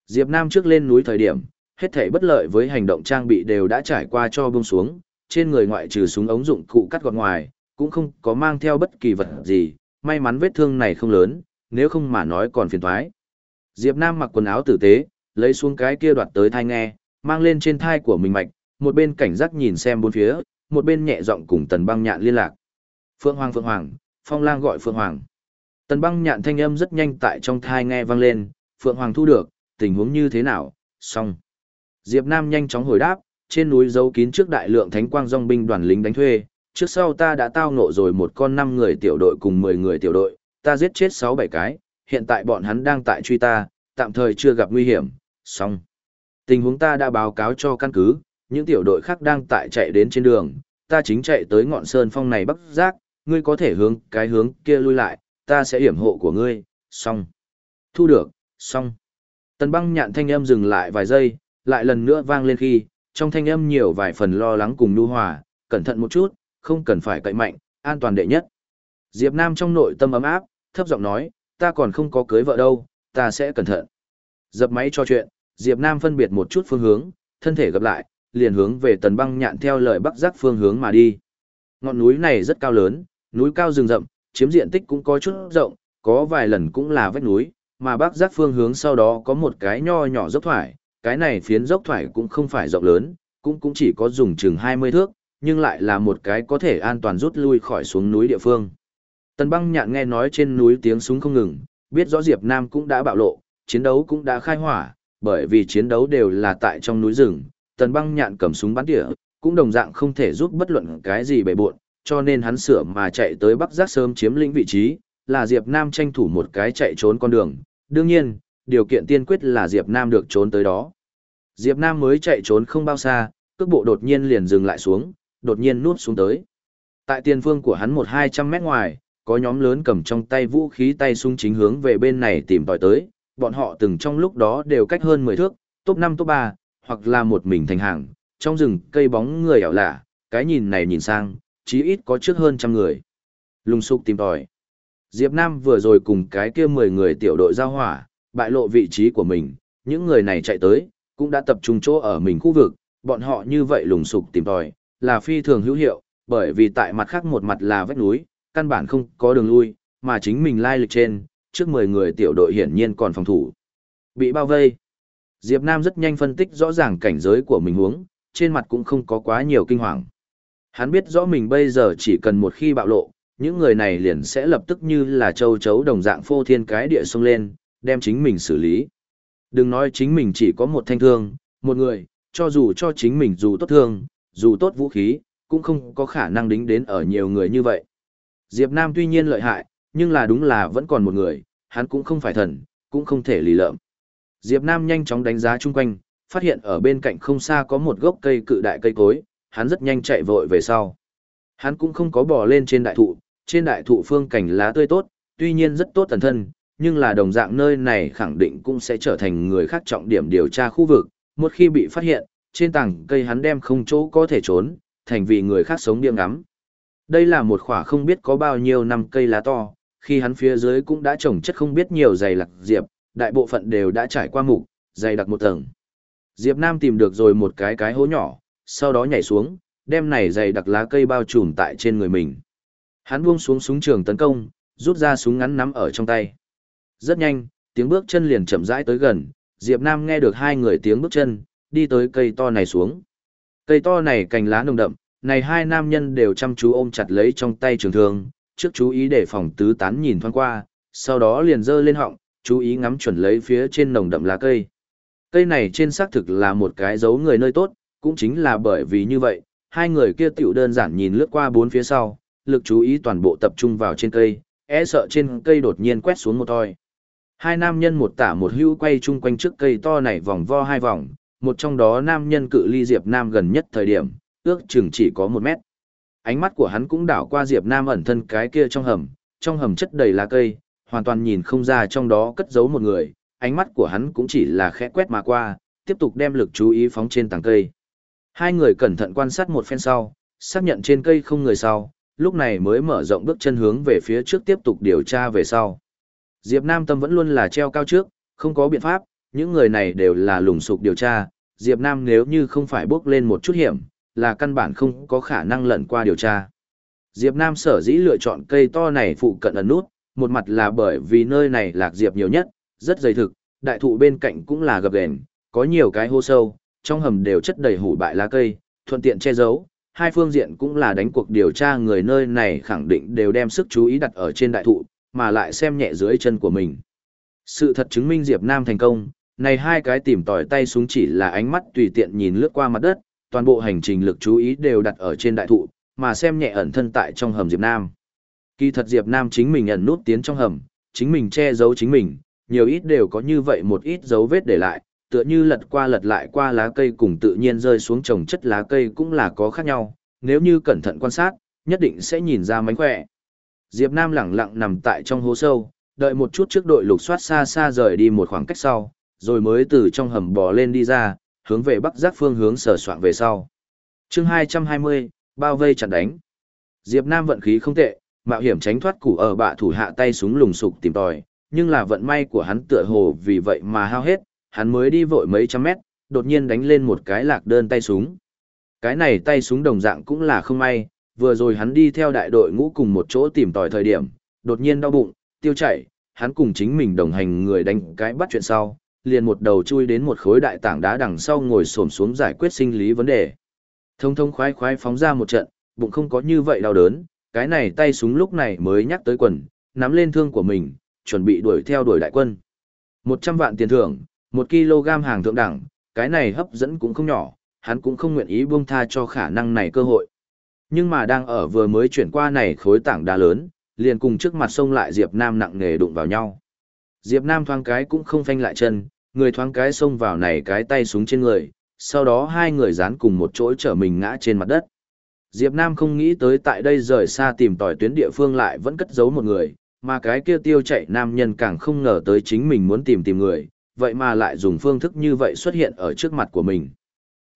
S1: Diệp Nam trước lên núi thời điểm, hết thảy bất lợi với hành động trang bị đều đã trải qua cho buông xuống, trên người ngoại trừ súng ống dụng cụ cắt gọt ngoài, cũng không có mang theo bất kỳ vật gì, may mắn vết thương này không lớn, nếu không mà nói còn phiền toái. Diệp Nam mặc quần áo tử tế, lấy xuống cái kia đoạt tới thai nghe, mang lên trên thai của mình mạch, một bên cảnh giác nhìn xem bốn phía, một bên nhẹ giọng cùng Tần Băng Nhạn liên lạc. Phượng Hoàng Phượng Hoàng, Phong Lang gọi Phượng Hoàng. Tần Băng Nhạn thanh âm rất nhanh tại trong thai nghe vang lên, Phượng Hoàng thu được, tình huống như thế nào? Xong. Diệp Nam nhanh chóng hồi đáp, trên núi giấu kín trước đại lượng thánh quang dòng binh đoàn lính đánh thuê, trước sau ta đã tao nộ rồi một con năm người tiểu đội cùng 10 người tiểu đội, ta giết chết 6-7 cái, hiện tại bọn hắn đang tại truy ta, tạm thời chưa gặp nguy hiểm, xong. Tình huống ta đã báo cáo cho căn cứ, những tiểu đội khác đang tại chạy đến trên đường, ta chính chạy tới ngọn sơn phong này bắc giác, ngươi có thể hướng cái hướng kia lui lại, ta sẽ hiểm hộ của ngươi, xong. Thu được, xong. Tần băng nhạn thanh âm dừng lại vài giây, lại lần nữa vang lên khi, trong thanh âm nhiều vài phần lo lắng cùng nu hòa, cẩn thận một chút, không cần phải cậy mạnh, an toàn đệ nhất. Diệp Nam trong nội tâm ấm áp, thấp giọng nói, ta còn không có cưới vợ đâu, ta sẽ cẩn thận. Dập máy cho chuyện, Diệp Nam phân biệt một chút phương hướng, thân thể gặp lại, liền hướng về tần băng nhạn theo lời bắc giác phương hướng mà đi. Ngọn núi này rất cao lớn, núi cao rừng rậm, chiếm diện tích cũng có chút rộng, có vài lần cũng là vách núi, mà bắc giác phương hướng sau đó có một cái nho nhỏ dốc thoải, cái này phiến dốc thoải cũng không phải rộng lớn, cũng cũng chỉ có dùng chừng 20 thước, nhưng lại là một cái có thể an toàn rút lui khỏi xuống núi địa phương. Tần băng nhạn nghe nói trên núi tiếng súng không ngừng, biết rõ Diệp Nam cũng đã bạo lộ, chiến đấu cũng đã khai hỏa, bởi vì chiến đấu đều là tại trong núi rừng, tần băng nhạn cầm súng bắn tỉa, cũng đồng dạng không thể giúp bất luận cái gì bề bộn, cho nên hắn sửa mà chạy tới Bắc Giác sớm chiếm lĩnh vị trí, là Diệp Nam tranh thủ một cái chạy trốn con đường. Đương nhiên, điều kiện tiên quyết là Diệp Nam được trốn tới đó. Diệp Nam mới chạy trốn không bao xa, cước bộ đột nhiên liền dừng lại xuống, đột nhiên nuốt xuống tới. Tại tiền phương của hắn một hai trăm mét ngoài, có nhóm lớn cầm trong tay vũ khí tay súng chính hướng về bên này tìm tòi tới, bọn họ từng trong lúc đó đều cách hơn 10 thước, top năm top ba hoặc là một mình thành hàng, trong rừng cây bóng người ảo lạ, cái nhìn này nhìn sang, chí ít có trước hơn trăm người. lùng sục tìm tòi. Diệp Nam vừa rồi cùng cái kia 10 người tiểu đội giao hỏa, bại lộ vị trí của mình, những người này chạy tới, cũng đã tập trung chỗ ở mình khu vực, bọn họ như vậy lùng sục tìm tòi, là phi thường hữu hiệu, bởi vì tại mặt khác một mặt là vách núi, căn bản không có đường lui, mà chính mình lai lịch trên, trước 10 người tiểu đội hiển nhiên còn phòng thủ. Bị bao vây. Diệp Nam rất nhanh phân tích rõ ràng cảnh giới của mình huống, trên mặt cũng không có quá nhiều kinh hoàng. Hắn biết rõ mình bây giờ chỉ cần một khi bạo lộ, những người này liền sẽ lập tức như là châu chấu đồng dạng phô thiên cái địa xông lên, đem chính mình xử lý. Đừng nói chính mình chỉ có một thanh thương, một người, cho dù cho chính mình dù tốt thương, dù tốt vũ khí, cũng không có khả năng đính đến ở nhiều người như vậy. Diệp Nam tuy nhiên lợi hại, nhưng là đúng là vẫn còn một người, hắn cũng không phải thần, cũng không thể lì lợm. Diệp Nam nhanh chóng đánh giá chung quanh, phát hiện ở bên cạnh không xa có một gốc cây cự đại cây cối, hắn rất nhanh chạy vội về sau. Hắn cũng không có bò lên trên đại thụ, trên đại thụ phương cảnh lá tươi tốt, tuy nhiên rất tốt tần thân, nhưng là đồng dạng nơi này khẳng định cũng sẽ trở thành người khác trọng điểm điều tra khu vực, một khi bị phát hiện, trên tảng cây hắn đem không chỗ có thể trốn, thành vì người khác sống điên ngắm. Đây là một khỏa không biết có bao nhiêu năm cây lá to, khi hắn phía dưới cũng đã trồng chất không biết nhiều dày lạc diệp, đại bộ phận đều đã trải qua mục, dày đặc một tầng. Diệp Nam tìm được rồi một cái cái hố nhỏ, sau đó nhảy xuống, đem này dày đặc lá cây bao trùm tại trên người mình. Hắn buông xuống súng trường tấn công, rút ra súng ngắn nắm ở trong tay. Rất nhanh, tiếng bước chân liền chậm rãi tới gần, Diệp Nam nghe được hai người tiếng bước chân, đi tới cây to này xuống. Cây to này cành lá nồng đậm, này hai nam nhân đều chăm chú ôm chặt lấy trong tay trường thương, trước chú ý để phòng tứ tán nhìn thoáng qua, sau đó liền dơ lên họng, chú ý ngắm chuẩn lấy phía trên nồng đậm lá cây. Cây này trên xác thực là một cái dấu người nơi tốt, cũng chính là bởi vì như vậy, hai người kia tiểu đơn giản nhìn lướt qua bốn phía sau, lực chú ý toàn bộ tập trung vào trên cây, e sợ trên cây đột nhiên quét xuống một toi. Hai nam nhân một tả một hưu quay chung quanh trước cây to này vòng vo hai vòng, một trong đó nam nhân cự ly Diệp Nam gần nhất thời điểm, ước chừng chỉ có một mét. Ánh mắt của hắn cũng đảo qua Diệp Nam ẩn thân cái kia trong hầm, trong hầm chất đầy lá cây, hoàn toàn nhìn không ra trong đó cất giấu một người, ánh mắt của hắn cũng chỉ là khẽ quét mà qua, tiếp tục đem lực chú ý phóng trên tàng cây. Hai người cẩn thận quan sát một phen sau, xác nhận trên cây không người sau, lúc này mới mở rộng bước chân hướng về phía trước tiếp tục điều tra về sau. Diệp Nam tâm vẫn luôn là treo cao trước, không có biện pháp, những người này đều là lùng sục điều tra, Diệp Nam nếu như không phải bước lên một chút hiểm, là căn bản không có khả năng lẩn qua điều tra. Diệp Nam sở dĩ lựa chọn cây to này phụ cận ẩn nút, một mặt là bởi vì nơi này lạc diệp nhiều nhất, rất dày thực, đại thụ bên cạnh cũng là gập ghềnh, có nhiều cái hô sâu, trong hầm đều chất đầy hủ bại lá cây, thuận tiện che giấu. Hai phương diện cũng là đánh cuộc điều tra người nơi này khẳng định đều đem sức chú ý đặt ở trên đại thụ, mà lại xem nhẹ dưới chân của mình. Sự thật chứng minh Diệp Nam thành công, này hai cái tìm tỏi tay xuống chỉ là ánh mắt tùy tiện nhìn lướt qua mặt đất, toàn bộ hành trình lực chú ý đều đặt ở trên đại thụ, mà xem nhẹ ẩn thân tại trong hầm Diệp Nam. Kỳ thật Diệp Nam chính mình ẩn nút tiến trong hầm, chính mình che giấu chính mình, nhiều ít đều có như vậy một ít dấu vết để lại, tựa như lật qua lật lại qua lá cây cùng tự nhiên rơi xuống trồng chất lá cây cũng là có khác nhau, nếu như cẩn thận quan sát, nhất định sẽ nhìn ra mánh khỏe. Diệp Nam lẳng lặng nằm tại trong hố sâu, đợi một chút trước đội lục soát xa xa rời đi một khoảng cách sau, rồi mới từ trong hầm bò lên đi ra, hướng về bắc giác phương hướng sở soạn về sau. Chương 220, bao vây chặn đánh. Diệp Nam vận khí không tệ, mạo hiểm tránh thoát củ ở bạ thủ hạ tay súng lùng sục tìm tòi, nhưng là vận may của hắn tựa hồ vì vậy mà hao hết, hắn mới đi vội mấy trăm mét, đột nhiên đánh lên một cái lạc đơn tay súng. Cái này tay súng đồng dạng cũng là không may, vừa rồi hắn đi theo đại đội ngũ cùng một chỗ tìm tòi thời điểm, đột nhiên đau bụng, tiêu chảy, hắn cùng chính mình đồng hành người đánh cái bắt chuyện sau, liền một đầu chui đến một khối đại tảng đá đằng sau ngồi xổm xuống giải quyết sinh lý vấn đề. Thông thông khoái khoái phóng ra một trận, bụng không có như vậy đau đớn, cái này tay súng lúc này mới nhắc tới quần, nắm lên thương của mình, chuẩn bị đuổi theo đuổi đại quân. 100 vạn tiền thưởng, 1 kg hàng thượng đẳng, cái này hấp dẫn cũng không nhỏ, hắn cũng không nguyện ý buông tha cho khả năng này cơ hội. Nhưng mà đang ở vừa mới chuyển qua này khối tảng đá lớn, liền cùng trước mặt sông lại Diệp Nam nặng nề đụng vào nhau. Diệp Nam thoáng cái cũng không phanh lại chân, người thoáng cái xông vào này cái tay súng trên người, sau đó hai người dán cùng một chỗ trở mình ngã trên mặt đất. Diệp Nam không nghĩ tới tại đây rời xa tìm tỏi tuyến địa phương lại vẫn cất giấu một người, mà cái kia tiêu chạy nam nhân càng không ngờ tới chính mình muốn tìm tìm người, vậy mà lại dùng phương thức như vậy xuất hiện ở trước mặt của mình.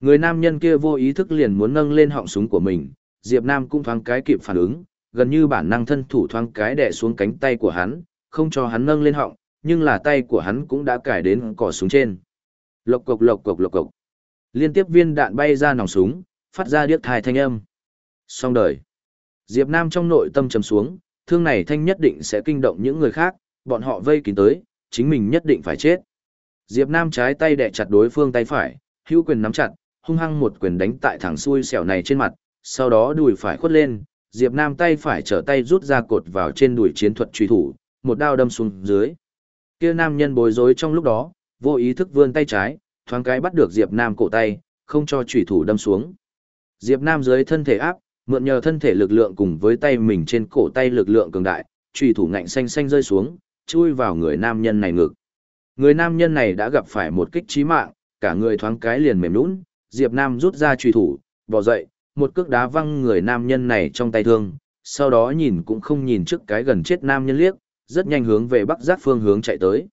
S1: Người nam nhân kia vô ý thức liền muốn nâng lên họng súng của mình, Diệp Nam cũng thoáng cái kịp phản ứng, gần như bản năng thân thủ thoáng cái đè xuống cánh tay của hắn, không cho hắn nâng lên họng, nhưng là tay của hắn cũng đã cải đến cỏ súng trên. Lộc cộc lộc cộc lộc cộc. Liên tiếp viên đạn bay ra nòng súng, phát ra điếc thai thanh âm. Xong đời. Diệp Nam trong nội tâm trầm xuống, thương này thanh nhất định sẽ kinh động những người khác, bọn họ vây kín tới, chính mình nhất định phải chết. Diệp Nam trái tay đè chặt đối phương tay phải, hữu quyền nắm chặt, hung hăng một quyền đánh tại thẳng xui xẻo này trên mặt, sau đó đùi phải khuất lên, Diệp Nam tay phải trở tay rút ra cột vào trên đùi chiến thuật truy thủ, một đao đâm xuống dưới. Kia nam nhân bối rối trong lúc đó, vô ý thức vươn tay trái, thoáng cái bắt được Diệp Nam cổ tay, không cho truy thủ đâm xuống. Diệp Nam dưới thân thể áp, mượn nhờ thân thể lực lượng cùng với tay mình trên cổ tay lực lượng cường đại, truy thủ ngạnh xanh xanh rơi xuống, chui vào người nam nhân này ngực. Người nam nhân này đã gặp phải một kích chí mạng, cả người thoáng cái liền mềm nhũn, Diệp Nam rút ra truy thủ, bò dậy, một cước đá văng người nam nhân này trong tay thương, sau đó nhìn cũng không nhìn trước cái gần chết nam nhân liếc, rất nhanh hướng về bắc giác phương hướng chạy tới.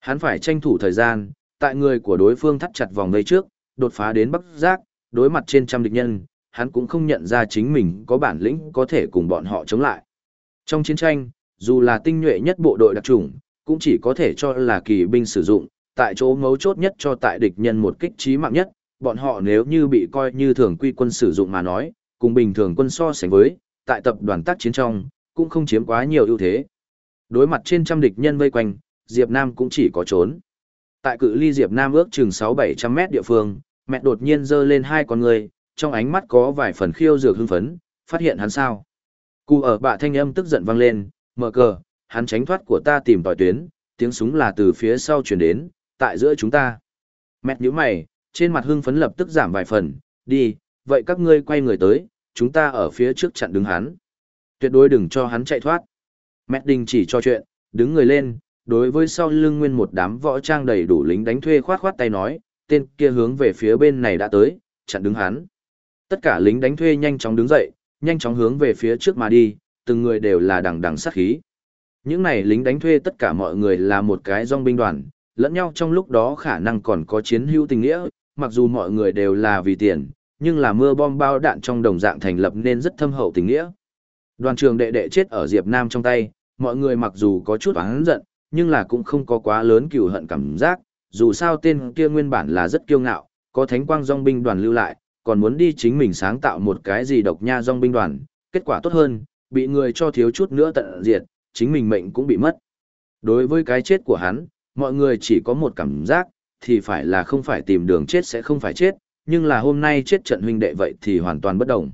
S1: Hắn phải tranh thủ thời gian, tại người của đối phương thắt chặt vòng vây trước, đột phá đến bắc giác, đối mặt trên trăm địch nhân, hắn cũng không nhận ra chính mình có bản lĩnh có thể cùng bọn họ chống lại. Trong chiến tranh, dù là tinh nhuệ nhất bộ đội đặc chủng cũng chỉ có thể cho là kỳ binh sử dụng, tại chỗ mấu chốt nhất cho tại địch nhân một kích trí mạng nhất, bọn họ nếu như bị coi như thường quy quân sử dụng mà nói, cùng bình thường quân so sánh với, tại tập đoàn tác chiến trong, cũng không chiếm quá nhiều ưu thế. Đối mặt trên trăm địch nhân vây quanh, Diệp Nam cũng chỉ có trốn. Tại cự ly Diệp Nam ước chừng 6-700 mét địa phương, mẹ đột nhiên giơ lên hai con người, trong ánh mắt có vài phần khiêu dược hưng phấn, phát hiện hắn sao. Cụ ở bạ thanh âm tức giận vang lên, mở cờ, hắn tránh thoát của ta tìm tòi tuyến, tiếng súng là từ phía sau chuyển đến, tại giữa chúng ta. Mẹt nhíu mày, trên mặt hưng phấn lập tức giảm vài phần, đi, vậy các ngươi quay người tới, chúng ta ở phía trước chặn đứng hắn. Tuyệt đối đừng cho hắn chạy thoát. Mẹt đình chỉ cho chuyện, đứng người lên, đối với sau lưng nguyên một đám võ trang đầy đủ lính đánh thuê khoát khoát tay nói, tên kia hướng về phía bên này đã tới, chặn đứng hắn. Tất cả lính đánh thuê nhanh chóng đứng dậy, nhanh chóng hướng về phía trước mà đi, từng người đều là đằng đằng sát khí. Những này lính đánh thuê tất cả mọi người là một cái dòng binh đoàn, lẫn nhau trong lúc đó khả năng còn có chiến hữu tình nghĩa, mặc dù mọi người đều là vì tiền, nhưng là mưa bom bao đạn trong đồng dạng thành lập nên rất thâm hậu tình nghĩa. Đoàn trường đệ đệ chết ở Diệp Nam trong tay, mọi người mặc dù có chút oán giận, nhưng là cũng không có quá lớn cừu hận cảm giác, dù sao tên kia nguyên bản là rất kiêu ngạo, có thánh quang dòng binh đoàn lưu lại, còn muốn đi chính mình sáng tạo một cái gì độc nha dòng binh đoàn, kết quả tốt hơn, bị người cho thiếu chút nữa tận diệt, chính mình mệnh cũng bị mất. Đối với cái chết của hắn, mọi người chỉ có một cảm giác, thì phải là không phải tìm đường chết sẽ không phải chết, nhưng là hôm nay chết trận huynh đệ vậy thì hoàn toàn bất đồng.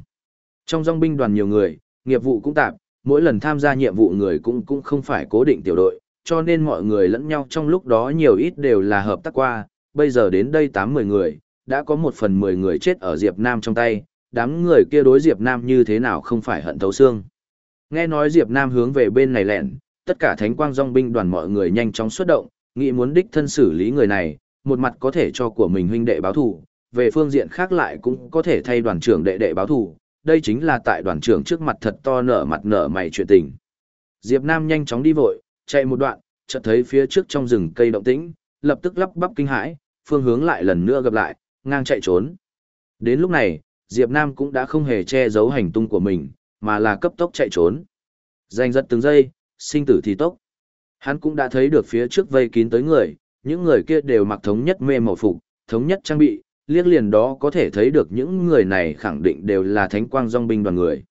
S1: Trong dòng binh đoàn nhiều người, nghiệp vụ cũng tạp, mỗi lần tham gia nhiệm vụ người cũng cũng không phải cố định tiểu đội, cho nên mọi người lẫn nhau trong lúc đó nhiều ít đều là hợp tác qua, bây giờ đến đây 8-10 người, đã có một phần 10 người chết ở Diệp Nam trong tay, đám người kia đối Diệp Nam như thế nào không phải hận thấu xương. Nghe nói Diệp Nam hướng về bên này lẹn, tất cả thánh quang dòng binh đoàn mọi người nhanh chóng xuất động, nghĩ muốn đích thân xử lý người này, một mặt có thể cho của mình huynh đệ báo thù, về phương diện khác lại cũng có thể thay đoàn trưởng đệ đệ báo thù, đây chính là tại đoàn trưởng trước mặt thật to nở mặt nở mày chuyện tình. Diệp Nam nhanh chóng đi vội, chạy một đoạn, chợt thấy phía trước trong rừng cây động tĩnh, lập tức lắp bắp kinh hãi, phương hướng lại lần nữa gặp lại, ngang chạy trốn. Đến lúc này, Diệp Nam cũng đã không hề che giấu hành tung của mình, mà là cấp tốc chạy trốn. Danh giật từng giây, sinh tử thì tốc. Hắn cũng đã thấy được phía trước vây kín tới người, những người kia đều mặc thống nhất mê màu phục, thống nhất trang bị, liếc liền đó có thể thấy được những người này khẳng định đều là thánh quang dòng binh đoàn người.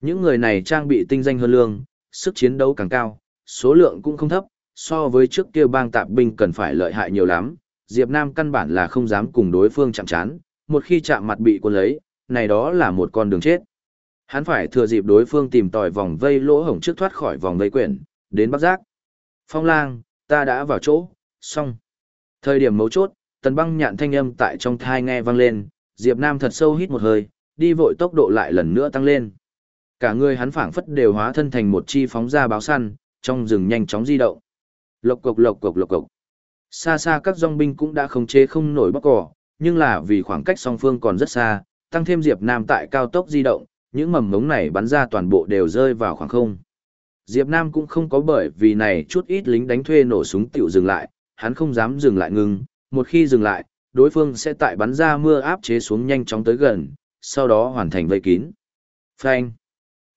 S1: Những người này trang bị tinh danh hơn lương, sức chiến đấu càng cao, số lượng cũng không thấp, so với trước kia bang tạp binh cần phải lợi hại nhiều lắm, Diệp Nam căn bản là không dám cùng đối phương chạm chán, một khi chạm mặt bị quân lấy, này đó là một con đường chết. Hắn phải thừa dịp đối phương tìm tòi vòng vây lỗ hổng trước thoát khỏi vòng vây quyển, đến Bắc Giác. Phong lang, ta đã vào chỗ, xong. Thời điểm mấu chốt, tần băng nhạn thanh âm tại trong thai nghe vang lên, Diệp Nam thật sâu hít một hơi, đi vội tốc độ lại lần nữa tăng lên. Cả người hắn phảng phất đều hóa thân thành một chi phóng ra báo săn, trong rừng nhanh chóng di động. Lộc cộc lộc cộc lộc cộc. Xa xa các dòng binh cũng đã không chế không nổi bóc cỏ, nhưng là vì khoảng cách song phương còn rất xa, tăng thêm Diệp Nam tại cao tốc di động, những mầm ngống này bắn ra toàn bộ đều rơi vào khoảng không. Diệp Nam cũng không có bởi vì này chút ít lính đánh thuê nổ súng tiểu dừng lại, hắn không dám dừng lại ngừng, một khi dừng lại, đối phương sẽ tại bắn ra mưa áp chế xuống nhanh chóng tới gần, sau đó hoàn thành vây kín. Phanh.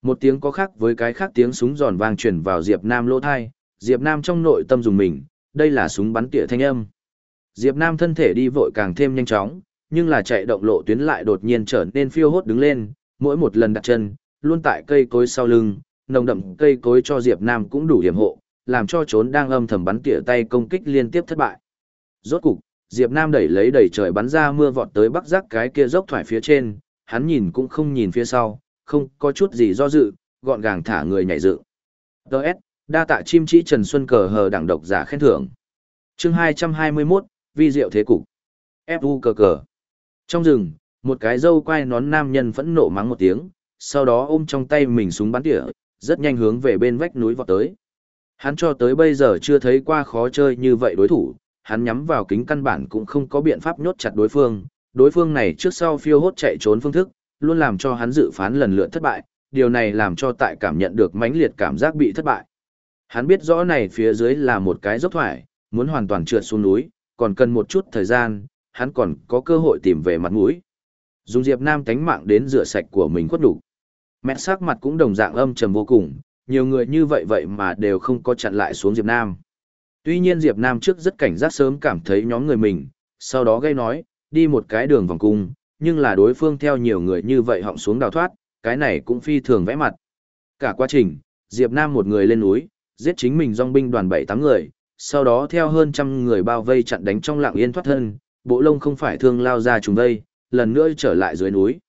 S1: Một tiếng có khác với cái khác tiếng súng giòn vang truyền vào Diệp Nam lỗ thai, Diệp Nam trong nội tâm dùng mình, đây là súng bắn tỉa thanh âm. Diệp Nam thân thể đi vội càng thêm nhanh chóng, nhưng là chạy động lộ tuyến lại đột nhiên trở nên phiêu hốt đứng lên, mỗi một lần đặt chân, luôn tại cây cối sau lưng, nồng đậm cây cối cho Diệp Nam cũng đủ hiểm hộ, làm cho trốn đang âm thầm bắn tỉa tay công kích liên tiếp thất bại. Rốt cục, Diệp Nam đẩy lấy đẩy trời bắn ra mưa vọt tới bắc giác cái kia dốc thoải phía trên, hắn nhìn cũng không nhìn phía sau, không có chút gì do dự, gọn gàng thả người nhảy dự. Đợt, đa tạ chim chỉ Trần Xuân cờ hờ đảng độc giả khen thưởng. Chương 221, vi diệu thế cục. Fu cờ cờ. Trong rừng, một cái dâu quai nón nam nhân phẫn nộ mắng một tiếng, sau đó ôm trong tay mình súng bắn tỉa, rất nhanh hướng về bên vách núi vọt tới. Hắn cho tới bây giờ chưa thấy qua khó chơi như vậy đối thủ, hắn nhắm vào kính căn bản cũng không có biện pháp nhốt chặt đối phương, đối phương này trước sau phiêu hốt chạy trốn phương thức, luôn làm cho hắn dự phán lần lượt thất bại, điều này làm cho tại cảm nhận được mãnh liệt cảm giác bị thất bại. Hắn biết rõ này phía dưới là một cái dốc thoải, muốn hoàn toàn trượt xuống núi, còn cần một chút thời gian, hắn còn có cơ hội tìm về mặt mũi. Dùng Diệp Nam tánh mạng đến rửa sạch của mình khuất đủ. Mẹ sắc mặt cũng đồng dạng âm trầm vô cùng, nhiều người như vậy vậy mà đều không có chặn lại xuống Diệp Nam. Tuy nhiên Diệp Nam trước rất cảnh giác sớm cảm thấy nhóm người mình, sau đó gây nói, đi một cái đường vòng cung, nhưng là đối phương theo nhiều người như vậy họng xuống đào thoát, cái này cũng phi thường vẽ mặt. Cả quá trình, Diệp Nam một người lên núi, giết chính mình dòng binh đoàn 7-8 người, sau đó theo hơn trăm người bao vây chặn đánh trong lặng yên thoát thân, bộ lông không phải thương lao ra trùng vây, lần nữa trở lại dưới núi.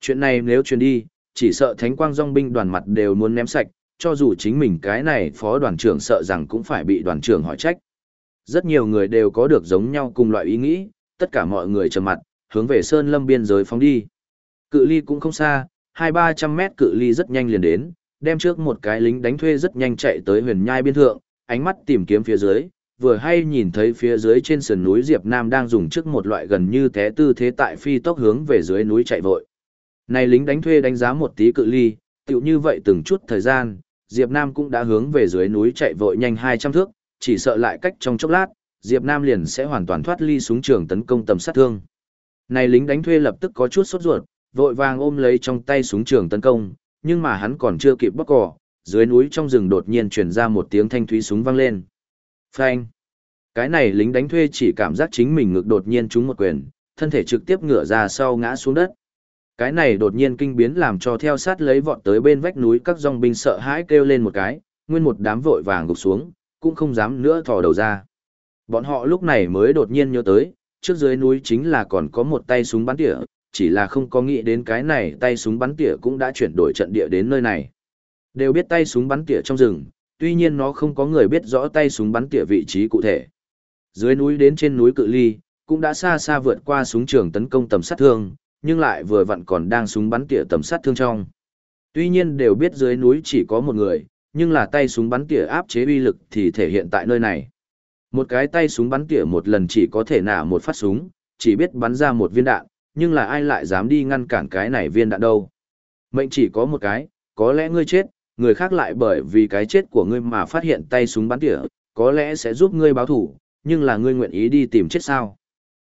S1: Chuyện này nếu truyền đi, chỉ sợ thánh quang dòng binh đoàn mặt đều muốn ném sạch, cho dù chính mình cái này phó đoàn trưởng sợ rằng cũng phải bị đoàn trưởng hỏi trách. Rất nhiều người đều có được giống nhau cùng loại ý nghĩ, tất cả mọi người trầm mặt, hướng về sơn lâm biên giới phóng đi. Cự ly cũng không xa, hai ba trăm mét cự ly rất nhanh liền đến, đem trước một cái lính đánh thuê rất nhanh chạy tới huyền nhai biên thượng, ánh mắt tìm kiếm phía dưới, vừa hay nhìn thấy phía dưới trên sườn núi Diệp Nam đang dùng trước một loại gần như thế tư thế tại phi tốc hướng về dưới núi chạy vội. Này lính đánh thuê đánh giá một tí cự ly, tựu như vậy từng chút thời gian, Diệp Nam cũng đã hướng về dưới núi chạy vội nhanh 200 thước, chỉ sợ lại cách trong chốc lát, Diệp Nam liền sẽ hoàn toàn thoát ly xuống trường tấn công tầm sát thương. Này lính đánh thuê lập tức có chút sốt ruột, vội vàng ôm lấy trong tay súng trường tấn công, nhưng mà hắn còn chưa kịp bóc cỏ, dưới núi trong rừng đột nhiên truyền ra một tiếng thanh thúy súng vang lên. Phanh! Cái này lính đánh thuê chỉ cảm giác chính mình ngực đột nhiên trúng một quyền, thân thể trực tiếp ngửa ra sau ngã xuống đất. Cái này đột nhiên kinh biến làm cho theo sát lấy vọt tới bên vách núi các dòng binh sợ hãi kêu lên một cái, nguyên một đám vội vàng gục xuống, cũng không dám nữa thò đầu ra. Bọn họ lúc này mới đột nhiên nhớ tới, trước dưới núi chính là còn có một tay súng bắn tỉa, chỉ là không có nghĩ đến cái này tay súng bắn tỉa cũng đã chuyển đổi trận địa đến nơi này. Đều biết tay súng bắn tỉa trong rừng, tuy nhiên nó không có người biết rõ tay súng bắn tỉa vị trí cụ thể. Dưới núi đến trên núi cự ly, cũng đã xa xa vượt qua súng trường tấn công tầm sát thương, nhưng lại vừa vặn còn đang súng bắn tỉa tầm sát thương trong. Tuy nhiên đều biết dưới núi chỉ có một người, nhưng là tay súng bắn tỉa áp chế uy lực thì thể hiện tại nơi này. Một cái tay súng bắn tỉa một lần chỉ có thể nả một phát súng, chỉ biết bắn ra một viên đạn, nhưng là ai lại dám đi ngăn cản cái này viên đạn đâu. Mệnh chỉ có một cái, có lẽ ngươi chết, người khác lại bởi vì cái chết của ngươi mà phát hiện tay súng bắn tỉa, có lẽ sẽ giúp ngươi báo thủ, nhưng là ngươi nguyện ý đi tìm chết sao.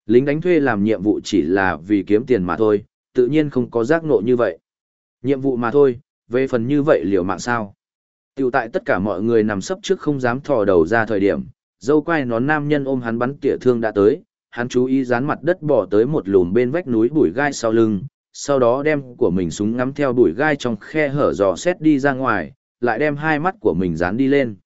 S1: Lính đánh thuê làm nhiệm vụ chỉ là vì kiếm tiền mà thôi, tự nhiên không có giác ngộ như vậy. Nhiệm vụ mà thôi, về phần như vậy liều mạng sao. Tiểu tại tất cả mọi người nằm sấp trước không dám thò đầu ra thời điểm, dâu quai nón nam nhân ôm hắn bắn tỉa thương đã tới, hắn chú ý dán mặt đất bỏ tới một lùm bên vách núi bụi gai sau lưng, sau đó đem của mình súng ngắm theo bụi gai trong khe hở dò xét đi ra ngoài, lại đem hai mắt của mình dán đi lên.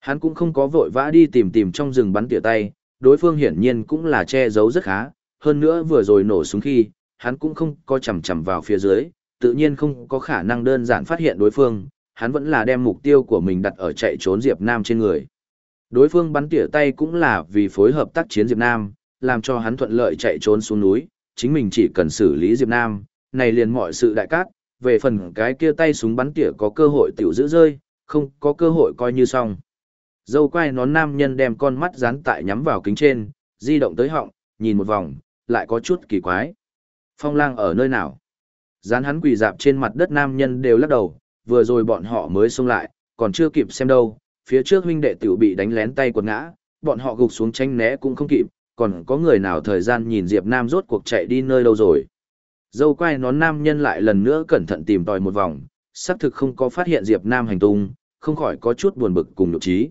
S1: Hắn cũng không có vội vã đi tìm tìm trong rừng bắn tỉa tay, đối phương hiển nhiên cũng là che giấu rất khá, hơn nữa vừa rồi nổ súng khi, hắn cũng không có chầm chầm vào phía dưới, tự nhiên không có khả năng đơn giản phát hiện đối phương, hắn vẫn là đem mục tiêu của mình đặt ở chạy trốn Diệp Nam trên người. Đối phương bắn tỉa tay cũng là vì phối hợp tác chiến Diệp Nam, làm cho hắn thuận lợi chạy trốn xuống núi, chính mình chỉ cần xử lý Diệp Nam, này liền mọi sự đại cát, về phần cái kia tay súng bắn tỉa có cơ hội tiểu giữ rơi, không có cơ hội coi như xong. Dâu quai nón nam nhân đem con mắt dán tại nhắm vào kính trên, di động tới họng, nhìn một vòng, lại có chút kỳ quái. Phong lang ở nơi nào? Dán hắn quỳ dạp trên mặt đất nam nhân đều lắc đầu, vừa rồi bọn họ mới xông lại, còn chưa kịp xem đâu, phía trước huynh đệ tiểu bị đánh lén tay quật ngã, bọn họ gục xuống tranh né cũng không kịp, còn có người nào thời gian nhìn Diệp Nam rốt cuộc chạy đi nơi đâu rồi. Dâu quai nón nam nhân lại lần nữa cẩn thận tìm tòi một vòng, xác thực không có phát hiện Diệp Nam hành tung, không khỏi có chút buồn bực cùng nhục trí.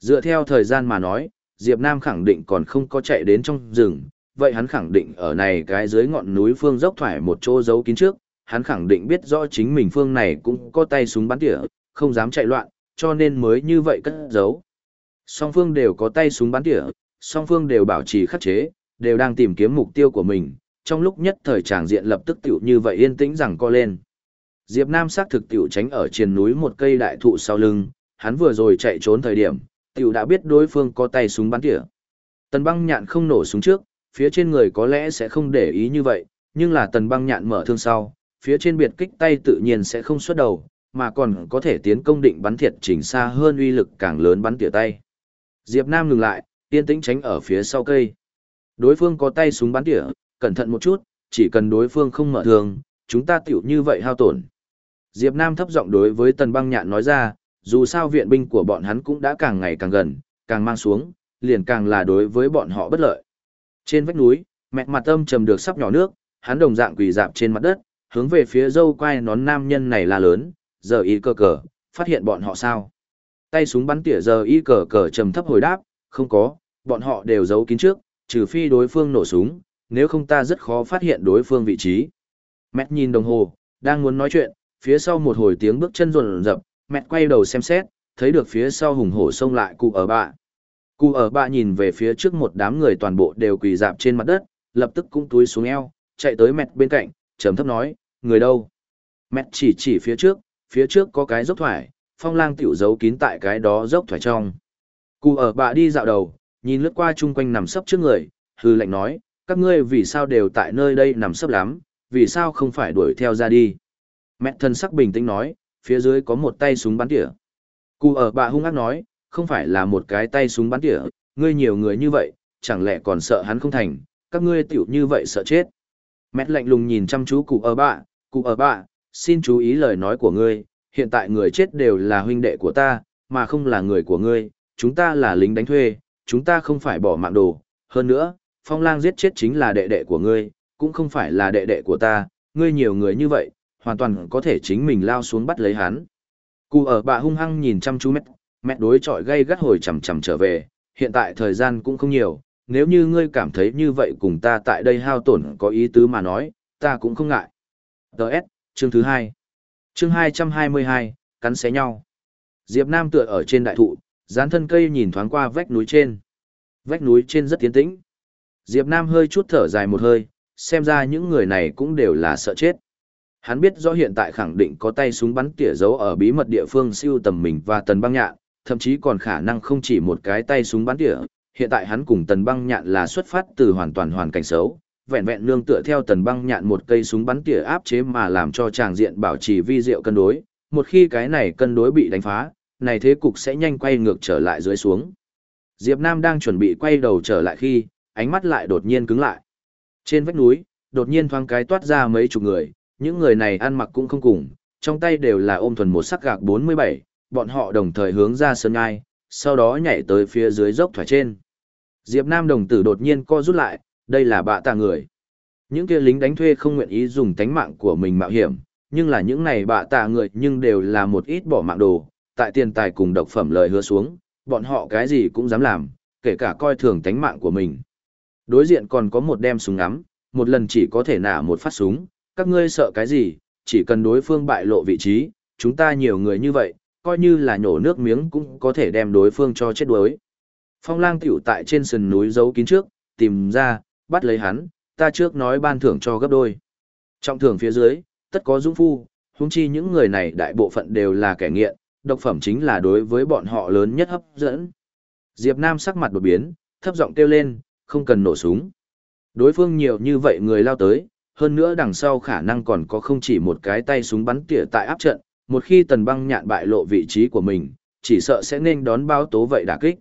S1: Dựa theo thời gian mà nói, Diệp Nam khẳng định còn không có chạy đến trong rừng, vậy hắn khẳng định ở này cái dưới ngọn núi phương dốc thoải một chỗ giấu kín trước, hắn khẳng định biết rõ chính mình phương này cũng có tay súng bắn tỉa, không dám chạy loạn, cho nên mới như vậy cất giấu. Song phương đều có tay súng bắn tỉa, song phương đều bảo trì khắc chế, đều đang tìm kiếm mục tiêu của mình, trong lúc nhất thời tràng diện lập tức tiểu như vậy yên tĩnh rằng co lên. Diệp Nam xác thực tiểu tránh ở trên núi một cây đại thụ sau lưng, hắn vừa rồi chạy trốn thời điểm, tiểu đã biết đối phương có tay súng bắn tỉa. Tần băng nhạn không nổ súng trước, phía trên người có lẽ sẽ không để ý như vậy, nhưng là tần băng nhạn mở thương sau, phía trên biệt kích tay tự nhiên sẽ không xuất đầu, mà còn có thể tiến công định bắn thiệt chỉnh xa hơn uy lực càng lớn bắn tỉa tay. Diệp Nam ngừng lại, yên tĩnh tránh ở phía sau cây. Đối phương có tay súng bắn tỉa, cẩn thận một chút, chỉ cần đối phương không mở thường, chúng ta tiểu như vậy hao tổn. Diệp Nam thấp giọng đối với Tần Băng Nhạn nói ra, dù sao viện binh của bọn hắn cũng đã càng ngày càng gần, càng mang xuống, liền càng là đối với bọn họ bất lợi. Trên vách núi, mẹ mặt âm trầm được sắp nhỏ nước, hắn đồng dạng quỳ dạp trên mặt đất, hướng về phía dâu quai nón nam nhân này là lớn, giờ y cờ cờ, phát hiện bọn họ sao? Tay súng bắn tỉa giờ y cờ cờ trầm thấp hồi đáp, không có, bọn họ đều giấu kín trước, trừ phi đối phương nổ súng, nếu không ta rất khó phát hiện đối phương vị trí. Mẹt nhìn đồng hồ, đang muốn nói chuyện, phía sau một hồi tiếng bước chân rồn rập, mẹt quay đầu xem xét, thấy được phía sau hùng hổ xông lại cụ ở bạ. Cụ ở bạ nhìn về phía trước một đám người toàn bộ đều quỳ dạp trên mặt đất, lập tức cũng túi xuống eo, chạy tới mẹt bên cạnh, trầm thấp nói, người đâu? Mẹt chỉ chỉ phía trước, phía trước có cái dốc thoải, phong lang tiểu giấu kín tại cái đó dốc thoải trong. Cụ ở bạ đi dạo đầu, nhìn lướt qua chung quanh nằm sấp trước người, hư lệnh nói, các ngươi vì sao đều tại nơi đây nằm sấp lắm, vì sao không phải đuổi theo ra đi. Mẹ thân sắc bình tĩnh nói, phía dưới có một tay súng bắn tỉa. Cụ ở bà hung ác nói, không phải là một cái tay súng bắn tỉa, ngươi nhiều người như vậy, chẳng lẽ còn sợ hắn không thành, các ngươi tiểu như vậy sợ chết. Mẹ lạnh lùng nhìn chăm chú cụ ở bà, cụ ở bà, xin chú ý lời nói của ngươi, hiện tại người chết đều là huynh đệ của ta, mà không là người của ngươi, chúng ta là lính đánh thuê, chúng ta không phải bỏ mạng đồ, hơn nữa, phong lang giết chết chính là đệ đệ của ngươi, cũng không phải là đệ đệ của ta, ngươi nhiều người như vậy, hoàn toàn có thể chính mình lao xuống bắt lấy hắn. Cụ ở bà hung hăng nhìn chăm chú mét, mẹ đối chọi gây gắt hồi chầm chầm trở về, hiện tại thời gian cũng không nhiều, nếu như ngươi cảm thấy như vậy cùng ta tại đây hao tổn có ý tứ mà nói, ta cũng không ngại. Đợt, chương thứ hai chương 222, cắn xé nhau. Diệp Nam tựa ở trên đại thụ, dán thân cây nhìn thoáng qua vách núi trên. Vách núi trên rất tiến tĩnh. Diệp Nam hơi chút thở dài một hơi, xem ra những người này cũng đều là sợ chết. Hắn biết rõ hiện tại khẳng định có tay súng bắn tỉa giấu ở bí mật địa phương siêu tầm mình và tần băng nhạn, thậm chí còn khả năng không chỉ một cái tay súng bắn tỉa. Hiện tại hắn cùng tần băng nhạn là xuất phát từ hoàn toàn hoàn cảnh xấu, vẹn vẹn nương tựa theo tần băng nhạn một cây súng bắn tỉa áp chế mà làm cho tràng diện bảo trì vi diệu cân đối. Một khi cái này cân đối bị đánh phá, này thế cục sẽ nhanh quay ngược trở lại dưới xuống. Diệp Nam đang chuẩn bị quay đầu trở lại khi, ánh mắt lại đột nhiên cứng lại. Trên vách núi, đột nhiên thoáng cái toát ra mấy chục người, những người này ăn mặc cũng không cùng, trong tay đều là ôm thuần một sắc gạc 47, bọn họ đồng thời hướng ra sơn ngai, sau đó nhảy tới phía dưới dốc thoải trên. Diệp Nam đồng tử đột nhiên co rút lại, đây là bạ tạ người. Những kia lính đánh thuê không nguyện ý dùng tánh mạng của mình mạo hiểm, nhưng là những này bạ tạ người nhưng đều là một ít bỏ mạng đồ, tại tiền tài cùng độc phẩm lời hứa xuống, bọn họ cái gì cũng dám làm, kể cả coi thường tánh mạng của mình. Đối diện còn có một đem súng ngắm, một lần chỉ có thể nả một phát súng, các ngươi sợ cái gì, chỉ cần đối phương bại lộ vị trí, chúng ta nhiều người như vậy, coi như là nhổ nước miếng cũng có thể đem đối phương cho chết đuối. Phong lang tiểu tại trên sườn núi giấu kín trước, tìm ra, bắt lấy hắn, ta trước nói ban thưởng cho gấp đôi. Trọng thưởng phía dưới, tất có dũng phu, huống chi những người này đại bộ phận đều là kẻ nghiện, độc phẩm chính là đối với bọn họ lớn nhất hấp dẫn. Diệp Nam sắc mặt đột biến, thấp giọng kêu lên, không cần nổ súng. Đối phương nhiều như vậy người lao tới, hơn nữa đằng sau khả năng còn có không chỉ một cái tay súng bắn tỉa tại áp trận, một khi tần băng nhạn bại lộ vị trí của mình, chỉ sợ sẽ nên đón báo tố vậy đả kích.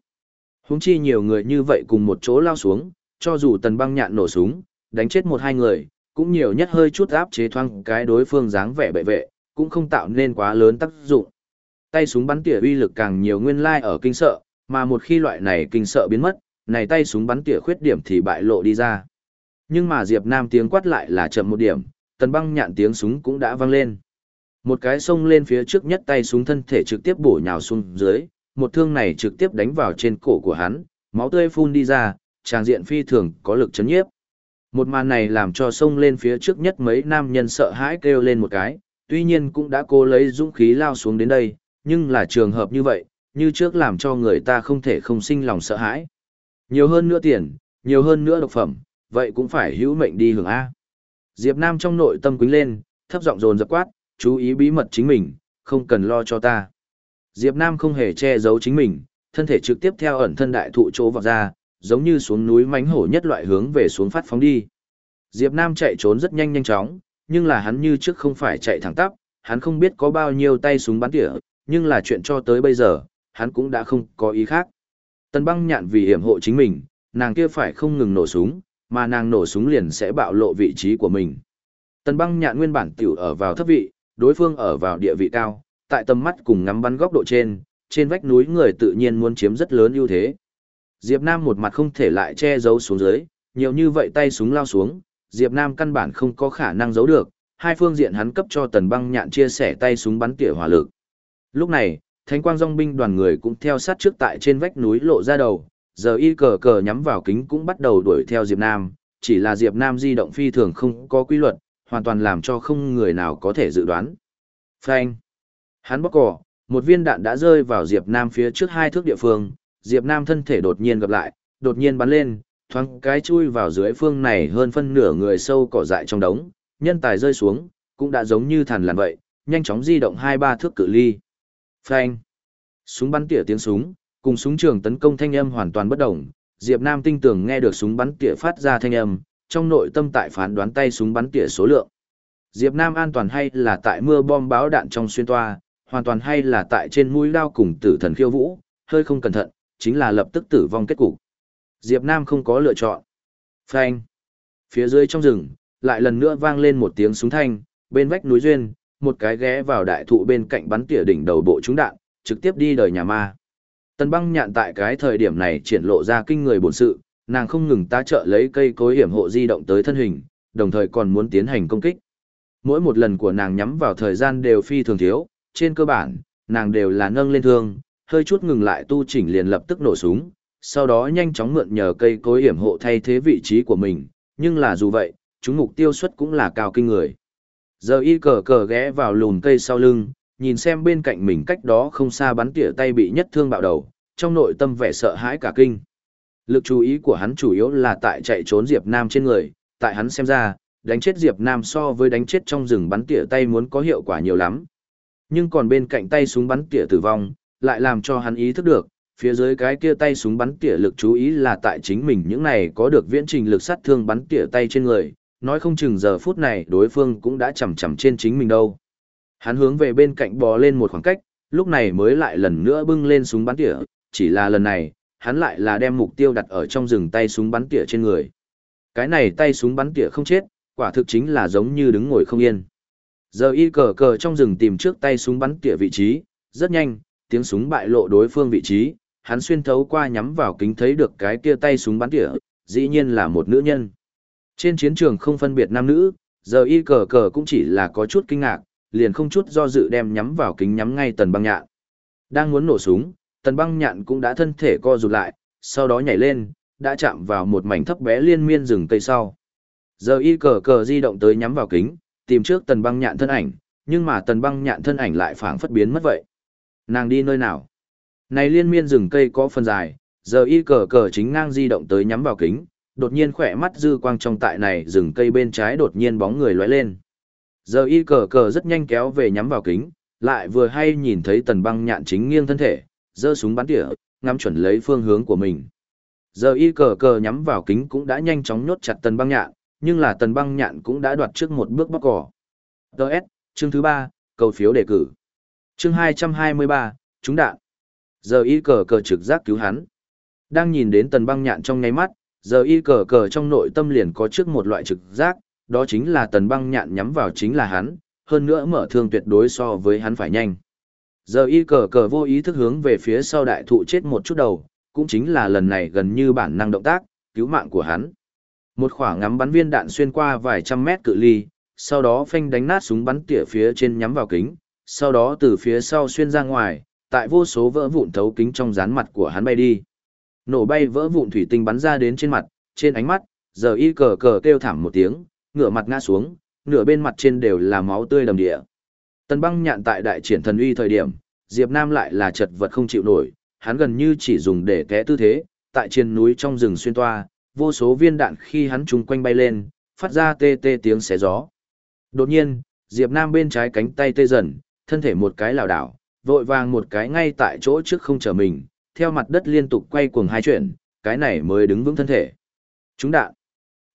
S1: Huống chi nhiều người như vậy cùng một chỗ lao xuống, cho dù tần băng nhạn nổ súng, đánh chết một hai người, cũng nhiều nhất hơi chút áp chế thoang cái đối phương dáng vẻ bệ vệ, cũng không tạo nên quá lớn tác dụng. Tay súng bắn tỉa uy lực càng nhiều nguyên lai like ở kinh sợ, mà một khi loại này kinh sợ biến mất, này tay súng bắn tỉa khuyết điểm thì bại lộ đi ra. Nhưng mà Diệp Nam tiếng quát lại là chậm một điểm, tần băng nhạn tiếng súng cũng đã vang lên. Một cái xông lên phía trước nhất tay súng thân thể trực tiếp bổ nhào xuống dưới, một thương này trực tiếp đánh vào trên cổ của hắn, máu tươi phun đi ra, tràng diện phi thường có lực chấn nhiếp. Một màn này làm cho sông lên phía trước nhất mấy nam nhân sợ hãi kêu lên một cái, tuy nhiên cũng đã cố lấy dũng khí lao xuống đến đây, nhưng là trường hợp như vậy, như trước làm cho người ta không thể không sinh lòng sợ hãi. Nhiều hơn nữa tiền, nhiều hơn nữa độc phẩm, vậy cũng phải hữu mệnh đi hưởng A. Diệp Nam trong nội tâm quính lên, thấp giọng dồn dập quát, chú ý bí mật chính mình, không cần lo cho ta. Diệp Nam không hề che giấu chính mình, thân thể trực tiếp theo ẩn thân đại thụ chỗ vào ra, giống như xuống núi mánh hổ nhất loại hướng về xuống phát phóng đi. Diệp Nam chạy trốn rất nhanh nhanh chóng, nhưng là hắn như trước không phải chạy thẳng tắp, hắn không biết có bao nhiêu tay súng bắn tỉa, nhưng là chuyện cho tới bây giờ, hắn cũng đã không có ý khác. Tần băng nhạn vì hiểm hộ chính mình, nàng kia phải không ngừng nổ súng, mà nàng nổ súng liền sẽ bạo lộ vị trí của mình. Tần băng nhạn nguyên bản tiểu ở vào thấp vị, đối phương ở vào địa vị cao, tại tầm mắt cùng ngắm bắn góc độ trên, trên vách núi người tự nhiên muốn chiếm rất lớn ưu thế. Diệp Nam một mặt không thể lại che giấu xuống dưới, nhiều như vậy tay súng lao xuống, Diệp Nam căn bản không có khả năng giấu được, hai phương diện hắn cấp cho tần băng nhạn chia sẻ tay súng bắn tỉa hỏa lực. Lúc này, thánh quang dòng binh đoàn người cũng theo sát trước tại trên vách núi lộ ra đầu, giờ y cờ cờ nhắm vào kính cũng bắt đầu đuổi theo Diệp Nam, chỉ là Diệp Nam di động phi thường không có quy luật, hoàn toàn làm cho không người nào có thể dự đoán. Phanh. Hắn bóc cỏ, một viên đạn đã rơi vào Diệp Nam phía trước hai thước địa phương, Diệp Nam thân thể đột nhiên gặp lại, đột nhiên bắn lên, thoáng cái chui vào dưới phương này hơn phân nửa người sâu cỏ dại trong đống, nhân tài rơi xuống, cũng đã giống như thằn lằn vậy, nhanh chóng di động hai ba thước cự ly. Phanh. Súng bắn tỉa tiếng súng, cùng súng trường tấn công thanh âm hoàn toàn bất động, Diệp Nam tinh tường nghe được súng bắn tỉa phát ra thanh âm, trong nội tâm tại phán đoán tay súng bắn tỉa số lượng. Diệp Nam an toàn hay là tại mưa bom báo đạn trong xuyên toa, hoàn toàn hay là tại trên mũi lao cùng tử thần khiêu vũ, hơi không cẩn thận, chính là lập tức tử vong kết cục. Diệp Nam không có lựa chọn. Phanh. Phía dưới trong rừng, lại lần nữa vang lên một tiếng súng thanh, bên vách núi duyên, một cái ghé vào đại thụ bên cạnh bắn tỉa đỉnh đầu bộ trúng đạn, trực tiếp đi đời nhà ma. Tần băng nhạn tại cái thời điểm này triển lộ ra kinh người bổn sự, nàng không ngừng ta trợ lấy cây cối hiểm hộ di động tới thân hình, đồng thời còn muốn tiến hành công kích. Mỗi một lần của nàng nhắm vào thời gian đều phi thường thiếu, trên cơ bản, nàng đều là nâng lên thương, hơi chút ngừng lại tu chỉnh liền lập tức nổ súng, sau đó nhanh chóng mượn nhờ cây cối hiểm hộ thay thế vị trí của mình, nhưng là dù vậy, chúng mục tiêu suất cũng là cao kinh người. Giờ y cờ cờ ghé vào lùn cây sau lưng, nhìn xem bên cạnh mình cách đó không xa bắn tỉa tay bị nhất thương bạo đầu, trong nội tâm vẻ sợ hãi cả kinh. Lực chú ý của hắn chủ yếu là tại chạy trốn Diệp Nam trên người, tại hắn xem ra, đánh chết Diệp Nam so với đánh chết trong rừng bắn tỉa tay muốn có hiệu quả nhiều lắm. Nhưng còn bên cạnh tay súng bắn tỉa tử vong, lại làm cho hắn ý thức được, phía dưới cái kia tay súng bắn tỉa lực chú ý là tại chính mình những này có được viễn trình lực sát thương bắn tỉa tay trên người, nói không chừng giờ phút này đối phương cũng đã chầm chầm trên chính mình đâu. Hắn hướng về bên cạnh bò lên một khoảng cách, lúc này mới lại lần nữa bưng lên súng bắn tỉa, chỉ là lần này, hắn lại là đem mục tiêu đặt ở trong rừng tay súng bắn tỉa trên người. Cái này tay súng bắn tỉa không chết, quả thực chính là giống như đứng ngồi không yên. Giờ y cờ cờ trong rừng tìm trước tay súng bắn tỉa vị trí, rất nhanh, tiếng súng bại lộ đối phương vị trí, hắn xuyên thấu qua nhắm vào kính thấy được cái kia tay súng bắn tỉa, dĩ nhiên là một nữ nhân. Trên chiến trường không phân biệt nam nữ, giờ y cờ cờ cũng chỉ là có chút kinh ngạc, liền không chút do dự đem nhắm vào kính nhắm ngay tần băng nhạn. Đang muốn nổ súng, tần băng nhạn cũng đã thân thể co rụt lại, sau đó nhảy lên, đã chạm vào một mảnh thấp bé liên miên rừng cây sau. Giờ y cờ cờ di động tới nhắm vào kính, tìm trước tần băng nhạn thân ảnh, nhưng mà tần băng nhạn thân ảnh lại phảng phất biến mất vậy. Nàng đi nơi nào? Này liên miên rừng cây có phần dài, giờ y cờ cờ chính ngang di động tới nhắm vào kính, đột nhiên khỏe mắt dư quang trong tại này rừng cây bên trái đột nhiên bóng người lóe lên. Giờ y cờ cờ rất nhanh kéo về nhắm vào kính, lại vừa hay nhìn thấy tần băng nhạn chính nghiêng thân thể, giơ súng bắn tỉa, ngắm chuẩn lấy phương hướng của mình. Giờ y cờ cờ nhắm vào kính cũng đã nhanh chóng nhốt chặt tần băng nhạn, nhưng là tần băng nhạn cũng đã đoạt trước một bước bóc cỏ. Đợt, chương thứ ba, cầu phiếu đề cử. Chương hai trăm hai mươi ba, trúng đạn. Giờ y cờ cờ trực giác cứu hắn. Đang nhìn đến tần băng nhạn trong ngay mắt, giờ y cờ cờ trong nội tâm liền có trước một loại trực giác, đó chính là tần băng nhạn nhắm vào chính là hắn, hơn nữa mở thương tuyệt đối so với hắn phải nhanh. Giờ y cờ cờ vô ý thức hướng về phía sau đại thụ chết một chút đầu, cũng chính là lần này gần như bản năng động tác, cứu mạng của hắn. Một khoảng ngắm bắn viên đạn xuyên qua vài trăm mét cự ly, sau đó phanh đánh nát súng bắn tỉa phía trên nhắm vào kính, sau đó từ phía sau xuyên ra ngoài, tại vô số vỡ vụn thấu kính trong dán mặt của hắn bay đi. Nổ bay vỡ vụn thủy tinh bắn ra đến trên mặt, trên ánh mắt, giờ y cờ cờ kêu thảm một tiếng, ngửa mặt ngã xuống, nửa bên mặt trên đều là máu tươi đầm địa. Tần băng nhạn tại đại triển thần uy thời điểm, Diệp Nam lại là chật vật không chịu nổi, hắn gần như chỉ dùng để té tư thế, tại trên núi trong rừng xuyên toa, vô số viên đạn khi hắn trùng quanh bay lên, phát ra tê tê tiếng xé gió. Đột nhiên, Diệp Nam bên trái cánh tay tê dần, thân thể một cái lảo đảo, vội vàng một cái ngay tại chỗ trước không chờ mình, theo mặt đất liên tục quay cuồng hai chuyển, cái này mới đứng vững thân thể. Trúng đạn.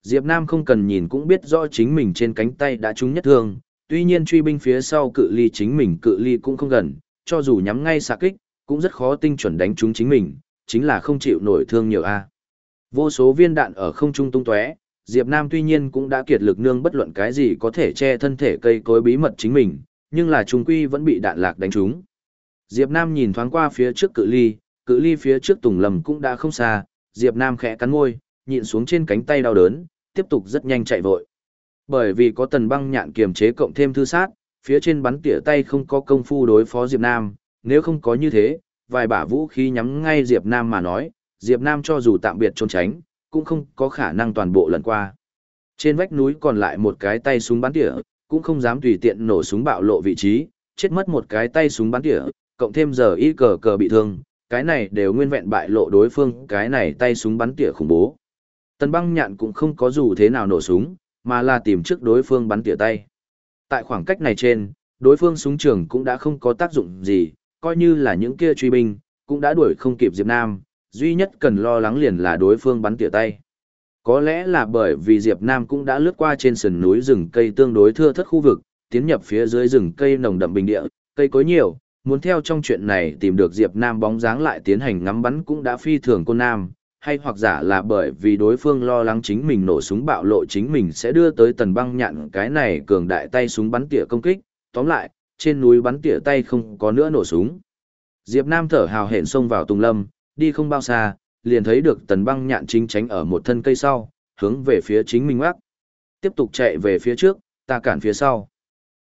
S1: Diệp Nam không cần nhìn cũng biết rõ chính mình trên cánh tay đã trúng nhất thương, tuy nhiên truy binh phía sau cự ly chính mình cự ly cũng không gần, cho dù nhắm ngay xạ kích, cũng rất khó tinh chuẩn đánh trúng chính mình, chính là không chịu nổi thương nhiều a. Vô số viên đạn ở không trung tung tóe, Diệp Nam tuy nhiên cũng đã kiệt lực nương bất luận cái gì có thể che thân thể cây cối bí mật chính mình, nhưng là trung quy vẫn bị đạn lạc đánh trúng. Diệp Nam nhìn thoáng qua phía trước cự ly, cự ly phía trước Tùng Lâm cũng đã không xa, Diệp Nam khẽ cắn môi, nhịn xuống trên cánh tay đau đớn, tiếp tục rất nhanh chạy vội. Bởi vì có tần băng nhạn kiềm chế cộng thêm thư sát, phía trên bắn tỉa tay không có công phu đối phó Diệp Nam, nếu không có như thế, vài bả vũ khí nhắm ngay Diệp Nam mà nói, Diệp Nam cho dù tạm biệt trốn tránh, cũng không có khả năng toàn bộ lần qua. Trên vách núi còn lại một cái tay súng bắn tỉa, cũng không dám tùy tiện nổ súng bạo lộ vị trí, chết mất một cái tay súng bắn tỉa, cộng thêm giờ y cờ cờ bị thương, cái này đều nguyên vẹn bại lộ đối phương, cái này tay súng bắn tỉa khủng bố. Tần băng nhạn cũng không có dù thế nào nổ súng, mà là tìm trước đối phương bắn tỉa tay. Tại khoảng cách này trên, đối phương súng trường cũng đã không có tác dụng gì, coi như là những kia truy binh, cũng đã đuổi không kịp Diệp Nam, duy nhất cần lo lắng liền là đối phương bắn tỉa tay. Có lẽ là bởi vì Diệp Nam cũng đã lướt qua trên sườn núi rừng cây tương đối thưa thất khu vực, tiến nhập phía dưới rừng cây nồng đậm bình địa, cây cối nhiều, muốn theo trong chuyện này tìm được Diệp Nam bóng dáng lại tiến hành ngắm bắn cũng đã phi thường cô nam, hay hoặc giả là bởi vì đối phương lo lắng chính mình nổ súng bạo lộ chính mình sẽ đưa tới tần băng nhạn cái này cường đại tay súng bắn tỉa công kích, tóm lại, trên núi bắn tỉa tay không có nữa nổ súng. Diệp Nam thở hào hển xông vào Tùng Lâm, đi không bao xa, liền thấy được tần băng nhạn chính tránh ở một thân cây sau, hướng về phía chính mình ngoắc. Tiếp tục chạy về phía trước, ta cản phía sau.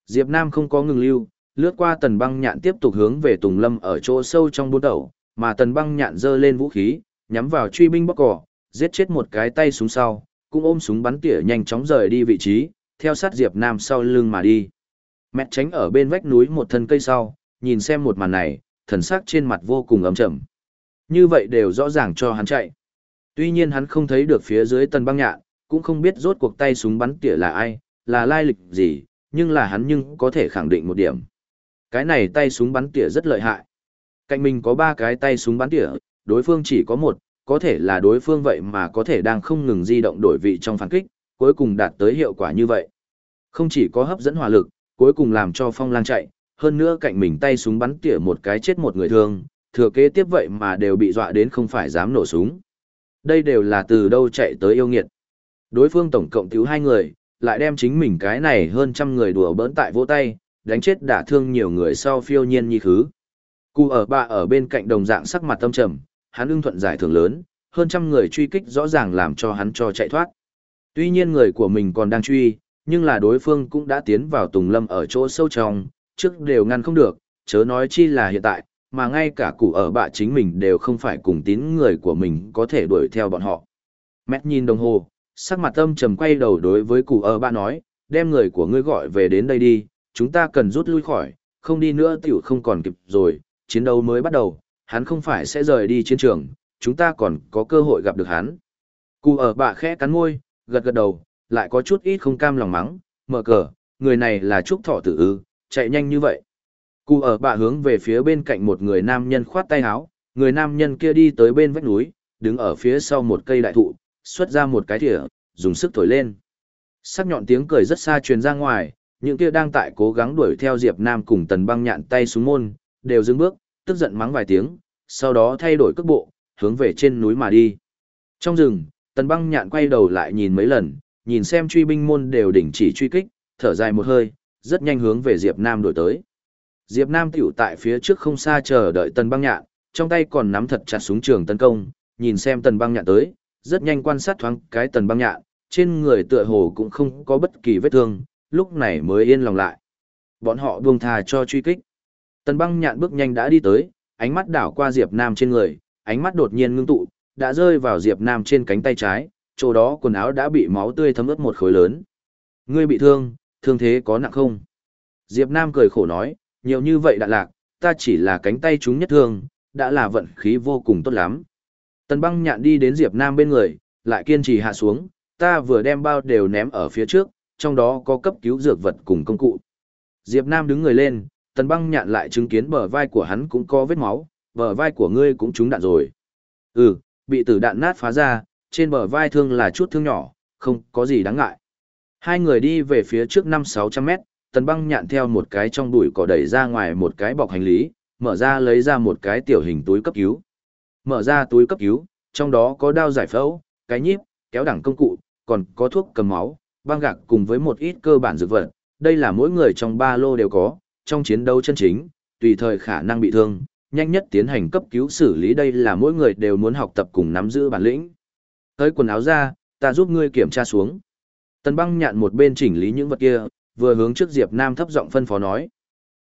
S1: Diệp Nam không có ngừng lưu, lướt qua tần băng nhạn tiếp tục hướng về Tùng Lâm ở chỗ sâu trong bốn đầu, mà tần băng nhạn giơ lên vũ khí, nhắm vào truy binh bóc cỏ, giết chết một cái tay súng sau, cũng ôm súng bắn tỉa nhanh chóng rời đi vị trí, theo sát Diệp Nam sau lưng mà đi. Mẹ tránh ở bên vách núi một thân cây sau, nhìn xem một màn này, thần sắc trên mặt vô cùng ấm chậm. Như vậy đều rõ ràng cho hắn chạy. Tuy nhiên hắn không thấy được phía dưới tần băng nhạn, cũng không biết rốt cuộc tay súng bắn tỉa là ai, là lai lịch gì, nhưng là hắn nhưng có thể khẳng định một điểm. Cái này tay súng bắn tỉa rất lợi hại. Cạnh mình có ba cái tay súng bắn tỉa, đối phương chỉ có một, có thể là đối phương vậy mà có thể đang không ngừng di động đổi vị trong phản kích, cuối cùng đạt tới hiệu quả như vậy. Không chỉ có hấp dẫn hỏa lực, cuối cùng làm cho phong lang chạy, hơn nữa cạnh mình tay súng bắn tỉa một cái chết một người thương, thừa kế tiếp vậy mà đều bị dọa đến không phải dám nổ súng. Đây đều là từ đâu chạy tới yêu nghiệt. Đối phương tổng cộng cứu hai người, lại đem chính mình cái này hơn trăm người đùa bỡn tại vỗ tay, đánh chết đả thương nhiều người sau phiêu nhiên như khứ. Cụ ở bà ở bên cạnh đồng dạng sắc mặt tâm trầm, hắn ưng thuận giải thưởng lớn, hơn trăm người truy kích rõ ràng làm cho hắn cho chạy thoát. Tuy nhiên người của mình còn đang truy, nhưng là đối phương cũng đã tiến vào Tùng Lâm ở chỗ sâu trong, trước đều ngăn không được, chớ nói chi là hiện tại, mà ngay cả cụ ở bạ chính mình đều không phải cùng tín người của mình có thể đuổi theo bọn họ. Mét nhìn đồng hồ, sắc mặt âm trầm quay đầu đối với cụ ở bạ nói, đem người của ngươi gọi về đến đây đi, chúng ta cần rút lui khỏi, không đi nữa tiểu không còn kịp rồi, chiến đấu mới bắt đầu, hắn không phải sẽ rời đi chiến trường, chúng ta còn có cơ hội gặp được hắn. Cụ ở bạ khẽ cắn môi, gật gật đầu, lại có chút ít không cam lòng mắng, mở cờ, người này là Trúc Thọ Tử ư, chạy nhanh như vậy. Cụ ở bạ hướng về phía bên cạnh một người nam nhân khoát tay áo, người nam nhân kia đi tới bên vách núi, đứng ở phía sau một cây đại thụ, xuất ra một cái thìa, dùng sức thổi lên. Sắc nhọn tiếng cười rất xa truyền ra ngoài, những kia đang tại cố gắng đuổi theo Diệp Nam cùng tần băng nhạn tay xuống môn, đều dừng bước, tức giận mắng vài tiếng, sau đó thay đổi cước bộ, hướng về trên núi mà đi. Trong rừng, tần băng nhạn quay đầu lại nhìn mấy lần, nhìn xem truy binh môn đều đình chỉ truy kích, thở dài một hơi, rất nhanh hướng về Diệp Nam đuổi tới. Diệp Nam tiểu tại phía trước không xa chờ đợi tần băng nhạn, trong tay còn nắm thật chặt súng trường tấn công, nhìn xem tần băng nhạn tới, rất nhanh quan sát thoáng cái tần băng nhạn, trên người tựa hồ cũng không có bất kỳ vết thương, lúc này mới yên lòng lại. Bọn họ buông thà cho truy kích. Tần băng nhạn bước nhanh đã đi tới, ánh mắt đảo qua Diệp Nam trên người, ánh mắt đột nhiên ngưng tụ, đã rơi vào Diệp Nam trên cánh tay trái, chỗ đó quần áo đã bị máu tươi thấm ướt một khối lớn. Ngươi bị thương, thương thế có nặng không? Diệp Nam cười khổ nói, nhiều như vậy đạn lạc, ta chỉ là cánh tay chúng nhất thương, đã là vận khí vô cùng tốt lắm. Tần băng nhạn đi đến Diệp Nam bên người, lại kiên trì hạ xuống, ta vừa đem bao đều ném ở phía trước, trong đó có cấp cứu dược vật cùng công cụ. Diệp Nam đứng người lên, tần băng nhạn lại chứng kiến bờ vai của hắn cũng có vết máu, bờ vai của ngươi cũng trúng đạn rồi. Ừ, bị tử đạn nát phá ra, trên bờ vai thương là chút thương nhỏ, không có gì đáng ngại. Hai người đi về phía trước 5-600 mét, tần băng nhạn theo một cái trong bụi cỏ đẩy ra ngoài một cái bọc hành lý, mở ra lấy ra một cái tiểu hình túi cấp cứu. Mở ra túi cấp cứu, trong đó có đao giải phẫu, cái nhíp, kéo đẳng công cụ, còn có thuốc cầm máu, băng gạc cùng với một ít cơ bản dược vật. Đây là mỗi người trong ba lô đều có, trong chiến đấu chân chính, tùy thời khả năng bị thương, nhanh nhất tiến hành cấp cứu xử lý đây là mỗi người đều muốn học tập cùng nắm giữ bản lĩnh. Tới quần áo ra, ta giúp ngươi kiểm tra xuống. Tần băng nhạn một bên chỉnh lý những vật kia, vừa hướng trước Diệp Nam thấp giọng phân phó nói.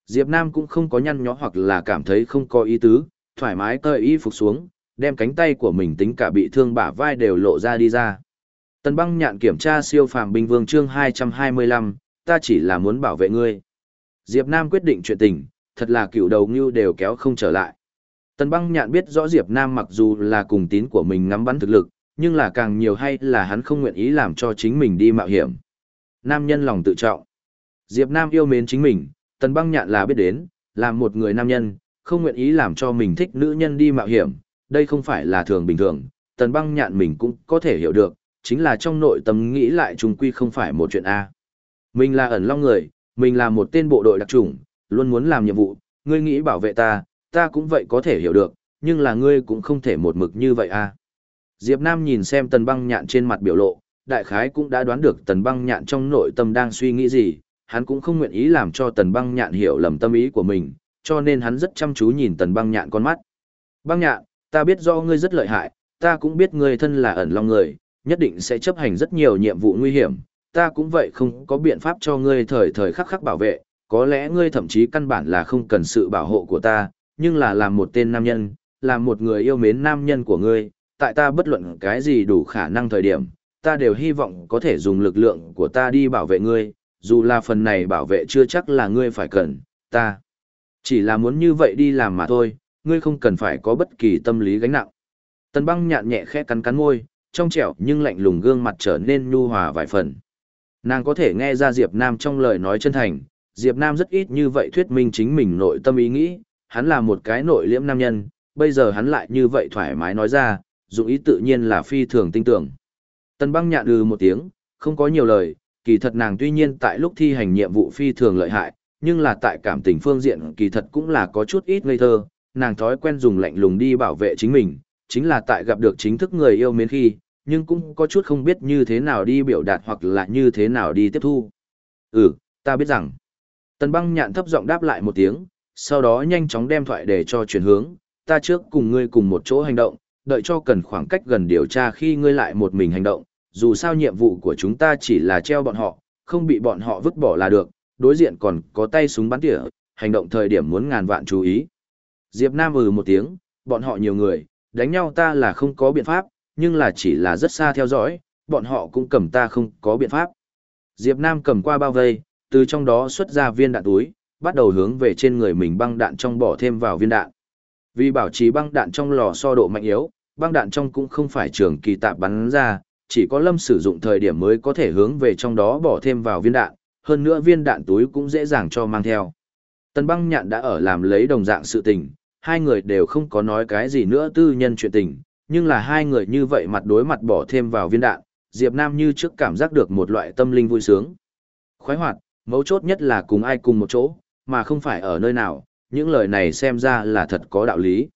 S1: Diệp Nam cũng không có nhăn nhó hoặc là cảm thấy không có ý tứ, thoải mái cởi y phục xuống, đem cánh tay của mình tính cả bị thương bả vai đều lộ ra đi ra. Tần băng nhạn kiểm tra siêu phàm binh vương chương 225, ta chỉ là muốn bảo vệ ngươi. Diệp Nam quyết định chuyện tình, thật là cựu đầu như đều kéo không trở lại. Tần băng nhạn biết rõ Diệp Nam mặc dù là cùng tín của mình ngắm bắn thực lực, nhưng là càng nhiều hay là hắn không nguyện ý làm cho chính mình đi mạo hiểm. Nam nhân lòng tự trọng. Diệp Nam yêu mến chính mình, tần băng nhạn là biết đến, làm một người nam nhân, không nguyện ý làm cho mình thích nữ nhân đi mạo hiểm, đây không phải là thường bình thường, tần băng nhạn mình cũng có thể hiểu được, chính là trong nội tâm nghĩ lại trùng quy không phải một chuyện A. Mình là ẩn long người, mình là một tên bộ đội đặc trùng, luôn muốn làm nhiệm vụ, ngươi nghĩ bảo vệ ta, ta cũng vậy có thể hiểu được, nhưng là ngươi cũng không thể một mực như vậy a. Diệp Nam nhìn xem tần băng nhạn trên mặt biểu lộ, đại khái cũng đã đoán được tần băng nhạn trong nội tâm đang suy nghĩ gì, hắn cũng không nguyện ý làm cho tần băng nhạn hiểu lầm tâm ý của mình, cho nên hắn rất chăm chú nhìn tần băng nhạn con mắt. Băng nhạn, ta biết do ngươi rất lợi hại, ta cũng biết ngươi thân là ẩn long người, nhất định sẽ chấp hành rất nhiều nhiệm vụ nguy hiểm, ta cũng vậy không có biện pháp cho ngươi thời thời khắc khắc bảo vệ, có lẽ ngươi thậm chí căn bản là không cần sự bảo hộ của ta, nhưng là làm một tên nam nhân, làm một người yêu mến nam nhân của ngươi, tại ta bất luận cái gì đủ khả năng thời điểm, ta đều hy vọng có thể dùng lực lượng của ta đi bảo vệ ngươi, dù là phần này bảo vệ chưa chắc là ngươi phải cần, ta chỉ là muốn như vậy đi làm mà thôi, ngươi không cần phải có bất kỳ tâm lý gánh nặng. Tần băng nhạn nhẹ khẽ cắn cắn môi, trong trẻo nhưng lạnh lùng gương mặt trở nên nhu hòa vài phần. Nàng có thể nghe ra Diệp Nam trong lời nói chân thành, Diệp Nam rất ít như vậy thuyết minh chính mình nội tâm ý nghĩ, hắn là một cái nội liễm nam nhân, bây giờ hắn lại như vậy thoải mái nói ra, dụng ý tự nhiên là phi thường tinh tưởng. Tần băng nhạn ừ một tiếng, không có nhiều lời, kỳ thật nàng tuy nhiên tại lúc thi hành nhiệm vụ phi thường lợi hại, nhưng là tại cảm tình phương diện kỳ thật cũng là có chút ít ngây thơ, nàng thói quen dùng lạnh lùng đi bảo vệ chính mình, chính là tại gặp được chính thức người yêu mến khi, nhưng cũng có chút không biết như thế nào đi biểu đạt hoặc là như thế nào đi tiếp thu. Ừ, ta biết rằng. Tần băng nhạn thấp giọng đáp lại một tiếng, sau đó nhanh chóng đem thoại để cho chuyển hướng, ta trước cùng ngươi cùng một chỗ hành động, đợi cho cần khoảng cách gần điều tra khi ngươi lại một mình hành động, dù sao nhiệm vụ của chúng ta chỉ là treo bọn họ, không bị bọn họ vứt bỏ là được, đối diện còn có tay súng bắn tỉa, hành động thời điểm muốn ngàn vạn chú ý. Diệp Nam ừ một tiếng, bọn họ nhiều người, đánh nhau ta là không có biện pháp, nhưng là chỉ là rất xa theo dõi, bọn họ cũng cầm ta không có biện pháp. Diệp Nam cầm qua bao vây, từ trong đó xuất ra viên đạn túi, bắt đầu hướng về trên người mình băng đạn trong bỏ thêm vào viên đạn. Vì bảo trì băng đạn trong lò so độ mạnh yếu, băng đạn trong cũng không phải trường kỳ tạp bắn ra, chỉ có lâm sử dụng thời điểm mới có thể hướng về trong đó bỏ thêm vào viên đạn, hơn nữa viên đạn túi cũng dễ dàng cho mang theo. Tần băng nhạn đã ở làm lấy đồng dạng sự tình, hai người đều không có nói cái gì nữa tư nhân chuyện tình, nhưng là hai người như vậy mặt đối mặt bỏ thêm vào viên đạn, Diệp Nam như trước cảm giác được một loại tâm linh vui sướng. Khoái hoạt, mấu chốt nhất là cùng ai cùng một chỗ, mà không phải ở nơi nào, những lời này xem ra là thật có đạo lý.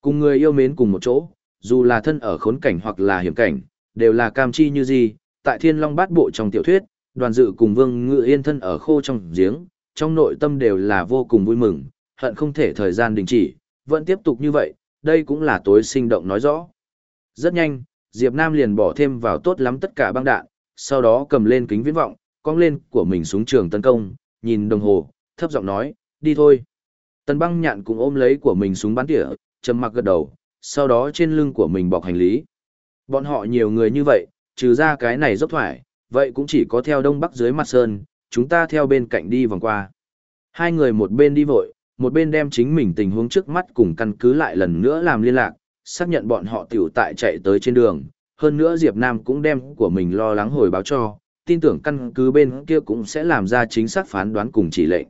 S1: Cùng người yêu mến cùng một chỗ, dù là thân ở khốn cảnh hoặc là hiểm cảnh, đều là cam chi như gì, tại thiên long bát bộ trong tiểu thuyết, đoàn dự cùng vương ngự yên thân ở khô trong giếng, trong nội tâm đều là vô cùng vui mừng, hận không thể thời gian đình chỉ, vẫn tiếp tục như vậy, đây cũng là tối sinh động nói rõ. Rất nhanh, Diệp Nam liền bỏ thêm vào tốt lắm tất cả băng đạn, sau đó cầm lên kính viễn vọng, cong lên của mình xuống trường tấn công, nhìn đồng hồ, thấp giọng nói, đi thôi. Tần băng nhạn cũng ôm lấy của mình súng bắn tỉa, trầm mặc gật đầu, sau đó trên lưng của mình bọc hành lý. Bọn họ nhiều người như vậy, trừ ra cái này dốc thoải, vậy cũng chỉ có theo đông bắc dưới mặt sơn, chúng ta theo bên cạnh đi vòng qua. Hai người một bên đi vội, một bên đem chính mình tình huống trước mắt cùng căn cứ lại lần nữa làm liên lạc, xác nhận bọn họ tiểu tại chạy tới trên đường. Hơn nữa Diệp Nam cũng đem của mình lo lắng hồi báo cho, tin tưởng căn cứ bên kia cũng sẽ làm ra chính xác phán đoán cùng chỉ lệnh.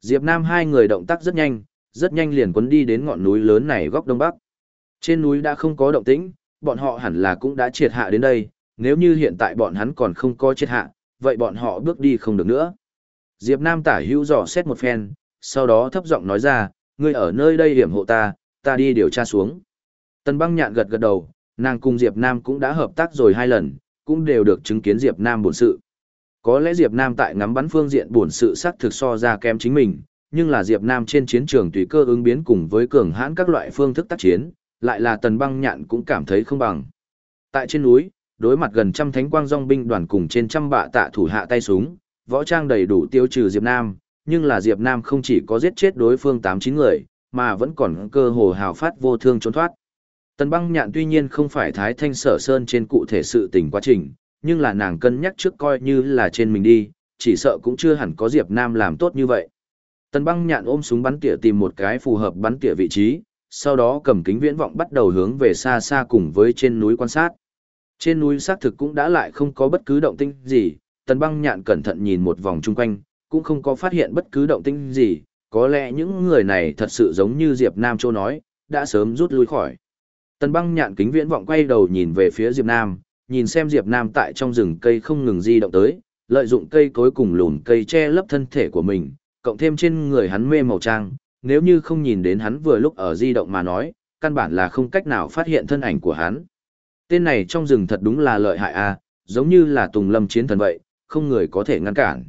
S1: Diệp Nam hai người động tác rất nhanh, rất nhanh liền quấn đi đến ngọn núi lớn này góc đông bắc. Trên núi đã không có động tĩnh, bọn họ hẳn là cũng đã triệt hạ đến đây, nếu như hiện tại bọn hắn còn không có triệt hạ, vậy bọn họ bước đi không được nữa. Diệp Nam tả hữu dò xét một phen, sau đó thấp giọng nói ra, ngươi ở nơi đây hiểm hộ ta, ta đi điều tra xuống. Tần băng nhạn gật gật đầu, nàng cùng Diệp Nam cũng đã hợp tác rồi hai lần, cũng đều được chứng kiến Diệp Nam bổn sự. Có lẽ Diệp Nam tại ngắm bắn phương diện bổn sự sắc thực so ra kém chính mình, nhưng là Diệp Nam trên chiến trường tùy cơ ứng biến cùng với cường hãn các loại phương thức tác chiến, lại là tần băng nhạn cũng cảm thấy không bằng. Tại trên núi, đối mặt gần trăm thánh quang dòng binh đoàn cùng trên trăm bạ tạ thủ hạ tay súng, võ trang đầy đủ tiêu trừ Diệp Nam, nhưng là Diệp Nam không chỉ có giết chết đối phương 8-9 người, mà vẫn còn cơ hồ hào phát vô thương trốn thoát. Tần băng nhạn tuy nhiên không phải thái thanh sở sơn trên cụ thể sự tình quá trình, nhưng là nàng cân nhắc trước coi như là trên mình đi, chỉ sợ cũng chưa hẳn có Diệp Nam làm tốt như vậy. Tần băng nhạn ôm súng bắn tỉa tìm một cái phù hợp bắn tỉa vị trí, sau đó cầm kính viễn vọng bắt đầu hướng về xa xa cùng với trên núi quan sát. Trên núi xác thực cũng đã lại không có bất cứ động tĩnh gì, tần băng nhạn cẩn thận nhìn một vòng chung quanh, cũng không có phát hiện bất cứ động tĩnh gì, có lẽ những người này thật sự giống như Diệp Nam Châu nói, đã sớm rút lui khỏi. Tần băng nhạn kính viễn vọng quay đầu nhìn về phía Diệp Nam, nhìn xem Diệp Nam tại trong rừng cây không ngừng di động tới, lợi dụng cây cối cùng lùn cây che lấp thân thể của mình, cộng thêm trên người hắn mê màu trang, nếu như không nhìn đến hắn vừa lúc ở di động mà nói, căn bản là không cách nào phát hiện thân ảnh của hắn. Tên này trong rừng thật đúng là lợi hại a, giống như là Tùng Lâm chiến thần vậy, không người có thể ngăn cản.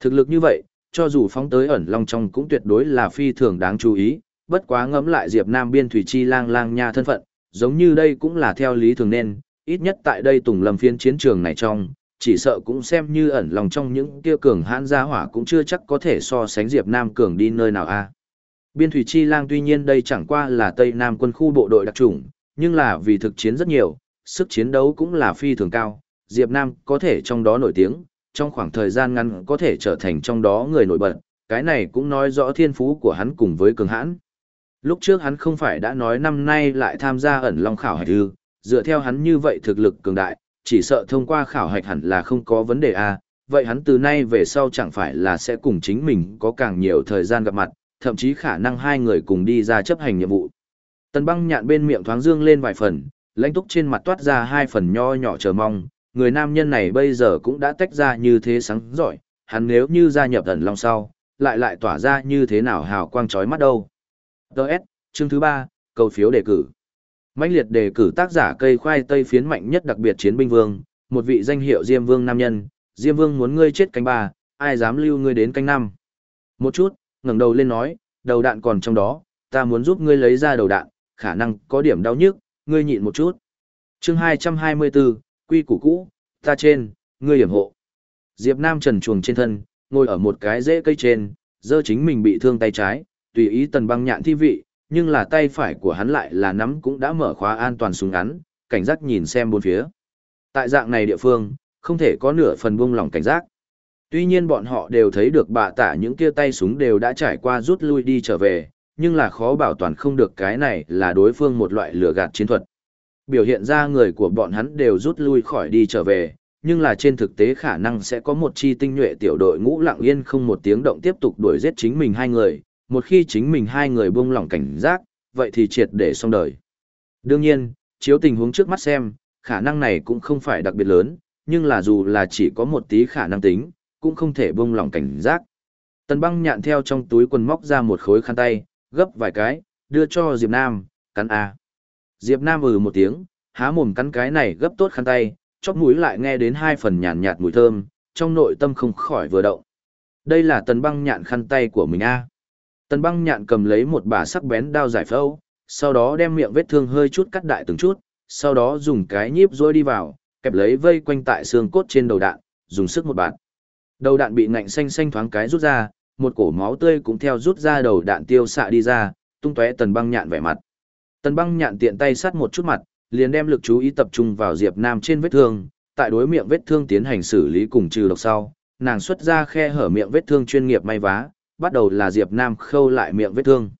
S1: Thực lực như vậy, cho dù phóng tới ẩn long trong cũng tuyệt đối là phi thường đáng chú ý, bất quá ngẫm lại Diệp Nam biên thủy chi lang lang nha thân phận, giống như đây cũng là theo lý thường nên, ít nhất tại đây Tùng Lâm phiên chiến trường này trong, chỉ sợ cũng xem như ẩn lòng trong những kia cường hãn gia hỏa cũng chưa chắc có thể so sánh Diệp Nam cường đi nơi nào a. Biên thủy chi lang tuy nhiên đây chẳng qua là Tây Nam quân khu bộ đội đặc chủng, nhưng là vì thực chiến rất nhiều, sức chiến đấu cũng là phi thường cao, Diệp Nam có thể trong đó nổi tiếng, trong khoảng thời gian ngắn có thể trở thành trong đó người nổi bật, cái này cũng nói rõ thiên phú của hắn cùng với cường hãn. Lúc trước hắn không phải đã nói năm nay lại tham gia ẩn long khảo hạch ư, dựa theo hắn như vậy thực lực cường đại, chỉ sợ thông qua khảo hạch hẳn là không có vấn đề a. vậy hắn từ nay về sau chẳng phải là sẽ cùng chính mình có càng nhiều thời gian gặp mặt, thậm chí khả năng hai người cùng đi ra chấp hành nhiệm vụ. Tần băng nhạn bên miệng thoáng dương lên vài phần, lãnh túc trên mặt toát ra hai phần nho nhỏ chờ mong, người nam nhân này bây giờ cũng đã tách ra như thế sáng giỏi, hắn nếu như gia nhập ẩn long sau, lại lại tỏa ra như thế nào hào quang chói mắt đâu. Đợt, chương thứ ba, cầu phiếu đề cử. mãnh liệt đề cử tác giả cây khoai tây phiến mạnh nhất đặc biệt chiến binh vương, một vị danh hiệu Diêm Vương nam nhân, Diêm Vương muốn ngươi chết canh ba, ai dám lưu ngươi đến canh năm. Một chút, ngẩng đầu lên nói, đầu đạn còn trong đó, ta muốn giúp ngươi lấy ra đầu đạn, khả năng có điểm đau nhức, ngươi nhịn một chút. Chương 224, quy củ cũ, ta trên, ngươi hiểm hộ. Diệp Nam trần chuồng trên thân, ngồi ở một cái rễ cây trên, dơ chính mình bị thương tay trái, tùy ý tần băng nhạn thi vị, nhưng là tay phải của hắn lại là nắm cũng đã mở khóa an toàn súng ngắn, cảnh giác nhìn xem bốn phía. Tại dạng này địa phương, không thể có nửa phần buông lỏng cảnh giác. Tuy nhiên bọn họ đều thấy được bạ tả những kia tay súng đều đã trải qua rút lui đi trở về, nhưng là khó bảo toàn không được cái này là đối phương một loại lừa gạt chiến thuật. Biểu hiện ra người của bọn hắn đều rút lui khỏi đi trở về, nhưng là trên thực tế khả năng sẽ có một chi tinh nhuệ tiểu đội ngũ lặng yên không một tiếng động tiếp tục đuổi giết chính mình hai người, một khi chính mình hai người buông lỏng cảnh giác, vậy thì triệt để xong đời. Đương nhiên, chiếu tình huống trước mắt xem, khả năng này cũng không phải đặc biệt lớn, nhưng là dù là chỉ có một tí khả năng tính, cũng không thể buông lỏng cảnh giác. Tần băng nhạn theo trong túi quần móc ra một khối khăn tay, gấp vài cái, đưa cho Diệp Nam, cắn a. Diệp Nam ừ một tiếng, há mồm cắn cái này gấp tốt khăn tay, chóp mũi lại nghe đến hai phần nhàn nhạt mùi thơm, trong nội tâm không khỏi vừa động. Đây là tần băng nhạn khăn tay của mình a. Tần băng nhạn cầm lấy một bà sắc bén đao giải phẫu, sau đó đem miệng vết thương hơi chút cắt đại từng chút, sau đó dùng cái nhíp rôi đi vào, kẹp lấy vây quanh tại xương cốt trên đầu đạn, dùng sức một bạn. Đầu đạn bị ngạnh xanh xanh thoáng cái rút ra, một cổ máu tươi cũng theo rút ra đầu đạn tiêu xạ đi ra, tung tóe tần băng nhạn vẻ mặt. Tần băng nhạn tiện tay sát một chút mặt, liền đem lực chú ý tập trung vào Diệp Nam trên vết thương, tại đối miệng vết thương tiến hành xử lý cùng trừ độc sau, nàng xuất ra khe hở miệng vết thương chuyên nghiệp may vá, bắt đầu là Diệp Nam khâu lại miệng vết thương.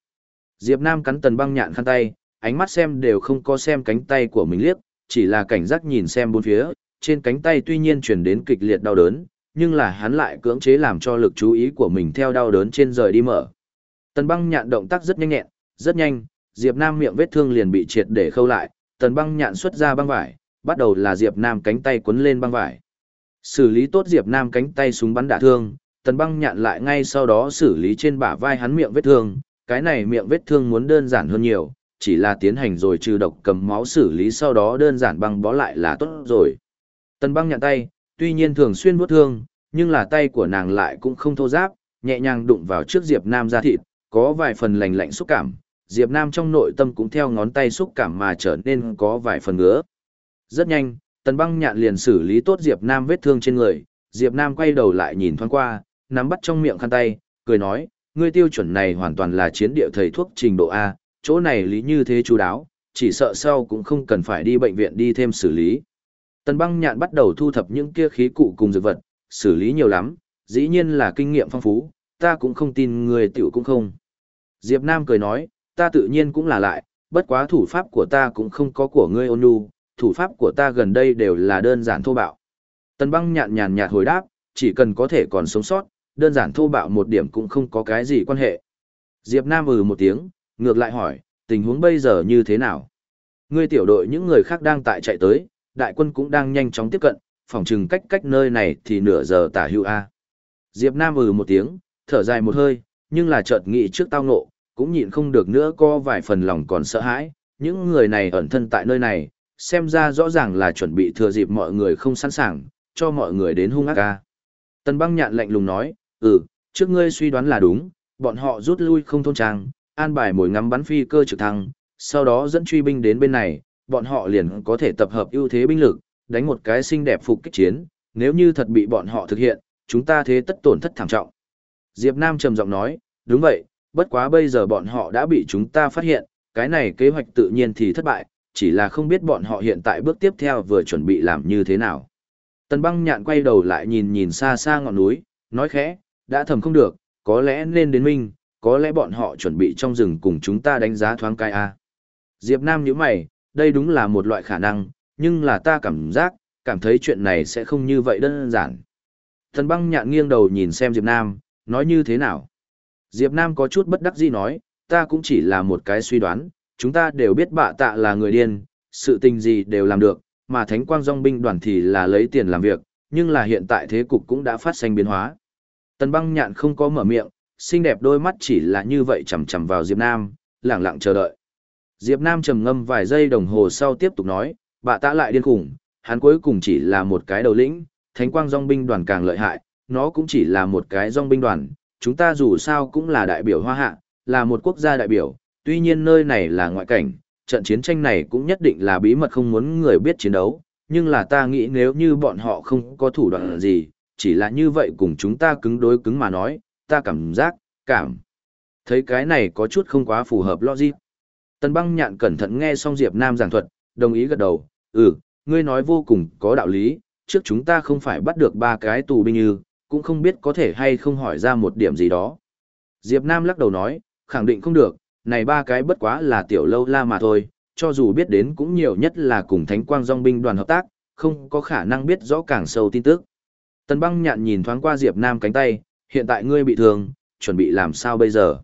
S1: Diệp Nam cắn tần băng nhạn khăn tay, ánh mắt xem đều không có xem cánh tay của mình liếc, chỉ là cảnh giác nhìn xem bốn phía, trên cánh tay tuy nhiên truyền đến kịch liệt đau đớn, nhưng là hắn lại cưỡng chế làm cho lực chú ý của mình theo đau đớn trên rời đi mở. Tần băng nhạn động tác rất nhanh nhẹn, rất nhanh, Diệp Nam miệng vết thương liền bị triệt để khâu lại, tần băng nhạn xuất ra băng vải, bắt đầu là Diệp Nam cánh tay quấn lên băng vải. Xử lý tốt Diệp Nam cánh tay súng bắn đả thương, tần băng nhạn lại ngay sau đó xử lý trên bả vai hắn miệng vết thương, cái này miệng vết thương muốn đơn giản hơn nhiều, chỉ là tiến hành rồi trừ độc cầm máu xử lý sau đó đơn giản băng bó lại là tốt rồi. Tần băng nhạn tay, tuy nhiên thường xuyên vuốt thương, nhưng là tay của nàng lại cũng không thô giáp, nhẹ nhàng đụng vào trước Diệp Nam da thịt, có vài phần lạnh lạnh xúc cảm, Diệp Nam trong nội tâm cũng theo ngón tay xúc cảm mà trở nên có vài phần ngứa. Rất nhanh, Tần Băng Nhạn liền xử lý tốt Diệp Nam vết thương trên người, Diệp Nam quay đầu lại nhìn thoáng qua, nắm bắt trong miệng khăn tay, cười nói, ngươi tiêu chuẩn này hoàn toàn là chiến địa thầy thuốc trình độ A, chỗ này lý như thế chú đáo, chỉ sợ sau cũng không cần phải đi bệnh viện đi thêm xử lý. Tần băng nhạn bắt đầu thu thập những kia khí cụ cùng dược vật, xử lý nhiều lắm, dĩ nhiên là kinh nghiệm phong phú, ta cũng không tin người tiểu cũng không. Diệp Nam cười nói, ta tự nhiên cũng là lại, bất quá thủ pháp của ta cũng không có của ngươi ôn nhu, thủ pháp của ta gần đây đều là đơn giản thô bạo. Tần băng nhạn nhàn nhạt hồi đáp, chỉ cần có thể còn sống sót, đơn giản thô bạo một điểm cũng không có cái gì quan hệ. Diệp Nam ừ một tiếng, ngược lại hỏi, tình huống bây giờ như thế nào? Ngươi tiểu đội những người khác đang tại chạy tới, đại quân cũng đang nhanh chóng tiếp cận, phòng trừng cách cách nơi này thì nửa giờ tả hữu A. Diệp Nam ừ một tiếng, thở dài một hơi, nhưng là chợt nghĩ trước tao ngộ, cũng nhịn không được nữa có vài phần lòng còn sợ hãi, những người này ẩn thân tại nơi này, xem ra rõ ràng là chuẩn bị thừa dịp mọi người không sẵn sàng, cho mọi người đến hung ác ca. Tần băng nhạn lạnh lùng nói, ừ, trước ngươi suy đoán là đúng, bọn họ rút lui không thôn trang, an bài mồi ngắm bắn phi cơ trực thăng, sau đó dẫn truy binh đến bên này, bọn họ liền có thể tập hợp ưu thế binh lực, đánh một cái xinh đẹp phục kích chiến, nếu như thật bị bọn họ thực hiện, chúng ta thế tất tổn thất thảm trọng. Diệp Nam trầm giọng nói, đúng vậy, bất quá bây giờ bọn họ đã bị chúng ta phát hiện, cái này kế hoạch tự nhiên thì thất bại, chỉ là không biết bọn họ hiện tại bước tiếp theo vừa chuẩn bị làm như thế nào. Tần băng nhạn quay đầu lại nhìn nhìn xa xa ngọn núi, nói khẽ, đã thầm không được, có lẽ nên đến minh, có lẽ bọn họ chuẩn bị trong rừng cùng chúng ta đánh giá thoáng cai a. À. Diệp Nam nhíu mày, đây đúng là một loại khả năng, nhưng là ta cảm giác, cảm thấy chuyện này sẽ không như vậy đơn giản. Tần băng nhạn nghiêng đầu nhìn xem Diệp Nam, nói như thế nào. Diệp Nam có chút bất đắc dĩ nói, ta cũng chỉ là một cái suy đoán, chúng ta đều biết bạ tạ là người điên, sự tình gì đều làm được, mà thánh quang dòng binh đoàn thì là lấy tiền làm việc, nhưng là hiện tại thế cục cũng đã phát sinh biến hóa. Tần băng nhạn không có mở miệng, xinh đẹp đôi mắt chỉ là như vậy chầm chầm vào Diệp Nam, lặng lặng chờ đợi. Diệp Nam trầm ngâm vài giây đồng hồ sau tiếp tục nói, bạ tạ lại điên khủng, hắn cuối cùng chỉ là một cái đầu lĩnh, thánh quang dòng binh đoàn càng lợi hại, nó cũng chỉ là một cái dòng binh đoàn, chúng ta dù sao cũng là đại biểu hoa hạ, là một quốc gia đại biểu, tuy nhiên nơi này là ngoại cảnh, trận chiến tranh này cũng nhất định là bí mật không muốn người biết chiến đấu, nhưng là ta nghĩ nếu như bọn họ không có thủ đoạn gì, chỉ là như vậy cùng chúng ta cứng đối cứng mà nói, ta cảm giác, cảm. Thấy cái này có chút không quá phù hợp logic. Tần băng nhạn cẩn thận nghe xong Diệp Nam giảng thuật, đồng ý gật đầu, ừ, ngươi nói vô cùng có đạo lý, trước chúng ta không phải bắt được ba cái tù binh như, cũng không biết có thể hay không hỏi ra một điểm gì đó. Diệp Nam lắc đầu nói, khẳng định không được, này ba cái bất quá là tiểu lâu la mà thôi, cho dù biết đến cũng nhiều nhất là cùng thánh quang dòng binh đoàn hợp tác, không có khả năng biết rõ càng sâu tin tức. Tần băng nhạn nhìn thoáng qua Diệp Nam cánh tay, hiện tại ngươi bị thương, chuẩn bị làm sao bây giờ?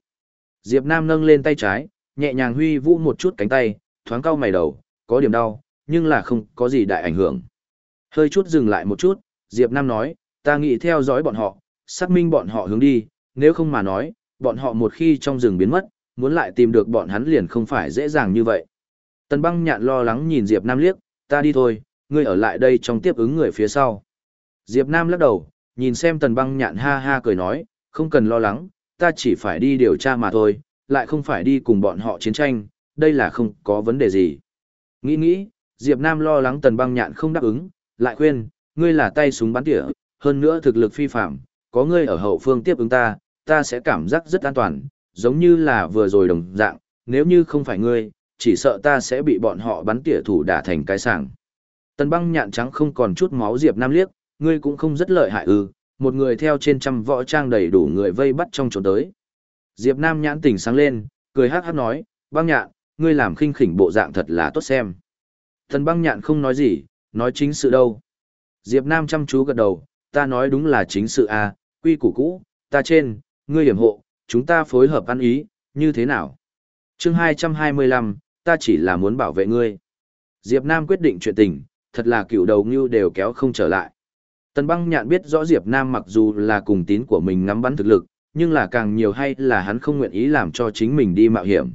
S1: Diệp Nam nâng lên tay trái, nhẹ nhàng huy vũ một chút cánh tay, thoáng cau mày đầu, có điểm đau, nhưng là không có gì đại ảnh hưởng. Hơi chút dừng lại một chút, Diệp Nam nói, ta nghĩ theo dõi bọn họ, xác minh bọn họ hướng đi, nếu không mà nói, bọn họ một khi trong rừng biến mất, muốn lại tìm được bọn hắn liền không phải dễ dàng như vậy. Tần băng nhạn lo lắng nhìn Diệp Nam liếc, ta đi thôi, ngươi ở lại đây trong tiếp ứng người phía sau. Diệp Nam lắc đầu, nhìn xem tần băng nhạn ha ha cười nói, không cần lo lắng, ta chỉ phải đi điều tra mà thôi, lại không phải đi cùng bọn họ chiến tranh, đây là không có vấn đề gì. Nghĩ nghĩ, Diệp Nam lo lắng tần băng nhạn không đáp ứng, lại khuyên, ngươi là tay súng bắn tỉa, hơn nữa thực lực phi phạm, có ngươi ở hậu phương tiếp ứng ta, ta sẽ cảm giác rất an toàn, giống như là vừa rồi đồng dạng, nếu như không phải ngươi, chỉ sợ ta sẽ bị bọn họ bắn tỉa thủ đả thành cái sảng. Tần băng nhạn trắng không còn chút máu Diệp Nam liếc, ngươi cũng không rất lợi hại ư, một người theo trên trăm võ trang đầy đủ người vây bắt trong chỗ tới. Diệp Nam nhãn tỉnh sáng lên, cười hát hát nói, băng nhạn, ngươi làm khinh khỉnh bộ dạng thật là tốt xem. tần băng nhạn không nói gì, nói chính sự đâu. Diệp Nam chăm chú gật đầu, ta nói đúng là chính sự a, à, quy củ cũ, ta trên, ngươi hiểm hộ, chúng ta phối hợp ăn ý, như thế nào? Chương 225, ta chỉ là muốn bảo vệ ngươi. Diệp Nam quyết định chuyện tình, thật là cựu đầu ngưu đều kéo không trở lại. Tần băng nhạn biết rõ Diệp Nam mặc dù là cùng tín của mình ngắm bắn thực lực, nhưng là càng nhiều hay là hắn không nguyện ý làm cho chính mình đi mạo hiểm.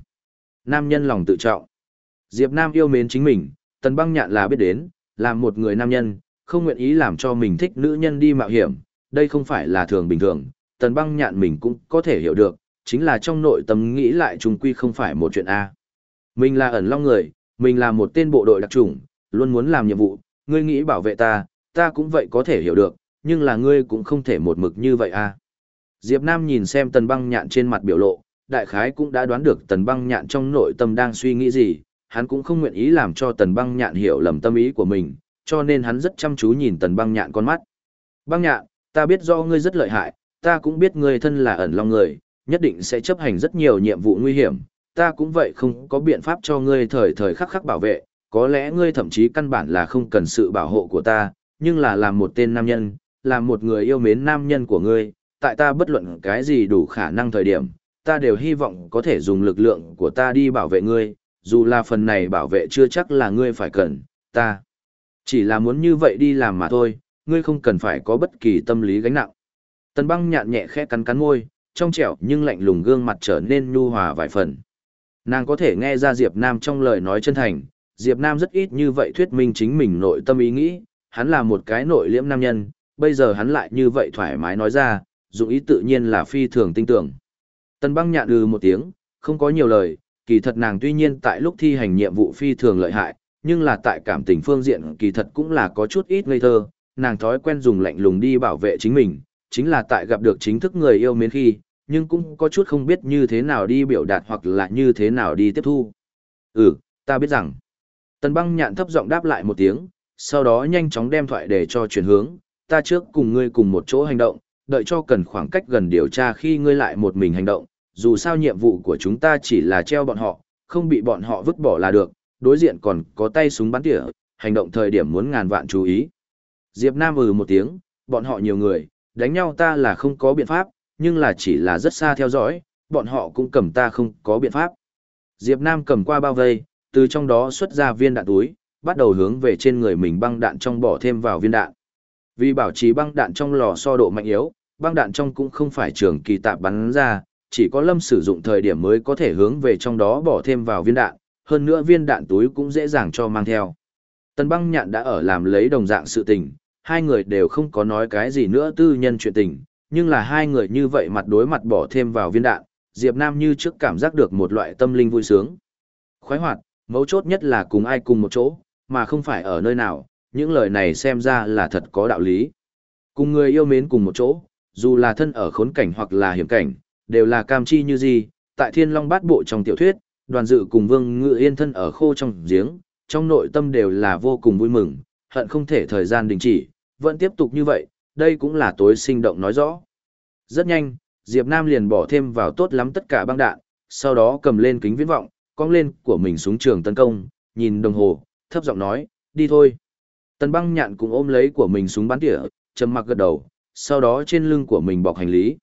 S1: Nam nhân lòng tự trọng. Diệp Nam yêu mến chính mình, tần băng nhạn là biết đến, làm một người nam nhân, không nguyện ý làm cho mình thích nữ nhân đi mạo hiểm, đây không phải là thường bình thường, tần băng nhạn mình cũng có thể hiểu được, chính là trong nội tâm nghĩ lại trùng quy không phải một chuyện A. Mình là ẩn long người, mình là một tên bộ đội đặc trùng, luôn muốn làm nhiệm vụ, ngươi nghĩ bảo vệ ta, ta cũng vậy có thể hiểu được, nhưng là ngươi cũng không thể một mực như vậy A. Diệp Nam nhìn xem tần băng nhạn trên mặt biểu lộ, đại khái cũng đã đoán được tần băng nhạn trong nội tâm đang suy nghĩ gì, hắn cũng không nguyện ý làm cho tần băng nhạn hiểu lầm tâm ý của mình, cho nên hắn rất chăm chú nhìn tần băng nhạn con mắt. Băng nhạn, ta biết do ngươi rất lợi hại, ta cũng biết ngươi thân là ẩn long người, nhất định sẽ chấp hành rất nhiều nhiệm vụ nguy hiểm, ta cũng vậy không có biện pháp cho ngươi thời thời khắc khắc bảo vệ, có lẽ ngươi thậm chí căn bản là không cần sự bảo hộ của ta, nhưng là làm một tên nam nhân, làm một người yêu mến nam nhân của ngươi, tại ta bất luận cái gì đủ khả năng thời điểm, ta đều hy vọng có thể dùng lực lượng của ta đi bảo vệ ngươi, dù là phần này bảo vệ chưa chắc là ngươi phải cần, ta chỉ là muốn như vậy đi làm mà thôi, ngươi không cần phải có bất kỳ tâm lý gánh nặng. Tần băng nhạn nhẹ khẽ cắn cắn môi, trong trẻo nhưng lạnh lùng gương mặt trở nên nhu hòa vài phần. Nàng có thể nghe ra Diệp Nam trong lời nói chân thành, Diệp Nam rất ít như vậy thuyết minh chính mình nội tâm ý nghĩ, hắn là một cái nội liễm nam nhân, bây giờ hắn lại như vậy thoải mái nói ra, dụng ý tự nhiên là phi thường tinh tưởng. Tần băng nhạn ừ một tiếng, không có nhiều lời, kỳ thật nàng tuy nhiên tại lúc thi hành nhiệm vụ phi thường lợi hại, nhưng là tại cảm tình phương diện kỳ thật cũng là có chút ít ngây thơ, nàng thói quen dùng lạnh lùng đi bảo vệ chính mình, chính là tại gặp được chính thức người yêu mến khi, nhưng cũng có chút không biết như thế nào đi biểu đạt hoặc là như thế nào đi tiếp thu. Ừ, ta biết rằng. Tần băng nhạn thấp giọng đáp lại một tiếng, sau đó nhanh chóng đem thoại để cho chuyển hướng, ta trước cùng ngươi cùng một chỗ hành động, đợi cho cần khoảng cách gần điều tra khi ngươi lại một mình hành động, dù sao nhiệm vụ của chúng ta chỉ là treo bọn họ, không bị bọn họ vứt bỏ là được, đối diện còn có tay súng bắn tỉa, hành động thời điểm muốn ngàn vạn chú ý. Diệp Nam ừ một tiếng, bọn họ nhiều người, đánh nhau ta là không có biện pháp, nhưng là chỉ là rất xa theo dõi, bọn họ cũng cầm ta không có biện pháp. Diệp Nam cầm qua bao vây, từ trong đó xuất ra viên đạn túi, bắt đầu hướng về trên người mình băng đạn trong bỏ thêm vào viên đạn. Vì bảo trì băng đạn trong lò so độ mạnh yếu, băng đạn trong cũng không phải trường kỳ tạp bắn ra, chỉ có lâm sử dụng thời điểm mới có thể hướng về trong đó bỏ thêm vào viên đạn, hơn nữa viên đạn túi cũng dễ dàng cho mang theo. Tần băng nhạn đã ở làm lấy đồng dạng sự tình, hai người đều không có nói cái gì nữa tư nhân chuyện tình, nhưng là hai người như vậy mặt đối mặt bỏ thêm vào viên đạn, Diệp Nam như trước cảm giác được một loại tâm linh vui sướng. Khoái hoạt, mấu chốt nhất là cùng ai cùng một chỗ, mà không phải ở nơi nào, những lời này xem ra là thật có đạo lý. Cùng người yêu mến cùng một chỗ, dù là thân ở khốn cảnh hoặc là hiểm cảnh, đều là cam chi như gì, tại thiên long bát bộ trong tiểu thuyết, đoàn dự cùng vương ngự yên thân ở khô trong giếng, trong nội tâm đều là vô cùng vui mừng, hận không thể thời gian đình chỉ, vẫn tiếp tục như vậy, đây cũng là tối sinh động nói rõ. Rất nhanh, Diệp Nam liền bỏ thêm vào tốt lắm tất cả băng đạn, sau đó cầm lên kính viễn vọng, cong lên của mình xuống trường tấn công, nhìn đồng hồ, thấp giọng nói, đi thôi. Tần băng nhạn cũng ôm lấy của mình súng bắn tỉa, trầm mặc gật đầu, sau đó trên lưng của mình bọc hành lý.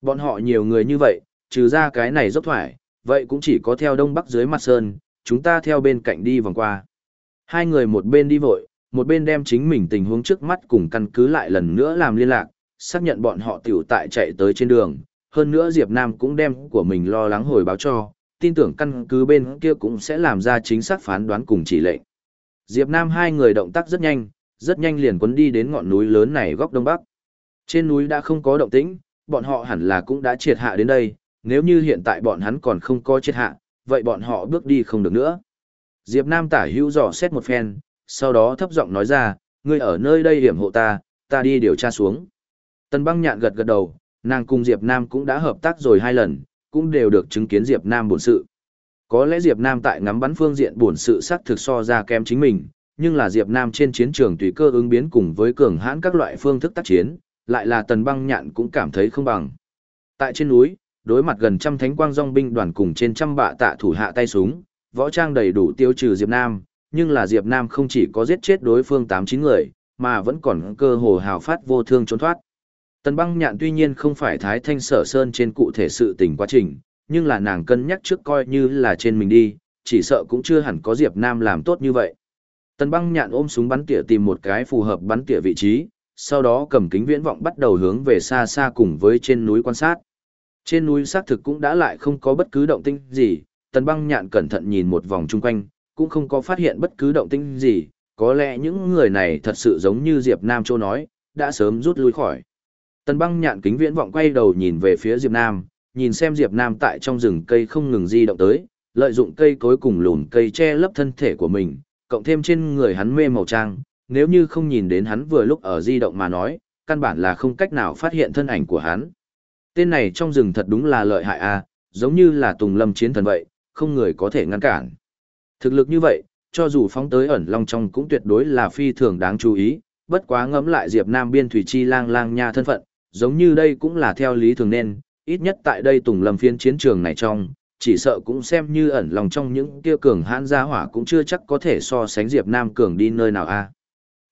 S1: Bọn họ nhiều người như vậy, trừ ra cái này dốc thoải, vậy cũng chỉ có theo đông bắc dưới mặt sơn, chúng ta theo bên cạnh đi vòng qua. Hai người một bên đi vội, một bên đem chính mình tình huống trước mắt cùng căn cứ lại lần nữa làm liên lạc, xác nhận bọn họ tiểu tại chạy tới trên đường. Hơn nữa Diệp Nam cũng đem của mình lo lắng hồi báo cho, tin tưởng căn cứ bên kia cũng sẽ làm ra chính xác phán đoán cùng chỉ lệnh. Diệp Nam hai người động tác rất nhanh, rất nhanh liền quấn đi đến ngọn núi lớn này góc đông bắc. Trên núi đã không có động tĩnh, bọn họ hẳn là cũng đã triệt hạ đến đây, nếu như hiện tại bọn hắn còn không có chết hạ, vậy bọn họ bước đi không được nữa. Diệp Nam tả hữu dò xét một phen, sau đó thấp giọng nói ra, ngươi ở nơi đây hiểm hộ ta, ta đi điều tra xuống. Tần băng nhạn gật gật đầu, nàng cùng Diệp Nam cũng đã hợp tác rồi hai lần, cũng đều được chứng kiến Diệp Nam bổn sự. Có lẽ Diệp Nam tại ngắm bắn phương diện bổn sự xác thực so ra kém chính mình, nhưng là Diệp Nam trên chiến trường tùy cơ ứng biến cùng với cường hãn các loại phương thức tác chiến, lại là tần băng nhạn cũng cảm thấy không bằng. Tại trên núi, đối mặt gần trăm thánh quang dòng binh đoàn cùng trên trăm bạ tạ thủ hạ tay súng, võ trang đầy đủ tiêu trừ Diệp Nam, nhưng là Diệp Nam không chỉ có giết chết đối phương 8-9 người, mà vẫn còn cơ hồ hào phát vô thương trốn thoát. Tần băng nhạn tuy nhiên không phải thái thanh sở sơn trên cụ thể sự tình quá trình, nhưng là nàng cân nhắc trước coi như là trên mình đi, chỉ sợ cũng chưa hẳn có Diệp Nam làm tốt như vậy. Tần băng nhạn ôm súng bắn tỉa tìm một cái phù hợp bắn tỉa vị trí, sau đó cầm kính viễn vọng bắt đầu hướng về xa xa cùng với trên núi quan sát. Trên núi xác thực cũng đã lại không có bất cứ động tĩnh gì, tần băng nhạn cẩn thận nhìn một vòng chung quanh, cũng không có phát hiện bất cứ động tĩnh gì, có lẽ những người này thật sự giống như Diệp Nam Châu nói, đã sớm rút lui khỏi. Tần băng nhạn kính viễn vọng quay đầu nhìn về phía Diệp Nam, nhìn xem Diệp Nam tại trong rừng cây không ngừng di động tới, lợi dụng cây cối cùng lùn cây che lấp thân thể của mình, cộng thêm trên người hắn mê màu trang, nếu như không nhìn đến hắn vừa lúc ở di động mà nói, căn bản là không cách nào phát hiện thân ảnh của hắn. Tên này trong rừng thật đúng là lợi hại a, giống như là Tùng Lâm chiến thần vậy, không người có thể ngăn cản. Thực lực như vậy, cho dù phóng tới ẩn long trong cũng tuyệt đối là phi thường đáng chú ý, bất quá ngẫm lại Diệp Nam biên thủy chi lang lang nha thân phận, giống như đây cũng là theo lý thường nên, ít nhất tại đây Tùng Lâm phiên chiến trường này trong, chỉ sợ cũng xem như ẩn lòng trong những kia cường hãn gia hỏa cũng chưa chắc có thể so sánh Diệp Nam cường đi nơi nào a.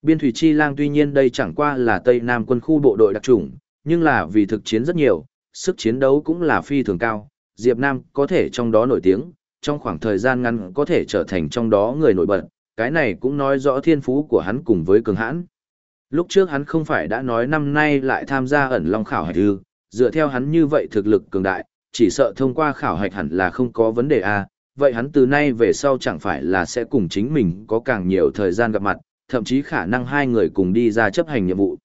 S1: Biên thủy chi lang tuy nhiên đây chẳng qua là Tây Nam quân khu bộ đội đặc chủng, nhưng là vì thực chiến rất nhiều, sức chiến đấu cũng là phi thường cao, Diệp Nam có thể trong đó nổi tiếng, trong khoảng thời gian ngắn có thể trở thành trong đó người nổi bật, cái này cũng nói rõ thiên phú của hắn cùng với cường hãn. Lúc trước hắn không phải đã nói năm nay lại tham gia ẩn long khảo hạch ư, dựa theo hắn như vậy thực lực cường đại, chỉ sợ thông qua khảo hạch hẳn là không có vấn đề a. À. vậy hắn từ nay về sau chẳng phải là sẽ cùng chính mình có càng nhiều thời gian gặp mặt, thậm chí khả năng hai người cùng đi ra chấp hành nhiệm vụ.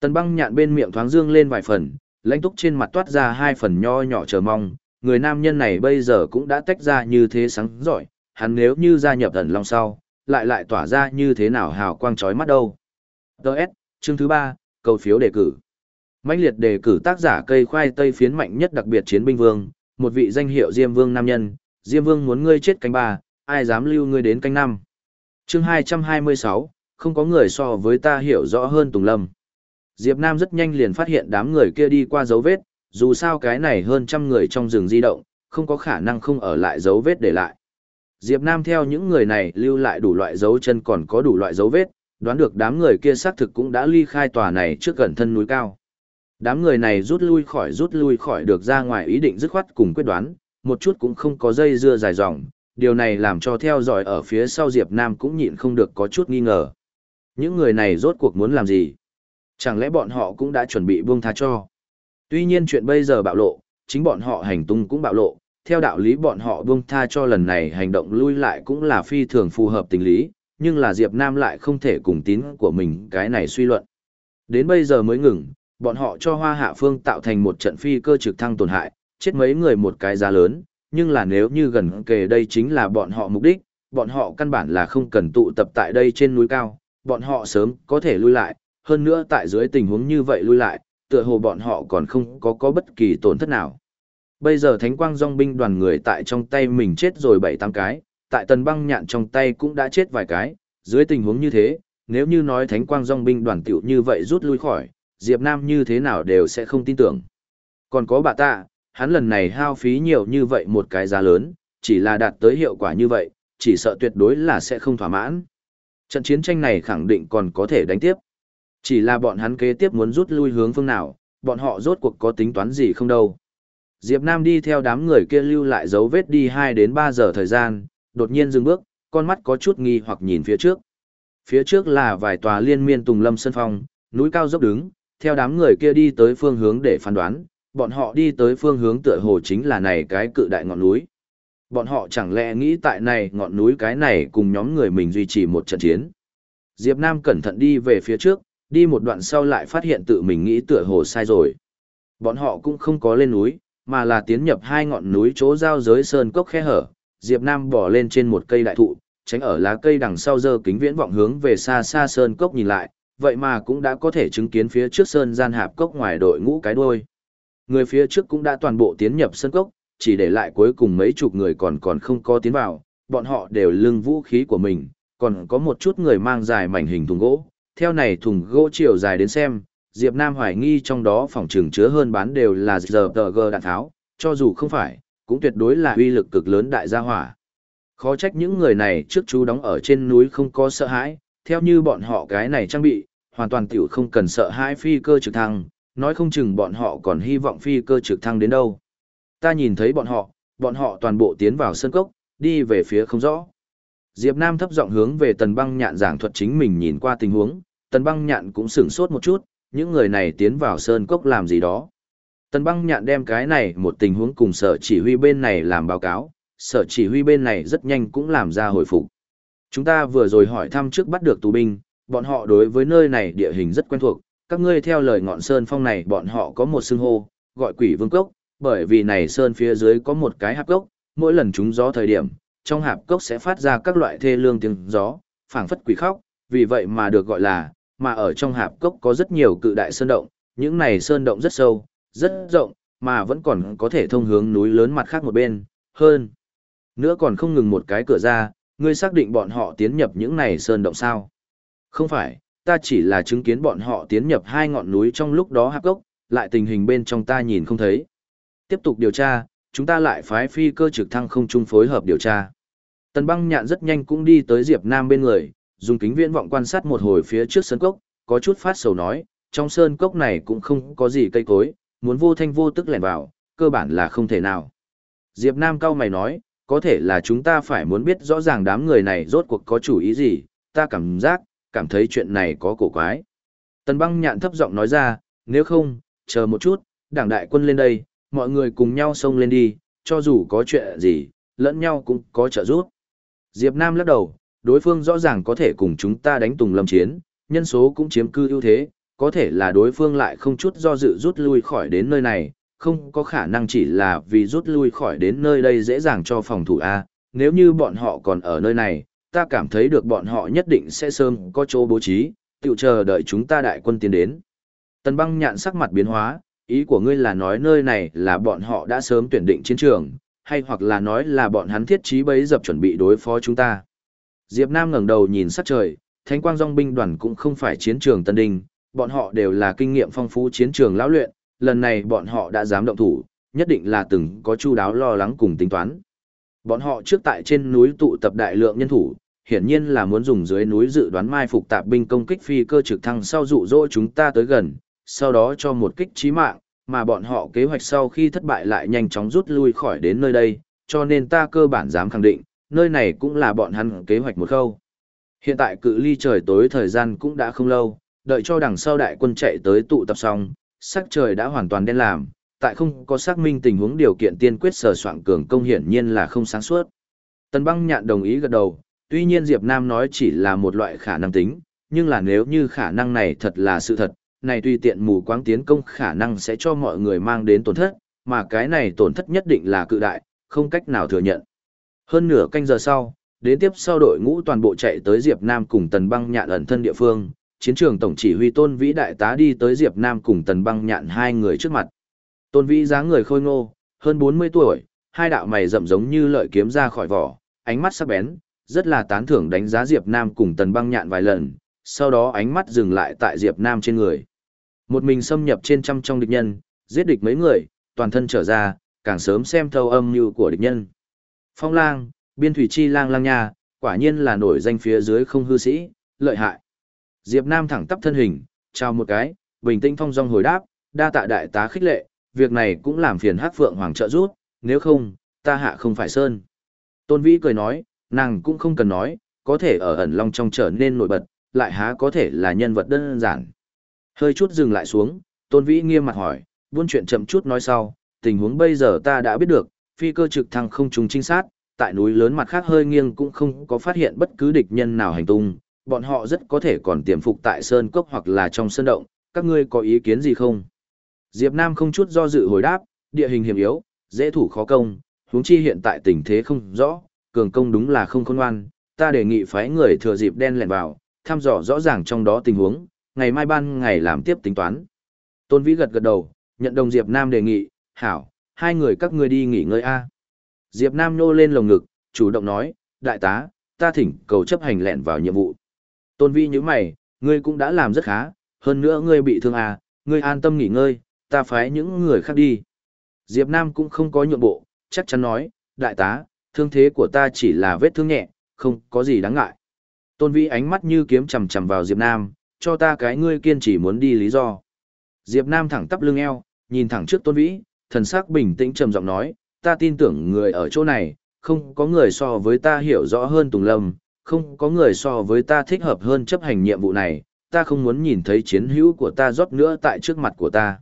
S1: Tần băng nhạn bên miệng thoáng dương lên vài phần, lãnh túc trên mặt toát ra hai phần nho nhỏ chờ mong, người nam nhân này bây giờ cũng đã tách ra như thế sáng giỏi, hắn nếu như gia nhập thần long sau, lại lại tỏa ra như thế nào hào quang chói mắt đâu. Đợt, chương thứ ba, cầu phiếu đề cử. mãnh liệt đề cử tác giả cây khoai tây phiến mạnh nhất đặc biệt chiến binh vương, một vị danh hiệu Diêm Vương nam nhân, Diêm Vương muốn ngươi chết canh ba, ai dám lưu ngươi đến canh năm. Chương 226, không có người so với ta hiểu rõ hơn Tùng Lâm. Diệp Nam rất nhanh liền phát hiện đám người kia đi qua dấu vết, dù sao cái này hơn trăm người trong rừng di động, không có khả năng không ở lại dấu vết để lại. Diệp Nam theo những người này lưu lại đủ loại dấu chân còn có đủ loại dấu vết, đoán được đám người kia xác thực cũng đã ly khai tòa này trước gần thân núi cao. Đám người này rút lui khỏi rút lui khỏi được ra ngoài ý định dứt khoát cùng quyết đoán, một chút cũng không có dây dưa dài dòng, điều này làm cho theo dõi ở phía sau Diệp Nam cũng nhịn không được có chút nghi ngờ. Những người này rốt cuộc muốn làm gì? Chẳng lẽ bọn họ cũng đã chuẩn bị buông tha cho? Tuy nhiên chuyện bây giờ bạo lộ, chính bọn họ hành tung cũng bạo lộ, theo đạo lý bọn họ buông tha cho lần này hành động lui lại cũng là phi thường phù hợp tình lý, nhưng là Diệp Nam lại không thể cùng tín của mình cái này suy luận. Đến bây giờ mới ngừng, bọn họ cho Hoa Hạ Phương tạo thành một trận phi cơ trực thăng tổn hại, chết mấy người một cái giá lớn, nhưng là nếu như gần kề đây chính là bọn họ mục đích, bọn họ căn bản là không cần tụ tập tại đây trên núi cao, bọn họ sớm có thể lui lại, hơn nữa tại dưới tình huống như vậy lui lại, tựa hồ bọn họ còn không có có bất kỳ tổn thất nào. Bây giờ Thánh Quang Dòng binh đoàn người tại trong tay mình chết rồi bảy tám cái, tại tần băng nhạn trong tay cũng đã chết vài cái, dưới tình huống như thế, nếu như nói Thánh Quang Dòng binh đoàn tiểu như vậy rút lui khỏi, Diệp Nam như thế nào đều sẽ không tin tưởng. Còn có bà ta, hắn lần này hao phí nhiều như vậy một cái giá lớn, chỉ là đạt tới hiệu quả như vậy, chỉ sợ tuyệt đối là sẽ không thỏa mãn. Trận chiến tranh này khẳng định còn có thể đánh tiếp. Chỉ là bọn hắn kế tiếp muốn rút lui hướng phương nào, bọn họ rốt cuộc có tính toán gì không đâu. Diệp Nam đi theo đám người kia lưu lại dấu vết đi 2 đến 3 giờ thời gian, đột nhiên dừng bước, con mắt có chút nghi hoặc nhìn phía trước. Phía trước là vài tòa liên miên tùng lâm sân phong, núi cao dốc đứng, theo đám người kia đi tới phương hướng để phán đoán, bọn họ đi tới phương hướng tựa hồ chính là này cái cự đại ngọn núi. Bọn họ chẳng lẽ nghĩ tại này ngọn núi cái này cùng nhóm người mình duy trì một trận chiến. Diệp Nam cẩn thận đi về phía trước, đi một đoạn sau lại phát hiện tự mình nghĩ tựa hồ sai rồi. Bọn họ cũng không có lên núi, mà là tiến nhập hai ngọn núi chỗ giao giới sơn cốc khe hở. Diệp Nam bỏ lên trên một cây đại thụ, tránh ở lá cây đằng sau dơ kính viễn vọng hướng về xa xa sơn cốc nhìn lại, vậy mà cũng đã có thể chứng kiến phía trước sơn gian hạp cốc ngoài đội ngũ cái đuôi. Người phía trước cũng đã toàn bộ tiến nhập sơn cốc, chỉ để lại cuối cùng mấy chục người còn còn không có tiến vào, bọn họ đều lưng vũ khí của mình, còn có một chút người mang dài mảnh hình thùng gỗ, theo này thùng gỗ chiều dài đến xem, Diệp Nam hoài nghi trong đó phòng trường chứa hơn bán đều là giờ GTG đạn tháo, cho dù không phải, cũng tuyệt đối là uy lực cực lớn đại gia hỏa. Khó trách những người này trước chú đóng ở trên núi không có sợ hãi, theo như bọn họ cái này trang bị, hoàn toàn tiểu không cần sợ hãi phi cơ trực thăng, nói không chừng bọn họ còn hy vọng phi cơ trực thăng đến đâu. Ta nhìn thấy bọn họ, bọn họ toàn bộ tiến vào sân cốc, đi về phía không rõ. Diệp Nam thấp giọng hướng về tần băng nhạn giảng thuật chính mình nhìn qua tình huống, tần băng nhạn cũng sửng sốt một chút, những người này tiến vào sơn cốc làm gì đó. Tần băng nhạn đem cái này một tình huống cùng sở chỉ huy bên này làm báo cáo, sở chỉ huy bên này rất nhanh cũng làm ra hồi phục. Chúng ta vừa rồi hỏi thăm trước bắt được tù binh, bọn họ đối với nơi này địa hình rất quen thuộc, các ngươi theo lời ngọn sơn phong này bọn họ có một xưng hô, gọi quỷ vương cốc, bởi vì này sơn phía dưới có một cái hạp cốc, mỗi lần chúng gió thời điểm, trong hạp cốc sẽ phát ra các loại thê lương tiếng gió, phảng phất quỷ khóc, vì vậy mà được gọi là, mà ở trong hạp cốc có rất nhiều cự đại sơn động, những này sơn động rất sâu, rất rộng, mà vẫn còn có thể thông hướng núi lớn mặt khác một bên, hơn. Nữa còn không ngừng một cái cửa ra, ngươi xác định bọn họ tiến nhập những này sơn động sao? Không phải, ta chỉ là chứng kiến bọn họ tiến nhập hai ngọn núi trong lúc đó hạp cốc lại tình hình bên trong ta nhìn không thấy. Tiếp tục điều tra, chúng ta lại phái phi cơ trực thăng không chung phối hợp điều tra. Tần băng nhạn rất nhanh cũng đi tới Diệp Nam bên người, dùng kính viễn vọng quan sát một hồi phía trước sơn cốc, có chút phát sầu nói, trong sơn cốc này cũng không có gì cây cối, muốn vô thanh vô tức lẻn vào, cơ bản là không thể nào. Diệp Nam cao mày nói, có thể là chúng ta phải muốn biết rõ ràng đám người này rốt cuộc có chủ ý gì, ta cảm giác, cảm thấy chuyện này có cổ quái. Tần băng nhạn thấp giọng nói ra, nếu không, chờ một chút, đảng đại quân lên đây, mọi người cùng nhau xông lên đi, cho dù có chuyện gì, lẫn nhau cũng có trợ giúp. Diệp Nam lắc đầu, đối phương rõ ràng có thể cùng chúng ta đánh tùng lâm chiến, nhân số cũng chiếm cư ưu thế, có thể là đối phương lại không chút do dự rút lui khỏi đến nơi này, không có khả năng chỉ là vì rút lui khỏi đến nơi đây dễ dàng cho phòng thủ A, nếu như bọn họ còn ở nơi này, ta cảm thấy được bọn họ nhất định sẽ sớm có chỗ bố trí, tự chờ đợi chúng ta đại quân tiến đến. Tần băng nhạn sắc mặt biến hóa, ý của ngươi là nói nơi này là bọn họ đã sớm tuyển định chiến trường, hay hoặc là nói là bọn hắn thiết trí bấy dập chuẩn bị đối phó chúng ta. Diệp Nam ngẩng đầu nhìn sát trời, Thánh Quang Dòng binh đoàn cũng không phải chiến trường Tân Đình, bọn họ đều là kinh nghiệm phong phú chiến trường lão luyện, lần này bọn họ đã dám động thủ, nhất định là từng có chu đáo lo lắng cùng tính toán. Bọn họ trước tại trên núi tụ tập đại lượng nhân thủ, hiển nhiên là muốn dùng dưới núi dự đoán mai phục tạp binh công kích phi cơ trực thăng sau dụ dỗ chúng ta tới gần, sau đó cho một kích chí mạng, mà bọn họ kế hoạch sau khi thất bại lại nhanh chóng rút lui khỏi đến nơi đây, cho nên ta cơ bản dám khẳng định, nơi này cũng là bọn hắn kế hoạch một khâu. Hiện tại cự ly trời tối thời gian cũng đã không lâu, đợi cho đằng sau đại quân chạy tới tụ tập xong, sắc trời đã hoàn toàn đen làm, tại không có xác minh tình huống điều kiện tiên quyết sở soạn cường công hiển nhiên là không sáng suốt. Tần băng nhạn đồng ý gật đầu, tuy nhiên Diệp Nam nói chỉ là một loại khả năng tính, nhưng là nếu như khả năng này thật là sự thật, này tùy tiện mù quáng tiến công khả năng sẽ cho mọi người mang đến tổn thất, mà cái này tổn thất nhất định là cự đại, không cách nào thừa nhận. Hơn nửa canh giờ sau, đến tiếp sau đội ngũ toàn bộ chạy tới Diệp Nam cùng Tần Băng Nhạn ẩn thân địa phương, chiến trường tổng chỉ huy Tôn Vĩ đại tá đi tới Diệp Nam cùng Tần Băng Nhạn hai người trước mặt. Tôn Vĩ dáng người khôi ngô, hơn 40 tuổi, hai đạo mày rậm giống như lợi kiếm ra khỏi vỏ, ánh mắt sắc bén, rất là tán thưởng đánh giá Diệp Nam cùng Tần Băng Nhạn vài lần, sau đó ánh mắt dừng lại tại Diệp Nam trên người. Một mình xâm nhập trên trăm trong địch nhân, giết địch mấy người, toàn thân trở ra, càng sớm xem thâu âm mưu của địch nhân. Phong lang, biên thủy chi lang lang nha, quả nhiên là nổi danh phía dưới không hư sĩ, lợi hại. Diệp Nam thẳng tắp thân hình, chào một cái, bình tĩnh phong dong hồi đáp, đa tạ đại tá khích lệ, việc này cũng làm phiền Hắc Phượng Hoàng trợ giúp, nếu không, ta hạ không phải sơn. Tôn Vĩ cười nói, nàng cũng không cần nói, có thể ở ẩn long trong trở nên nổi bật, lại há có thể là nhân vật đơn giản. Hơi chút dừng lại xuống, Tôn Vĩ nghiêm mặt hỏi, buôn chuyện chậm chút nói sau, tình huống bây giờ ta đã biết được, phi cơ trực thăng không trùng trinh sát, tại núi lớn mặt khác hơi nghiêng cũng không có phát hiện bất cứ địch nhân nào hành tung, bọn họ rất có thể còn tiềm phục tại sơn cốc hoặc là trong sơn động, các ngươi có ý kiến gì không? Diệp Nam không chút do dự hồi đáp, địa hình hiểm yếu, dễ thủ khó công, huống chi hiện tại tình thế không rõ, cường công đúng là không khôn ngoan, ta đề nghị phái người thừa dịp đen lẻn vào, thăm dò rõ ràng trong đó tình huống, ngày mai ban ngày làm tiếp tính toán. Tôn Vĩ gật gật đầu, nhận đồng Diệp Nam đề nghị, hảo, hai người các ngươi đi nghỉ ngơi a. Diệp Nam nô lên lồng ngực, chủ động nói, đại tá, ta thỉnh cầu chấp hành lẹn vào nhiệm vụ. Tôn vĩ như mày, ngươi cũng đã làm rất khá, hơn nữa ngươi bị thương à, ngươi an tâm nghỉ ngơi, ta phái những người khác đi. Diệp Nam cũng không có nhượng bộ, chắc chắn nói, đại tá, thương thế của ta chỉ là vết thương nhẹ, không có gì đáng ngại. Tôn vĩ ánh mắt như kiếm chầm chầm vào Diệp Nam, cho ta cái ngươi kiên trì muốn đi lý do. Diệp Nam thẳng tắp lưng eo, nhìn thẳng trước Tôn Vĩ, thần sắc bình tĩnh trầm giọng nói, ta tin tưởng người ở chỗ này, không có người so với ta hiểu rõ hơn Tùng Lâm, không có người so với ta thích hợp hơn chấp hành nhiệm vụ này, ta không muốn nhìn thấy chiến hữu của ta rót nữa tại trước mặt của ta.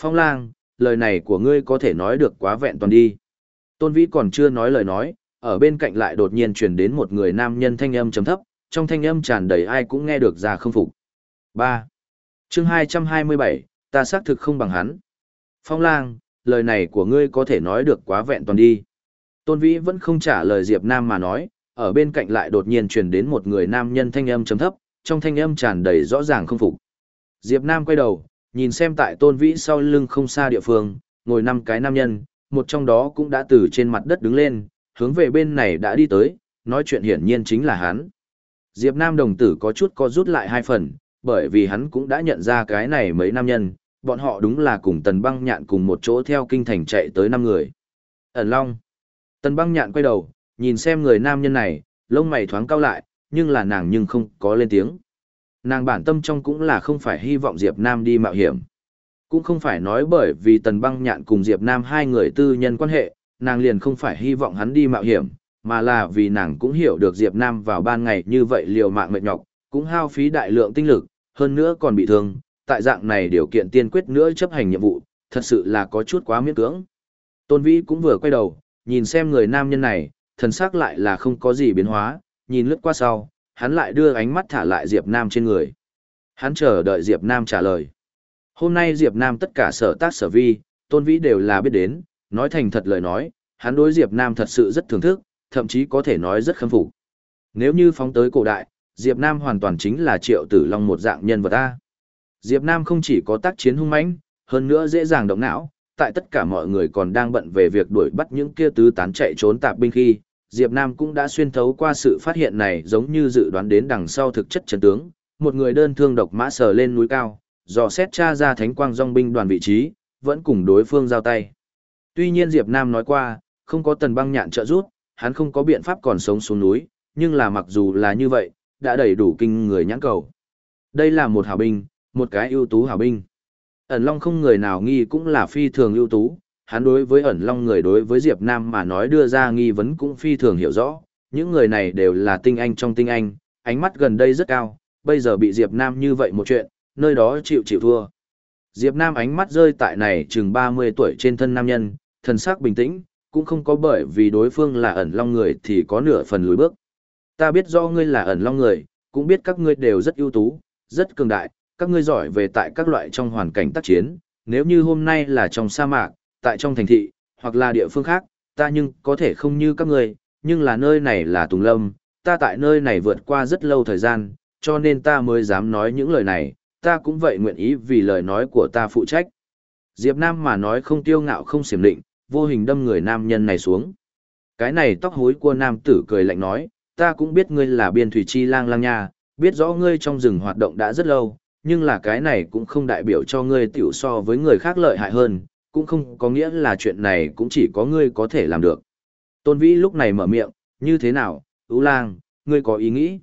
S1: Phong lang, lời này của ngươi có thể nói được quá vẹn toàn đi. Tôn Vĩ còn chưa nói lời nói, ở bên cạnh lại đột nhiên truyền đến một người nam nhân thanh âm trầm thấp, trong thanh âm tràn đầy ai cũng nghe được ra không phục. 3. chương 227, ta xác thực không bằng hắn. Phong lang, lời này của ngươi có thể nói được quá vẹn toàn đi. Tôn Vĩ vẫn không trả lời Diệp Nam mà nói, ở bên cạnh lại đột nhiên truyền đến một người nam nhân thanh âm trầm thấp, trong thanh âm tràn đầy rõ ràng không phục. Diệp Nam quay đầu, nhìn xem tại Tôn Vĩ sau lưng không xa địa phương, ngồi năm cái nam nhân, một trong đó cũng đã từ trên mặt đất đứng lên, hướng về bên này đã đi tới, nói chuyện hiển nhiên chính là hắn. Diệp Nam đồng tử có chút co rút lại hai phần, bởi vì hắn cũng đã nhận ra cái này mấy nam nhân, bọn họ đúng là cùng Tần Băng Nhạn cùng một chỗ theo kinh thành chạy tới năm người. Ẩn Long. Tần Băng Nhạn quay đầu, nhìn xem người nam nhân này, lông mày thoáng cau lại, nhưng là nàng nhưng không có lên tiếng. Nàng bản tâm trong cũng là không phải hy vọng Diệp Nam đi mạo hiểm. Cũng không phải nói bởi vì Tần Băng Nhạn cùng Diệp Nam hai người tư nhân quan hệ, nàng liền không phải hy vọng hắn đi mạo hiểm, mà là vì nàng cũng hiểu được Diệp Nam vào ban ngày như vậy liều mạng mệt nhọc, cũng hao phí đại lượng tinh lực, hơn nữa còn bị thương, tại dạng này điều kiện tiên quyết nữa chấp hành nhiệm vụ, thật sự là có chút quá miễn cưỡng. Tôn Vĩ cũng vừa quay đầu, nhìn xem người nam nhân này, thần sắc lại là không có gì biến hóa, nhìn lướt qua sau, hắn lại đưa ánh mắt thả lại Diệp Nam trên người. Hắn chờ đợi Diệp Nam trả lời. Hôm nay Diệp Nam tất cả sở tác sở vi, Tôn Vĩ đều là biết đến, nói thành thật lời nói, hắn đối Diệp Nam thật sự rất thưởng thức, thậm chí có thể nói rất khâm phục. Nếu như phóng tới cổ đại, Diệp Nam hoàn toàn chính là triệu tử long một dạng nhân vật A. Diệp Nam không chỉ có tác chiến hung mãnh, hơn nữa dễ dàng động não, tại tất cả mọi người còn đang bận về việc đuổi bắt những kia tứ tán chạy trốn tạp binh khi, Diệp Nam cũng đã xuyên thấu qua sự phát hiện này giống như dự đoán đến đằng sau thực chất chân tướng, một người đơn thương độc mã sờ lên núi cao, dò xét tra ra thánh quang dòng binh đoàn vị trí, vẫn cùng đối phương giao tay. Tuy nhiên Diệp Nam nói qua, không có tần băng nhạn trợ giúp, hắn không có biện pháp còn sống xuống núi, nhưng là mặc dù là như vậy, đã đầy đủ kinh người nhãn cầu. Đây là một hảo binh, một cái ưu tú hảo binh. Ẩn Long không người nào nghi cũng là phi thường ưu tú, hắn đối với ẩn Long người đối với Diệp Nam mà nói đưa ra nghi vấn cũng phi thường hiểu rõ, những người này đều là tinh anh trong tinh anh, ánh mắt gần đây rất cao, bây giờ bị Diệp Nam như vậy một chuyện, nơi đó chịu chịu thua. Diệp Nam ánh mắt rơi tại này chừng 30 tuổi trên thân nam nhân, thần sắc bình tĩnh, cũng không có bởi vì đối phương là ẩn long người thì có nửa phần lùi bước. Ta biết do ngươi là ẩn long người, cũng biết các ngươi đều rất ưu tú, rất cường đại, các ngươi giỏi về tại các loại trong hoàn cảnh tác chiến, nếu như hôm nay là trong sa mạc, tại trong thành thị, hoặc là địa phương khác, ta nhưng có thể không như các ngươi, nhưng là nơi này là Tùng Lâm, ta tại nơi này vượt qua rất lâu thời gian, cho nên ta mới dám nói những lời này, ta cũng vậy nguyện ý vì lời nói của ta phụ trách. Diệp Nam mà nói không tiêu ngạo không xiểm định, vô hình đâm người nam nhân này xuống. Cái này tóc hối của nam tử cười lạnh nói, ta cũng biết ngươi là biên thủy chi lang lang nha, biết rõ ngươi trong rừng hoạt động đã rất lâu, nhưng là cái này cũng không đại biểu cho ngươi tiểu so với người khác lợi hại hơn, cũng không có nghĩa là chuyện này cũng chỉ có ngươi có thể làm được. Tôn Vĩ lúc này mở miệng, như thế nào, Ú Lang, ngươi có ý nghĩ?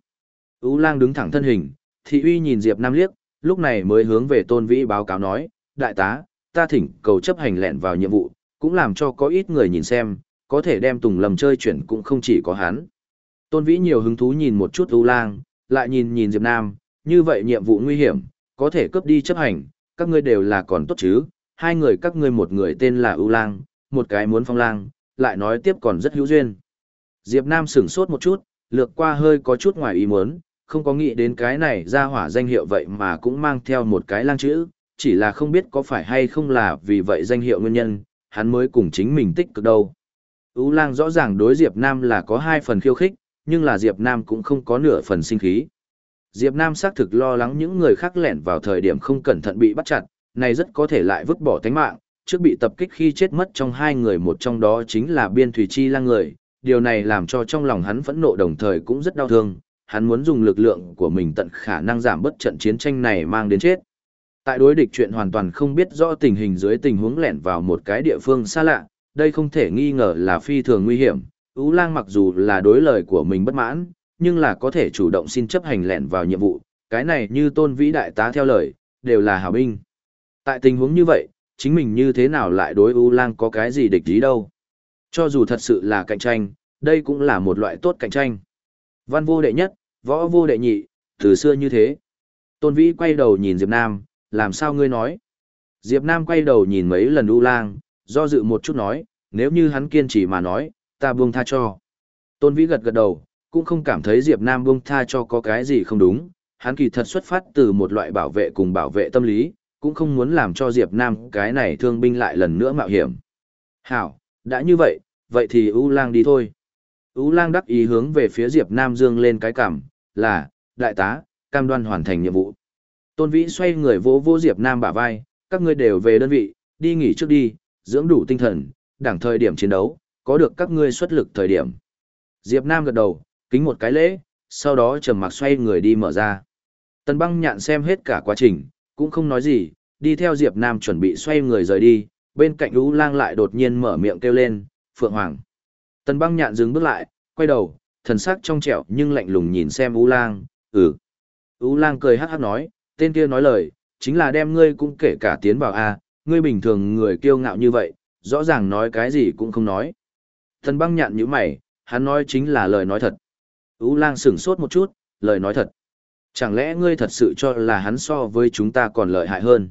S1: Ú Lang đứng thẳng thân hình, thị uy nhìn Diệp Nam liếc, lúc này mới hướng về Tôn Vĩ báo cáo nói, đại tá, ta thỉnh cầu chấp hành lẹn vào nhiệm vụ, cũng làm cho có ít người nhìn xem, có thể đem Tùng Lâm chơi chuyển cũng không chỉ có hắn. Tôn Vĩ nhiều hứng thú nhìn một chút U Lang, lại nhìn nhìn Diệp Nam, như vậy nhiệm vụ nguy hiểm, có thể cướp đi chấp hành, các ngươi đều là còn tốt chứ, hai người các ngươi một người tên là ưu lang, một cái muốn phong lang, lại nói tiếp còn rất hữu duyên. Diệp Nam sửng sốt một chút, lược qua hơi có chút ngoài ý muốn, không có nghĩ đến cái này ra hỏa danh hiệu vậy mà cũng mang theo một cái lang chữ, chỉ là không biết có phải hay không là vì vậy danh hiệu nguyên nhân, hắn mới cùng chính mình tích cực đâu. U lang rõ ràng đối Diệp Nam là có hai phần khiêu khích, nhưng là Diệp Nam cũng không có nửa phần sinh khí. Diệp Nam xác thực lo lắng những người khác lẻn vào thời điểm không cẩn thận bị bắt chặt, này rất có thể lại vứt bỏ tính mạng, trước bị tập kích khi chết mất trong hai người một trong đó chính là biên thủy chi lang người, điều này làm cho trong lòng hắn phẫn nộ đồng thời cũng rất đau thương, hắn muốn dùng lực lượng của mình tận khả năng giảm bớt trận chiến tranh này mang đến chết. Tại đối địch chuyện hoàn toàn không biết rõ tình hình dưới tình huống lẻn vào một cái địa phương xa lạ, đây không thể nghi ngờ là phi thường nguy hiểm. Ú lang mặc dù là đối lời của mình bất mãn, nhưng là có thể chủ động xin chấp hành lẻn vào nhiệm vụ, cái này như tôn vĩ đại tá theo lời, đều là hào binh. Tại tình huống như vậy, chính mình như thế nào lại đối U Lang có cái gì địch ý đâu. Cho dù thật sự là cạnh tranh, đây cũng là một loại tốt cạnh tranh. Văn vô đệ nhất, võ vô đệ nhị, từ xưa như thế. Tôn Vĩ quay đầu nhìn Diệp Nam, làm sao ngươi nói? Diệp Nam quay đầu nhìn mấy lần U Lang, do dự một chút nói, nếu như hắn kiên trì mà nói, ta buông tha cho. Tôn Vĩ gật gật đầu, cũng không cảm thấy Diệp Nam buông tha cho có cái gì không đúng, hắn kỳ thật xuất phát từ một loại bảo vệ cùng bảo vệ tâm lý, cũng không muốn làm cho Diệp Nam cái này thương binh lại lần nữa mạo hiểm. Hảo, đã như vậy, vậy thì U Lang đi thôi. U Lang đắc ý hướng về phía Diệp Nam dương lên cái cằm, là, đại tá, cam đoan hoàn thành nhiệm vụ. Tôn Vĩ xoay người vỗ vỗ Diệp Nam bả vai, các ngươi đều về đơn vị, đi nghỉ trước đi, dưỡng đủ tinh thần, đẳng thời điểm chiến đấu, có được các ngươi xuất lực thời điểm. Diệp Nam gật đầu, kính một cái lễ, sau đó trầm mặc xoay người đi mở ra. Tần băng nhạn xem hết cả quá trình, cũng không nói gì, đi theo Diệp Nam chuẩn bị xoay người rời đi, bên cạnh Ú Lang lại đột nhiên mở miệng kêu lên, Phượng Hoàng. Tần băng nhạn dừng bước lại, quay đầu, thần sắc trong trẻo nhưng lạnh lùng nhìn xem Ú Lang, ừ. Ú Lang cười hát hát nói, tên kia nói lời, chính là đem ngươi cũng kể cả tiến vào A, ngươi bình thường người kiêu ngạo như vậy, rõ ràng nói cái gì cũng không nói. Tần băng nhạn như mày, hắn nói chính là lời nói thật. Ú Lang sửng sốt một chút, lời nói thật. Chẳng lẽ ngươi thật sự cho là hắn so với chúng ta còn lợi hại hơn?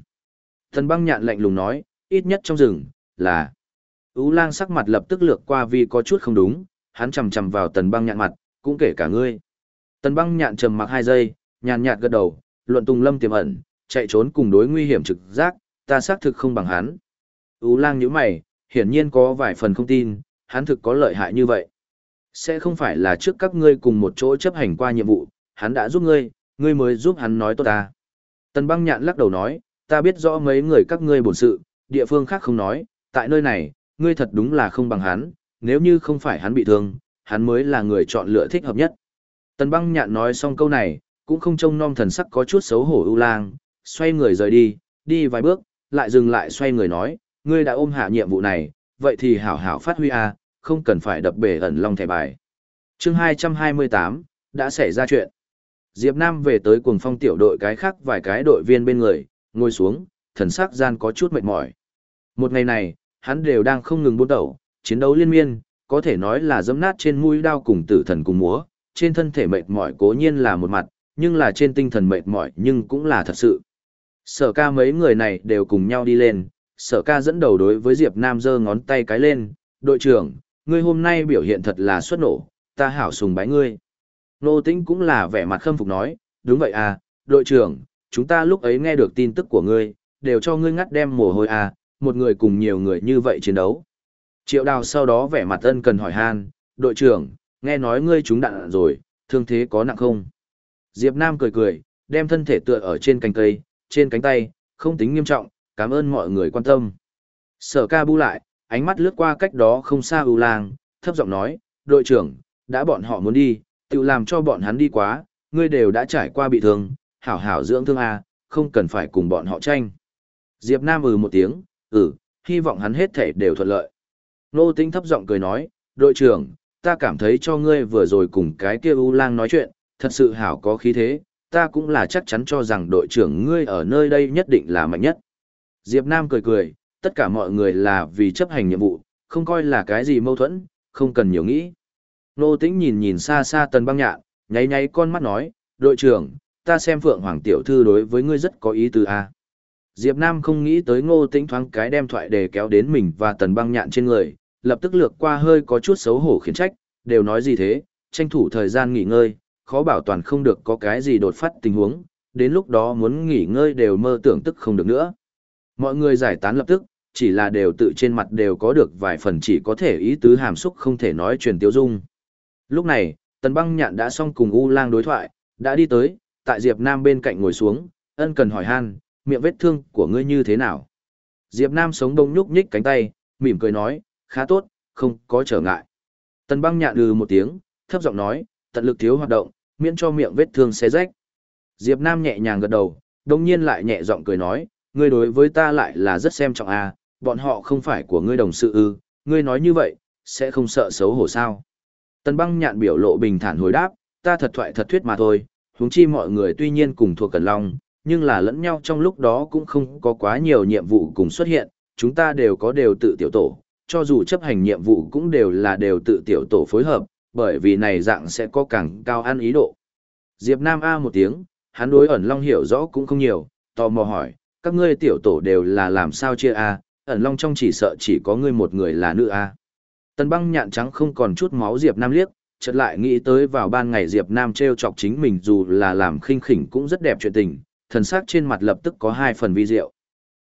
S1: Thần băng nhạn lạnh lùng nói, ít nhất trong rừng, là. Ú lang sắc mặt lập tức lược qua vì có chút không đúng, hắn chầm chầm vào tần băng nhạn mặt, cũng kể cả ngươi. Tần băng nhạn trầm mặc hai giây, nhàn nhạt gật đầu, luận tùng lâm tiềm ẩn, chạy trốn cùng đối nguy hiểm trực giác, ta xác thực không bằng hắn. Ú lang nhíu mày, hiển nhiên có vài phần không tin, hắn thực có lợi hại như vậy. Sẽ không phải là trước các ngươi cùng một chỗ chấp hành qua nhiệm vụ, hắn đã giúp ngươi, ngươi mới giúp hắn nói tốt ta. Tần băng nhạn lắc đầu nói, ta biết rõ mấy người các ngươi bổn sự, địa phương khác không nói, tại nơi này, ngươi thật đúng là không bằng hắn, nếu như không phải hắn bị thương, hắn mới là người chọn lựa thích hợp nhất. Tần băng nhạn nói xong câu này, cũng không trông nom thần sắc có chút xấu hổ ưu lang, xoay người rời đi, đi vài bước, lại dừng lại xoay người nói, ngươi đã ôm hạ nhiệm vụ này, vậy thì hảo hảo phát huy a, không cần phải đập bể ẩn long thẻ bài. Chương 228, đã xảy ra chuyện. Diệp Nam về tới cuồng phong tiểu đội cái khác vài cái đội viên bên người, ngồi xuống, thần sắc gian có chút mệt mỏi. Một ngày này, hắn đều đang không ngừng buôn đầu, chiến đấu liên miên, có thể nói là dẫm nát trên mũi đao cùng tử thần cùng múa, trên thân thể mệt mỏi cố nhiên là một mặt, nhưng là trên tinh thần mệt mỏi nhưng cũng là thật sự. Sở ca mấy người này đều cùng nhau đi lên, sở ca dẫn đầu đối với Diệp Nam giơ ngón tay cái lên, đội trưởng, ngươi hôm nay biểu hiện thật là xuất nổ, ta hảo sùng bái ngươi. Nô Tĩnh cũng là vẻ mặt khâm phục nói, đúng vậy à, đội trưởng, chúng ta lúc ấy nghe được tin tức của ngươi, đều cho ngươi ngắt đem mồ hôi à, một người cùng nhiều người như vậy chiến đấu. Triệu đào sau đó vẻ mặt ân cần hỏi han, đội trưởng, nghe nói ngươi trúng đạn rồi, thương thế có nặng không? Diệp Nam cười cười, đem thân thể tựa ở trên cành cây, trên cánh tay, không tính nghiêm trọng, cảm ơn mọi người quan tâm. Sở ca bu lại, ánh mắt lướt qua cách đó không xa ưu lang, thấp giọng nói, đội trưởng, đã bọn họ muốn đi, tự làm cho bọn hắn đi quá, ngươi đều đã trải qua bị thương, hảo hảo dưỡng thương A, không cần phải cùng bọn họ tranh. Diệp Nam ừ một tiếng, ừ, hy vọng hắn hết thể đều thuận lợi. Nô Tinh thấp giọng cười nói, đội trưởng, ta cảm thấy cho ngươi vừa rồi cùng cái kia U Lang nói chuyện, thật sự hảo có khí thế, ta cũng là chắc chắn cho rằng đội trưởng ngươi ở nơi đây nhất định là mạnh nhất. Diệp Nam cười cười, tất cả mọi người là vì chấp hành nhiệm vụ, không coi là cái gì mâu thuẫn, không cần nhiều nghĩ. Nô Tĩnh nhìn nhìn xa xa Tần Băng Nhạn, nháy nháy con mắt nói, đội trưởng, ta xem Phượng Hoàng Tiểu Thư đối với ngươi rất có ý tứ a. Diệp Nam không nghĩ tới Ngô Tĩnh thoáng cái đem thoại đề kéo đến mình và Tần Băng Nhạn trên người, lập tức lược qua hơi có chút xấu hổ khiển trách, đều nói gì thế, tranh thủ thời gian nghỉ ngơi, khó bảo toàn không được có cái gì đột phát tình huống, đến lúc đó muốn nghỉ ngơi đều mơ tưởng tức không được nữa. Mọi người giải tán lập tức, chỉ là đều tự trên mặt đều có được vài phần chỉ có thể ý tứ hàm xúc không thể nói truyền tiêu dung. Lúc này, Tần Băng Nhạn đã xong cùng U Lang đối thoại, đã đi tới, tại Diệp Nam bên cạnh ngồi xuống, ân cần hỏi han, miệng vết thương của ngươi như thế nào? Diệp Nam sống đông nhúc nhích cánh tay, mỉm cười nói, khá tốt, không có trở ngại. Tần Băng Nhạn ừ một tiếng, thấp giọng nói, tận lực thiếu hoạt động, miễn cho miệng vết thương xé rách. Diệp Nam nhẹ nhàng gật đầu, đồng nhiên lại nhẹ giọng cười nói, ngươi đối với ta lại là rất xem trọng à, bọn họ không phải của ngươi đồng sự ư, ngươi nói như vậy, sẽ không sợ xấu hổ sao? Tần băng nhạn biểu lộ bình thản hồi đáp, ta thật thoại thật thuyết mà thôi, huống chi mọi người tuy nhiên cùng thuộc Cẩn Long, nhưng là lẫn nhau trong lúc đó cũng không có quá nhiều nhiệm vụ cùng xuất hiện, chúng ta đều có đều tự tiểu tổ, cho dù chấp hành nhiệm vụ cũng đều là đều tự tiểu tổ phối hợp, bởi vì này dạng sẽ có càng cao ăn ý độ. Diệp Nam A một tiếng, hắn đối ẩn Long hiểu rõ cũng không nhiều, tò mò hỏi, các ngươi tiểu tổ đều là làm sao chia A, ẩn Long trong chỉ sợ chỉ có ngươi một người là nữ A. Tần băng nhạn trắng không còn chút máu Diệp Nam liếc, chợt lại nghĩ tới vào ban ngày Diệp Nam treo chọc chính mình dù là làm khinh khỉnh cũng rất đẹp chuyện tình, thần sắc trên mặt lập tức có hai phần vi diệu.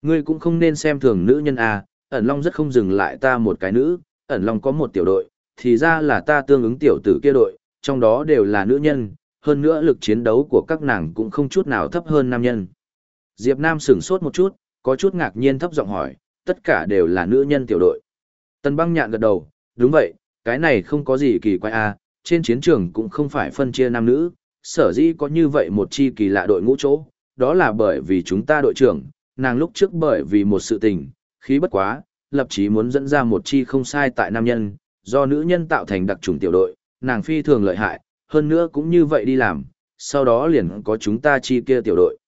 S1: Ngươi cũng không nên xem thường nữ nhân a, à, ẩn long rất không dừng lại ta một cái nữ, ẩn long có một tiểu đội, thì ra là ta tương ứng tiểu tử kia đội, trong đó đều là nữ nhân, hơn nữa lực chiến đấu của các nàng cũng không chút nào thấp hơn nam nhân. Diệp Nam sửng sốt một chút, có chút ngạc nhiên thấp giọng hỏi, tất cả đều là nữ nhân tiểu đội. Tần băng nhạn gật đầu, đúng vậy, cái này không có gì kỳ quái a, à, trên chiến trường cũng không phải phân chia nam nữ, sở dĩ có như vậy một chi kỳ lạ đội ngũ chỗ, đó là bởi vì chúng ta đội trưởng, nàng lúc trước bởi vì một sự tình, khí bất quá, lập chí muốn dẫn ra một chi không sai tại nam nhân, do nữ nhân tạo thành đặc trùng tiểu đội, nàng phi thường lợi hại, hơn nữa cũng như vậy đi làm, sau đó liền có chúng ta chi kia tiểu đội.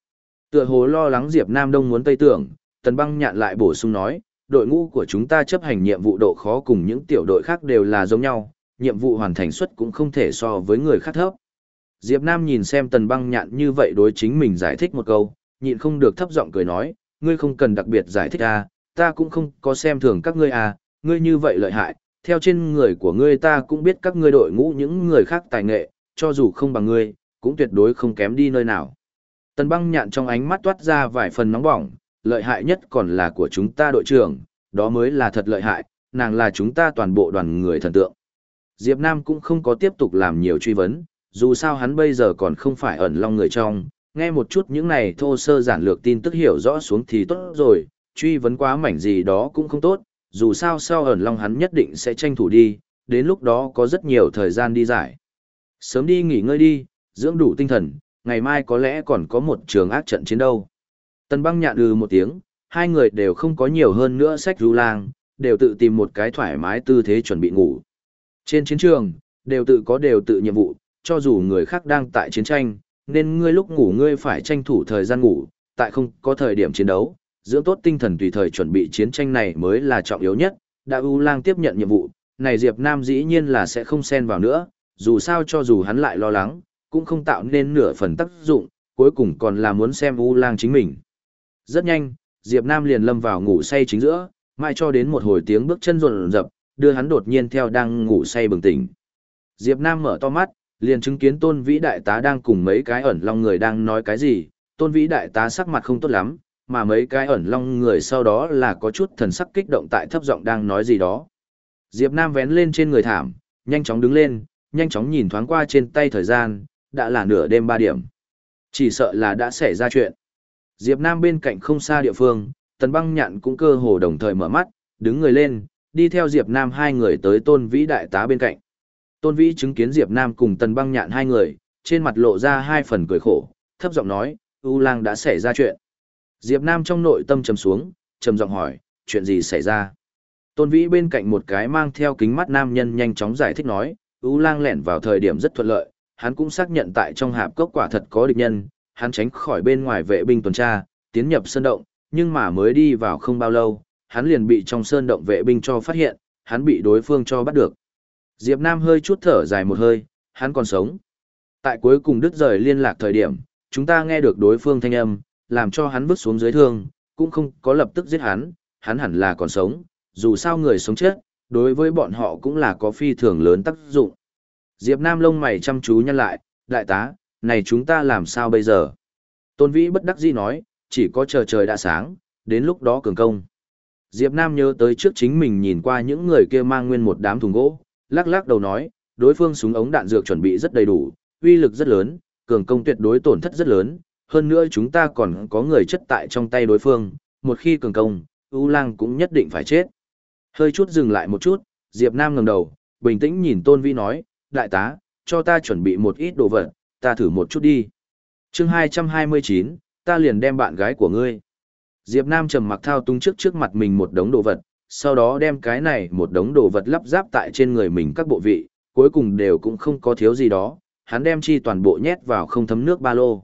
S1: Tựa hồ lo lắng Diệp Nam Đông muốn Tây Tưởng, Tần Băng nhạn lại bổ sung nói, đội ngũ của chúng ta chấp hành nhiệm vụ độ khó cùng những tiểu đội khác đều là giống nhau, nhiệm vụ hoàn thành suất cũng không thể so với người khác thấp. Diệp Nam nhìn xem Tần Băng nhạn như vậy đối chính mình giải thích một câu, nhịn không được thấp giọng cười nói, ngươi không cần đặc biệt giải thích à, ta cũng không có xem thường các ngươi à, ngươi như vậy lợi hại, theo trên người của ngươi ta cũng biết các ngươi đội ngũ những người khác tài nghệ, cho dù không bằng ngươi, cũng tuyệt đối không kém đi nơi nào. Tần băng nhạn trong ánh mắt toát ra vài phần nóng bỏng, lợi hại nhất còn là của chúng ta đội trưởng, đó mới là thật lợi hại, nàng là chúng ta toàn bộ đoàn người thần tượng. Diệp Nam cũng không có tiếp tục làm nhiều truy vấn, dù sao hắn bây giờ còn không phải ẩn long người trong, nghe một chút những này thô sơ giản lược tin tức hiểu rõ xuống thì tốt rồi, truy vấn quá mảnh gì đó cũng không tốt, dù sao sau ẩn long hắn nhất định sẽ tranh thủ đi, đến lúc đó có rất nhiều thời gian đi giải. Sớm đi nghỉ ngơi đi, dưỡng đủ tinh thần, ngày mai có lẽ còn có một trường ác trận chiến đâu. Tần băng nhạn ừ một tiếng, hai người đều không có nhiều hơn nữa sách ru lang, đều tự tìm một cái thoải mái tư thế chuẩn bị ngủ. Trên chiến trường, đều tự có đều tự nhiệm vụ, cho dù người khác đang tại chiến tranh, nên ngươi lúc ngủ ngươi phải tranh thủ thời gian ngủ, tại không có thời điểm chiến đấu, dưỡng tốt tinh thần tùy thời chuẩn bị chiến tranh này mới là trọng yếu nhất. Đã U Lang tiếp nhận nhiệm vụ, này Diệp Nam dĩ nhiên là sẽ không xen vào nữa, dù sao cho dù hắn lại lo lắng, cũng không tạo nên nửa phần tác dụng, cuối cùng còn là muốn xem U Lang chính mình. Rất nhanh, Diệp Nam liền lâm vào ngủ say chính giữa, mai cho đến một hồi tiếng bước chân rộn rập, đưa hắn đột nhiên theo đang ngủ say bừng tỉnh. Diệp Nam mở to mắt, liền chứng kiến tôn vĩ đại tá đang cùng mấy cái ẩn long người đang nói cái gì, tôn vĩ đại tá sắc mặt không tốt lắm, mà mấy cái ẩn long người sau đó là có chút thần sắc kích động tại thấp giọng đang nói gì đó. Diệp Nam vén lên trên người thảm, nhanh chóng đứng lên, nhanh chóng nhìn thoáng qua trên tay thời gian, đã là nửa đêm ba điểm. Chỉ sợ là đã xảy ra chuyện. Diệp Nam bên cạnh không xa địa phương, tần băng nhạn cũng cơ hồ đồng thời mở mắt, đứng người lên, đi theo Diệp Nam hai người tới tôn vĩ đại tá bên cạnh. Tôn vĩ chứng kiến Diệp Nam cùng tần băng nhạn hai người, trên mặt lộ ra hai phần cười khổ, thấp giọng nói, U lang đã xảy ra chuyện. Diệp Nam trong nội tâm trầm xuống, trầm giọng hỏi, chuyện gì xảy ra? Tôn Vĩ bên cạnh một cái mang theo kính mắt nam nhân nhanh chóng giải thích nói, U Lang lẻn vào thời điểm rất thuận lợi, hắn cũng xác nhận tại trong hạp cốc quả thật có địch nhân, hắn tránh khỏi bên ngoài vệ binh tuần tra, tiến nhập sơn động, nhưng mà mới đi vào không bao lâu, hắn liền bị trong sơn động vệ binh cho phát hiện, hắn bị đối phương cho bắt được. Diệp Nam hơi chút thở dài một hơi, hắn còn sống. Tại cuối cùng đứt rời liên lạc thời điểm, chúng ta nghe được đối phương thanh âm, làm cho hắn vứt xuống dưới thương, cũng không có lập tức giết hắn, hắn hẳn là còn sống, dù sao người sống chết, đối với bọn họ cũng là có phi thường lớn tác dụng. Diệp Nam lông mày chăm chú nhăn lại, đại tá, này chúng ta làm sao bây giờ? Tôn Vĩ bất đắc dĩ nói, chỉ có chờ trời đã sáng, đến lúc đó cường công. Diệp Nam nhớ tới trước chính mình nhìn qua những người kia mang nguyên một đám thùng gỗ, lắc lắc đầu nói, đối phương súng ống đạn dược chuẩn bị rất đầy đủ, uy lực rất lớn, cường công tuyệt đối tổn thất rất lớn, hơn nữa chúng ta còn có người chất tại trong tay đối phương, một khi cường công, U Lang cũng nhất định phải chết. Hơi chút dừng lại một chút, Diệp Nam ngẩng đầu, bình tĩnh nhìn Tôn Vĩ nói, đại tá, cho ta chuẩn bị một ít đồ vật, ta thử một chút đi. Chương 229, ta liền đem bạn gái của ngươi. Diệp Nam trầm mặc thao túng trước trước mặt mình một đống đồ vật, sau đó đem cái này một đống đồ vật lắp ráp tại trên người mình các bộ vị, cuối cùng đều cũng không có thiếu gì đó, hắn đem chi toàn bộ nhét vào không thấm nước ba lô.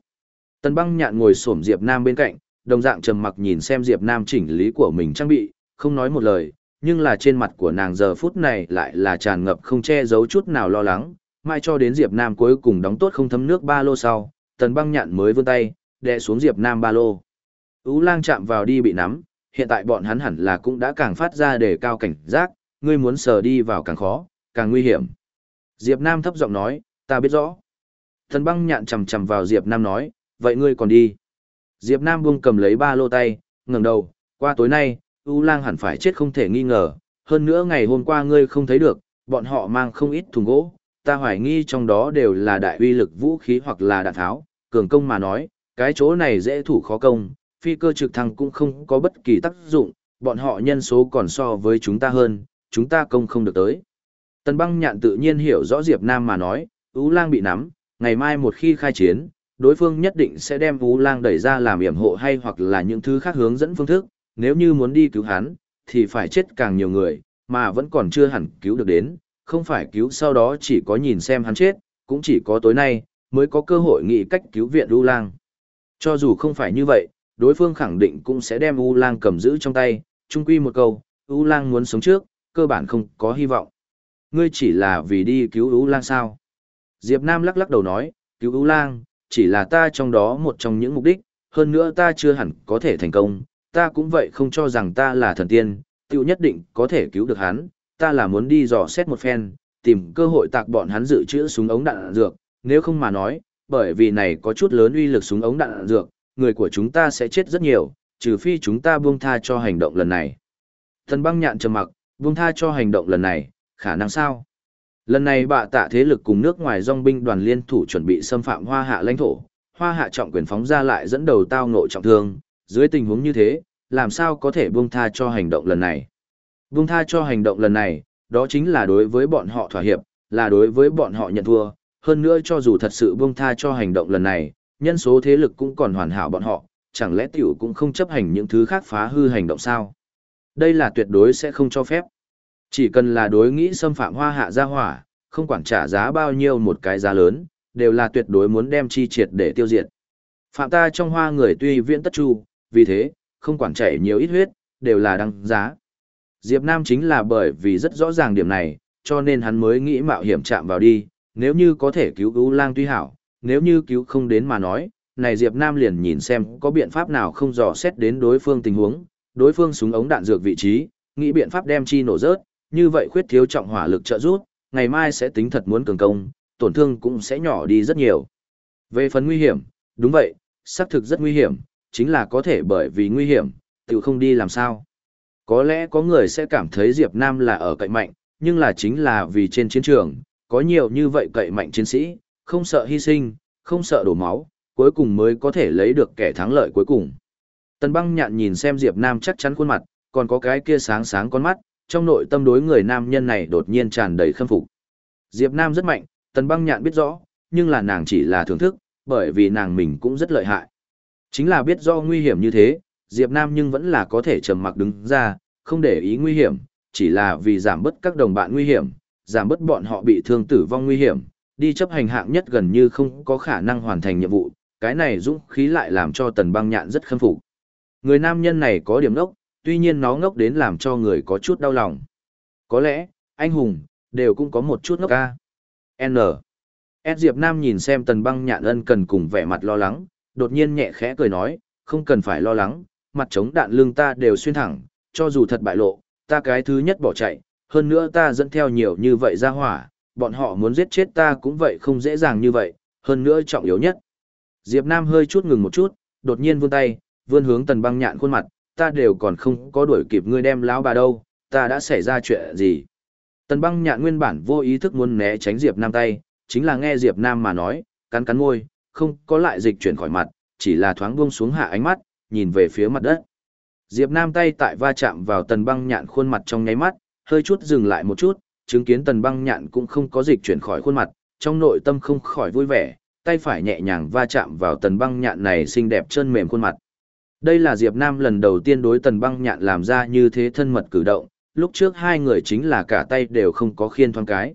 S1: Tần băng nhạn ngồi xổm Diệp Nam bên cạnh, đồng dạng trầm mặc nhìn xem Diệp Nam chỉnh lý của mình trang bị, không nói một lời, nhưng là trên mặt của nàng giờ phút này lại là tràn ngập không che giấu chút nào lo lắng, mai cho đến Diệp Nam cuối cùng đóng tốt không thấm nước ba lô sau, tần băng nhạn mới vươn tay, đè xuống Diệp Nam ba lô. Ú lang chạm vào đi bị nắm, hiện tại bọn hắn hẳn là cũng đã càng phát ra để cao cảnh giác, ngươi muốn sờ đi vào càng khó, càng nguy hiểm. Diệp Nam thấp giọng nói, ta biết rõ. Tần băng nhạn chầm chầm vào Diệp Nam nói, vậy ngươi còn đi. Diệp Nam buông cầm lấy ba lô tay, ngẩng đầu, qua tối nay, U Lang hẳn phải chết không thể nghi ngờ, hơn nữa ngày hôm qua ngươi không thấy được, bọn họ mang không ít thùng gỗ, ta hoài nghi trong đó đều là đại uy lực vũ khí hoặc là đạn tháo, cường công mà nói, cái chỗ này dễ thủ khó công, phi cơ trực thăng cũng không có bất kỳ tác dụng, bọn họ nhân số còn so với chúng ta hơn, chúng ta công không được tới. Tần băng nhạn tự nhiên hiểu rõ Diệp Nam mà nói, U Lang bị nắm, ngày mai một khi khai chiến, đối phương nhất định sẽ đem U Lang đẩy ra làm yểm hộ hay hoặc là những thứ khác hướng dẫn phương thức, nếu như muốn đi cứu hắn, thì phải chết càng nhiều người, mà vẫn còn chưa hẳn cứu được đến, không phải cứu sau đó chỉ có nhìn xem hắn chết, cũng chỉ có tối nay, mới có cơ hội nghĩ cách cứu viện U Lang. Cho dù không phải như vậy, đối phương khẳng định cũng sẽ đem U Lang cầm giữ trong tay, chung quy một câu, U Lang muốn sống trước, cơ bản không có hy vọng. Ngươi chỉ là vì đi cứu U Lang sao? Diệp Nam lắc lắc đầu nói, cứu U Lang, chỉ là ta trong đó một trong những mục đích, hơn nữa ta chưa hẳn có thể thành công, ta cũng vậy không cho rằng ta là thần tiên, tiêu nhất định có thể cứu được hắn, ta là muốn đi dò xét một phen, tìm cơ hội tạc bọn hắn dự trữ súng ống đạn, đạn dược, nếu không mà nói, bởi vì này có chút lớn uy lực súng ống đạn, đạn dược, người của chúng ta sẽ chết rất nhiều, trừ phi chúng ta buông tha cho hành động lần này. Thần băng nhạn trầm mặc, buông tha cho hành động lần này, khả năng sao? Lần này bạ tạ thế lực cùng nước ngoài dòng binh đoàn liên thủ chuẩn bị xâm phạm hoa hạ lãnh thổ, hoa hạ trọng quyền phóng ra lại dẫn đầu tao ngộ trọng thương, dưới tình huống như thế, làm sao có thể buông tha cho hành động lần này? Buông tha cho hành động lần này, đó chính là đối với bọn họ thỏa hiệp, là đối với bọn họ nhận thua, hơn nữa cho dù thật sự buông tha cho hành động lần này, nhân số thế lực cũng còn hoàn hảo bọn họ, chẳng lẽ tiểu cũng không chấp hành những thứ khác phá hư hành động sao? Đây là tuyệt đối sẽ không cho phép. Chỉ cần là đối nghĩ xâm phạm hoa hạ gia hỏa, không quản trả giá bao nhiêu một cái giá lớn, đều là tuyệt đối muốn đem chi triệt để tiêu diệt. Phạm ta trong hoa người tuy viễn tất chu, vì thế, không quản chảy nhiều ít huyết, đều là đăng giá. Diệp Nam chính là bởi vì rất rõ ràng điểm này, cho nên hắn mới nghĩ mạo hiểm chạm vào đi, nếu như có thể cứu cứu lang tuy hảo, nếu như cứu không đến mà nói, này Diệp Nam liền nhìn xem có biện pháp nào không dò xét đến đối phương tình huống, đối phương súng ống đạn dược vị trí, nghĩ biện pháp đem chi nổ rớt, như vậy khuyết thiếu trọng hỏa lực trợ giúp, ngày mai sẽ tính thật muốn cường công, tổn thương cũng sẽ nhỏ đi rất nhiều. Về phần nguy hiểm, đúng vậy, xác thực rất nguy hiểm, chính là có thể bởi vì nguy hiểm, tự không đi làm sao. Có lẽ có người sẽ cảm thấy Diệp Nam là ở cậy mạnh, nhưng là chính là vì trên chiến trường, có nhiều như vậy cậy mạnh chiến sĩ, không sợ hy sinh, không sợ đổ máu, cuối cùng mới có thể lấy được kẻ thắng lợi cuối cùng. Tần băng nhạn nhìn xem Diệp Nam chắc chắn khuôn mặt, còn có cái kia sáng sáng con mắt, trong nội tâm đối người nam nhân này đột nhiên tràn đầy khâm phục. Diệp Nam rất mạnh, tần băng nhạn biết rõ, nhưng là nàng chỉ là thưởng thức, bởi vì nàng mình cũng rất lợi hại. Chính là biết do nguy hiểm như thế, Diệp Nam nhưng vẫn là có thể trầm mặc đứng ra, không để ý nguy hiểm, chỉ là vì giảm bớt các đồng bạn nguy hiểm, giảm bớt bọn họ bị thương tử vong nguy hiểm, đi chấp hành hạng nhất gần như không có khả năng hoàn thành nhiệm vụ, cái này dũng khí lại làm cho tần băng nhạn rất khâm phục. Người nam nhân này có điểm ngốc, tuy nhiên nó ngốc đến làm cho người có chút đau lòng. Có lẽ, anh hùng, đều cũng có một chút ngốc ca. N. S. Diệp Nam nhìn xem tần băng nhạn ân cần cùng vẻ mặt lo lắng, đột nhiên nhẹ khẽ cười nói, không cần phải lo lắng, mặt chống đạn lưng ta đều xuyên thẳng, cho dù thật bại lộ, ta cái thứ nhất bỏ chạy, hơn nữa ta dẫn theo nhiều như vậy ra hỏa, bọn họ muốn giết chết ta cũng vậy không dễ dàng như vậy, hơn nữa trọng yếu nhất. Diệp Nam hơi chút ngừng một chút, đột nhiên vươn tay, vươn hướng tần băng nhạn khuôn mặt, ta đều còn không có đuổi kịp ngươi đem lão bà đâu, ta đã xảy ra chuyện gì. Tần băng nhạn nguyên bản vô ý thức muốn né tránh Diệp Nam tay, chính là nghe Diệp Nam mà nói, cắn cắn môi, không có lại dịch chuyển khỏi mặt, chỉ là thoáng buông xuống hạ ánh mắt, nhìn về phía mặt đất. Diệp Nam tay tại va chạm vào tần băng nhạn khuôn mặt trong nháy mắt, hơi chút dừng lại một chút, chứng kiến tần băng nhạn cũng không có dịch chuyển khỏi khuôn mặt, trong nội tâm không khỏi vui vẻ, tay phải nhẹ nhàng va chạm vào tần băng nhạn này xinh đẹp chân mềm khuôn mặt. Đây là Diệp Nam lần đầu tiên đối tần băng nhạn làm ra như thế thân mật cử động, lúc trước hai người chính là cả tay đều không có khiên thoáng cái.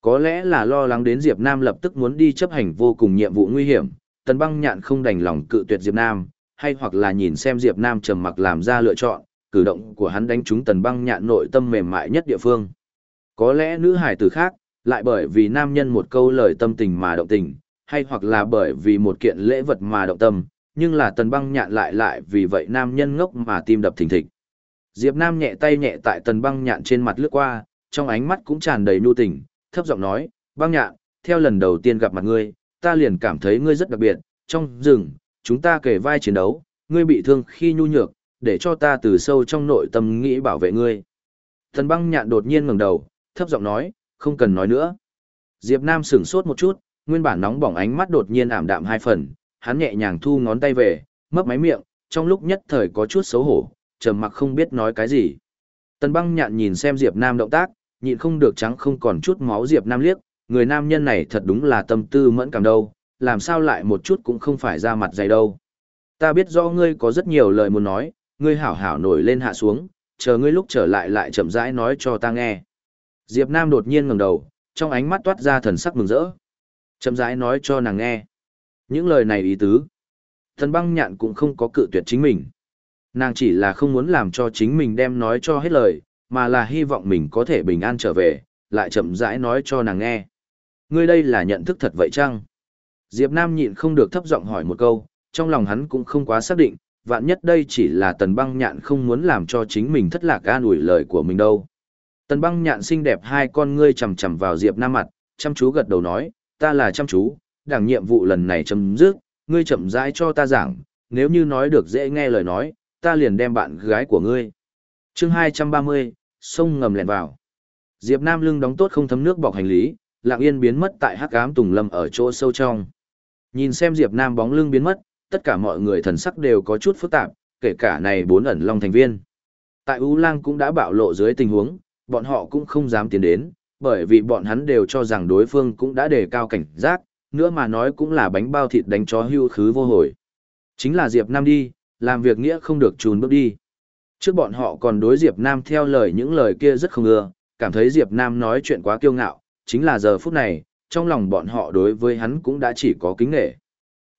S1: Có lẽ là lo lắng đến Diệp Nam lập tức muốn đi chấp hành vô cùng nhiệm vụ nguy hiểm, tần băng nhạn không đành lòng cự tuyệt Diệp Nam, hay hoặc là nhìn xem Diệp Nam trầm mặc làm ra lựa chọn, cử động của hắn đánh trúng tần băng nhạn nội tâm mềm mại nhất địa phương. Có lẽ nữ hải tử khác, lại bởi vì nam nhân một câu lời tâm tình mà động tình, hay hoặc là bởi vì một kiện lễ vật mà động tâm, nhưng là tần băng nhạn lại lại vì vậy nam nhân ngốc mà tim đập thình thịch. Diệp Nam nhẹ tay nhẹ tại tần băng nhạn trên mặt lướt qua, trong ánh mắt cũng tràn đầy nhu tình, thấp giọng nói, Băng nhạn, theo lần đầu tiên gặp mặt ngươi, ta liền cảm thấy ngươi rất đặc biệt, trong rừng, chúng ta kể vai chiến đấu, ngươi bị thương khi nhu nhược, để cho ta từ sâu trong nội tâm nghĩ bảo vệ ngươi. Thần băng nhạn đột nhiên ngẩng đầu, thấp giọng nói, không cần nói nữa. Diệp Nam sững sốt một chút, nguyên bản nóng bỏng ánh mắt đột nhiên ảm đạm hai phần, hắn nhẹ nhàng thu ngón tay về, mấp máy miệng, trong lúc nhất thời có chút xấu hổ, trầm mặc không biết nói cái gì. Tần băng nhạn nhìn xem Diệp Nam động tác, nhịn không được trắng không còn chút máu Diệp Nam liếc, người nam nhân này thật đúng là tâm tư mẫn cảm đâu, làm sao lại một chút cũng không phải ra mặt dày đâu. Ta biết rõ ngươi có rất nhiều lời muốn nói, ngươi hảo hảo nổi lên hạ xuống, chờ ngươi lúc trở lại lại chậm rãi nói cho ta nghe. Diệp Nam đột nhiên ngẩng đầu, trong ánh mắt toát ra thần sắc mừng rỡ. Chậm rãi nói cho nàng nghe. Những lời này ý tứ. Thần băng nhạn cũng không có cự tuyệt chính mình. Nàng chỉ là không muốn làm cho chính mình đem nói cho hết lời, mà là hy vọng mình có thể bình an trở về, lại chậm rãi nói cho nàng nghe. Ngươi đây là nhận thức thật vậy chăng? Diệp Nam nhịn không được thấp giọng hỏi một câu, trong lòng hắn cũng không quá xác định, vạn nhất đây chỉ là tần băng nhạn không muốn làm cho chính mình thất lạc an ủi lời của mình đâu. Tần băng nhạn xinh đẹp hai con ngươi chầm chầm vào Diệp Nam mặt, chăm chú gật đầu nói, ta là chăm chú, đảng nhiệm vụ lần này chấm dứt, ngươi chậm rãi cho ta giảng, nếu như nói được dễ nghe lời nói, ta liền đem bạn gái của ngươi. Chương 230, sông ngầm lẹn vào. Diệp Nam lưng đóng tốt không thấm nước bọc hành lý, lặng yên biến mất tại hắc ám tùng lâm ở chỗ sâu trong. Nhìn xem Diệp Nam bóng lưng biến mất, tất cả mọi người thần sắc đều có chút phức tạp, kể cả này bốn ẩn long thành viên. Tại U Lang cũng đã bạo lộ dưới tình huống, bọn họ cũng không dám tiến đến, bởi vì bọn hắn đều cho rằng đối phương cũng đã đề cao cảnh giác, nữa mà nói cũng là bánh bao thịt đánh chó hưu khứ vô hồi. Chính là Diệp Nam đi, làm việc nghĩa không được trùn bước đi. Trước bọn họ còn đối Diệp Nam theo lời những lời kia rất không ưa, cảm thấy Diệp Nam nói chuyện quá kiêu ngạo, chính là giờ phút này, trong lòng bọn họ đối với hắn cũng đã chỉ có kính nghệ.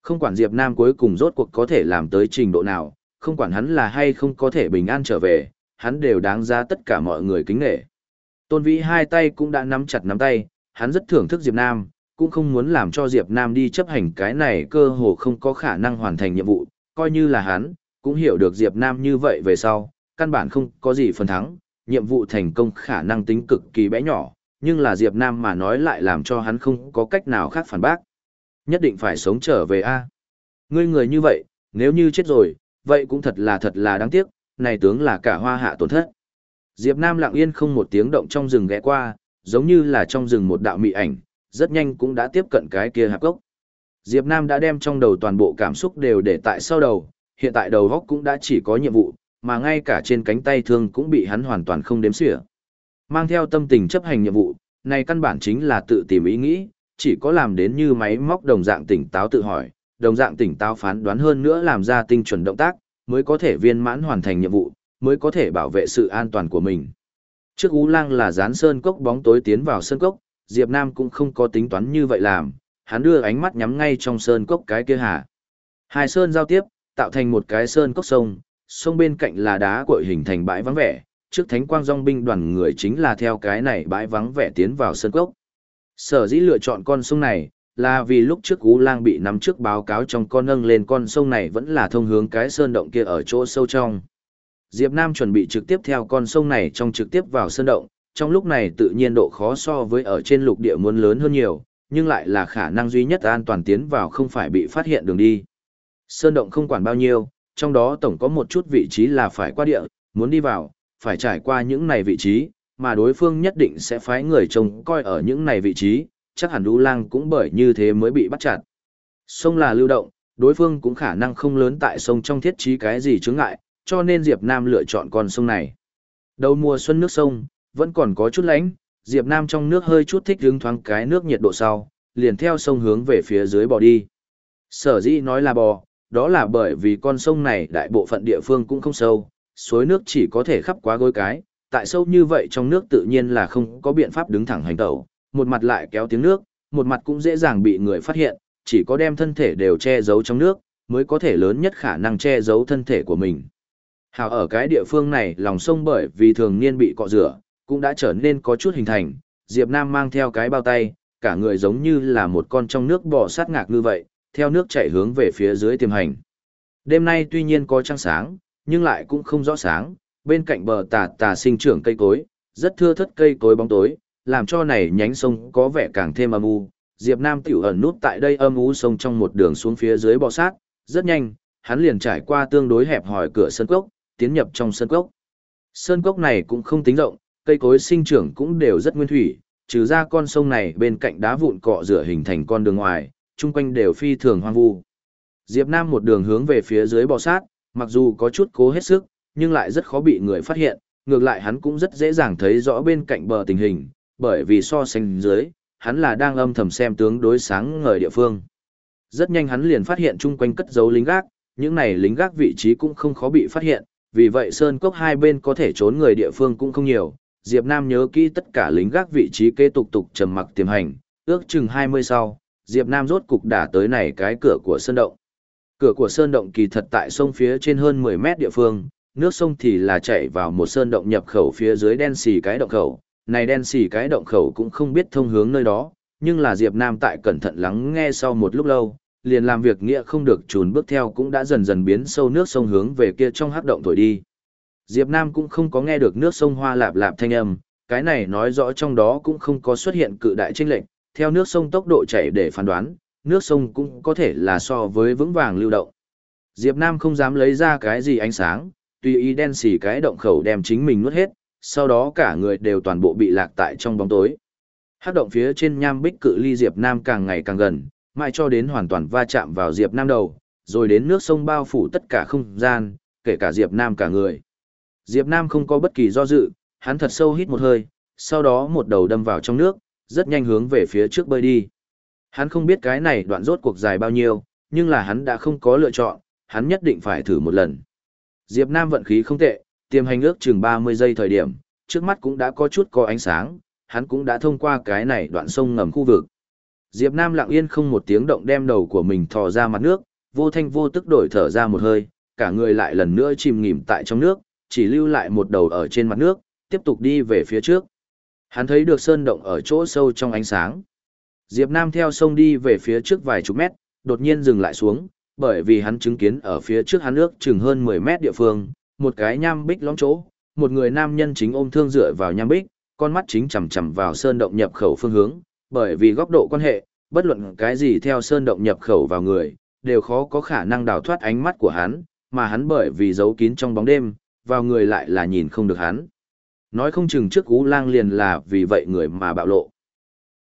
S1: Không quản Diệp Nam cuối cùng rốt cuộc có thể làm tới trình độ nào, không quản hắn là hay không có thể bình an trở về, hắn đều đáng giá tất cả mọi người kính nghệ. Tôn Vĩ hai tay cũng đã nắm chặt nắm tay, hắn rất thưởng thức Diệp Nam, cũng không muốn làm cho Diệp Nam đi chấp hành cái này cơ hồ không có khả năng hoàn thành nhiệm vụ, coi như là hắn, cũng hiểu được Diệp Nam như vậy về sau, căn bản không có gì phần thắng, nhiệm vụ thành công khả năng tính cực kỳ bé nhỏ, nhưng là Diệp Nam mà nói lại làm cho hắn không có cách nào khác phản bác. Nhất định phải sống trở về a. Ngươi người như vậy, nếu như chết rồi, vậy cũng thật là thật là đáng tiếc, này tướng là cả hoa hạ tổn thất. Diệp Nam lặng yên không một tiếng động trong rừng ghé qua, giống như là trong rừng một đạo mị ảnh, rất nhanh cũng đã tiếp cận cái kia hạp gốc. Diệp Nam đã đem trong đầu toàn bộ cảm xúc đều để tại sau đầu, hiện tại đầu góc cũng đã chỉ có nhiệm vụ, mà ngay cả trên cánh tay thương cũng bị hắn hoàn toàn không đếm xỉa. Mang theo tâm tình chấp hành nhiệm vụ, này căn bản chính là tự tìm ý nghĩ, chỉ có làm đến như máy móc đồng dạng tỉnh táo tự hỏi, đồng dạng tỉnh táo phán đoán hơn nữa làm ra tinh chuẩn động tác, mới có thể viên mãn hoàn thành nhiệm vụ, mới có thể bảo vệ sự an toàn của mình. Trước Ú Lang là dán sơn cốc bóng tối tiến vào sơn cốc, Diệp Nam cũng không có tính toán như vậy làm, hắn đưa ánh mắt nhắm ngay trong sơn cốc cái kia hà. Hai sơn giao tiếp, tạo thành một cái sơn cốc sông, sông bên cạnh là đá cội hình thành bãi vắng vẻ, trước thánh quang dòng binh đoàn người chính là theo cái này bãi vắng vẻ tiến vào sơn cốc. Sở dĩ lựa chọn con sông này, là vì lúc trước Ú Lang bị nắm trước báo cáo trong con nâng lên con sông này vẫn là thông hướng cái sơn động kia ở chỗ sâu trong. Diệp Nam chuẩn bị trực tiếp theo con sông này trong trực tiếp vào sơn động, trong lúc này tự nhiên độ khó so với ở trên lục địa muốn lớn hơn nhiều, nhưng lại là khả năng duy nhất an toàn tiến vào không phải bị phát hiện đường đi. Sơn động không quản bao nhiêu, trong đó tổng có một chút vị trí là phải qua địa, muốn đi vào, phải trải qua những này vị trí, mà đối phương nhất định sẽ phái người trông coi ở những này vị trí, chắc hẳn Đu Lang cũng bởi như thế mới bị bắt chặt. Sông là lưu động, đối phương cũng khả năng không lớn tại sông trong thiết trí cái gì chướng ngại, cho nên Diệp Nam lựa chọn con sông này. Đầu mùa xuân nước sông, vẫn còn có chút lạnh, Diệp Nam trong nước hơi chút thích hứng thoáng cái nước nhiệt độ sau, liền theo sông hướng về phía dưới bò đi. Sở dĩ nói là bò, đó là bởi vì con sông này đại bộ phận địa phương cũng không sâu, suối nước chỉ có thể khắp quá gối cái, tại sâu như vậy trong nước tự nhiên là không có biện pháp đứng thẳng hành tẩu, một mặt lại kéo tiếng nước, một mặt cũng dễ dàng bị người phát hiện, chỉ có đem thân thể đều che giấu trong nước, mới có thể lớn nhất khả năng che giấu thân thể của mình. Hào ở cái địa phương này lòng sông bởi vì thường niên bị cọ rửa, cũng đã trở nên có chút hình thành, Diệp Nam mang theo cái bao tay, cả người giống như là một con trong nước bò sát ngạc như vậy, theo nước chảy hướng về phía dưới tiềm hành. Đêm nay tuy nhiên có trăng sáng, nhưng lại cũng không rõ sáng, bên cạnh bờ tà tà sinh trưởng cây cối, rất thưa thất cây cối bóng tối, làm cho này nhánh sông có vẻ càng thêm âm u. Diệp Nam tiểu ẩn nút tại đây âm u sông trong một đường xuống phía dưới bò sát, rất nhanh, hắn liền trải qua tương đối hẹp hòi cửa sân cốc, tiến nhập trong sân cốc. Sơn cốc này cũng không tính rộng, cây cối sinh trưởng cũng đều rất nguyên thủy, trừ ra con sông này bên cạnh đá vụn cọ rửa hình thành con đường ngoài, chung quanh đều phi thường hoang vu. Diệp Nam một đường hướng về phía dưới bò sát, mặc dù có chút cố hết sức, nhưng lại rất khó bị người phát hiện, ngược lại hắn cũng rất dễ dàng thấy rõ bên cạnh bờ tình hình, bởi vì so sánh dưới, hắn là đang âm thầm xem tướng đối sáng ngời địa phương. Rất nhanh hắn liền phát hiện chung quanh cất giấu lính gác, những này lính gác vị trí cũng không khó bị phát hiện, vì vậy sơn cốc hai bên có thể trốn người địa phương cũng không nhiều. Diệp Nam nhớ kỹ tất cả lính gác vị trí kế tục tục trầm mặc tiềm hành, ước chừng 20 sau, Diệp Nam rốt cục đả tới này cái cửa của sơn động. Cửa của sơn động kỳ thật tại sông phía trên hơn 10 mét địa phương, nước sông thì là chảy vào một sơn động nhập khẩu phía dưới đen xì cái động khẩu. Này đen xì cái động khẩu cũng không biết thông hướng nơi đó, nhưng là Diệp Nam tại cẩn thận lắng nghe sau một lúc lâu, liền làm việc nghĩa không được trùn bước theo cũng đã dần dần biến sâu nước sông hướng về kia trong hắc động thổi đi. Diệp Nam cũng không có nghe được nước sông hoa lạp lạp thanh âm, cái này nói rõ trong đó cũng không có xuất hiện cự đại chênh lệnh, theo nước sông tốc độ chảy để phán đoán, nước sông cũng có thể là so với vững vàng lưu động. Diệp Nam không dám lấy ra cái gì ánh sáng, tùy ý đen xì cái động khẩu đem chính mình nuốt hết, sau đó cả người đều toàn bộ bị lạc tại trong bóng tối. Hắc động phía trên nham bích cự ly Diệp Nam càng ngày càng gần, mãi cho đến hoàn toàn va chạm vào Diệp Nam đầu, rồi đến nước sông bao phủ tất cả không gian, kể cả Diệp Nam cả người. Diệp Nam không có bất kỳ do dự, hắn thật sâu hít một hơi, sau đó một đầu đâm vào trong nước, rất nhanh hướng về phía trước bơi đi. Hắn không biết cái này đoạn rốt cuộc dài bao nhiêu, nhưng là hắn đã không có lựa chọn, hắn nhất định phải thử một lần. Diệp Nam vận khí không tệ, tiêm hành ước chừng 30 giây thời điểm, trước mắt cũng đã có chút có ánh sáng, hắn cũng đã thông qua cái này đoạn sông ngầm khu vực. Diệp Nam lặng yên không một tiếng động đem đầu của mình thò ra mặt nước, vô thanh vô tức đổi thở ra một hơi, cả người lại lần nữa chìm nghỉm tại trong nước, chỉ lưu lại một đầu ở trên mặt nước, tiếp tục đi về phía trước. Hắn thấy được sơn động ở chỗ sâu trong ánh sáng. Diệp Nam theo sông đi về phía trước vài chục mét, đột nhiên dừng lại xuống, bởi vì hắn chứng kiến ở phía trước hắn nước chừng hơn 10 mét địa phương, một cái nham bích lõm chỗ, một người nam nhân chính ôm thương dựa vào nham bích, con mắt chính chằm chằm vào sơn động nhập khẩu phương hướng, bởi vì góc độ quan hệ, bất luận cái gì theo sơn động nhập khẩu vào người, đều khó có khả năng đào thoát ánh mắt của hắn, mà hắn bởi vì giấu kín trong bóng đêm, vào người lại là nhìn không được hắn. Nói không chừng trước cú lang liền là vì vậy người mà bạo lộ.